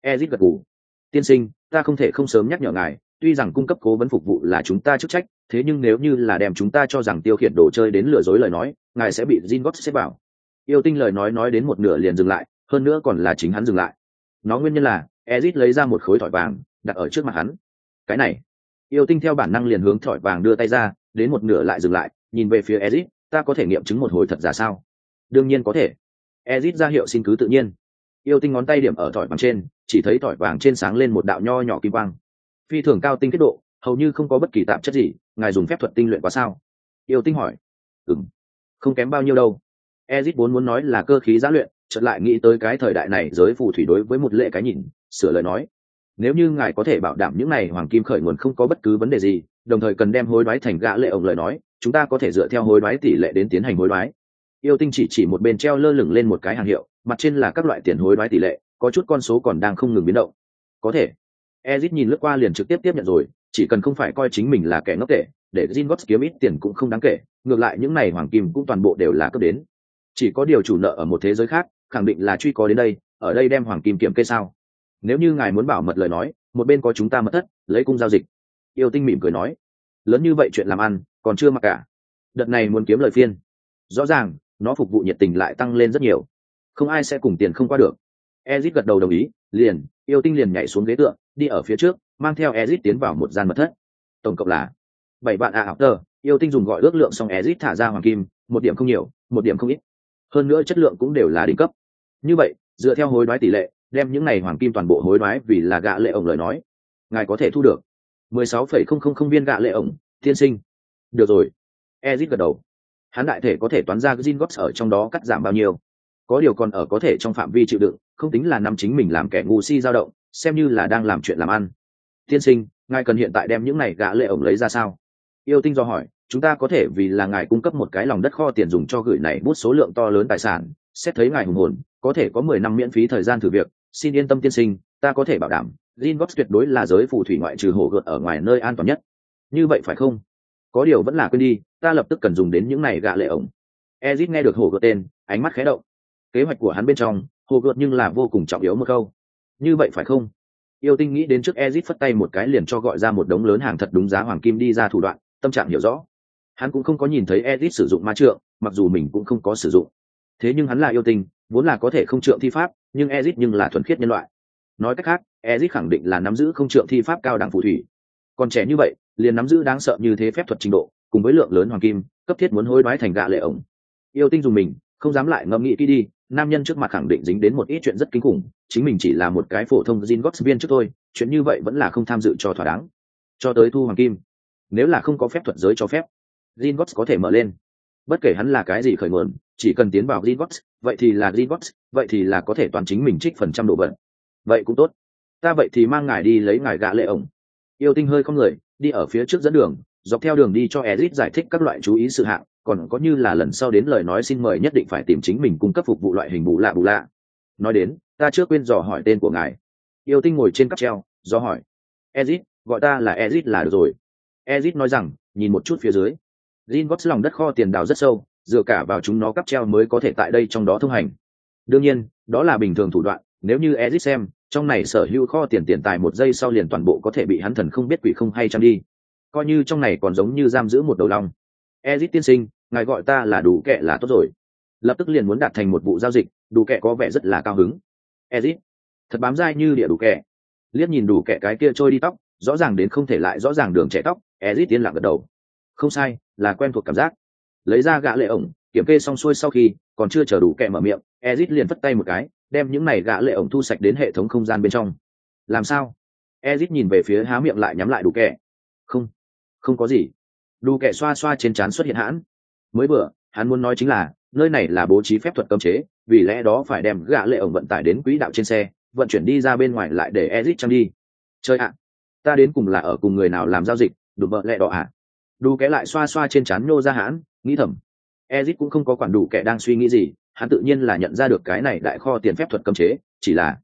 ezit gật gù. Tiên sinh, ta không thể không sớm nhắc nhở ngài tuy rằng cung cấp cố vấn phục vụ là chúng ta chức trách, thế nhưng nếu như là đem chúng ta cho rằng tiêu khiển đồ chơi đến lừa dối lời nói, ngài sẽ bị Jin xếp vào. Yêu tinh lời nói nói đến một nửa liền dừng lại, hơn nữa còn là chính hắn dừng lại. Nó nguyên nhân là, ezit lấy ra một khối thỏi vàng, đặt ở trước mặt hắn. Cái này. Yêu tinh theo bản năng liền hướng thỏi vàng đưa tay ra, đến một nửa lại dừng lại, nhìn về phía ezit, ta có thể nghiệm chứng một hồi thật giả sao? Đương nhiên có thể. Ezit ra hiệu xin cứ tự nhiên. Yêu tinh ngón tay điểm ở thỏi vàng trên, chỉ thấy thỏi vàng trên sáng lên một đạo nho nhỏ kim quang phi thường cao tinh kết độ, hầu như không có bất kỳ tạp chất gì, ngài dùng phép thuật tinh luyện quá sao? Yêu tinh hỏi. Ừng không kém bao nhiêu đâu. Ezit vốn muốn nói là cơ khí giá luyện, chợt lại nghĩ tới cái thời đại này giới phù thủy đối với một lệ cái nhìn, sửa lời nói. Nếu như ngài có thể bảo đảm những này hoàng kim khởi nguồn không có bất cứ vấn đề gì, đồng thời cần đem hối đoái thành gã lệ ổng lời nói, chúng ta có thể dựa theo hối đoái tỷ lệ đến tiến hành hối đoái. Yêu tinh chỉ chỉ một bên treo lơ lửng lên một cái hàng hiệu, mặt trên là các loại tiền hối đoái tỷ lệ, có chút con số còn đang không ngừng biến động. Có thể ezit nhìn lướt qua liền trực tiếp tiếp nhận rồi, chỉ cần không phải coi chính mình là kẻ ngốc tệ, để Gringotts kiếm ít tiền cũng không đáng kể, ngược lại những này hoàng kim cũng toàn bộ đều là cấp đến. Chỉ có điều chủ nợ ở một thế giới khác, khẳng định là truy có đến đây, ở đây đem hoàng kim kiểm kê sao? Nếu như ngài muốn bảo mật lời nói, một bên có chúng ta mất thất, lấy cung giao dịch. Yêu tinh mỉm cười nói. Lớn như vậy chuyện làm ăn, còn chưa mặc cả. Đợt này muốn kiếm lời phiên. Rõ ràng, nó phục vụ nhiệt tình lại tăng lên rất nhiều. Không ai sẽ cùng tiền không qua được. Ezit gật đầu đồng ý, liền, yêu tinh liền nhảy xuống ghế tượng đi ở phía trước, mang theo ezit tiến vào một gian mật thất. Tổng cộng là bảy bạn a học tờ yêu tinh dùng gọi ước lượng xong ezit thả ra hoàng kim, một điểm không nhiều, một điểm không ít. Hơn nữa chất lượng cũng đều là đỉnh cấp. Như vậy, dựa theo hối đoái tỷ lệ, đem những này hoàng kim toàn bộ hối đoái vì là gạ lệ ổng lời nói, ngài có thể thu được mười sáu phẩy không không không viên gạ lệ ổng, tiên sinh. Được rồi. Ezit gật đầu. Hắn đại thể có thể toán ra gin gót ở trong đó cắt giảm bao nhiêu. Có điều còn ở có thể trong phạm vi chịu đựng, không tính là năm chính mình làm kẻ ngu si dao động xem như là đang làm chuyện làm ăn. Tiên sinh, ngài cần hiện tại đem những này gạ lệ ổng lấy ra sao? Yêu tinh do hỏi, chúng ta có thể vì là ngài cung cấp một cái lòng đất kho tiền dùng cho gửi này bút số lượng to lớn tài sản, xét thấy ngài hùng hồn, có thể có mười năm miễn phí thời gian thử việc. Xin yên tâm tiên sinh, ta có thể bảo đảm, Greenbox tuyệt đối là giới phù thủy ngoại trừ hổ gợt ở ngoài nơi an toàn nhất. Như vậy phải không? Có điều vẫn là quên đi, ta lập tức cần dùng đến những này gạ lệ ổng. Ezit nghe được hổ gợt tên, ánh mắt khé động. Kế hoạch của hắn bên trong hồ gợt nhưng là vô cùng trọng yếu một câu như vậy phải không? Yêu tinh nghĩ đến trước ezit phất tay một cái liền cho gọi ra một đống lớn hàng thật đúng giá hoàng kim đi ra thủ đoạn, tâm trạng hiểu rõ. Hắn cũng không có nhìn thấy ezit sử dụng ma trượng, mặc dù mình cũng không có sử dụng. Thế nhưng hắn là yêu tinh, vốn là có thể không trượng thi pháp, nhưng ezit nhưng là thuần khiết nhân loại. Nói cách khác, ezit khẳng định là nắm giữ không trượng thi pháp cao đẳng phù thủy. Còn trẻ như vậy, liền nắm giữ đáng sợ như thế phép thuật trình độ, cùng với lượng lớn hoàng kim, cấp thiết muốn hối đoái thành gạ lệ ổng. Yêu tinh dùng mình không dám lại ngẫm nghĩ kỹ đi, nam nhân trước mặt khẳng định dính đến một ít chuyện rất kinh khủng, chính mình chỉ là một cái phổ thông gin gót viên trước thôi, chuyện như vậy vẫn là không tham dự cho thỏa đáng. Cho tới thu hoàng kim, nếu là không có phép thuật giới cho phép gin gót có thể mở lên. Bất kể hắn là cái gì khởi nguồn, chỉ cần tiến vào gin gót vậy thì là gin gót vậy thì là có thể toàn chính mình trích phần trăm độ vận vậy cũng tốt. Ta vậy thì mang ngài đi lấy ngài gạ lệ ổng. Yêu tinh hơi không người, đi ở phía trước dẫn đường, dọc theo đường đi cho ezit giải thích các loại chú ý sự hạng còn có như là lần sau đến lời nói xin mời nhất định phải tìm chính mình cung cấp phục vụ loại hình bù lạ bù lạ. Nói đến, ta chưa quên dò hỏi tên của ngài. Yêu tinh ngồi trên cắp treo dò hỏi. Ezit, gọi ta là ezit là được rồi. Ezit nói rằng, nhìn một chút phía dưới. Gin gót lòng đất kho tiền đào rất sâu, dựa cả vào chúng nó cắp treo mới có thể tại đây trong đó thông hành. Đương nhiên, đó là bình thường thủ đoạn, nếu như ezit xem, trong này sở hữu kho tiền tiền tài một giây sau liền toàn bộ có thể bị hắn thần không biết quỷ không hay chăng đi. Coi như trong này còn giống như giam giữ một đầu long ezit tiên sinh, ngài gọi ta là đủ kệ là tốt rồi. Lập tức liền muốn đạt thành một vụ giao dịch, đủ kệ có vẻ rất là cao hứng. Ezit, thật bám dai như địa đủ kệ liếc nhìn đủ kệ cái kia trôi đi tóc, rõ ràng đến không thể lại rõ ràng đường trẻ tóc, ezit tiến lặng gật đầu. Không sai, là quen thuộc cảm giác. Lấy ra gã lệ ổng, kiểm kê xong xuôi sau khi, còn chưa chờ đủ kệ mở miệng, ezit liền vất tay một cái, đem những này gã lệ ổng thu sạch đến hệ thống không gian bên trong. Làm sao? Ezit nhìn về phía há miệng lại nhắm lại đủ kệ không không có gì đủ kẻ xoa xoa trên trán xuất hiện hãn. Mới vừa, hắn muốn nói chính là, nơi này là bố trí phép thuật cấm chế, vì lẽ đó phải đem gạ lệ ổng vận tải đến quỹ đạo trên xe, vận chuyển đi ra bên ngoài lại để ezit trăng đi. Chơi ạ, ta đến cùng là ở cùng người nào làm giao dịch đủ vợ lẹ đỏ ạ. Đủ kẻ lại xoa xoa trên trán nhô ra hãn, nghĩ thầm. Ezit cũng không có quản đủ kẻ đang suy nghĩ gì, hắn tự nhiên là nhận ra được cái này đại kho tiền phép thuật cấm chế, chỉ là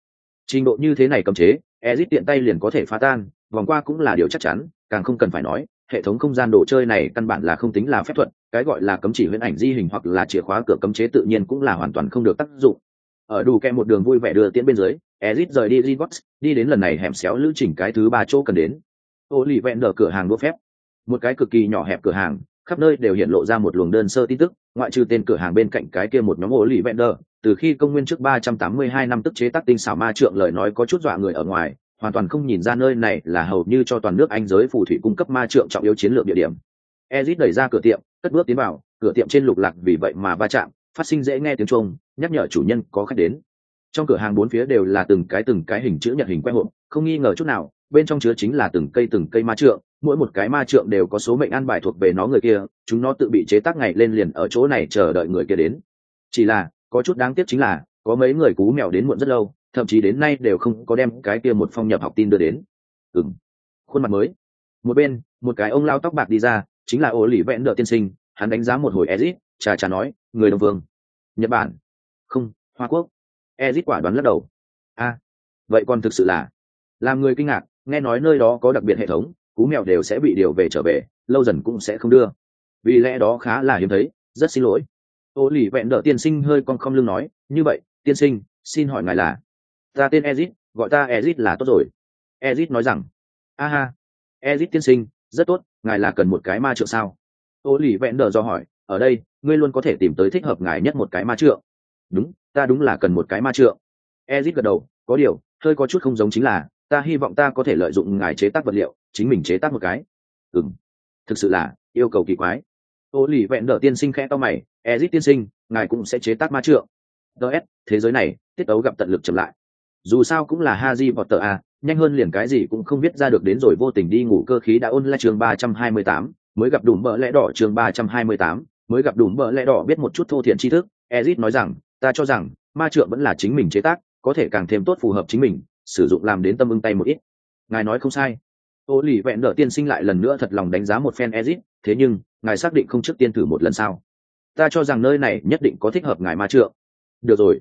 trình độ như thế này cấm chế ezit tiện tay liền có thể phá tan, vòng qua cũng là điều chắc chắn, càng không cần phải nói hệ thống không gian đồ chơi này căn bản là không tính là phép thuật cái gọi là cấm chỉ huyễn ảnh di hình hoặc là chìa khóa cửa cấm chế tự nhiên cũng là hoàn toàn không được tác dụng. Ở đủ kẹ một đường vui vẻ đưa tiễn bên dưới ezit rời đi Reeboks, đi đến lần này hẻm xéo lữ chỉnh cái thứ ba chỗ cần đến. Ô lì vẹn đờ cửa hàng đua phép. Một cái cực kỳ nhỏ hẹp cửa hàng khắp nơi đều hiện lộ ra một luồng đơn sơ tin tức ngoại trừ tên cửa hàng bên cạnh cái kia một nhóm ô lì vẹn đờ từ khi công nguyên trước ba trăm tám mươi hai năm tức chế tác tinh xảo ma trượng lời nói có chút dọa người ở ngoài hoàn toàn không nhìn ra nơi này là hầu như cho toàn nước anh giới phù thủy cung cấp ma trượng trọng yếu chiến lược địa điểm. Ezit đẩy ra cửa tiệm, cất bước tiến vào, cửa tiệm trên lục lạc vì vậy mà va chạm, phát sinh dễ nghe tiếng chuông, nhắc nhở chủ nhân có khách đến. Trong cửa hàng bốn phía đều là từng cái từng cái hình chữ nhật hình quay hộp, không nghi ngờ chút nào, bên trong chứa chính là từng cây từng cây ma trượng, mỗi một cái ma trượng đều có số mệnh an bài thuộc về nó người kia, chúng nó tự bị chế tác ngày lên liền ở chỗ này chờ đợi người kia đến. Chỉ là, có chút đáng tiếc chính là, có mấy người cú mèo đến muộn rất lâu thậm chí đến nay đều không có đem cái kia một phong nhập học tin đưa đến. Ừm, khuôn mặt mới. Một bên một cái ông lao tóc bạc đi ra chính là ô lì vẽn đỡ tiên sinh hắn đánh giá một hồi ezit trà trà nói người đồng vương. Nhật bản. Không hoa quốc. Ezit quả đoán lắc đầu. A vậy còn thực sự là làm người kinh ngạc nghe nói nơi đó có đặc biệt hệ thống cú mèo đều sẽ bị điều về trở về lâu dần cũng sẽ không đưa. Vì lẽ đó khá là hiếm thấy rất xin lỗi. Ô lì vẹn đỡ tiên sinh hơi con không lưng nói như vậy tiên sinh xin hỏi ngài là ta tên ezit, gọi ta ezit là tốt rồi. Ezit nói rằng, a ha, ezit tiên sinh, rất tốt, ngài là cần một cái ma trượng sao? Ô lì vẹn đờ do hỏi, ở đây, ngươi luôn có thể tìm tới thích hợp ngài nhất một cái ma trượng. Đúng, ta đúng là cần một cái ma trượng. Ezit gật đầu, có điều, hơi có chút không giống chính là, ta hy vọng ta có thể lợi dụng ngài chế tác vật liệu, chính mình chế tác một cái. Ừ thực sự là, yêu cầu kỳ quái. Ô lì vẹn đờ tiên sinh khẽ to mày, ezit tiên sinh, ngài cũng sẽ chế tác ma trượng. Ts thế giới này, tiết tấu gặp tận lực chậm lại dù sao cũng là Haji Potter a, nhanh hơn liền cái gì cũng không biết ra được đến rồi vô tình đi ngủ cơ khí đã ôn lại chương 328, mới gặp đùm bờ lẽ đỏ chương 328, mới gặp đùm bờ lẽ đỏ biết một chút thô thiện tri thức, Ezit nói rằng, ta cho rằng, ma trượng vẫn là chính mình chế tác, có thể càng thêm tốt phù hợp chính mình, sử dụng làm đến tâm ưng tay một ít. Ngài nói không sai. Ô lì vẹn đỡ tiên sinh lại lần nữa thật lòng đánh giá một phen Ezit, thế nhưng, ngài xác định không trước tiên thử một lần sao? Ta cho rằng nơi này nhất định có thích hợp ngài ma trượng. Được rồi,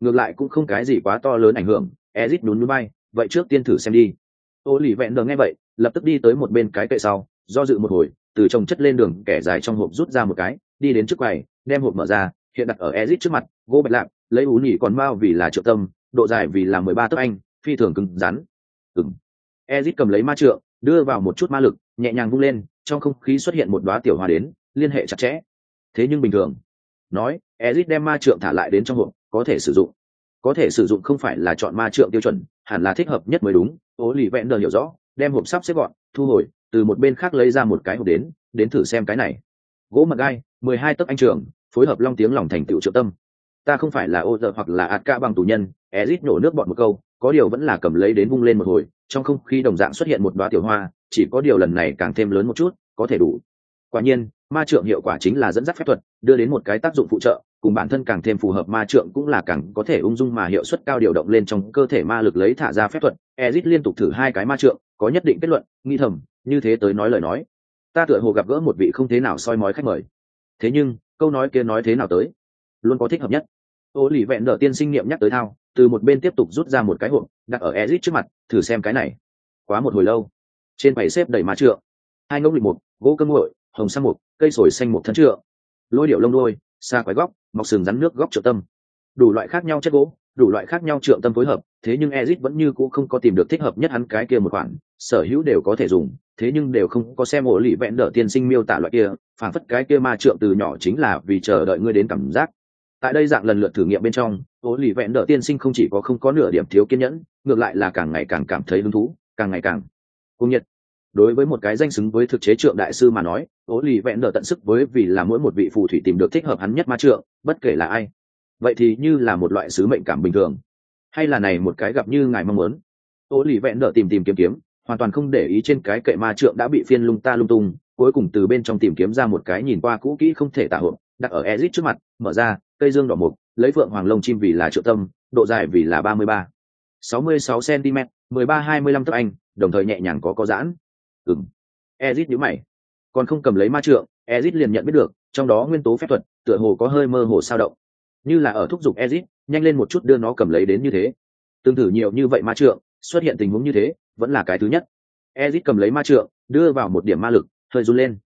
ngược lại cũng không cái gì quá to lớn ảnh hưởng ezit nhún núi bay vậy trước tiên thử xem đi. Ô lì vẹn đờ nghe vậy, lập tức đi tới một bên cái kệ sau, do dự một hồi, từ trồng chất lên đường, kẻ dài trong hộp rút ra một cái, đi đến trước quầy, đem hộp mở ra, hiện đặt ở ezit trước mặt, gỗ bạch lạp, lấy ú nhỉ còn mau vì là trợ tâm, độ dài vì là mười ba tấc anh, phi thường cứng rắn. Ừng ezit cầm lấy ma trượng, đưa vào một chút ma lực, nhẹ nhàng vung lên, trong không khí xuất hiện một đoá tiểu hoa đến, liên hệ chặt chẽ. Thế nhưng bình thường, nói ezit đem ma trượng thả lại đến trong hộp có thể sử dụng. Có thể sử dụng không phải là chọn ma trượng tiêu chuẩn, hẳn là thích hợp nhất mới đúng. Ố lì vẹn đờ hiểu rõ, đem hộp sắp xếp gọn, thu hồi, từ một bên khác lấy ra một cái hộp đến đến thử xem cái này. Gỗ mật gai, mười hai tấc anh trưởng phối hợp long tiếng lòng thành tựu trợ tâm. Ta không phải là ô dợ hoặc là ạt ca bằng tù nhân, ezit nổ nước bọn một câu, có điều vẫn là cầm lấy đến vung lên một hồi, trong không khí đồng dạng xuất hiện một đoá tiểu hoa, chỉ có điều lần này càng thêm lớn một chút, có thể đủ. Quả nhiên, ma trượng hiệu quả chính là dẫn dắt phép thuật, đưa đến một cái tác dụng phụ trợ cùng bản thân càng thêm phù hợp ma trượng cũng là càng có thể ung dung mà hiệu suất cao điều động lên trong cơ thể ma lực lấy thả ra phép thuật. Ezit liên tục thử hai cái ma trượng, có nhất định kết luận, nghi thầm, như thế tới nói lời nói. Ta tựa hồ gặp gỡ một vị không thế nào soi mói khách mời. Thế nhưng, câu nói kia nói thế nào tới? Luôn có thích hợp nhất. Ô lì vẹn đỡ tiên sinh nghiệm nhắc tới thao, từ một bên tiếp tục rút ra một cái hộp, đặt ở ezit trước mặt, thử xem cái này. Quá một hồi lâu. Trên bảy xếp đầy ma trượng. Hai ngốc lịch một gỗ cơm nguội, hồng sang mục, cây sồi xanh mục thân trượng. Lôi điệu lông đôi xa quái góc mọc sừng rắn nước góc trợ tâm. Đủ loại khác nhau chất gỗ, đủ loại khác nhau trượng tâm phối hợp, thế nhưng ezit vẫn như cũ không có tìm được thích hợp nhất hắn cái kia một khoản, sở hữu đều có thể dùng, thế nhưng đều không có xem ổ lì vẹn đỡ tiên sinh miêu tả loại kia, phản phất cái kia ma trượng từ nhỏ chính là vì chờ đợi ngươi đến cảm giác. Tại đây dạng lần lượt thử nghiệm bên trong, ổ lì vẹn đỡ tiên sinh không chỉ có không có nửa điểm thiếu kiên nhẫn, ngược lại là càng ngày càng cảm thấy hứng thú, càng ngày càng cung nhiệt đối với một cái danh xứng với thực chế trượng đại sư mà nói ố lì vẹn đỡ tận sức với vì là mỗi một vị phù thủy tìm được thích hợp hắn nhất ma trượng, bất kể là ai. Vậy thì như là một loại sứ mệnh cảm bình thường. Hay là này một cái gặp như ngài mong muốn. Ố lì vẹn đỡ tìm tìm kiếm kiếm, hoàn toàn không để ý trên cái kệ ma trượng đã bị phiên lung ta lung tung, cuối cùng từ bên trong tìm kiếm ra một cái nhìn qua cũ kỹ không thể tả hộp, đặt ở ezit trước mặt, mở ra, cây dương đỏ mục, lấy phượng hoàng lông chim vì là triệu tâm, độ dài vì là ba mươi ba. sáu mươi sáu cm mười ba hai mươi lăm tấc anh, đồng thời nhẹ nhàng có có giãn ừng ezit nhíu mày. Còn không cầm lấy ma trượng, ezit liền nhận biết được, trong đó nguyên tố phép thuật, tựa hồ có hơi mơ hồ sao động. Như là ở thúc giục ezit, nhanh lên một chút đưa nó cầm lấy đến như thế. Tương thử nhiều như vậy ma trượng, xuất hiện tình huống như thế, vẫn là cái thứ nhất. Ezit cầm lấy ma trượng, đưa vào một điểm ma lực, hơi run lên.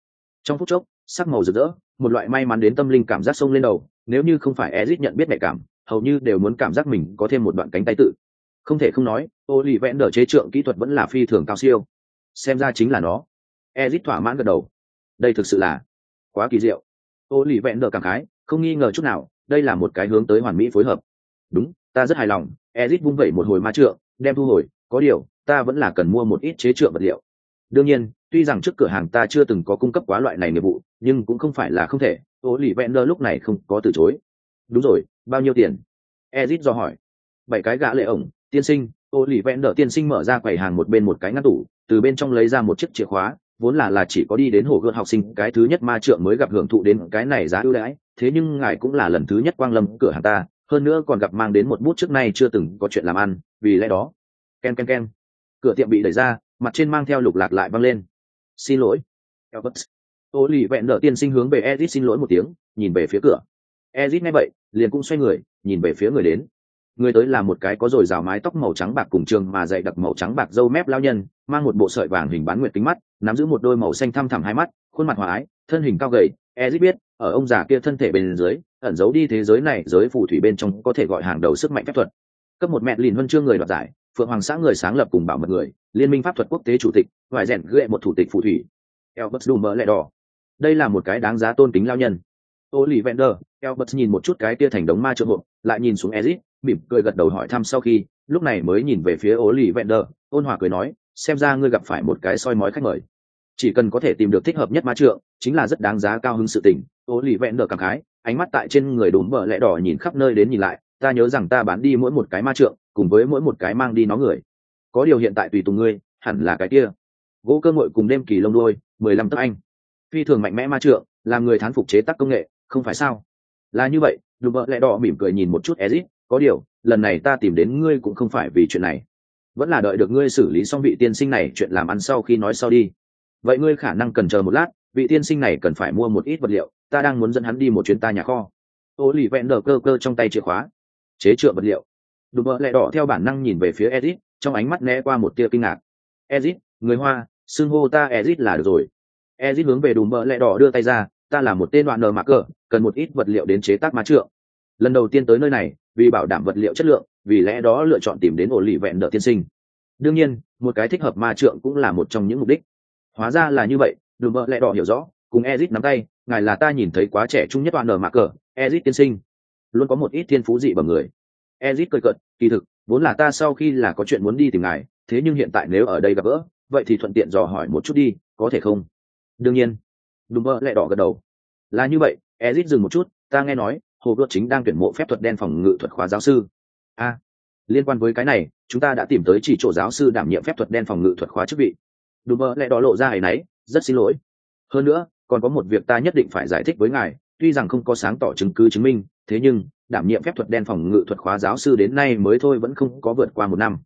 Trong phút chốc, sắc màu rực rỡ, một loại may mắn đến tâm linh cảm giác sông lên đầu, nếu như không phải ezit nhận biết nhạy cảm, hầu như đều muốn cảm giác mình có thêm một đoạn cánh tay tự. Không thể không nói ô lì vẽn đờ chế trượng kỹ thuật vẫn là phi thường cao siêu xem ra chính là nó. Ezit thỏa mãn gật đầu. Đây thực sự là quá kỳ diệu. Ô lì Vẹn đờ cảm khái, không nghi ngờ chút nào, đây là một cái hướng tới hoàn mỹ phối hợp. Đúng, ta rất hài lòng, ezit vung vẩy một hồi ma trượng, đem thu hồi, có điều, ta vẫn là cần mua một ít chế trượng vật liệu. Đương nhiên, tuy rằng trước cửa hàng ta chưa từng có cung cấp quá loại này nghiệp vụ, nhưng cũng không phải là không thể, ô lì vẹn đơ lúc này không có từ chối. Đúng rồi, bao nhiêu tiền? Ezit do hỏi. Bảy cái gã lệ ổng, tiên sinh, ô lì vẹn đỡ tiên sinh mở ra quầy hàng một bên một cái ngăn tủ từ bên trong lấy ra một chiếc chìa khóa, vốn là là chỉ có đi đến hồ gươm học sinh, cái thứ nhất ma trượng mới gặp hưởng thụ đến cái này giá ưu đãi, thế nhưng ngài cũng là lần thứ nhất quang lâm cửa hàng ta, hơn nữa còn gặp mang đến một bút trước nay chưa từng có chuyện làm ăn, vì lẽ đó, ken ken ken, cửa tiệm bị đẩy ra, mặt trên mang theo lục lạc lại văng lên. Xin lỗi. Albert. ô lì vẹn đỡ tiên sinh hướng về ezit xin lỗi một tiếng, nhìn về phía cửa. Ezit nghe vậy, liền cũng xoay người, nhìn về phía người đến người tới là một cái có dồi rào mái tóc màu trắng bạc cùng trường mà dày đặc màu trắng bạc dâu mép lao nhân mang một bộ sợi vàng hình bán nguyệt kính mắt nắm giữ một đôi màu xanh thăm thẳm hai mắt khuôn mặt hòa ái thân hình cao gầy. Ezit biết ở ông già kia thân thể bên dưới ẩn giấu đi thế giới này giới phù thủy bên trong có thể gọi hàng đầu sức mạnh phép thuật. Cấp một mẹ lìn huân chương người đoạt giải phượng hoàng xã người sáng lập cùng bảo mật người liên minh pháp thuật quốc tế chủ tịch ngoại rèn ghệ một thủ tịch phù thủy. Albert mỡ lẹ đỏ. Đây là một cái đáng giá tôn kính lao nhân. Ollivander, elbert nhìn một chút cái kia thành đống ma trượng hộ lại nhìn xuống Ezit, mỉm cười gật đầu hỏi thăm sau khi, lúc này mới nhìn về phía Ollivander, ôn hòa cười nói, xem ra ngươi gặp phải một cái soi mói khách mời. Chỉ cần có thể tìm được thích hợp nhất ma trượng, chính là rất đáng giá cao hứng sự tình. Ollivander cảm khái, ánh mắt tại trên người đốm bờ lẽ đỏ nhìn khắp nơi đến nhìn lại, ta nhớ rằng ta bán đi mỗi một cái ma trượng, cùng với mỗi một cái mang đi nó người. Có điều hiện tại tùy tùng ngươi, hẳn là cái kia. Gỗ cơ ngội cùng đêm kỳ lông đôi, mười lăm tấc anh. Phi thường mạnh mẽ ma trượng, làm người thán phục chế tác công nghệ, không phải sao là như vậy đùm bợ lẹ đỏ mỉm cười nhìn một chút ezit có điều, lần này ta tìm đến ngươi cũng không phải vì chuyện này. Vẫn là đợi được ngươi xử lý xong vị tiên sinh này chuyện làm ăn sau khi nói sau đi. Vậy ngươi khả năng cần chờ một lát, vị tiên sinh này cần phải mua một ít vật liệu, ta đang muốn dẫn hắn đi một chuyến ta nhà kho. Ô lì vẹn đờ cơ cơ trong tay chìa khóa. Chế trựa vật liệu. Đùm bợ lẹ đỏ theo bản năng nhìn về phía ezit, trong ánh mắt né qua một tia kinh ngạc. Ezit, người hoa, xưng hô ta ezit là được rồi. Ezit hướng về đùm bợ lẹ đỏ đưa tay ra, ta là một tên đoạn nờ mạc cờ, cần một ít vật liệu đến chế tác má trượng. Lần đầu tiên tới nơi này vì bảo đảm vật liệu chất lượng, vì lẽ đó lựa chọn tìm đến ổ lì vẹn đỡ tiên sinh. Đương nhiên, một cái thích hợp ma trượng cũng là một trong những mục đích. Hóa ra là như vậy đùm bợ lẹ đỏ hiểu rõ, cùng ezit nắm tay, ngài là ta nhìn thấy quá trẻ trung nhất toàn nở mạc cờ, ezit tiên sinh. Luôn có một ít thiên phú dị bẩm người. Ezit cười cợt, kỳ thực, vốn là ta sau khi là có chuyện muốn đi tìm ngài, thế nhưng hiện tại nếu ở đây gặp gỡ, vậy thì thuận tiện dò hỏi một chút đi, có thể không? Đương nhiên. Đùm bơ lẹ đỏ gật đầu. Là như vậy, ezit dừng một chút, ta nghe nói hồ gợt chính đang tuyển mộ phép thuật đen phòng ngự thuật khóa giáo sư. A, liên quan với cái này, chúng ta đã tìm tới chỉ chỗ giáo sư đảm nhiệm phép thuật đen phòng ngự thuật khóa chức vị. Đùm mơ lại đỏ lộ ra ấ y rất xin lỗi. Hơn nữa, còn có một việc ta nhất định phải giải thích với ngài, tuy rằng không có sáng tỏ chứng cứ chứng minh, thế nhưng, đảm nhiệm phép thuật đen phòng ngự thuật khóa giáo sư đến nay mới thôi vẫn không có vượt qua một năm.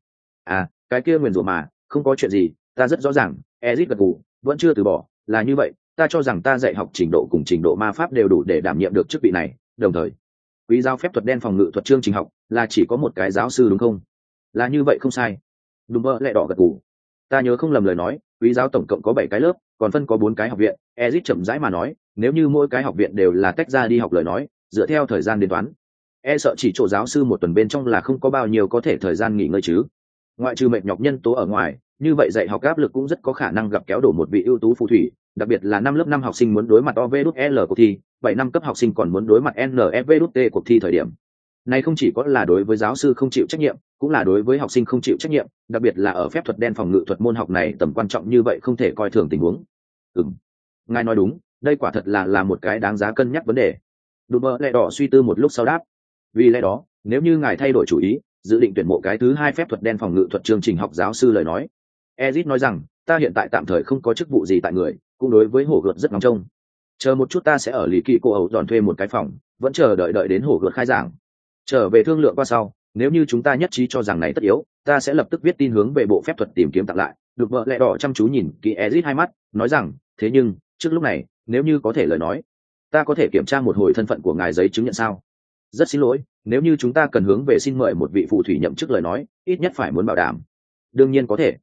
À cái kia nguyền rủa mà, không có chuyện gì, ta rất rõ ràng ezit gật gù, vẫn chưa từ bỏ, là như vậy, ta cho rằng ta dạy học trình độ cùng trình độ ma pháp đều đủ để đảm nhiệm được chức vị này đồng thời, quý giáo phép thuật đen phòng ngự thuật chương trình học là chỉ có một cái giáo sư đúng không? Là như vậy không sai. Đúng mơ lại đỏ gật gù. Ta nhớ không lầm lời nói, quý giáo tổng cộng có bảy cái lớp, còn phân có bốn cái học viện. Ezit chậm rãi mà nói, nếu như mỗi cái học viện đều là tách ra đi học lời nói, dựa theo thời gian đến toán e sợ chỉ chỗ giáo sư một tuần bên trong là không có bao nhiêu có thể thời gian nghỉ ngơi chứ. Ngoại trừ mệt nhọc nhân tố ở ngoài, như vậy dạy học áp lực cũng rất có khả năng gặp kéo đổ một vị ưu tú phù thủy, đặc biệt là năm lớp năm học sinh muốn đối mặt ov l cuộc thi bảy năm cấp học sinh còn muốn đối mặt NFVT cuộc thi thời điểm. Này không chỉ có là đối với giáo sư không chịu trách nhiệm, cũng là đối với học sinh không chịu trách nhiệm, đặc biệt là ở phép thuật đen phòng ngự thuật môn học này tầm quan trọng như vậy không thể coi thường tình huống. Ừm. ngài nói đúng, đây quả thật là là một cái đáng giá cân nhắc vấn đề. Đùm bơ lẹ đỏ suy tư một lúc sau đáp. Vì lẽ đó, nếu như ngài thay đổi chủ ý, dự định tuyển mộ cái thứ hai phép thuật đen phòng ngự thuật chương trình học giáo sư lời nói. Ezit nói rằng, ta hiện tại tạm thời không có chức vụ gì tại người, cũng đối với hổ gợt rất ngóng trông chờ một chút ta sẽ ở lì kỳ cô ẩu dọn thuê một cái phòng, vẫn chờ đợi đợi đến hổ gợt khai giảng. Trở về thương lượng qua sau, nếu như chúng ta nhất trí cho rằng này tất yếu, ta sẽ lập tức viết tin hướng về bộ phép thuật tìm kiếm tặng lại. Được vợ lẹ đỏ chăm chú nhìn kỹ ezit hai mắt, nói rằng, thế nhưng, trước lúc này, nếu như có thể lời nói, ta có thể kiểm tra một hồi thân phận của ngài giấy chứng nhận sao? Rất xin lỗi, nếu như chúng ta cần hướng về xin mời một vị phù thủy nhậm chức lời nói, ít nhất phải muốn bảo đảm. Đương nhiên có thể.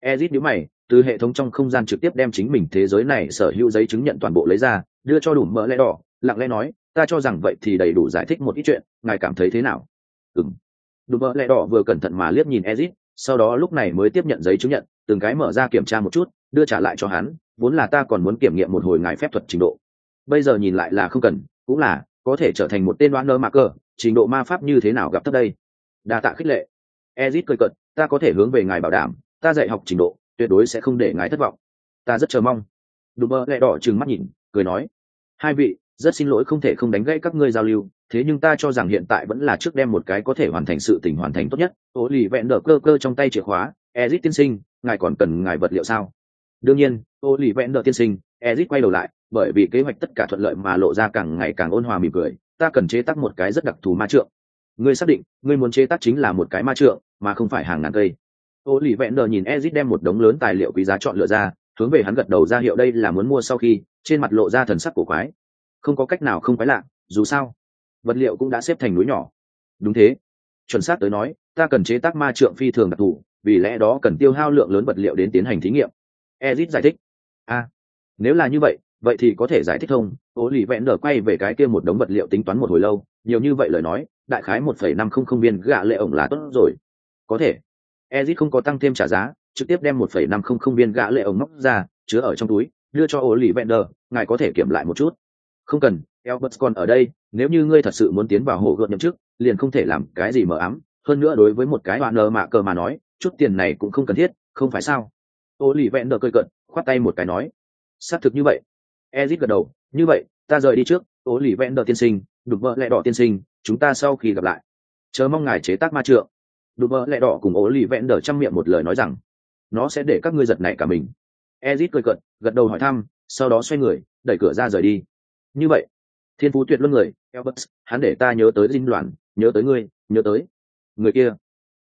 Ezit nhíu mày từ hệ thống trong không gian trực tiếp đem chính mình thế giới này sở hữu giấy chứng nhận toàn bộ lấy ra, đưa cho đủ mỡ lẽ đỏ, lặng lẽ nói, ta cho rằng vậy thì đầy đủ giải thích một ít chuyện, ngài cảm thấy thế nào? Ừng đủ mỡ lẽ đỏ vừa cẩn thận mà liếc nhìn ezit, sau đó lúc này mới tiếp nhận giấy chứng nhận, từng cái mở ra kiểm tra một chút, đưa trả lại cho hắn, vốn là ta còn muốn kiểm nghiệm một hồi ngài phép thuật trình độ. Bây giờ nhìn lại là không cần, cũng là, có thể trở thành một tên đoán nơ mạc cơ trình độ ma pháp như thế nào gặp thấp đây? Đa tạ khích lệ. Ezit cười cận ta có thể hướng về ngài bảo đảm, ta dạy học trình độ tuyệt đối sẽ không để ngài thất vọng. Ta rất chờ mong. Đùm bơ lẹ đỏ trừng mắt nhìn, cười nói, hai vị, rất xin lỗi không thể không đánh gãy các ngươi giao lưu, thế nhưng ta cho rằng hiện tại vẫn là trước đem một cái có thể hoàn thành sự tình hoàn thành tốt nhất. Ô lì vẹn đỡ cơ cơ trong tay chìa khóa, ezit tiên sinh, ngài còn cần ngài vật liệu sao? Đương nhiên, ô lì vẹn đỡ tiên sinh, ezit quay đầu lại, bởi vì kế hoạch tất cả thuận lợi mà lộ ra càng ngày càng ôn hòa mỉm cười, ta cần chế tác một cái rất đặc thù ma trượng. Ngươi xác định, ngươi muốn chế tác chính là một cái ma trượng, mà không phải hàng ngàn cây ô lì vẹn đờ nhìn ezit đem một đống lớn tài liệu quý giá chọn lựa ra, hướng về hắn gật đầu ra hiệu đây là muốn mua sau khi, trên mặt lộ ra thần sắc cổ quái. Không có cách nào không quái lạ, dù sao, vật liệu cũng đã xếp thành núi nhỏ. Đúng thế. Chuẩn xác tới nói, ta cần chế tác ma trượng phi thường đặc thù, vì lẽ đó cần tiêu hao lượng lớn vật liệu đến tiến hành thí nghiệm. Ezit giải thích. A nếu là như vậy vậy thì có thể giải thích thông ô lì vẹn đờ quay về cái kia một đống vật liệu tính toán một hồi lâu, nhiều như vậy lời nói, đại khái một phẩy năm không không viên gạ lệ ổng là tốt rồi. Có thể ezit không có tăng thêm trả giá trực tiếp đem một phẩy năm không không viên gạ lệ ổng móc ra chứa ở trong túi đưa cho ô lì vẹn đờ ngài có thể kiểm lại một chút không cần Elbert còn ở đây, nếu như ngươi thật sự muốn tiến vào hộ gợn nhậm chức, liền không thể làm cái gì mờ ám, hơn nữa đối với một cái bạn nợ mạ cờ mà nói, chút tiền này cũng không cần thiết, không phải sao? Ô lì vẹn đờ cười cợt, khoát tay một cái nói, xác thực như vậy. Ezit gật đầu, như vậy, ta rời đi trước, Ô lì vẹn đờ tiên sinh, đục vợ lẹ đỏ tiên sinh, chúng ta sau khi gặp lại. Chờ mong ngài chế tác ma trượng đùm vợ lẹ đỏ cùng ố lì vẹn đờ chăm miệng một lời nói rằng, nó sẽ để các ngươi giật nảy cả mình. Ezit cười cận, gật đầu hỏi thăm, sau đó xoay người, đẩy cửa ra rời đi. Như vậy, thiên phú tuyệt luân người elbert hắn để ta nhớ tới dinh đoàn nhớ tới ngươi nhớ tới người kia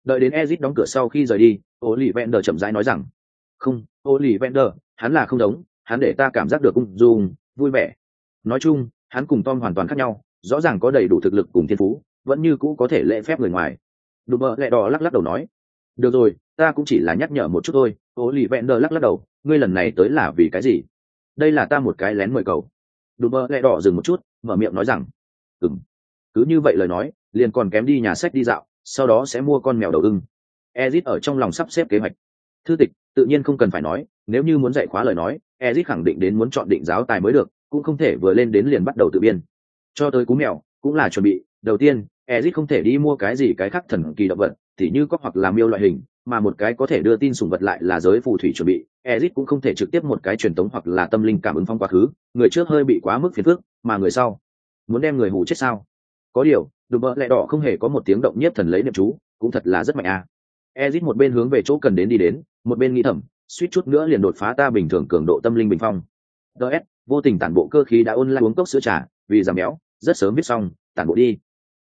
đợi đến ezit đóng cửa sau khi rời đi ố lì vẹn đờ chậm rãi nói rằng không ố lì vẹn đờ hắn là không đống hắn để ta cảm giác được ung dung vui vẻ nói chung hắn cùng tom hoàn toàn khác nhau rõ ràng có đầy đủ thực lực cùng thiên phú vẫn như cũ có thể lễ phép người ngoài đùm bợ lẹ đỏ lắc lắc đầu nói, được rồi, ta cũng chỉ là nhắc nhở một chút thôi. Ô lì vẹn đờ lắc lắc đầu, ngươi lần này tới là vì cái gì? Đây là ta một cái lén mời cầu đùm bợ lẹ đỏ dừng một chút, mở miệng nói rằng ừng cứ như vậy lời nói, liền còn kém đi nhà sách đi dạo, sau đó sẽ mua con mèo đầu ưng. Ezit ở trong lòng sắp xếp kế hoạch. Thư tịch, tự nhiên không cần phải nói, nếu như muốn dạy khóa lời nói, ezit khẳng định đến muốn chọn định giáo tài mới được, cũng không thể vừa lên đến liền bắt đầu tự biên. Cho tới cú mèo, cũng là chuẩn bị, đầu tiên ezit không thể đi mua cái gì cái khác thần kỳ động vật thì như có hoặc làm miêu loại hình, mà một cái có thể đưa tin sùng vật lại là giới phù thủy chuẩn bị. Ezit cũng không thể trực tiếp một cái truyền tống hoặc là tâm linh cảm ứng phong quá khứ, người trước hơi bị quá mức phiền phức, mà người sau muốn đem người hù chết sao? Có điều, đùm bợ lẹ đỏ không hề có một tiếng động nhiếp thần lấy niệm chú, cũng thật là rất mạnh à ezit một bên hướng về chỗ cần đến đi đến, một bên nghĩ thầm, suýt chút nữa liền đột phá ta bình thường cường độ tâm linh bình phong. Ts vô tình tản bộ cơ khí đã ôn lại uống cốc sữa trà, vì giảm béo, rất sớm viết xong, tản bộ đi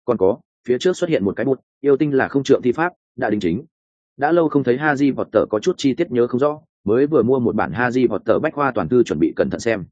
còn có, phía trước xuất hiện một cái bút yêu tinh là không trượng thi pháp, đã đính chính. Đã lâu không thấy ha di vọt tờ có chút chi tiết nhớ không rõ, mới vừa mua một bản ha di vọt tờ bách khoa toàn thư chuẩn bị cẩn thận xem.